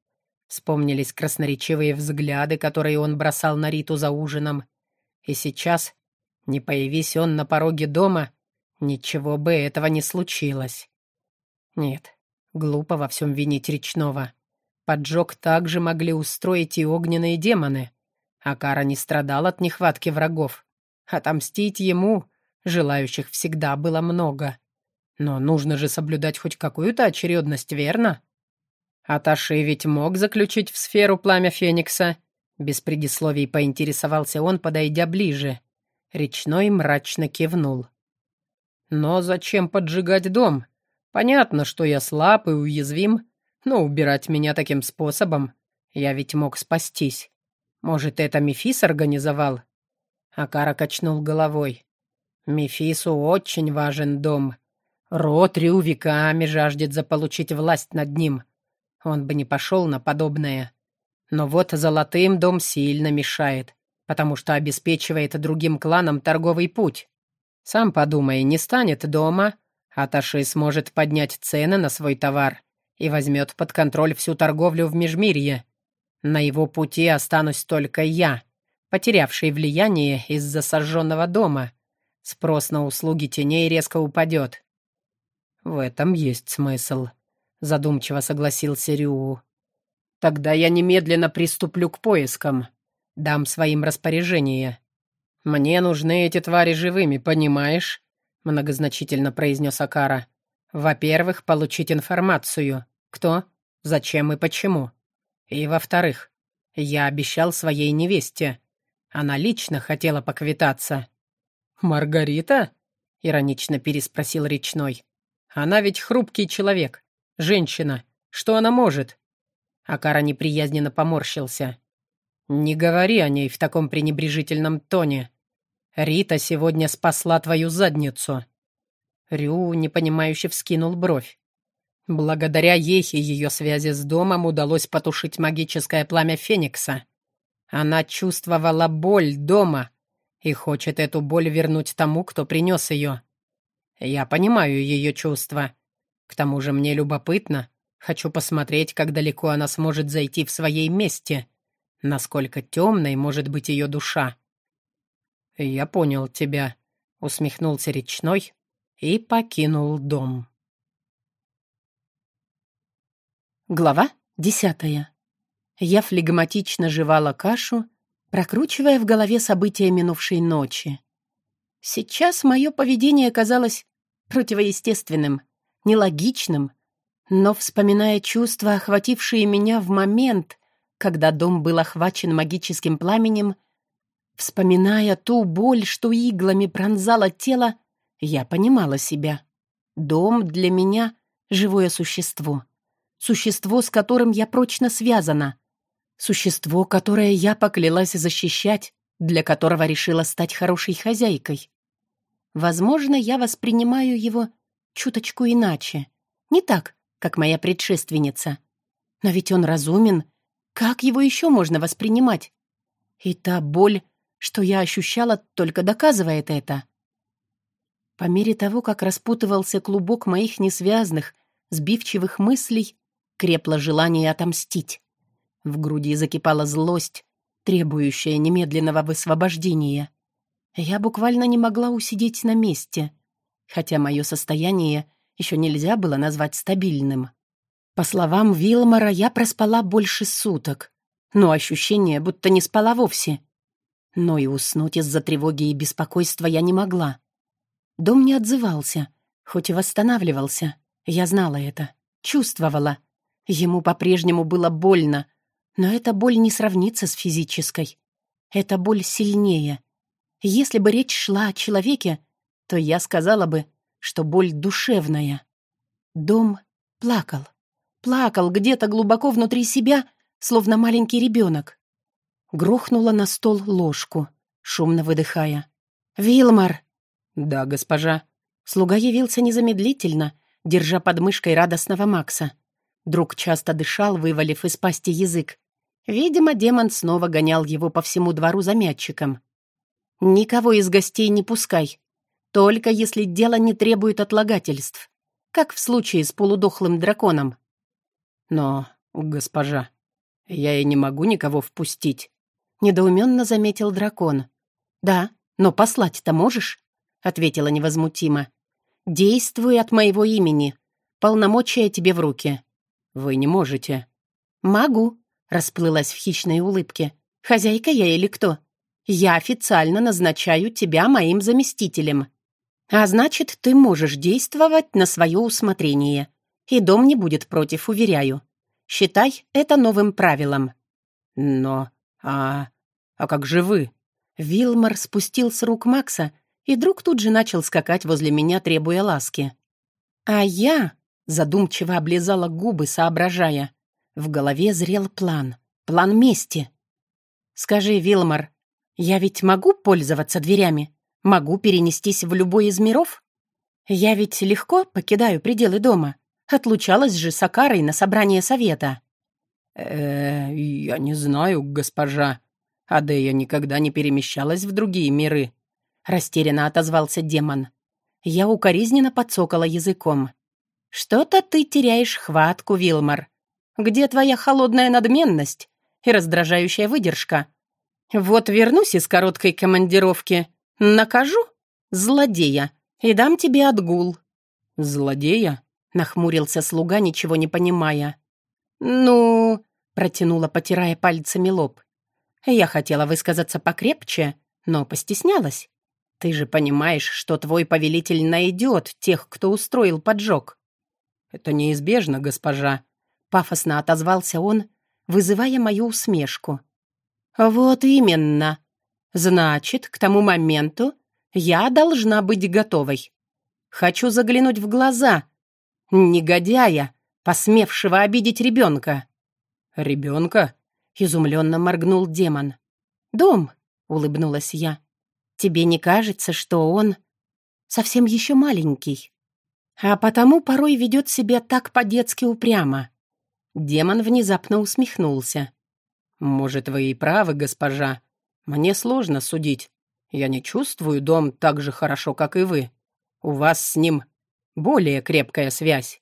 Вспомнились красноречивые взгляды, которые он бросал на Риту за ужином. И сейчас, не появись он на пороге дома, ничего бы этого не случилось. Нет, глупо во всем винить речного. Поджог также могли устроить и огненные демоны. Акара не страдал от нехватки врагов. Отомстить ему желающих всегда было много. Но нужно же соблюдать хоть какую-то очередность, верно? Аташи ведь мог заключить в сферу пламя Феникса. Без предисловий поинтересовался он, подойдя ближе. Речной мрачно кивнул. «Но зачем поджигать дом? Понятно, что я слаб и уязвим, но убирать меня таким способом я ведь мог спастись. Может, это Мефис организовал?» Акара качнул головой. «Мефису очень важен дом. Рот Рю веками жаждет заполучить власть над ним. Он бы не пошел на подобное. Но вот золотым дом сильно мешает, потому что обеспечивает другим кланам торговый путь. Сам подумай, не станет дома, а Таши сможет поднять цены на свой товар и возьмет под контроль всю торговлю в Межмирье. На его пути останусь только я, потерявший влияние из-за сожженного дома. Спрос на услуги теней резко упадет. В этом есть смысл, задумчиво согласился Рю. Тогда я немедленно приступлю к поискам. Дам своим распоряжение. Мне нужны эти твари живыми, понимаешь? Многозначительно произнес Акара. Во-первых, получить информацию. Кто, зачем и почему. И во-вторых, я обещал своей невесте. Она лично хотела поквитаться. «Маргарита?» — иронично переспросил Речной. «Она ведь хрупкий человек. Женщина. Что она может?» Акара неприязненно поморщился. «Не говори о ней в таком пренебрежительном тоне. Рита сегодня спасла твою задницу». Рю непонимающе вскинул бровь. Благодаря ей и ее связи с домом удалось потушить магическое пламя Феникса. Она чувствовала боль дома и хочет эту боль вернуть тому, кто принес ее. Я понимаю ее чувства. К тому же мне любопытно. Хочу посмотреть, как далеко она сможет зайти в своей месте, насколько темной может быть ее душа. «Я понял тебя», — усмехнулся речной и покинул дом. Глава десятая. Я флегматично жевала кашу, прокручивая в голове события минувшей ночи. Сейчас мое поведение казалось противоестественным, нелогичным, но, вспоминая чувства, охватившие меня в момент, когда дом был охвачен магическим пламенем, вспоминая ту боль, что иглами пронзало тело, я понимала себя. Дом для меня — живое существо — Существо, с которым я прочно связана. Существо, которое я поклялась защищать, для которого решила стать хорошей хозяйкой. Возможно, я воспринимаю его чуточку иначе. Не так, как моя предшественница. Но ведь он разумен. Как его еще можно воспринимать? И та боль, что я ощущала, только доказывает это. По мере того, как распутывался клубок моих несвязных, сбивчивых мыслей, крепло желание отомстить. В груди закипала злость, требующая немедленного высвобождения. Я буквально не могла усидеть на месте, хотя мое состояние еще нельзя было назвать стабильным. По словам Вилмора, я проспала больше суток, но ощущение, будто не спала вовсе. Но и уснуть из-за тревоги и беспокойства я не могла. Дом не отзывался, хоть и восстанавливался. Я знала это, чувствовала. Ему по-прежнему было больно, но эта боль не сравнится с физической. Эта боль сильнее. Если бы речь шла о человеке, то я сказала бы, что боль душевная. Дом плакал. Плакал где-то глубоко внутри себя, словно маленький ребенок. Грохнула на стол ложку, шумно выдыхая. «Вилмар!» «Да, госпожа». Слуга явился незамедлительно, держа под мышкой радостного Макса. Друг часто дышал, вывалив из пасти язык. Видимо, демон снова гонял его по всему двору за мячиком. «Никого из гостей не пускай. Только если дело не требует отлагательств. Как в случае с полудохлым драконом». «Но, госпожа, я и не могу никого впустить», — недоуменно заметил дракон. «Да, но послать-то можешь?» — ответила невозмутимо. «Действуй от моего имени. Полномочия тебе в руки». «Вы не можете». «Могу», — расплылась в хищной улыбке. «Хозяйка я или кто? Я официально назначаю тебя моим заместителем. А значит, ты можешь действовать на свое усмотрение. И дом не будет против, уверяю. Считай это новым правилом». «Но... а... а как же вы?» Вилмар спустил с рук Макса, и друг тут же начал скакать возле меня, требуя ласки. А я задумчиво облизала губы, соображая. В голове зрел план. План мести. «Скажи, Вилмар, я ведь могу пользоваться дверями? Могу перенестись в любой из миров? Я ведь легко покидаю пределы дома. Отлучалась же с Акарой на собрание совета». «Э, -э я не знаю, госпожа. Адея никогда не перемещалась в другие миры», — растерянно отозвался демон. Я укоризненно подсокала языком. «Что-то ты теряешь хватку, Вилмар. Где твоя холодная надменность и раздражающая выдержка? Вот вернусь из короткой командировки, накажу злодея и дам тебе отгул». «Злодея?» — нахмурился слуга, ничего не понимая. «Ну...» — протянула, потирая пальцами лоб. Я хотела высказаться покрепче, но постеснялась. Ты же понимаешь, что твой повелитель найдет тех, кто устроил поджог. Это неизбежно, госпожа. Пафосно отозвался он, вызывая мою усмешку. Вот именно. Значит, к тому моменту я должна быть готовой. Хочу заглянуть в глаза. Негодяя, посмевшего обидеть ребенка. Ребенка? Изумленно моргнул демон. «Дом», — улыбнулась я. «Тебе не кажется, что он совсем еще маленький? А потому порой ведет себя так по-детски упрямо». Демон внезапно усмехнулся. «Может, вы и правы, госпожа. Мне сложно судить. Я не чувствую дом так же хорошо, как и вы. У вас с ним более крепкая связь».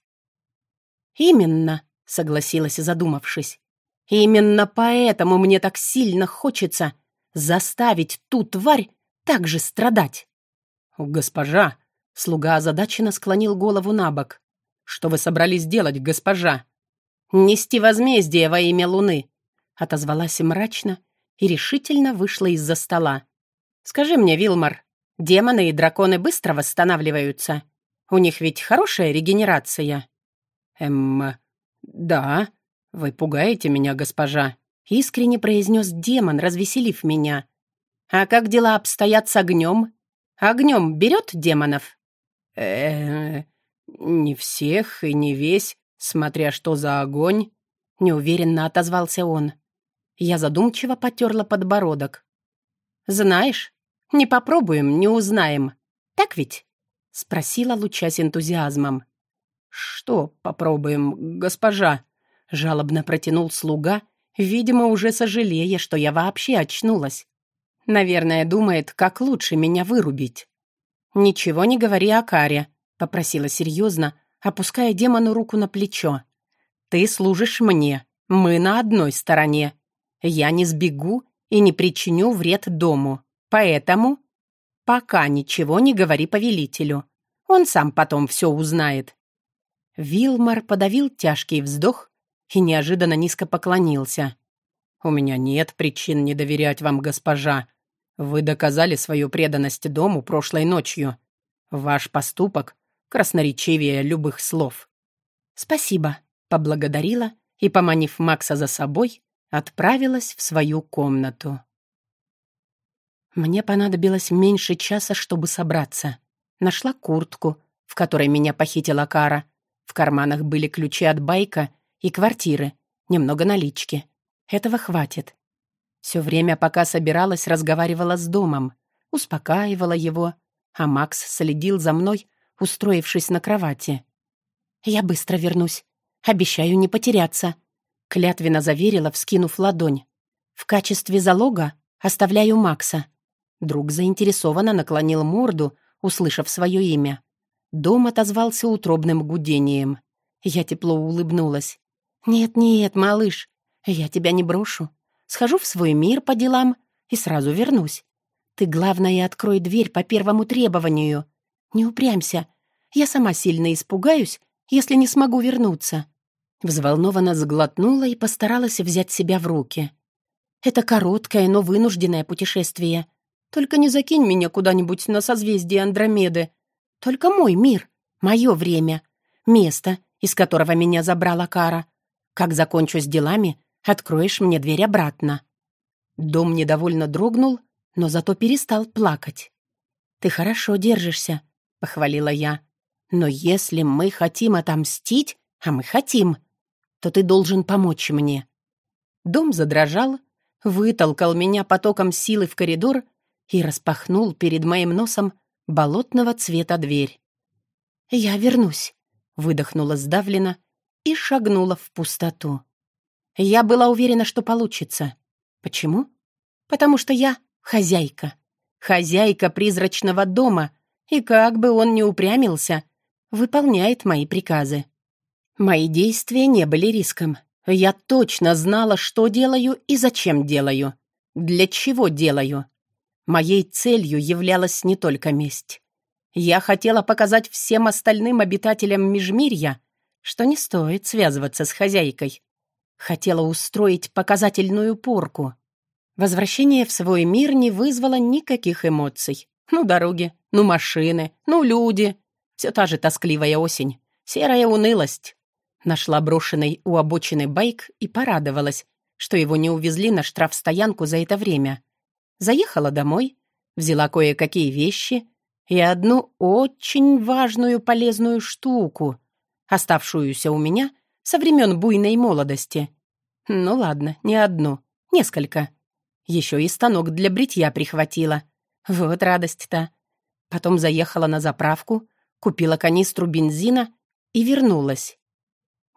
«Именно», — согласилась, задумавшись. Именно поэтому мне так сильно хочется заставить ту тварь так же страдать. «Госпожа!» — слуга озадаченно склонил голову на бок. «Что вы собрались делать, госпожа?» «Нести возмездие во имя Луны», — отозвалась мрачно и решительно вышла из-за стола. «Скажи мне, Вилмар, демоны и драконы быстро восстанавливаются? У них ведь хорошая регенерация». «Эм, да», «Вы пугаете меня, госпожа», — искренне произнес демон, развеселив меня. «А как дела обстоят с огнем? Огнем берет демонов?» э, не всех и не весь, смотря что за огонь», — неуверенно отозвался он. Я задумчиво потерла подбородок. «Знаешь, не попробуем, не узнаем. Так ведь?» — спросила, лучась энтузиазмом. «Что попробуем, госпожа?» Жалобно протянул слуга, видимо, уже сожалея, что я вообще очнулась. Наверное, думает, как лучше меня вырубить. «Ничего не говори о Каре», — попросила серьезно, опуская демону руку на плечо. «Ты служишь мне, мы на одной стороне. Я не сбегу и не причиню вред дому, поэтому пока ничего не говори повелителю. Он сам потом все узнает». Вилмар подавил тяжкий вздох и неожиданно низко поклонился. «У меня нет причин не доверять вам, госпожа. Вы доказали свою преданность дому прошлой ночью. Ваш поступок красноречивее любых слов». «Спасибо», — поблагодарила и, поманив Макса за собой, отправилась в свою комнату. Мне понадобилось меньше часа, чтобы собраться. Нашла куртку, в которой меня похитила Кара. В карманах были ключи от байка и квартиры, немного налички. Этого хватит. Все время, пока собиралась, разговаривала с домом, успокаивала его, а Макс следил за мной, устроившись на кровати. «Я быстро вернусь. Обещаю не потеряться», — клятвенно заверила, вскинув ладонь. «В качестве залога оставляю Макса». Друг заинтересованно наклонил морду, услышав свое имя. Дом отозвался утробным гудением. Я тепло улыбнулась. «Нет-нет, малыш, я тебя не брошу. Схожу в свой мир по делам и сразу вернусь. Ты, главное, открой дверь по первому требованию. Не упрямься. Я сама сильно испугаюсь, если не смогу вернуться». Взволнованно сглотнула и постаралась взять себя в руки. «Это короткое, но вынужденное путешествие. Только не закинь меня куда-нибудь на созвездие Андромеды. Только мой мир, мое время, место, из которого меня забрала Кара. Как закончу с делами, Откроешь мне дверь обратно». Дом недовольно дрогнул, но зато перестал плакать. «Ты хорошо держишься», — похвалила я. «Но если мы хотим отомстить, а мы хотим, то ты должен помочь мне». Дом задрожал, вытолкал меня потоком силы в коридор и распахнул перед моим носом болотного цвета дверь. «Я вернусь», — выдохнула сдавленно и шагнула в пустоту. Я была уверена, что получится. Почему? Потому что я хозяйка. Хозяйка призрачного дома, и как бы он ни упрямился, выполняет мои приказы. Мои действия не были риском. Я точно знала, что делаю и зачем делаю. Для чего делаю. Моей целью являлась не только месть. Я хотела показать всем остальным обитателям Межмирья, что не стоит связываться с хозяйкой. Хотела устроить показательную порку. Возвращение в свой мир не вызвало никаких эмоций. Ну, дороги, ну, машины, ну, люди. Все та же тоскливая осень, серая унылость. Нашла брошенный у обочины байк и порадовалась, что его не увезли на штрафстоянку за это время. Заехала домой, взяла кое-какие вещи и одну очень важную полезную штуку, оставшуюся у меня — со времен буйной молодости. Ну ладно, не одну, несколько. Еще и станок для бритья прихватила. Вот радость-то. Потом заехала на заправку, купила канистру бензина и вернулась.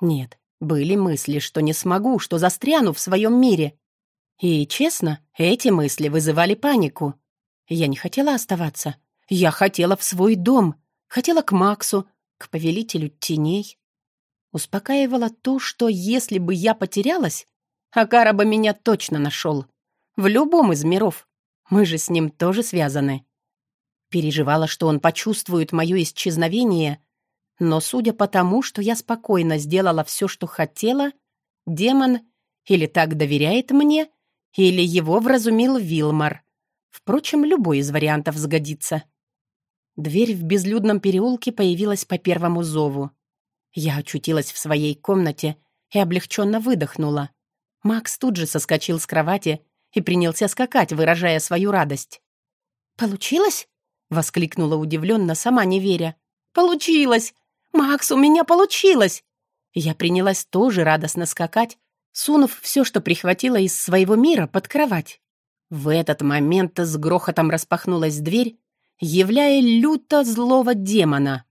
Нет, были мысли, что не смогу, что застряну в своем мире. И, честно, эти мысли вызывали панику. Я не хотела оставаться. Я хотела в свой дом. Хотела к Максу, к повелителю теней. Успокаивало то, что если бы я потерялась, Акара бы меня точно нашел. В любом из миров. Мы же с ним тоже связаны. Переживала, что он почувствует мое исчезновение, но судя по тому, что я спокойно сделала все, что хотела, демон или так доверяет мне, или его вразумил Вилмар. Впрочем, любой из вариантов сгодится. Дверь в безлюдном переулке появилась по первому зову. Я очутилась в своей комнате и облегченно выдохнула. Макс тут же соскочил с кровати и принялся скакать, выражая свою радость. «Получилось?» — воскликнула удивленно, сама не веря. «Получилось! Макс, у меня получилось!» Я принялась тоже радостно скакать, сунув все, что прихватила из своего мира, под кровать. В этот момент с грохотом распахнулась дверь, являя люто злого демона.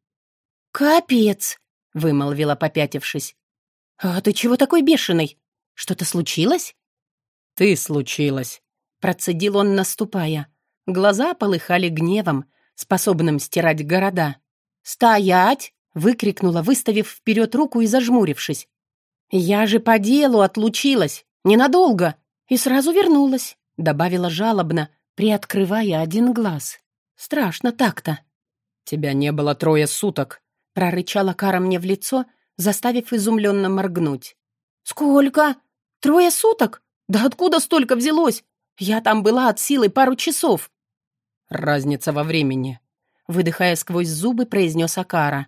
«Капец!» — вымолвила, попятившись. «А ты чего такой бешеный? Что-то случилось?» «Ты случилась», — процедил он, наступая. Глаза полыхали гневом, способным стирать города. «Стоять!» — выкрикнула, выставив вперед руку и зажмурившись. «Я же по делу отлучилась, ненадолго, и сразу вернулась», — добавила жалобно, приоткрывая один глаз. «Страшно так-то». «Тебя не было трое суток», — прорычала Кара мне в лицо, заставив изумленно моргнуть. «Сколько? Трое суток? Да откуда столько взялось? Я там была от силы пару часов». «Разница во времени», — выдыхая сквозь зубы, произнес Акара.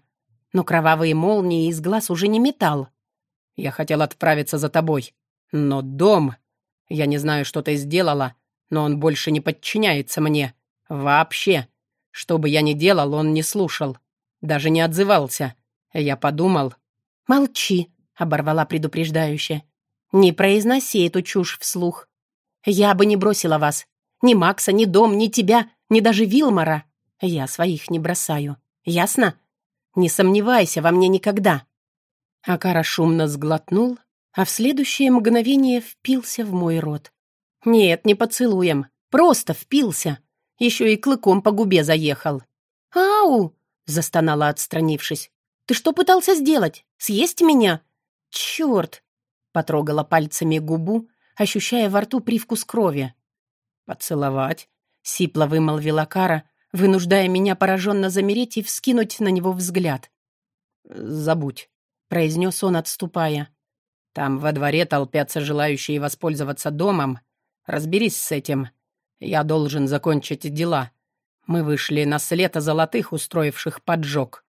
Но кровавые молнии из глаз уже не метал. «Я хотел отправиться за тобой. Но дом... Я не знаю, что ты сделала, но он больше не подчиняется мне. Вообще. Что бы я ни делал, он не слушал. Даже не отзывался. Я подумал... «Молчи», — оборвала предупреждающе. «Не произноси эту чушь вслух. Я бы не бросила вас. Ни Макса, ни дом, ни тебя, ни даже Вилмора. Я своих не бросаю. Ясно? Не сомневайся во мне никогда». Акара шумно сглотнул, а в следующее мгновение впился в мой рот. «Нет, не поцелуем. Просто впился. Еще и клыком по губе заехал». «Ау!» — застонала, отстранившись. «Ты что пытался сделать? Съесть меня?» «Черт!» — потрогала пальцами губу, ощущая во рту привкус крови. «Поцеловать?» — сипло вымолвила Кара, вынуждая меня пораженно замереть и вскинуть на него взгляд. «Забудь», — произнес он, отступая. «Там во дворе толпятся желающие воспользоваться домом. Разберись с этим. Я должен закончить дела. Мы вышли на след золотых, устроивших поджог».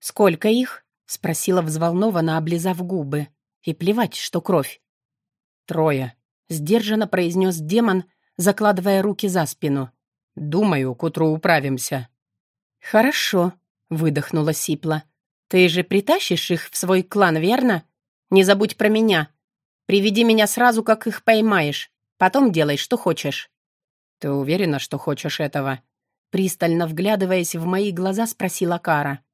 «Сколько их?» — спросила взволнованно, облизав губы. «И плевать, что кровь». «Трое», — сдержанно произнес демон, закладывая руки за спину. «Думаю, к утру управимся». «Хорошо», — выдохнула Сипла. «Ты же притащишь их в свой клан, верно? Не забудь про меня. Приведи меня сразу, как их поймаешь. Потом делай, что хочешь». «Ты уверена, что хочешь этого?» Пристально вглядываясь в мои глаза, спросила Кара.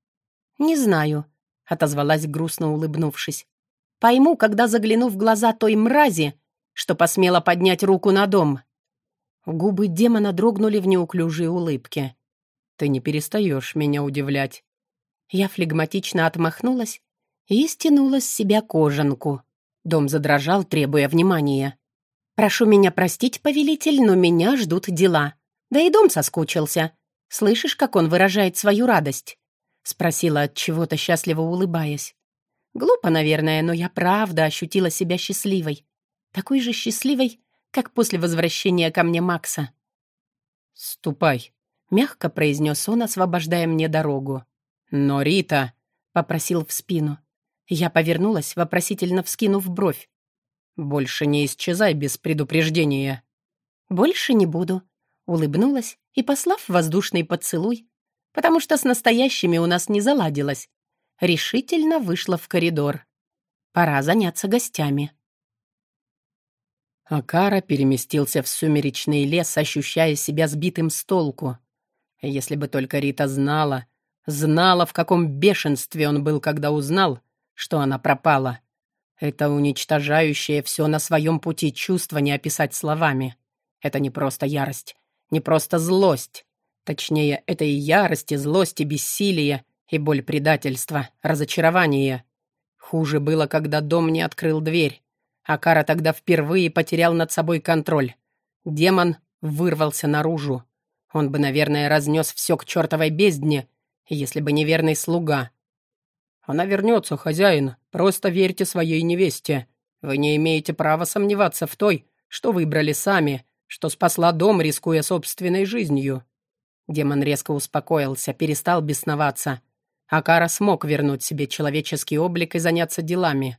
«Не знаю», — отозвалась грустно улыбнувшись. «Пойму, когда загляну в глаза той мрази, что посмела поднять руку на дом». Губы демона дрогнули в неуклюжей улыбке. «Ты не перестаешь меня удивлять». Я флегматично отмахнулась и стянула с себя кожанку. Дом задрожал, требуя внимания. «Прошу меня простить, повелитель, но меня ждут дела. Да и дом соскучился. Слышишь, как он выражает свою радость?» Спросила от чего-то счастливо улыбаясь. Глупо, наверное, но я правда ощутила себя счастливой. Такой же счастливой, как после возвращения ко мне Макса. «Ступай», — мягко произнес он, освобождая мне дорогу. «Но Рита...» — попросил в спину. Я повернулась, вопросительно вскинув бровь. «Больше не исчезай без предупреждения». «Больше не буду», — улыбнулась и, послав воздушный поцелуй, потому что с настоящими у нас не заладилось, решительно вышла в коридор. Пора заняться гостями. Акара переместился в сумеречный лес, ощущая себя сбитым с толку. Если бы только Рита знала, знала, в каком бешенстве он был, когда узнал, что она пропала. Это уничтожающее все на своем пути чувство не описать словами. Это не просто ярость, не просто злость. Точнее, это и ярость, и злость, и бессилие, и боль предательства, разочарование. Хуже было, когда дом не открыл дверь. Акара тогда впервые потерял над собой контроль. Демон вырвался наружу. Он бы, наверное, разнес все к чертовой бездне, если бы не верный слуга. «Она вернется, хозяин. Просто верьте своей невесте. Вы не имеете права сомневаться в той, что выбрали сами, что спасла дом, рискуя собственной жизнью». Демон резко успокоился, перестал бесноваться. Акара смог вернуть себе человеческий облик и заняться делами.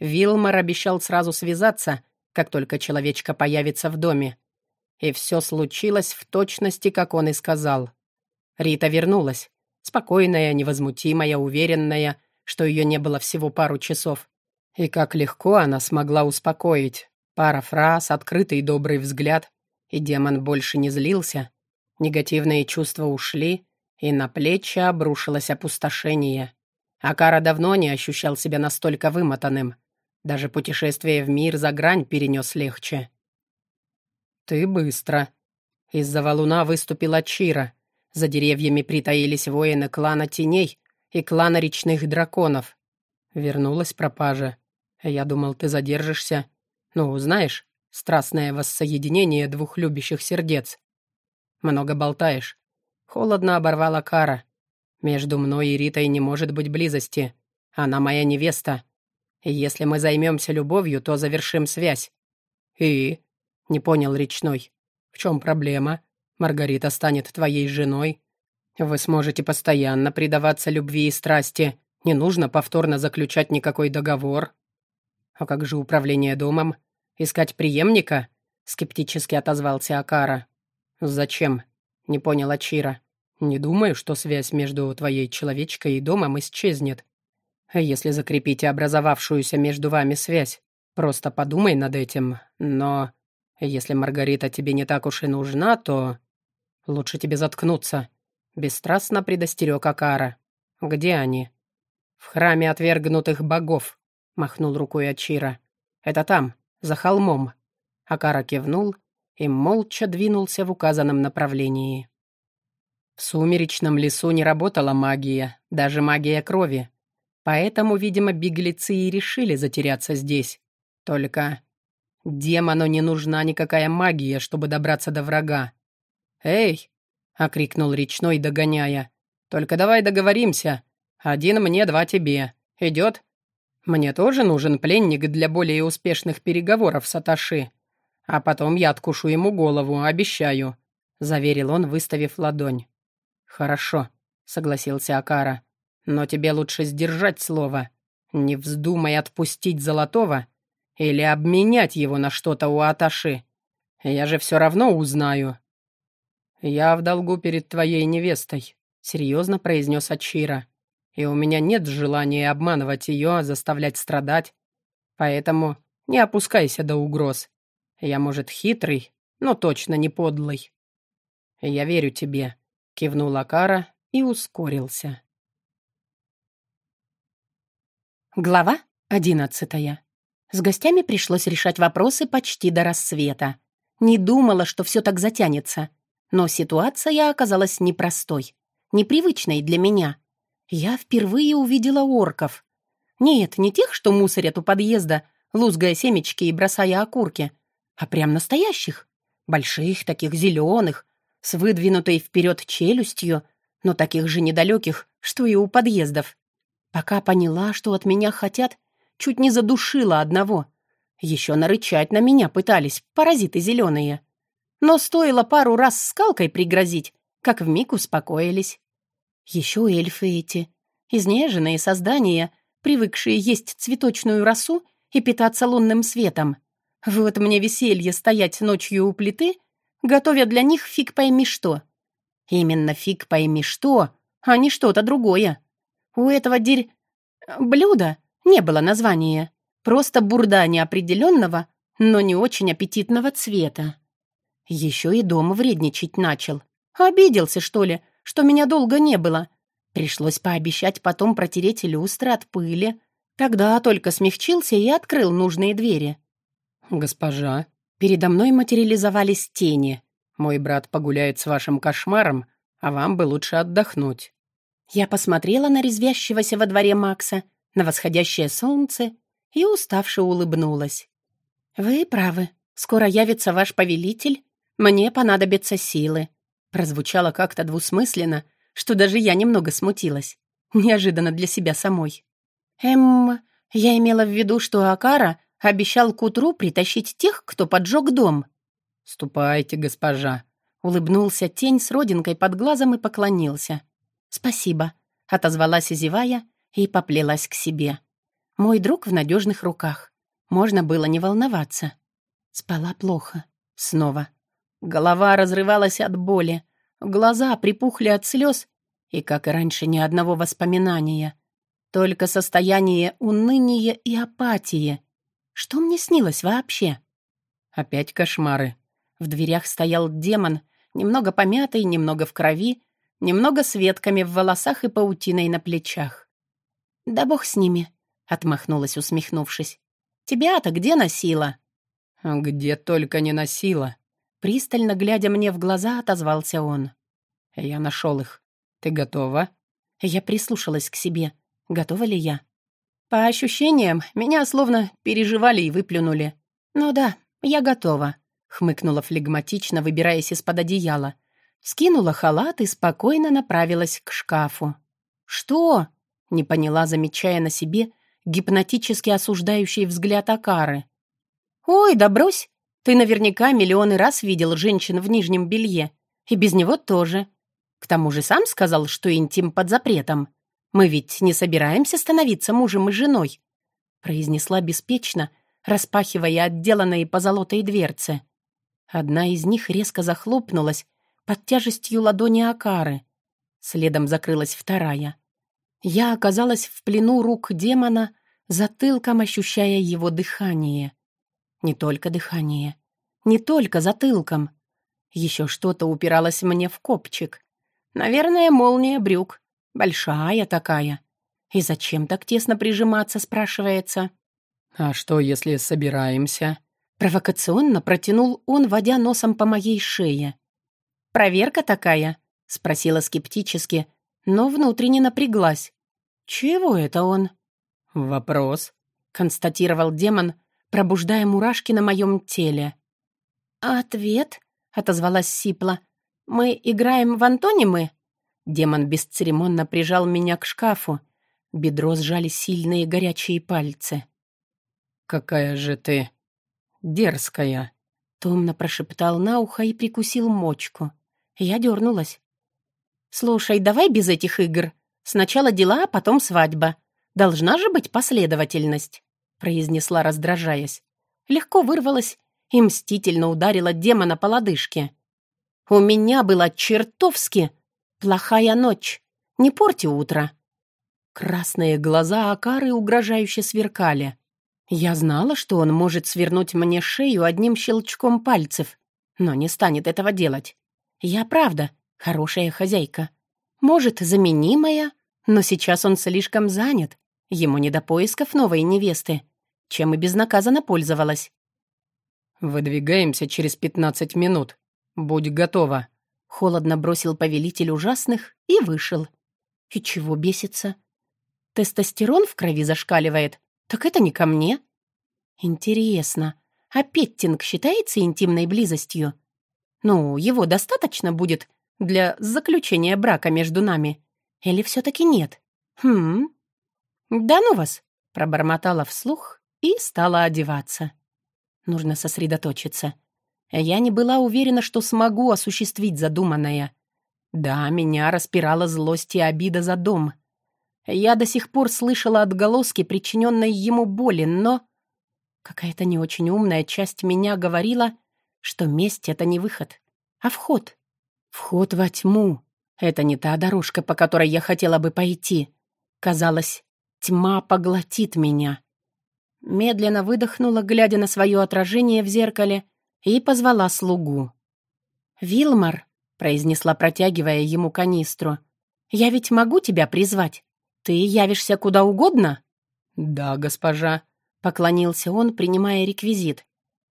Вилмар обещал сразу связаться, как только человечка появится в доме. И все случилось в точности, как он и сказал. Рита вернулась, спокойная, невозмутимая, уверенная, что ее не было всего пару часов. И как легко она смогла успокоить. Пара фраз, открытый добрый взгляд, и демон больше не злился. Негативные чувства ушли, и на плечи обрушилось опустошение. Акара давно не ощущал себя настолько вымотанным — даже путешествие в мир за грань перенес легче. «Ты быстро». Из-за валуна выступила Чира. За деревьями притаились воины клана теней и клана речных драконов. Вернулась пропажа. Я думал, ты задержишься. Ну, знаешь, страстное воссоединение двух любящих сердец. Много болтаешь. Холодно оборвала Кара. Между мной и Ритой не может быть близости. Она моя невеста. Если мы займемся любовью, то завершим связь. И? Не понял речной. В чем проблема? Маргарита станет твоей женой. Вы сможете постоянно предаваться любви и страсти. Не нужно повторно заключать никакой договор. А как же управление домом? Искать преемника? Скептически отозвался Акара. Зачем? Не поняла Чира. Не думаю, что связь между твоей человечкой и домом исчезнет. Если закрепите образовавшуюся между вами связь, просто подумай над этим. Но если Маргарита тебе не так уж и нужна, то... Лучше тебе заткнуться. Бесстрастно предостерег Акара. Где они? В храме отвергнутых богов, махнул рукой Ачира. Это там, за холмом. Акара кивнул и молча двинулся в указанном направлении. В сумеречном лесу не работала магия, даже магия крови. Поэтому, видимо, беглецы и решили затеряться здесь. Только демону не нужна никакая магия, чтобы добраться до врага. «Эй!» — окрикнул речной, догоняя. «Только давай договоримся. Один мне, два тебе. Идет?» «Мне тоже нужен пленник для более успешных переговоров с Аташи. А потом я откушу ему голову, обещаю», — заверил он, выставив ладонь. «Хорошо», — согласился Акара. «Но тебе лучше сдержать слово. Не вздумай отпустить Золотого или обменять его на что-то у Аташи. Я же все равно узнаю». «Я в долгу перед твоей невестой», — серьезно произнес Ачира. «И у меня нет желания обманывать ее, заставлять страдать. Поэтому не опускайся до угроз. Я, может, хитрый, но точно не подлый. Я верю тебе кивнул Акара и ускорился. Глава одиннадцатая. С гостями пришлось решать вопросы почти до рассвета. Не думала, что все так затянется. Но ситуация оказалась непростой, непривычной для меня. Я впервые увидела орков. Нет, не тех, что мусорят у подъезда, лузгая семечки и бросая окурки, а прям настоящих. Больших, таких зеленых, с выдвинутой вперед челюстью, но таких же недалеких, что и у подъездов. Пока поняла, что от меня хотят, чуть не задушила одного. Еще нарычать на меня пытались, паразиты зеленые. Но стоило пару раз скалкой пригрозить, как вмиг успокоились. Еще эльфы эти, изнеженные создания, привыкшие есть цветочную росу и питаться лунным светом. Вот мне веселье стоять ночью у плиты — готовя для них фиг пойми что. Именно фиг пойми что, а не что-то другое. У этого дерь... блюда не было названия. Просто бурда неопределенного, но не очень аппетитного цвета. Еще и дома вредничать начал. Обиделся, что ли, что меня долго не было. Пришлось пообещать потом протереть люстры от пыли. Тогда только смягчился и открыл нужные двери. «Госпожа», Передо мной материализовались тени. Мой брат погуляет с вашим кошмаром, а вам бы лучше отдохнуть. Я посмотрела на резвящегося во дворе Макса, на восходящее солнце и уставше улыбнулась. «Вы правы. Скоро явится ваш повелитель. Мне понадобятся силы». Прозвучало как-то двусмысленно, что даже я немного смутилась. Неожиданно для себя самой. «Эм, я имела в виду, что Акара Обещал к утру притащить тех, кто поджег дом. «Ступайте, госпожа», — улыбнулся тень с родинкой под глазом и поклонился. «Спасибо», — отозвалась зевая и поплелась к себе. Мой друг в надежных руках. Можно было не волноваться. Спала плохо. Снова. Голова разрывалась от боли. Глаза припухли от слез. И, как и раньше, ни одного воспоминания. Только состояние уныния и апатии. Что мне снилось вообще? Опять кошмары. В дверях стоял демон, немного помятый, немного в крови, немного с ветками в волосах и паутиной на плечах. «Да бог с ними», — отмахнулась, усмехнувшись. «Тебя-то где носила?» «Где только не носила», — пристально глядя мне в глаза, отозвался он. Я нашел их. Ты готова? Я прислушалась к себе. Готова ли я? По ощущениям, меня словно переживали и выплюнули. Ну да, я готова, хмыкнула флегматично, выбираясь из-под одеяла. Скинула халат и спокойно направилась к шкафу. «Что?» — не поняла, замечая на себе гипнотически осуждающий взгляд Акары. «Ой, да брось! Ты наверняка миллионы раз видел женщин в нижнем белье. И без него тоже. К тому же сам сказал, что интим под запретом. Мы ведь не собираемся становиться мужем и женой», — произнесла беспечно, распахивая отделанные позолотой дверцы. Одна из них резко захлопнулась под тяжестью ладони Акары. Следом закрылась вторая. Я оказалась в плену рук демона, затылком ощущая его дыхание. Не только дыхание, не только затылком. Еще что-то упиралось мне в копчик. Наверное, молния брюк. Большая такая. И зачем так тесно прижиматься, спрашивается. «А что, если собираемся?» Провокационно протянул он, водя носом по моей шее. «Проверка такая?» — спросила скептически, но внутренне напряглась. «Чего это он?» «Вопрос», — констатировал демон, пробуждая мурашки на моем теле. «Ответ?» — отозвалась Сипла. «Мы играем в антонимы?» Демон бесцеремонно прижал меня к шкафу. Бедро сжали сильные горячие пальцы. «Какая же ты дерзкая!» Томно прошептал на ухо и прикусил мочку. Я дернулась. «Слушай, давай без этих игр. Сначала дела, а потом свадьба. Должна же быть последовательность», — произнесла, раздражаясь. Легко вырвалась и мстительно ударила демона по лодыжке. «У меня была чертовски плохая ночь. Не порти утро». Красные глаза Акары угрожающе сверкали. Я знала, что он может свернуть мне шею одним щелчком пальцев, но не станет этого делать. Я правда хорошая хозяйка. Может, заменимая, но сейчас он слишком занят. Ему не до поисков новой невесты, чем и безнаказанно пользовалась. «Выдвигаемся через пятнадцать минут. Будь готова», — холодно бросил повелитель ужасных и вышел. «И чего бесится? Тестостерон в крови зашкаливает? Так это не ко мне». «Интересно, а петтинг считается интимной близостью? Ну, его достаточно будет для заключения брака между нами? Или все-таки нет? Хм... Да ну вас!» — пробормотала вслух и стала одеваться. Нужно сосредоточиться. Я не была уверена, что смогу осуществить задуманное. Да, меня распирала злость и обида за дом. Я до сих пор слышала отголоски причиненной ему боли, но... Какая-то не очень умная часть меня говорила, что месть — это не выход, а вход. Вход во тьму. Это не та дорожка, по которой я хотела бы пойти. Казалось, тьма поглотит меня. Медленно выдохнула, глядя на свое отражение в зеркале, и позвала слугу. «Вилмар», — произнесла, протягивая ему канистру, — «я ведь могу тебя призвать? Ты явишься куда угодно?» «Да, госпожа», — поклонился он, принимая реквизит.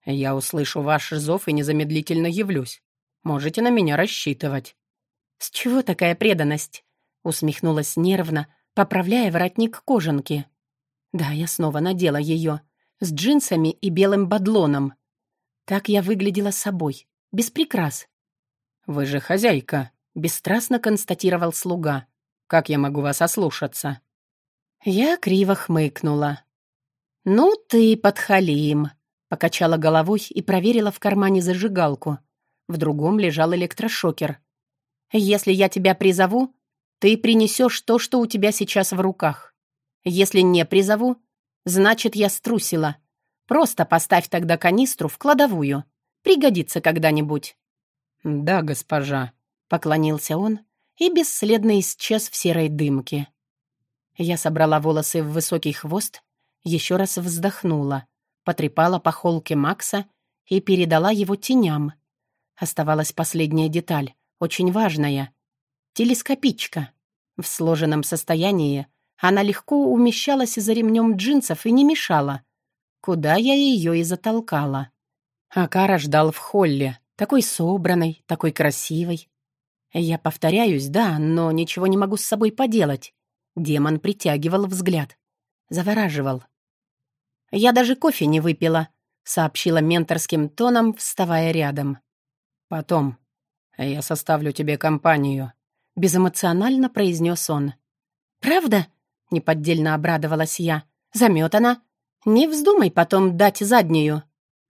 «Я услышу ваш зов и незамедлительно явлюсь. Можете на меня рассчитывать». «С чего такая преданность?» — усмехнулась нервно, поправляя воротник кожанки. Да, я снова надела ее. С джинсами и белым бадлоном. Так я выглядела собой. Без прикрас. «Вы же хозяйка», — бесстрастно констатировал слуга. «Как я могу вас ослушаться?» Я криво хмыкнула. «Ну ты подхалим», — покачала головой и проверила в кармане зажигалку. В другом лежал электрошокер. «Если я тебя призову, ты принесешь то, что у тебя сейчас в руках. Если не призову, значит, я струсила. Просто поставь тогда канистру в кладовую. Пригодится когда-нибудь». «Да, госпожа», — поклонился он и бесследно исчез в серой дымке. Я собрала волосы в высокий хвост, еще раз вздохнула, потрепала по холке Макса и передала его теням. Оставалась последняя деталь, очень важная. Телескопичка. В сложенном состоянии она легко умещалась за ремнем джинсов и не мешала. Куда я ее и затолкала. Акара ждал в холле, такой собранной, такой красивой. Я повторяюсь, да, но ничего не могу с собой поделать. Демон притягивал взгляд. Завораживал. «Я даже кофе не выпила», — сообщила менторским тоном, вставая рядом. «Потом. Я составлю тебе компанию», — безэмоционально произнес он. «Правда?» — неподдельно обрадовалась я. «Заметана. Не вздумай потом дать заднюю».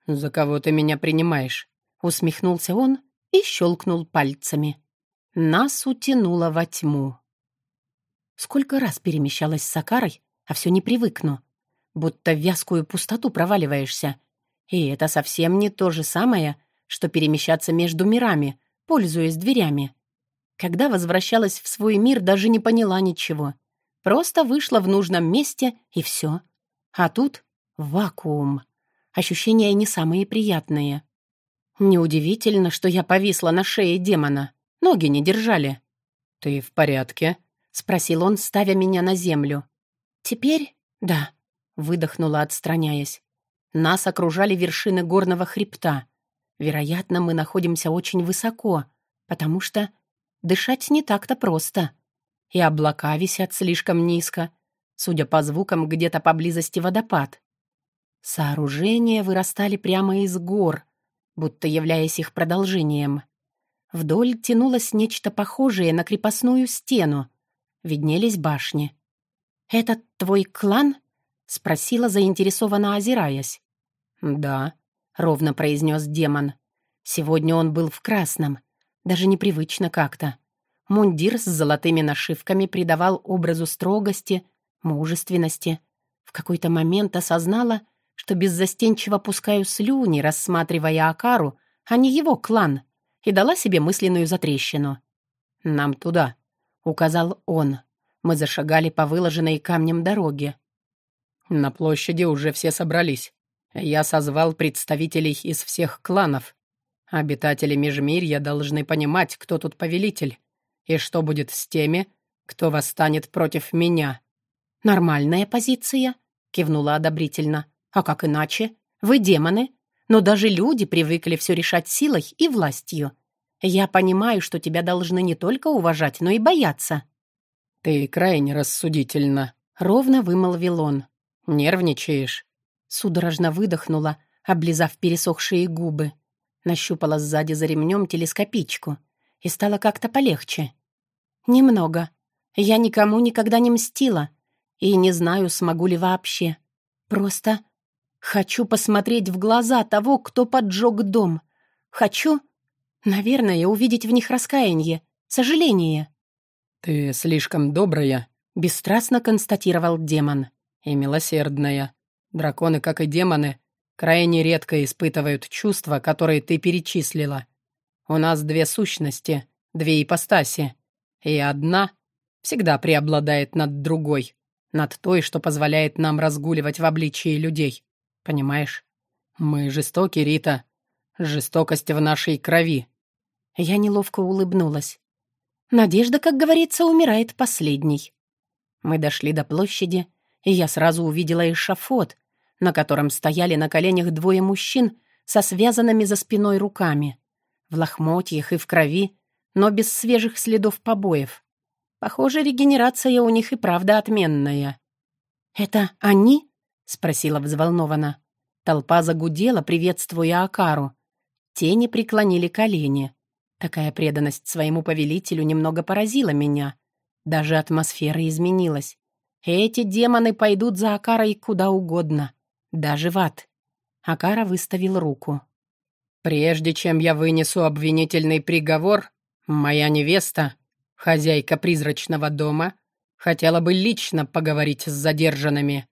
«За кого ты меня принимаешь?» — усмехнулся он и щелкнул пальцами. Нас утянуло во тьму. Сколько раз перемещалась с Сакарой, а все не привыкну. Будто в вязкую пустоту проваливаешься. И это совсем не то же самое, что перемещаться между мирами, пользуясь дверями. Когда возвращалась в свой мир, даже не поняла ничего. Просто вышла в нужном месте, и все. А тут вакуум. Ощущения не самые приятные. Неудивительно, что я повисла на шее демона. Ноги не держали. «Ты в порядке?» — спросил он, ставя меня на землю. «Теперь да», — выдохнула, отстраняясь. Нас окружали вершины горного хребта. Вероятно, мы находимся очень высоко, потому что дышать не так-то просто. И облака висят слишком низко. Судя по звукам, где-то поблизости водопад. Сооружения вырастали прямо из гор, будто являясь их продолжением. Вдоль тянулось нечто похожее на крепостную стену. Виднелись башни. «Это твой клан?» — спросила, заинтересованно озираясь. «Да», — ровно произнес демон. Сегодня он был в красном. Даже непривычно как-то. Мундир с золотыми нашивками придавал образу строгости, мужественности. В какой-то момент осознала, что беззастенчиво пускаю слюни, рассматривая Акару, а не его клан, и дала себе мысленную затрещину. «Нам туда», — указал он. Мы зашагали по выложенной камнем дороге. «На площади уже все собрались. Я созвал представителей из всех кланов. Обитатели Межмирья должны понимать, кто тут повелитель, и что будет с теми, кто восстанет против меня». «Нормальная позиция», — кивнула одобрительно. А как иначе? Вы демоны. Но даже люди привыкли все решать силой и властью. Я понимаю, что тебя должны не только уважать, но и бояться». «Ты крайне рассудительна», — ровно вымолвил он. «Нервничаешь?» Судорожно выдохнула, облизав пересохшие губы. Нащупала сзади за ремнем телескопичку. И стало как-то полегче. «Немного. Я никому никогда не мстила. И не знаю, смогу ли вообще. Просто Хочу посмотреть в глаза того, кто поджег дом. Хочу, наверное, увидеть в них раскаяние, сожаление. «Ты слишком добрая», — бесстрастно констатировал демон. «И милосердная. Драконы, как и демоны, крайне редко испытывают чувства, которые ты перечислила. У нас две сущности, две ипостаси, и одна всегда преобладает над другой, над той, что позволяет нам разгуливать в обличии людей. Понимаешь? Мы жестоки, Рита. Жестокость в нашей крови. Я неловко улыбнулась. Надежда, как говорится, умирает последней. Мы дошли до площади, и я сразу увидела эшафот, на котором стояли на коленях двое мужчин со связанными за спиной руками. В лохмотьях и в крови, но без свежих следов побоев. Похоже, регенерация у них и правда отменная. «Это они?» — спросила взволнованно. Толпа загудела, приветствуя Акару. Тени преклонили колени. Такая преданность своему повелителю немного поразила меня. Даже атмосфера изменилась. Эти демоны пойдут за Акарой куда угодно. Даже в ад. Акара выставил руку. «Прежде чем я вынесу обвинительный приговор, моя невеста, хозяйка призрачного дома, хотела бы лично поговорить с задержанными.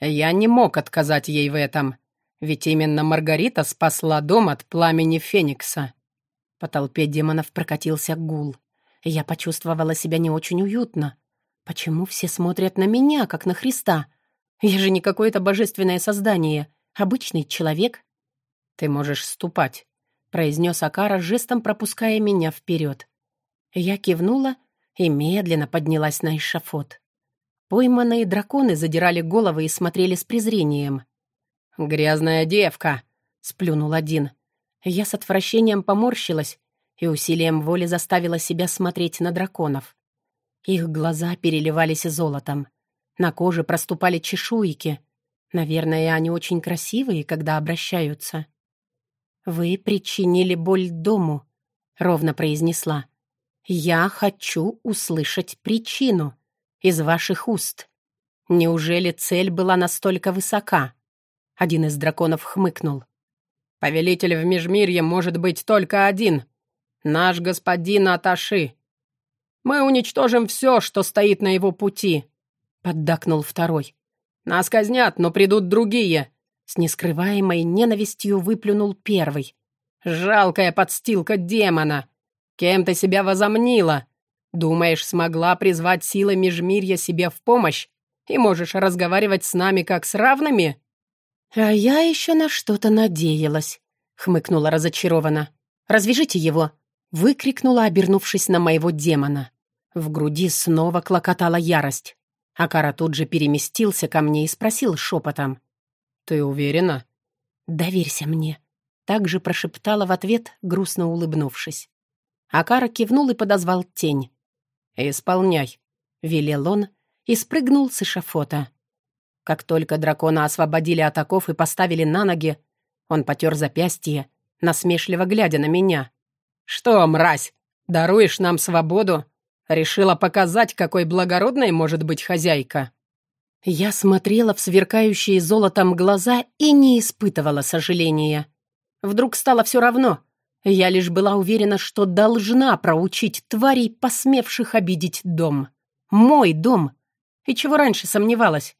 Я не мог отказать ей в этом, ведь именно Маргарита спасла дом от пламени Феникса. По толпе демонов прокатился гул. Я почувствовала себя не очень уютно. Почему все смотрят на меня, как на Христа? Я же не какое-то божественное создание, обычный человек. «Ты можешь ступать», — произнес Акара, жестом пропуская меня вперед. Я кивнула и медленно поднялась на эшафот. Пойманные драконы задирали головы и смотрели с презрением. «Грязная девка!» — сплюнул один. Я с отвращением поморщилась и усилием воли заставила себя смотреть на драконов. Их глаза переливались золотом. На коже проступали чешуйки. Наверное, они очень красивые, когда обращаются. «Вы причинили боль дому», — ровно произнесла. «Я хочу услышать причину из ваших уст. Неужели цель была настолько высока?» Один из драконов хмыкнул. «Повелитель в Межмирье может быть только один. Наш господин Аташи. Мы уничтожим все, что стоит на его пути», — поддакнул второй. «Нас казнят, но придут другие», — с нескрываемой ненавистью выплюнул первый. «Жалкая подстилка демона! Кем ты себя возомнила? Думаешь, смогла призвать силы Межмирья себе в помощь и можешь разговаривать с нами как с равными?» «А я еще на что-то надеялась», — хмыкнула разочарованно. «Развяжите его!» — выкрикнула, обернувшись на моего демона. В груди снова клокотала ярость. Акара тут же переместился ко мне и спросил шепотом. «Ты уверена?» «Доверься мне», — также прошептала в ответ, грустно улыбнувшись. Акара кивнул и подозвал тень. «Исполняй», — велел он и спрыгнул с эшафота. Как только дракона освободили от оков и поставили на ноги, он потер запястье, насмешливо глядя на меня. «Что, мразь, даруешь нам свободу? Решила показать, какой благородной может быть хозяйка?» Я смотрела в сверкающие золотом глаза и не испытывала сожаления. Вдруг стало все равно — я лишь была уверена, что должна проучить тварей, посмевших обидеть дом. Мой дом. И чего раньше сомневалась?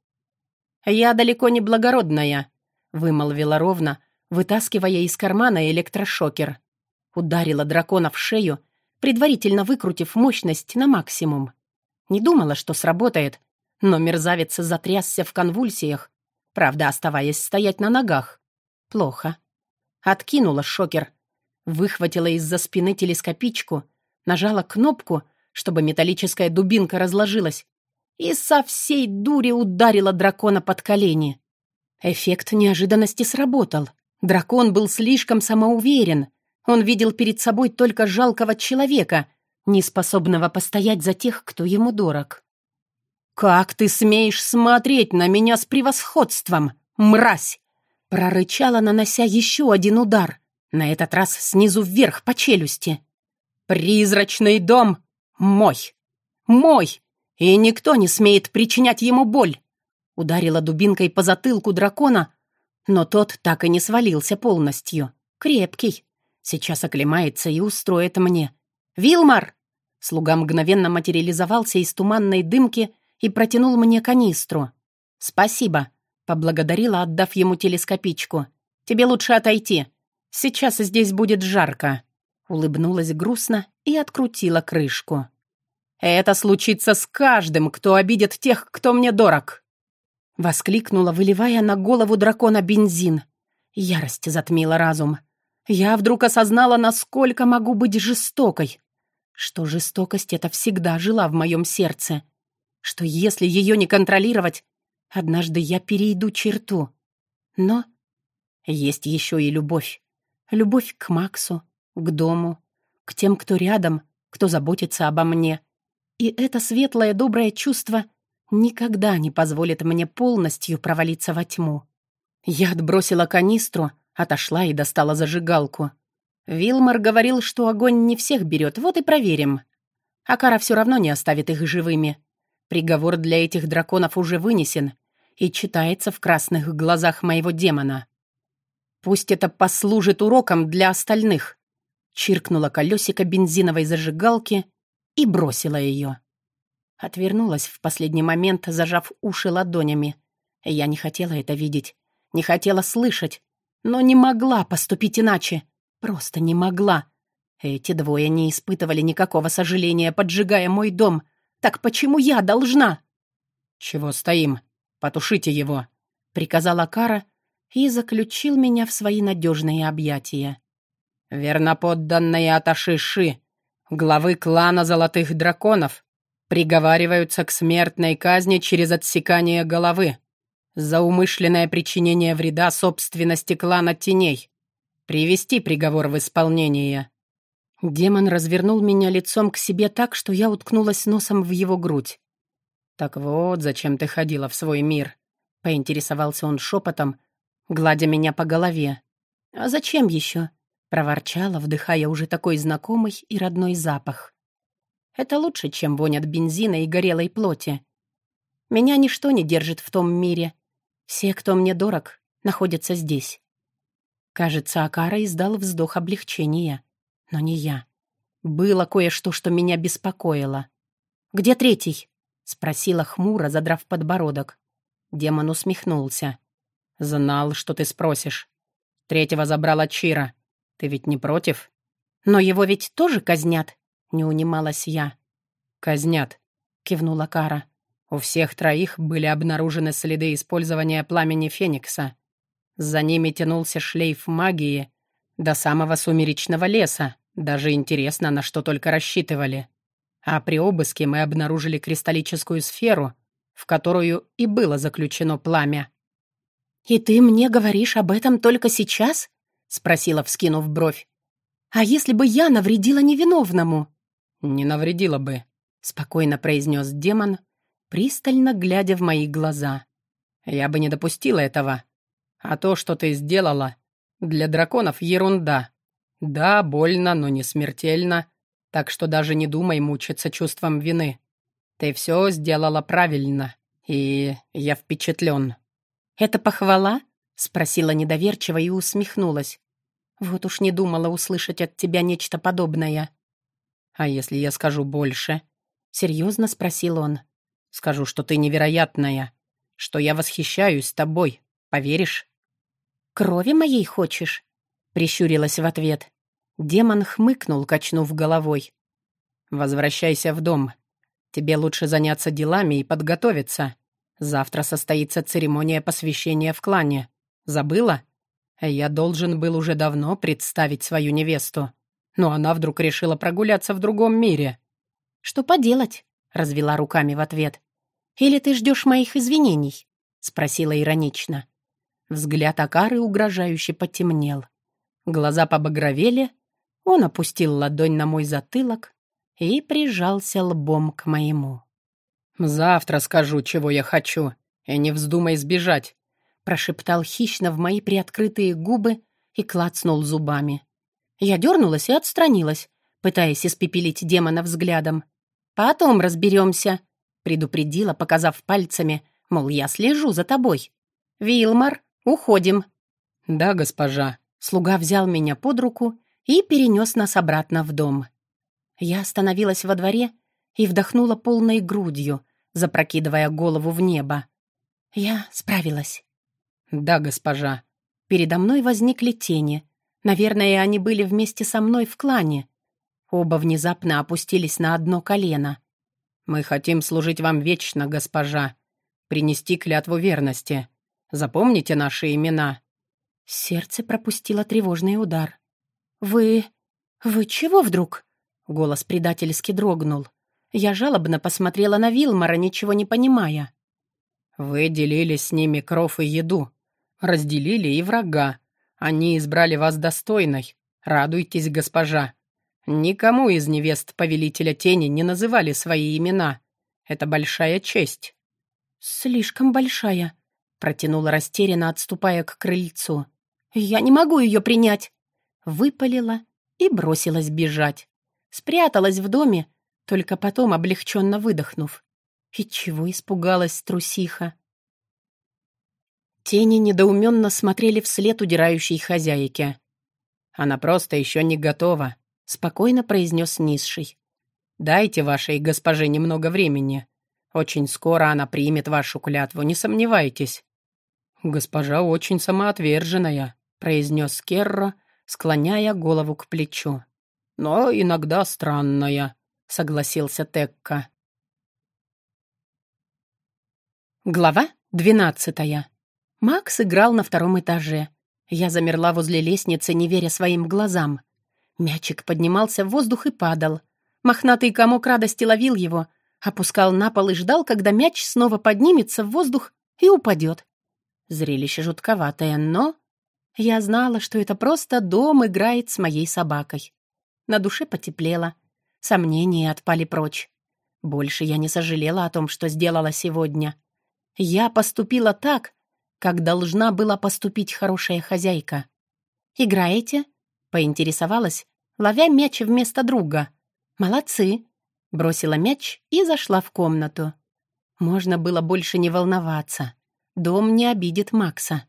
«Я далеко не благородная», — вымолвила ровно, вытаскивая из кармана электрошокер. Ударила дракона в шею, предварительно выкрутив мощность на максимум. Не думала, что сработает, но мерзавец затрясся в конвульсиях, правда, оставаясь стоять на ногах. Плохо. Откинула шокер — выхватила из-за спины телескопичку, нажала кнопку, чтобы металлическая дубинка разложилась, и со всей дури ударила дракона под колени. Эффект неожиданности сработал. Дракон был слишком самоуверен. Он видел перед собой только жалкого человека, неспособного постоять за тех, кто ему дорог. «Как ты смеешь смотреть на меня с превосходством, мразь!» прорычала, нанося еще один удар. На этот раз снизу вверх по челюсти. «Призрачный дом мой! Мой! И никто не смеет причинять ему боль!» Ударила дубинкой по затылку дракона, но тот так и не свалился полностью. Крепкий. Сейчас оклемается и устроит мне. «Вилмар!» Слуга мгновенно материализовался из туманной дымки и протянул мне канистру. «Спасибо», — поблагодарила, отдав ему телескопичку. «Тебе лучше отойти. Сейчас здесь будет жарко», — улыбнулась грустно и открутила крышку. «Это случится с каждым, кто обидит тех, кто мне дорог!» Воскликнула, выливая на голову дракона бензин. Ярость затмила разум. Я вдруг осознала, насколько могу быть жестокой. Что жестокость эта всегда жила в моем сердце. Что если ее не контролировать, однажды я перейду черту. Но есть еще и любовь. Любовь к Максу, к дому, к тем, кто рядом, кто заботится обо мне. И это светлое, доброе чувство никогда не позволит мне полностью провалиться во тьму. Я отбросила канистру, отошла и достала зажигалку. Вилмар говорил, что огонь не всех берет, вот и проверим. Акара все равно не оставит их живыми. Приговор для этих драконов уже вынесен и читается в красных глазах моего демона. Пусть это послужит уроком для остальных. Чиркнула колесико бензиновой зажигалки и бросила ее. Отвернулась в последний момент, зажав уши ладонями. Я не хотела это видеть, не хотела слышать, но не могла поступить иначе. Просто не могла. Эти двое не испытывали никакого сожаления, поджигая мой дом. Так почему я должна? «Чего стоим? Потушите его!» — приказала Кара, и заключил меня в свои надежные объятия. «Верноподданные Аташиши, главы клана Золотых Драконов, приговариваются к смертной казни через отсекание головы за умышленное причинение вреда собственности клана Теней. Привести приговор в исполнение». Демон развернул меня лицом к себе так, что я уткнулась носом в его грудь. «Так вот, зачем ты ходила в свой мир?» — поинтересовался он шепотом, гладя меня по голове. «А зачем еще?» — проворчала, вдыхая уже такой знакомый и родной запах. «Это лучше, чем вонь от бензина и горелой плоти. Меня ничто не держит в том мире. Все, кто мне дорог, находятся здесь». Кажется, Акара издал вздох облегчения но не я. Было кое-что, что меня беспокоило. «Где третий?» — спросила хмуро, задрав подбородок. Демон усмехнулся. «Знал, что ты спросишь. Третьего забрала Чира. Ты ведь не против?» «Но его ведь тоже казнят?» — не унималась я. «Казнят», — кивнула Кара. «У всех троих были обнаружены следы использования пламени Феникса. За ними тянулся шлейф магии до самого сумеречного леса. Даже интересно, на что только рассчитывали. А при обыске мы обнаружили кристаллическую сферу, в которую и было заключено пламя. «И ты мне говоришь об этом только сейчас?» — спросила, вскинув бровь. «А если бы я навредила невиновному?» «Не навредила бы», — спокойно произнес демон, пристально глядя в мои глаза. «Я бы не допустила этого. А то, что ты сделала, для драконов ерунда. Да, больно, но не смертельно. Так что даже не думай мучиться чувством вины. Ты все сделала правильно, и я впечатлен. «Это похвала?» — спросила недоверчиво и усмехнулась. «Вот уж не думала услышать от тебя нечто подобное». «А если я скажу больше?» — серьезно спросил он. «Скажу, что ты невероятная, что я восхищаюсь тобой. Поверишь?» «Крови моей хочешь?» Прищурилась в ответ. Демон хмыкнул, качнув головой. «Возвращайся в дом. Тебе лучше заняться делами и подготовиться. Завтра состоится церемония посвящения в клане. Забыла? Я должен был уже давно представить свою невесту. Но она вдруг решила прогуляться в другом мире». «Что поделать?» — развела руками в ответ. «Или ты ждешь моих извинений?» — спросила иронично. Взгляд Акары угрожающе потемнел. Глаза побагровели, он опустил ладонь на мой затылок и прижался лбом к моему. «Завтра скажу, чего я хочу, и не вздумай сбежать», прошептал хищно в мои приоткрытые губы и клацнул зубами. Я дернулась и отстранилась, пытаясь испепелить демона взглядом. «Потом разберемся», — предупредила, показав пальцами, мол, я слежу за тобой. «Вилмар, уходим». «Да, госпожа», Слуга взял меня под руку и перенес нас обратно в дом. Я остановилась во дворе и вдохнула полной грудью, запрокидывая голову в небо. Я справилась. «Да, госпожа». Передо мной возникли тени. Наверное, они были вместе со мной в клане. Оба внезапно опустились на одно колено. «Мы хотим служить вам вечно, госпожа. Принести клятву верности. Запомните наши имена». Сердце пропустило тревожный удар. «Вы... вы чего вдруг?» Голос предательски дрогнул. Я жалобно посмотрела на Вилмара, ничего не понимая. «Вы делили с ними кров и еду. Разделили и врага. Они избрали вас достойной. Радуйтесь, госпожа. Никому из невест Повелителя Тени не называли свои имена. Это большая честь». «Слишком большая», — протянула растерянно, отступая к крыльцу. «Я не могу ее принять!» Выпалила и бросилась бежать. Спряталась в доме, только потом облегченно выдохнув. И чего испугалась трусиха? Тени недоуменно смотрели вслед удирающей хозяйке. «Она просто еще не готова», — спокойно произнес низший. «Дайте вашей госпоже немного времени. Очень скоро она примет вашу клятву, не сомневайтесь». «Госпожа очень самоотверженная», произнес Керро, склоняя голову к плечу. «Но иногда странная», — согласился Текка. Глава двенадцатая. Макс играл на втором этаже. Я замерла возле лестницы, не веря своим глазам. Мячик поднимался в воздух и падал. Мохнатый комок радости ловил его, опускал на пол и ждал, когда мяч снова поднимется в воздух и упадет. Зрелище жутковатое, но я знала, что это просто дом играет с моей собакой. На душе потеплело. Сомнения отпали прочь. Больше я не сожалела о том, что сделала сегодня. Я поступила так, как должна была поступить хорошая хозяйка. «Играете?» — поинтересовалась, ловя мяч вместо друга. «Молодцы!» — бросила мяч и зашла в комнату. Можно было больше не волноваться. Дом не обидит Макса.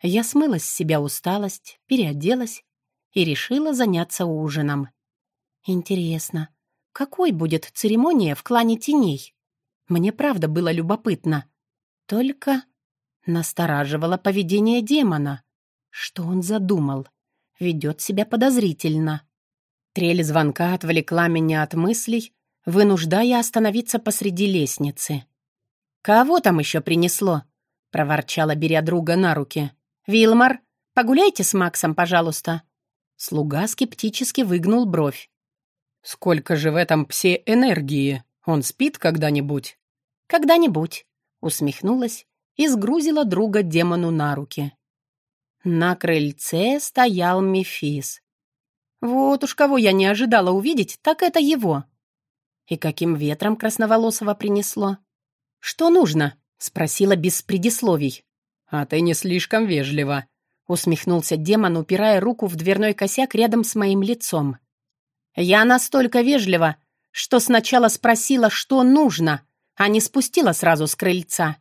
Я смыла с себя усталость, переоделась и решила заняться ужином. Интересно, какой будет церемония в клане теней? Мне правда было любопытно. Только настораживало поведение демона. Что он задумал? Ведет себя подозрительно. Трель звонка отвлекла меня от мыслей, вынуждая остановиться посреди лестницы. «Кого там еще принесло?» — проворчала, беря друга на руки. «Вилмар, погуляйте с Максом, пожалуйста». Слуга скептически выгнул бровь. «Сколько же в этом псе энергии? Он спит когда-нибудь?» «Когда-нибудь», — усмехнулась и сгрузила друга демону на руки. На крыльце стоял Мефис. Вот уж кого я не ожидала увидеть, так это его. И каким ветром красноволосого принесло? «Что нужно?» — спросила без предисловий. «А ты не слишком вежлива», — усмехнулся демон, упирая руку в дверной косяк рядом с моим лицом. «Я настолько вежлива, что сначала спросила, что нужно, а не спустила сразу с крыльца».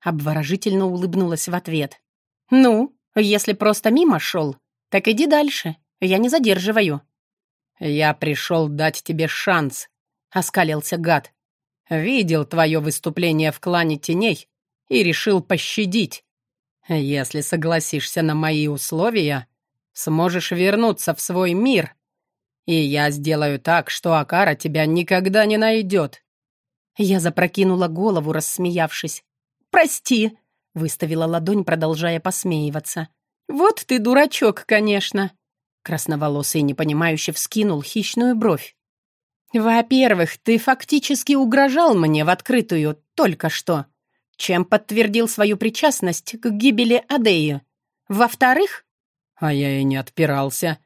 Обворожительно улыбнулась в ответ. «Ну, если просто мимо шел, так иди дальше, я не задерживаю». «Я пришел дать тебе шанс», — оскалился гад. «Видел твое выступление в клане теней и решил пощадить. Если согласишься на мои условия, сможешь вернуться в свой мир, и я сделаю так, что Акара тебя никогда не найдет». Я запрокинула голову, рассмеявшись. «Прости», — выставила ладонь, продолжая посмеиваться. «Вот ты дурачок, конечно». Красноволосый непонимающе вскинул хищную бровь. «Во-первых, ты фактически угрожал мне в открытую только что, чем подтвердил свою причастность к гибели Адеи. Во-вторых...» «А я и не отпирался.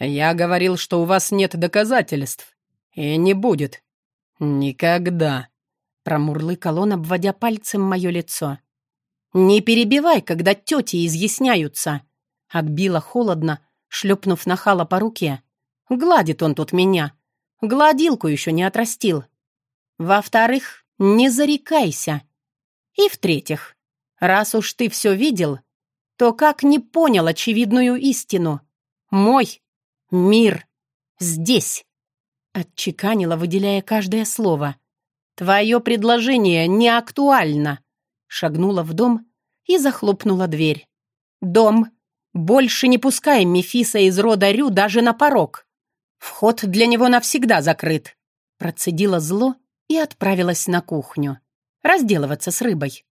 Я говорил, что у вас нет доказательств. И не будет. Никогда», — промурлыкал он, обводя пальцем мое лицо. «Не перебивай, когда тети изъясняются!» Отбила холодно, шлепнув нахала по руке. «Гладит он тут меня. Гладилку еще не отрастил. Во-вторых, не зарекайся. И в-третьих, раз уж ты все видел, то как не понял очевидную истину? Мой мир здесь!» Отчеканила, выделяя каждое слово. «Твое предложение не актуально!» Шагнула в дом и захлопнула дверь. «Дом! Больше не пускай Мефиса из рода Рю даже на порог! Вход для него навсегда закрыт!» Процедила зло и отправилась на кухню. Разделываться с рыбой.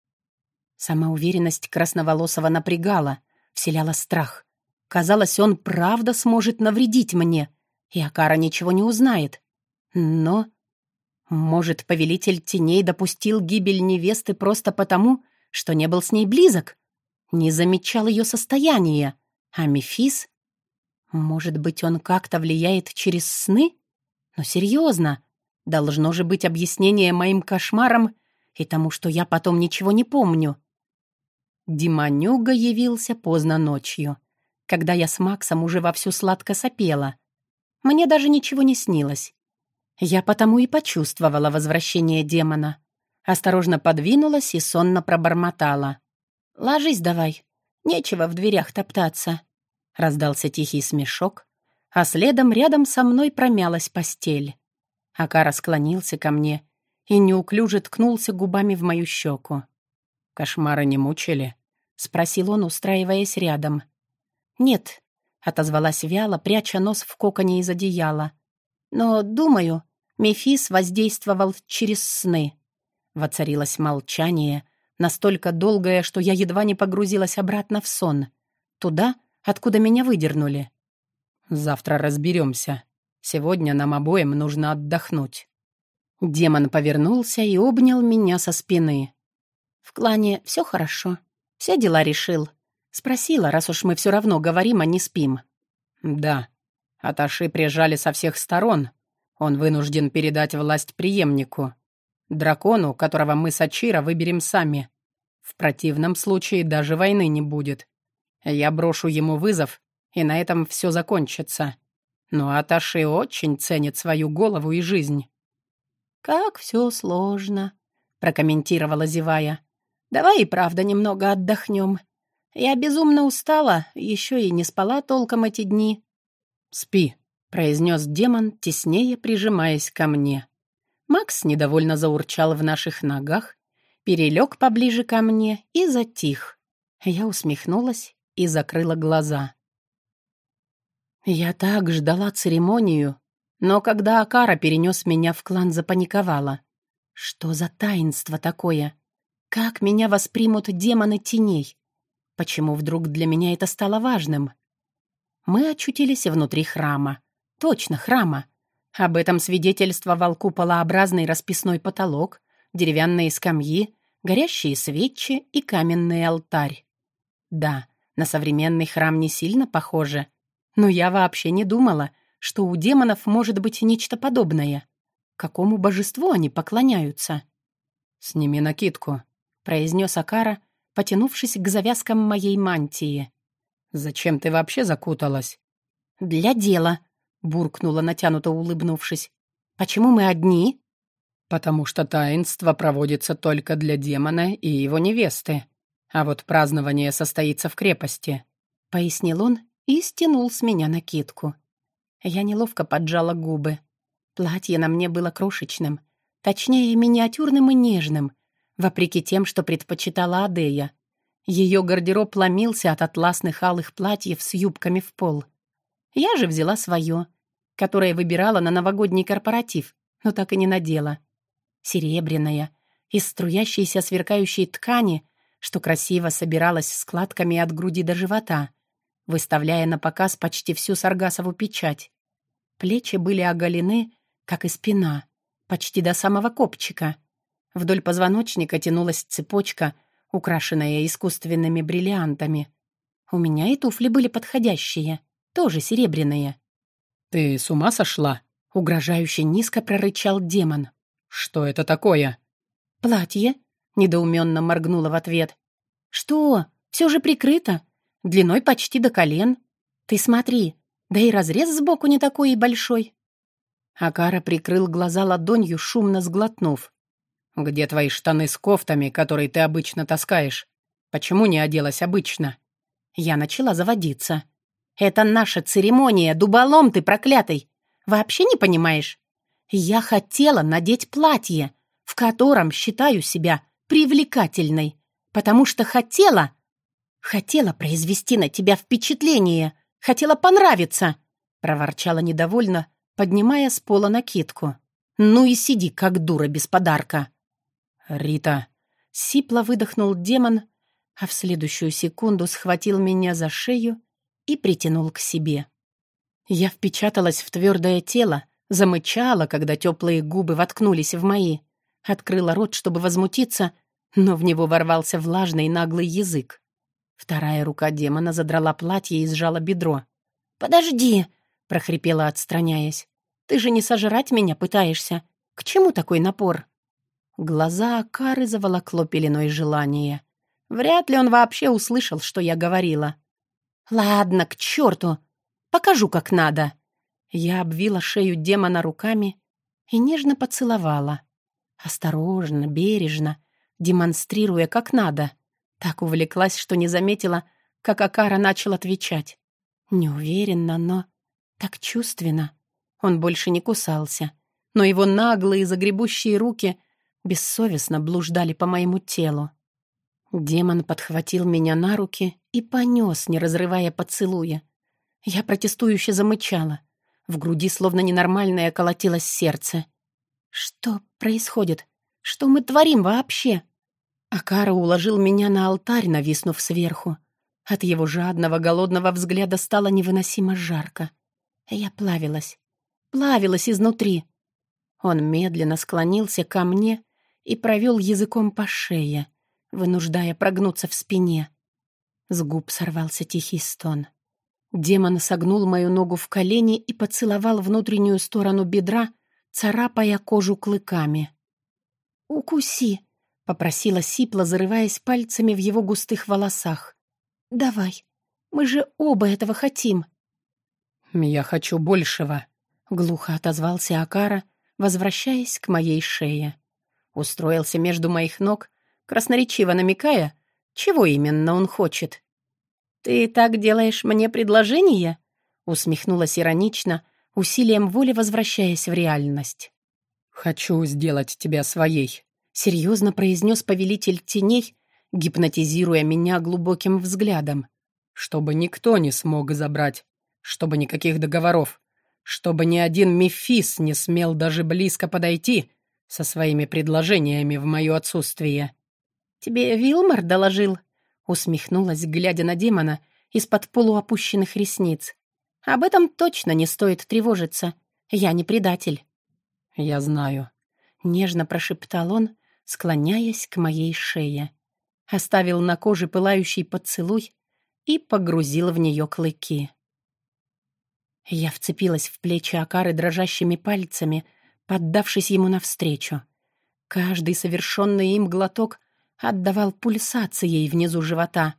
Самоуверенность красноволосого напрягала, вселяла страх. Казалось, он правда сможет навредить мне, и Акара ничего не узнает. Но может, повелитель теней допустил гибель невесты просто потому, что не был с ней близок? Не замечал ее состояние. А Мефис? Может быть, он как-то влияет через сны? Но серьезно, должно же быть объяснение моим кошмарам и тому, что я потом ничего не помню. Диманюга явился поздно ночью, когда я с Максом уже вовсю сладко сопела. Мне даже ничего не снилось. Я потому и почувствовала возвращение демона. Осторожно подвинулась и сонно пробормотала. «Ложись давай, нечего в дверях топтаться». Раздался тихий смешок, а следом рядом со мной промялась постель. Акара склонился ко мне и неуклюже ткнулся губами в мою щеку. «Кошмары не мучили?» — спросил он, устраиваясь рядом. «Нет», — отозвалась вяло, пряча нос в коконе из одеяла. «Но, думаю, Мефис воздействовал через сны. Воцарилось молчание, настолько долгое, что я едва не погрузилась обратно в сон. Туда, откуда меня выдернули. «Завтра разберемся. Сегодня нам обоим нужно отдохнуть». Демон повернулся и обнял меня со спины. «В клане все хорошо. Все дела решил. Спросила, раз уж мы все равно говорим, а не спим». «Да. Аташи прижали со всех сторон. Он вынужден передать власть преемнику. Дракону, которого мы с Ачира выберем сами. В противном случае даже войны не будет. Я брошу ему вызов, и на этом все закончится. Но Аташи очень ценит свою голову и жизнь». «Как все сложно», — прокомментировала зевая. «Давай и правда немного отдохнем. Я безумно устала, еще и не спала толком эти дни». «Спи», — произнес демон, теснее прижимаясь ко мне. Макс недовольно заурчал в наших ногах, перелег поближе ко мне и затих. Я усмехнулась и закрыла глаза. Я так ждала церемонию, но когда Акара перенес меня в клан, запаниковала. Что за таинство такое? Как меня воспримут демоны теней? Почему вдруг для меня это стало важным? Мы очутились внутри храма. Точно, храма. Об этом свидетельствовал куполообразный расписной потолок, деревянные скамьи, горящие свечи и каменный алтарь. Да, на современный храм не сильно похоже, но я вообще не думала, что у демонов может быть нечто подобное. Какому божеству они поклоняются? «Сними накидку», — произнес Акара, потянувшись к завязкам моей мантии. «Зачем ты вообще закуталась?» «Для дела», — буркнула, натянуто улыбнувшись. «Почему мы одни?» «Потому что таинство проводится только для демона и его невесты, а вот празднование состоится в крепости», — пояснил он и стянул с меня накидку. Я неловко поджала губы. Платье на мне было крошечным, точнее, миниатюрным и нежным, вопреки тем, что предпочитала Адея. Ее гардероб ломился от атласных алых платьев с юбками в пол. Я же взяла свое, которое выбирала на новогодний корпоратив, но так и не надела. Серебряное, из струящейся сверкающей ткани, что красиво собиралась складками от груди до живота, выставляя на показ почти всю саргасову печать. Плечи были оголены, как и спина, почти до самого копчика. Вдоль позвоночника тянулась цепочка, украшенная искусственными бриллиантами. У меня и туфли были подходящие, тоже серебряные. «Ты с ума сошла?» — угрожающе низко прорычал демон. «Что это такое?» «Платье», — недоуменно моргнула в ответ. «Что? Все же прикрыто. Длиной почти до колен. Ты смотри, да и разрез сбоку не такой и большой». Акара прикрыл глаза ладонью, шумно сглотнув. «Где твои штаны с кофтами, которые ты обычно таскаешь? Почему не оделась обычно?» Я начала заводиться. «Это наша церемония, дуболом ты проклятый! Вообще не понимаешь? Я хотела надеть платье, в котором считаю себя привлекательной, потому что хотела... Хотела произвести на тебя впечатление, хотела понравиться!» — проворчала недовольно, поднимая с пола накидку. «Ну и сиди, как дура без подарка!» «Рита!» — сипло выдохнул демон, а в следующую секунду схватил меня за шею и притянул к себе. Я впечаталась в твердое тело, замычала, когда теплые губы воткнулись в мои, открыла рот, чтобы возмутиться, но в него ворвался влажный наглый язык. Вторая рука демона задрала платье и сжала бедро. «Подожди!» — прохрипела, отстраняясь. «Ты же не сожрать меня пытаешься. К чему такой напор?» Глаза Акары заволокло пеленой желания. Вряд ли он вообще услышал, что я говорила. «Ладно, к черту! Покажу, как надо!» Я обвила шею демона руками и нежно поцеловала. Осторожно, бережно, демонстрируя, как надо. Так увлеклась, что не заметила, как Акара начал отвечать. Неуверенно, но так чувственно. Он больше не кусался, но его наглые загребущие руки бессовестно блуждали по моему телу. Демон подхватил меня на руки и понес, не разрывая поцелуя. Я протестующе замычала. В груди словно ненормальное колотилось сердце. «Что происходит? Что мы творим вообще?» Акара уложил меня на алтарь, нависнув сверху. От его жадного, голодного взгляда стало невыносимо жарко. Я плавилась. Плавилась изнутри. Он медленно склонился ко мне и провел языком по шее, вынуждая прогнуться в спине. С губ сорвался тихий стон. Демон согнул мою ногу в колени и поцеловал внутреннюю сторону бедра, царапая кожу клыками. «Укуси», — попросила Сипла, зарываясь пальцами в его густых волосах. «Давай, мы же оба этого хотим». «Я хочу большего», — глухо отозвался Акара, возвращаясь к моей шее. Устроился между моих ног, красноречиво намекая, чего именно он хочет. «Ты так делаешь мне предложение?» — усмехнулась иронично, усилием воли возвращаясь в реальность. «Хочу сделать тебя своей», — серьезно произнес повелитель теней, гипнотизируя меня глубоким взглядом. «Чтобы никто не смог забрать, чтобы никаких договоров, чтобы ни один мефис не смел даже близко подойти со своими предложениями в мое отсутствие». «Тебе Вилмар доложил?» — усмехнулась, глядя на демона из-под полуопущенных ресниц. «Об этом точно не стоит тревожиться. Я не предатель». «Я знаю», — нежно прошептал он, склоняясь к моей шее. Оставил на коже пылающий поцелуй и погрузил в нее клыки. Я вцепилась в плечи Акары дрожащими пальцами, поддавшись ему навстречу. Каждый совершенный им глоток отдавал пульсацией внизу живота.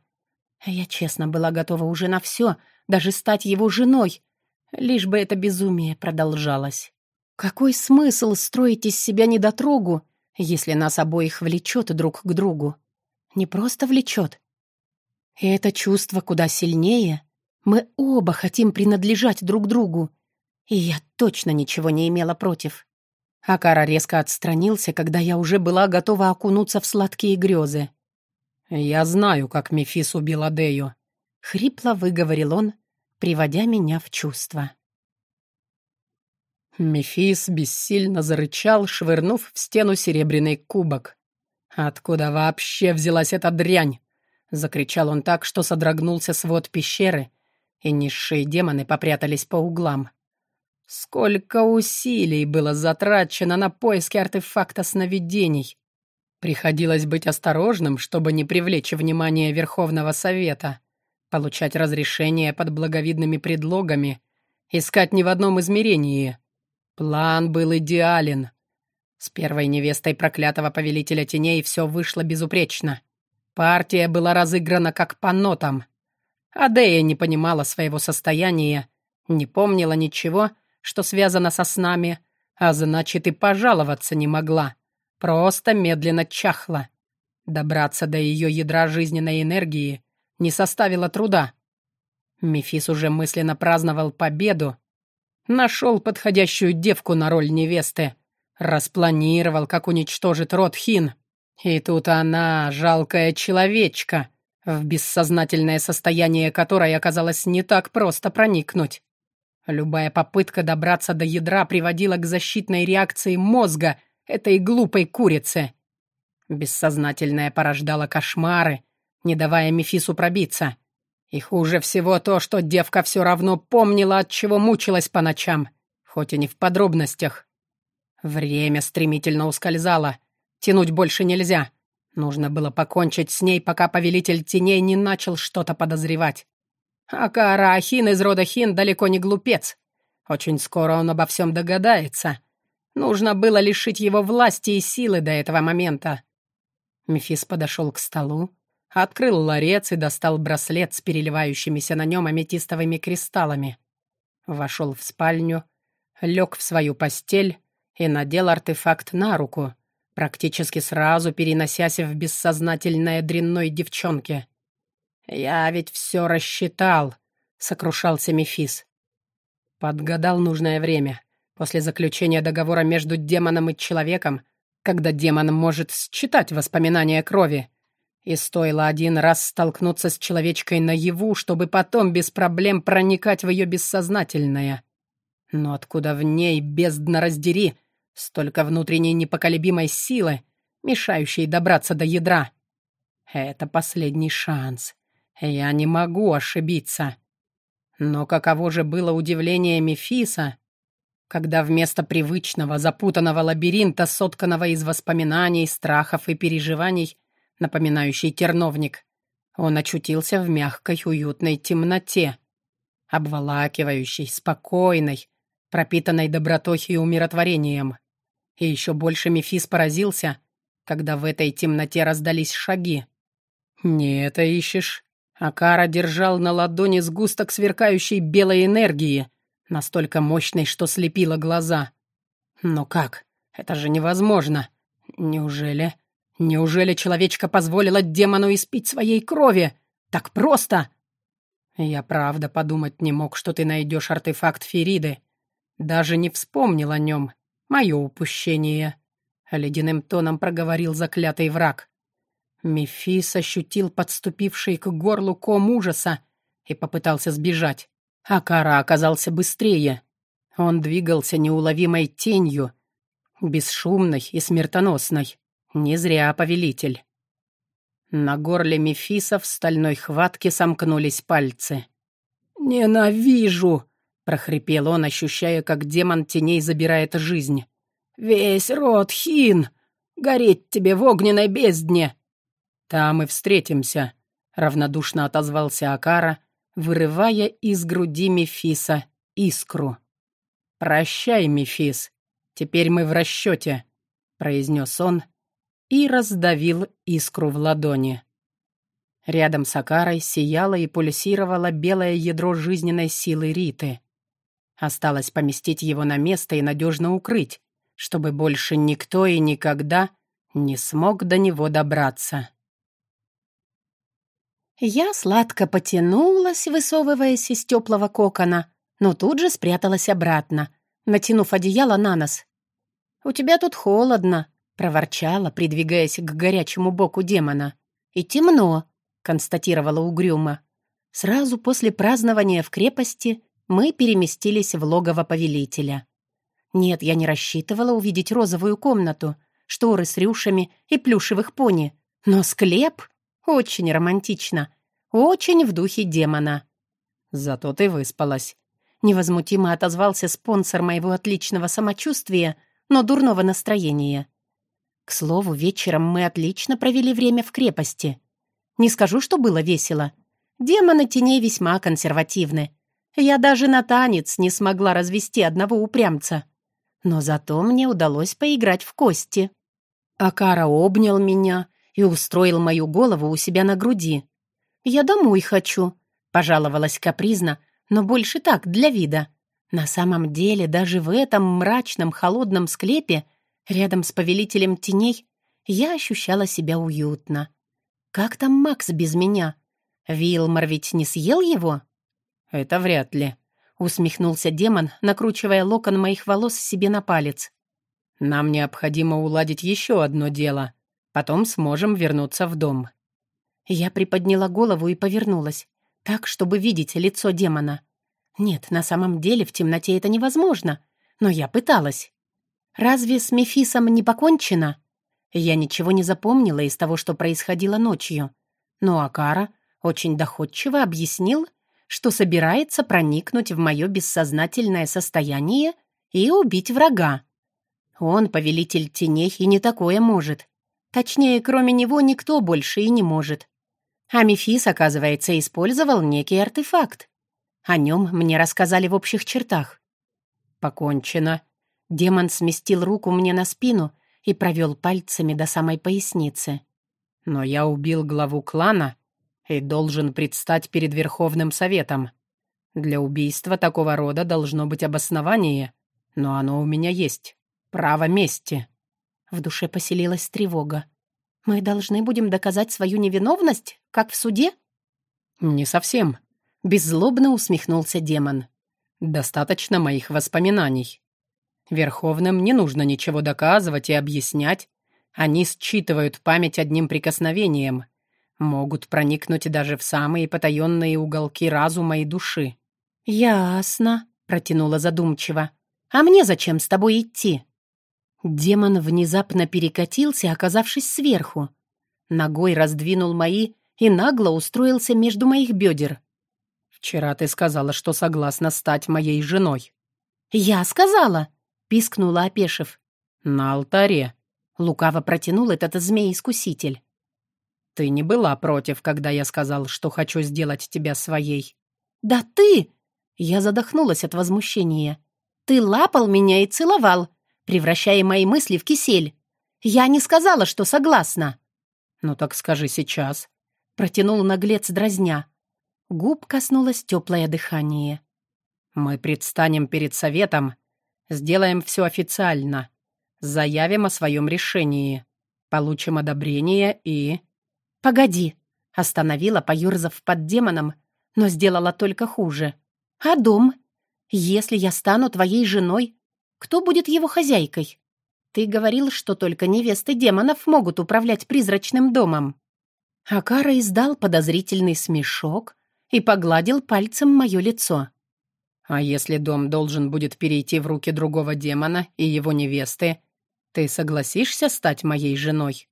Я честно была готова уже на все, даже стать его женой, лишь бы это безумие продолжалось. Какой смысл строить из себя недотрогу, если нас обоих влечет друг к другу? Не просто влечет. И это чувство куда сильнее. Мы оба хотим принадлежать друг другу. И я точно ничего не имела против. Акара резко отстранился, когда я уже была готова окунуться в сладкие грезы. «Я знаю, как Мефис убил Адею», — хрипло выговорил он, приводя меня в чувство. Мефис бессильно зарычал, швырнув в стену серебряный кубок. «Откуда вообще взялась эта дрянь?» — закричал он так, что содрогнулся свод пещеры, и низшие демоны попрятались по углам. Сколько усилий было затрачено на поиски артефакта сновидений. Приходилось быть осторожным, чтобы не привлечь внимание Верховного Совета, получать разрешение под благовидными предлогами, искать не в одном измерении. План был идеален. С первой невестой проклятого повелителя теней все вышло безупречно. Партия была разыграна как по нотам. Адея не понимала своего состояния, не помнила ничего — что связано со снами, а значит и пожаловаться не могла. Просто медленно чахла. Добраться до ее ядра жизненной энергии не составило труда. Мефис уже мысленно праздновал победу. Нашел подходящую девку на роль невесты. Распланировал, как уничтожит род Хин. И тут она, жалкая человечка, в бессознательное состояние которой оказалось не так просто проникнуть. Любая попытка добраться до ядра приводила к защитной реакции мозга этой глупой курицы. Бессознательное порождало кошмары, не давая Мефису пробиться. И хуже всего то, что девка все равно помнила, от чего мучилась по ночам, хоть и не в подробностях. Время стремительно ускользало. Тянуть больше нельзя. Нужно было покончить с ней, пока повелитель теней не начал что-то подозревать. А Каара Ахин из рода Хин далеко не глупец. Очень скоро он обо всем догадается. Нужно было лишить его власти и силы до этого момента. Мефис подошел к столу, открыл ларец и достал браслет с переливающимися на нем аметистовыми кристаллами. Вошел в спальню, лег в свою постель и надел артефакт на руку, практически сразу переносясь в бессознательное дрянной девчонке. «Я ведь все рассчитал», — сокрушался Мефис. Подгадал нужное время. После заключения договора между демоном и человеком, когда демон может считать воспоминания крови. И стоило один раз столкнуться с человечкой наяву, чтобы потом без проблем проникать в ее бессознательное. Но откуда в ней, бездна раздери, столько внутренней непоколебимой силы, мешающей добраться до ядра? Это последний шанс. Я не могу ошибиться. Но каково же было удивление Мефиса, когда вместо привычного запутанного лабиринта, сотканного из воспоминаний, страхов и переживаний, напоминающий терновник, он очутился в мягкой уютной темноте. обволакивающей, спокойной, пропитанной добротой и умиротворением. И еще больше Мефис поразился, когда в этой темноте раздались шаги. «Не это ищешь?» Акара держал на ладони сгусток сверкающей белой энергии, настолько мощной, что слепило глаза. «Но как? Это же невозможно! Неужели... Неужели человечка позволила демону испить своей крови? Так просто!» «Я правда подумать не мог, что ты найдешь артефакт Фериды. Даже не вспомнил о нем. Мое упущение», — ледяным тоном проговорил заклятый враг. Мефис ощутил подступивший к горлу ком ужаса и попытался сбежать. Акара оказался быстрее. Он двигался неуловимой тенью, бесшумной и смертоносной. Не зря повелитель. На горле Мефиса в стальной хватке сомкнулись пальцы. «Ненавижу!» — прохрипел он, ощущая, как демон теней забирает жизнь. «Весь род Хин! Гореть тебе в огненной бездне!» «Там и встретимся», — равнодушно отозвался Акара, вырывая из груди Мефиса искру. «Прощай, Мефис, теперь мы в расчете», — произнес он и раздавил искру в ладони. Рядом с Акарой сияло и пульсировало белое ядро жизненной силы Риты. Осталось поместить его на место и надежно укрыть, чтобы больше никто и никогда не смог до него добраться. Я сладко потянулась, высовываясь из теплого кокона, но тут же спряталась обратно, натянув одеяло на нос. «У тебя тут холодно», — проворчала, придвигаясь к горячему боку демона. «И темно», — констатировала угрюмо. Сразу после празднования в крепости мы переместились в логово повелителя. Нет, я не рассчитывала увидеть розовую комнату, шторы с рюшами и плюшевых пони, но склеп очень романтично. Очень в духе демона. Зато ты выспалась. Невозмутимо отозвался спонсор моего отличного самочувствия, но дурного настроения. К слову, вечером мы отлично провели время в крепости. Не скажу, что было весело. Демоны теней весьма консервативны. Я даже на танец не смогла развести одного упрямца. Но зато мне удалось поиграть в кости. Акара обнял меня и устроил мою голову у себя на груди. «Я домой хочу», — пожаловалась капризно, но больше так, для вида. На самом деле, даже в этом мрачном холодном склепе, рядом с повелителем теней, я ощущала себя уютно. «Как там Макс без меня? Вилмар ведь не съел его?» «Это вряд ли», — усмехнулся демон, накручивая локон моих волос себе на палец. «Нам необходимо уладить еще одно дело. Потом сможем вернуться в дом». Я приподняла голову и повернулась, так, чтобы видеть лицо демона. Нет, на самом деле в темноте это невозможно, но я пыталась. Разве с Мефисом не покончено? Я ничего не запомнила из того, что происходило ночью. Но Акара очень доходчиво объяснил, что собирается проникнуть в мое бессознательное состояние и убить врага. Он повелитель теней и не такое может. Точнее, кроме него никто больше и не может. А Мефис, оказывается, использовал некий артефакт. О нем мне рассказали в общих чертах. «Покончено». Демон сместил руку мне на спину и провел пальцами до самой поясницы. «Но я убил главу клана и должен предстать перед Верховным Советом. Для убийства такого рода должно быть обоснование, но оно у меня есть. Право мести». В душе поселилась тревога. «Мы должны будем доказать свою невиновность, как в суде?» «Не совсем», — беззлобно усмехнулся демон. «Достаточно моих воспоминаний. Верховным не нужно ничего доказывать и объяснять. Они считывают память одним прикосновением, могут проникнуть даже в самые потаенные уголки разума и души». «Ясно», — протянула задумчиво. «А мне зачем с тобой идти?» Демон внезапно перекатился, оказавшись сверху. Ногой раздвинул мои и нагло устроился между моих бедер. «Вчера ты сказала, что согласна стать моей женой». «Я сказала!» — пискнула опешив. «На алтаре», — лукаво протянул этот змей-искуситель. «Ты не была против, когда я сказал, что хочу сделать тебя своей». «Да ты!» Я задохнулась от возмущения. «Ты лапал меня и целовал, превращая мои мысли в кисель. Я не сказала, что согласна». «Ну так скажи сейчас», — протянул наглец дразня. Губ коснулось теплое дыхание. «Мы предстанем перед советом, сделаем все официально, заявим о своем решении, получим одобрение и...» «Погоди», — остановила, поюрзав под демоном, но сделала только хуже. «А дом? Если я стану твоей женой, кто будет его хозяйкой? Ты говорил, что только невесты демонов могут управлять призрачным домом». Акара издал подозрительный смешок и погладил пальцем мое лицо. «А если дом должен будет перейти в руки другого демона и его невесты, ты согласишься стать моей женой?»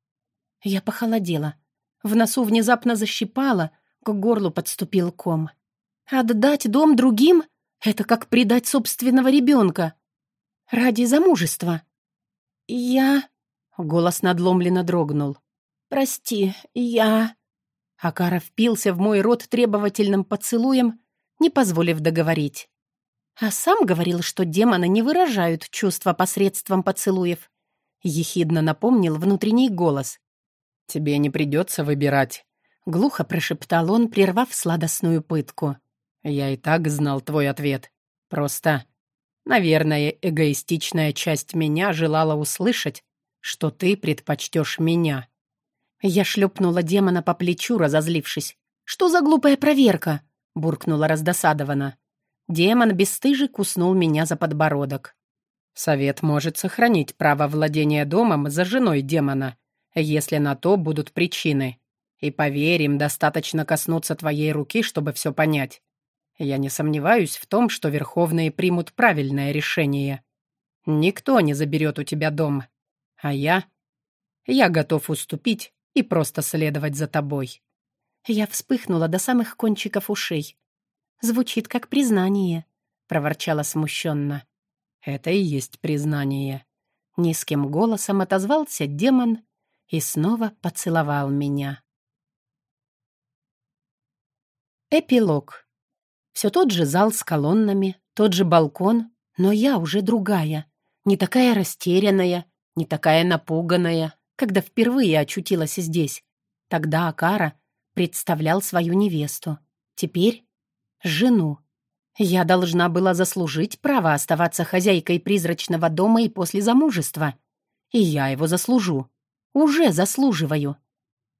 Я похолодела. В носу внезапно защипало, к горлу подступил ком. «Отдать дом другим — это как предать собственного ребенка. Ради замужества». «Я...» — голос надломленно дрогнул. «Прости, я...» Акара впился в мой рот требовательным поцелуем, не позволив договорить. А сам говорил, что демоны не выражают чувства посредством поцелуев. Ехидно напомнил внутренний голос. «Тебе не придется выбирать», — глухо прошептал он, прервав сладостную пытку. «Я и так знал твой ответ. Просто Наверное, эгоистичная часть меня желала услышать, что ты предпочтешь меня. Я шлепнула демона по плечу, разозлившись. «Что за глупая проверка?» — буркнула раздосадованно. Демон бесстыжий куснул меня за подбородок. «Совет может сохранить право владения домом за женой демона, если на то будут причины. И поверь, им достаточно коснуться твоей руки, чтобы все понять. Я не сомневаюсь в том, что Верховные примут правильное решение. Никто не заберет у тебя дом. А я... Я готов уступить и просто следовать за тобой». Я вспыхнула до самых кончиков ушей. «Звучит как признание», — проворчала смущенно. «Это и есть признание». Низким голосом отозвался демон и снова поцеловал меня. Эпилог. Все тот же зал с колоннами, тот же балкон, но я уже другая. Не такая растерянная, не такая напуганная, когда впервые очутилась здесь. Тогда Акара представлял свою невесту. Теперь — жену. Я должна была заслужить право оставаться хозяйкой призрачного дома и после замужества. И я его заслужу. Уже заслуживаю.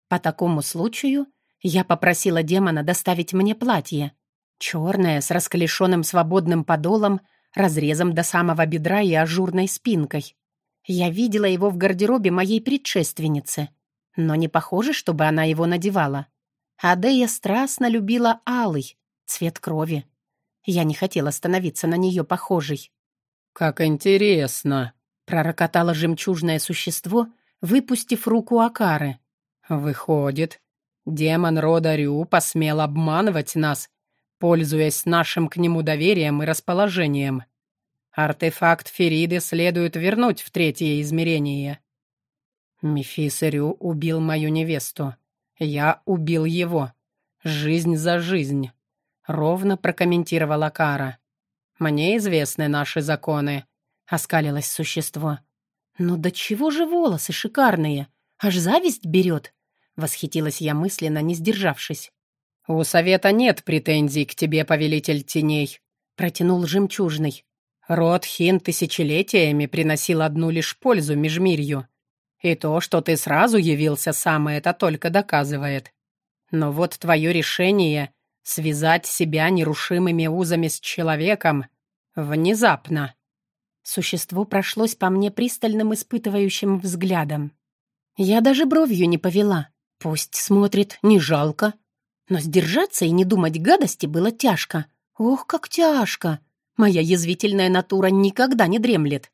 По такому случаю я попросила демона доставить мне платье. Черная, с расклешенным свободным подолом, разрезом до самого бедра и ажурной спинкой. Я видела его в гардеробе моей предшественницы, но не похоже, чтобы она его надевала. Адея страстно любила алый, цвет крови. Я не хотела становиться на нее похожей. «Как интересно!» — пророкотало жемчужное существо, выпустив руку Акары. «Выходит, демон рода Рю посмел обманывать нас пользуясь нашим к нему доверием и расположением. Артефакт Фериды следует вернуть в третье измерение. Мефисерю убил мою невесту. Я убил его. Жизнь за жизнь. Ровно прокомментировала Кара. Мне известны наши законы. Оскалилось существо. «Ну до чего же волосы шикарные? Аж зависть берет!» Восхитилась я мысленно, не сдержавшись. «У совета нет претензий к тебе, повелитель теней», — протянул жемчужный. «Род Хин тысячелетиями приносил одну лишь пользу межмирью. И то, что ты сразу явился сам, это только доказывает. Но вот твое решение — связать себя нерушимыми узами с человеком — внезапно». Существо прошлось по мне пристальным испытывающим взглядом. Я даже бровью не повела. Пусть смотрит, не жалко. Но сдержаться и не думать гадости было тяжко. Ох, как тяжко! Моя язвительная натура никогда не дремлет.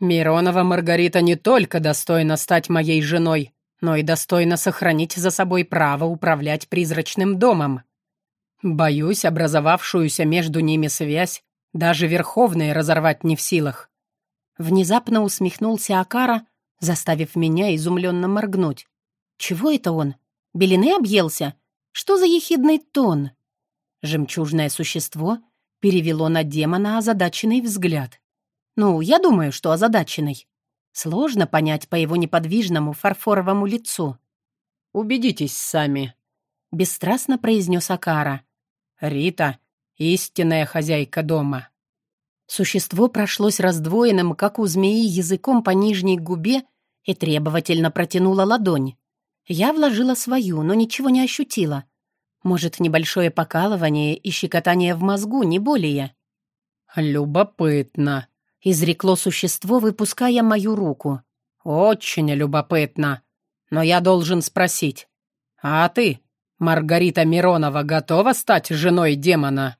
«Миронова Маргарита не только достойна стать моей женой, но и достойна сохранить за собой право управлять призрачным домом. Боюсь, образовавшуюся между ними связь даже Верховные разорвать не в силах». Внезапно усмехнулся Акара, заставив меня изумленно моргнуть. «Чего это он? Белины объелся? Что за ехидный тон? Жемчужное существо перевело на демона озадаченный взгляд. Ну, я думаю, что озадаченный. Сложно понять по его неподвижному фарфоровому лицу. «Убедитесь сами», — бесстрастно произнес Акара. «Рита — истинная хозяйка дома». Существо прошлось раздвоенным, как у змеи, языком по нижней губе и требовательно протянуло ладонь. Я вложила свою, но ничего не ощутила. Может, небольшое покалывание и щекотание в мозгу, не более. «Любопытно», — изрекло существо, выпуская мою руку. «Очень любопытно. Но я должен спросить. А ты, Маргарита Миронова, готова стать женой демона?»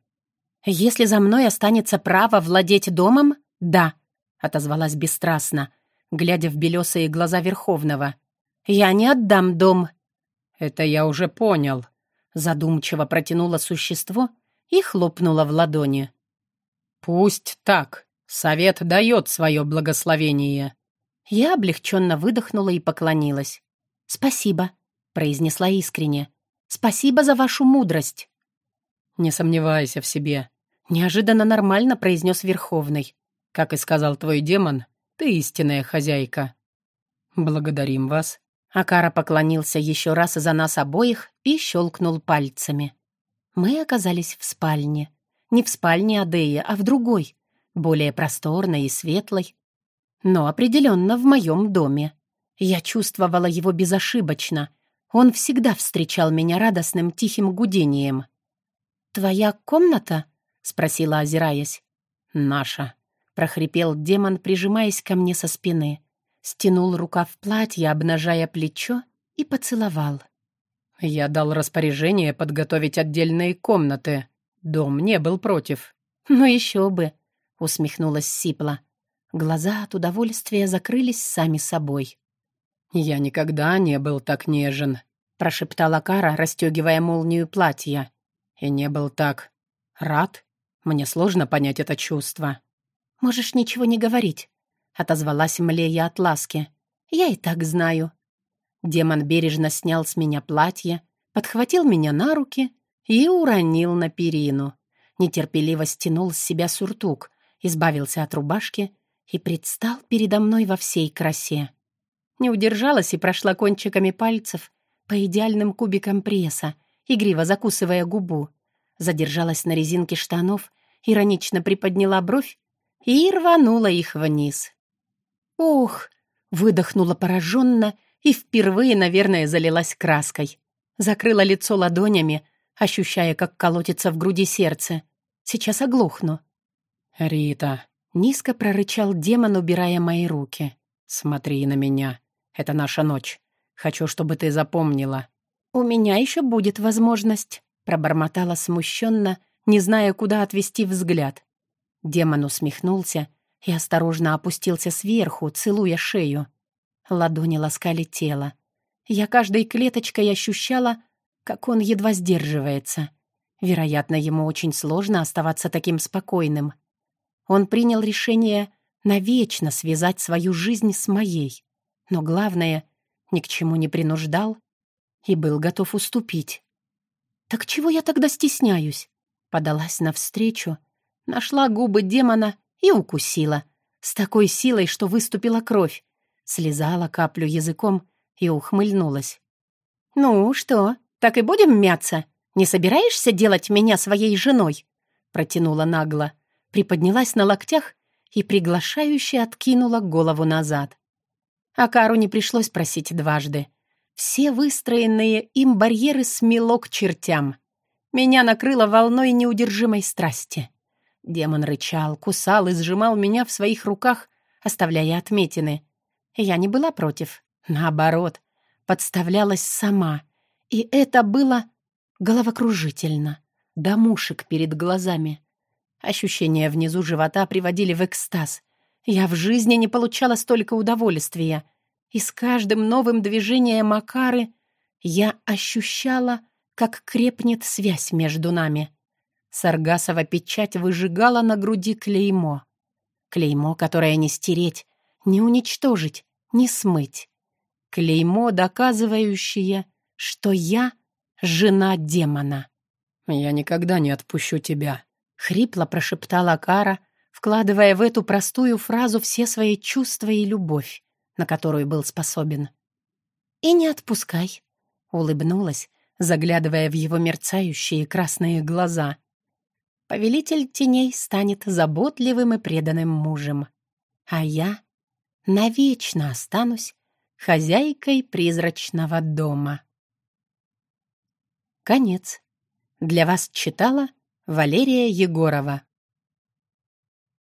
«Если за мной останется право владеть домом, да», — отозвалась бесстрастно, глядя в белесые глаза Верховного. «Я не отдам дом». «Это я уже понял», — задумчиво протянуло существо и хлопнуло в ладони. «Пусть так. Совет дает свое благословение». Я облегченно выдохнула и поклонилась. «Спасибо», — произнесла искренне. «Спасибо за вашу мудрость». «Не сомневайся в себе», — неожиданно нормально произнес Верховный. «Как и сказал твой демон, ты истинная хозяйка». «Благодарим вас». Акара поклонился еще раз за нас обоих и щелкнул пальцами. Мы оказались в спальне. Не в спальне Адея, а в другой, более просторной и светлой. Но определенно в моем доме. Я чувствовала его безошибочно. Он всегда встречал меня радостным тихим гудением. «Твоя комната?» — спросила, озираясь. «Наша», — прохрипел демон, прижимаясь ко мне со спины. Стянул рукав платья, обнажая плечо, и поцеловал. «Я дал распоряжение подготовить отдельные комнаты. Дом не был против». «Ну еще бы», — усмехнулась Сипла. Глаза от удовольствия закрылись сами собой. «Я никогда не был так нежен», — прошептала Кара, расстегивая молнию платья. «И не был так рад. Мне сложно понять это чувство». «Можешь ничего не говорить», — отозвалась Млея от ласки. «Я и так знаю». Демон бережно снял с меня платье, подхватил меня на руки и уронил на перину. Нетерпеливо стянул с себя сюртук, избавился от рубашки и предстал передо мной во всей красе. Не удержалась и прошла кончиками пальцев по идеальным кубикам пресса, игриво закусывая губу. Задержалась на резинке штанов, иронично приподняла бровь и рванула их вниз. «Ух!» — выдохнула пораженно и впервые, наверное, залилась краской. Закрыла лицо ладонями, ощущая, как колотится в груди сердце. Сейчас оглохну. «Рита!» — низко прорычал демон, убирая мои руки. «Смотри на меня. Это наша ночь. Хочу, чтобы ты запомнила». «У меня еще будет возможность», — пробормотала смущенно, не зная, куда отвести взгляд. Демон усмехнулся и осторожно опустился сверху, целуя шею. Ладони ласкали тело. Я каждой клеточкой ощущала, как он едва сдерживается. Вероятно, ему очень сложно оставаться таким спокойным. Он принял решение навечно связать свою жизнь с моей. Но главное, ни к чему не принуждал и был готов уступить. «Так чего я тогда стесняюсь?» Подалась навстречу, нашла губы демона и укусила. С такой силой, что выступила кровь. Слезала каплю языком и ухмыльнулась. «Ну что, так и будем мяться? Не собираешься делать меня своей женой?» Протянула нагло, приподнялась на локтях и приглашающе откинула голову назад. Акару не пришлось просить дважды. Все выстроенные им барьеры смело к чертям. Меня накрыло волной неудержимой страсти. Демон рычал, кусал и сжимал меня в своих руках, оставляя отметины. Я не была против. Наоборот, подставлялась сама. И это было головокружительно. До мушек перед глазами. Ощущения внизу живота приводили в экстаз. Я в жизни не получала столько удовольствия. И с каждым новым движением Макары я ощущала, как крепнет связь между нами. Саргасова печать выжигала на груди клеймо. Клеймо, которое не стереть, не уничтожить, не смыть. Клеймо, доказывающее, что я — жена демона. «Я никогда не отпущу тебя», Хрипло прошептала Кара, вкладывая в эту простую фразу все свои чувства и любовь, на которую был способен. «И не отпускай», — улыбнулась, заглядывая в его мерцающие красные глаза. «Повелитель теней станет заботливым и преданным мужем, а я навечно останусь хозяйкой призрачного дома». Конец. Для вас читала Валерия Егорова.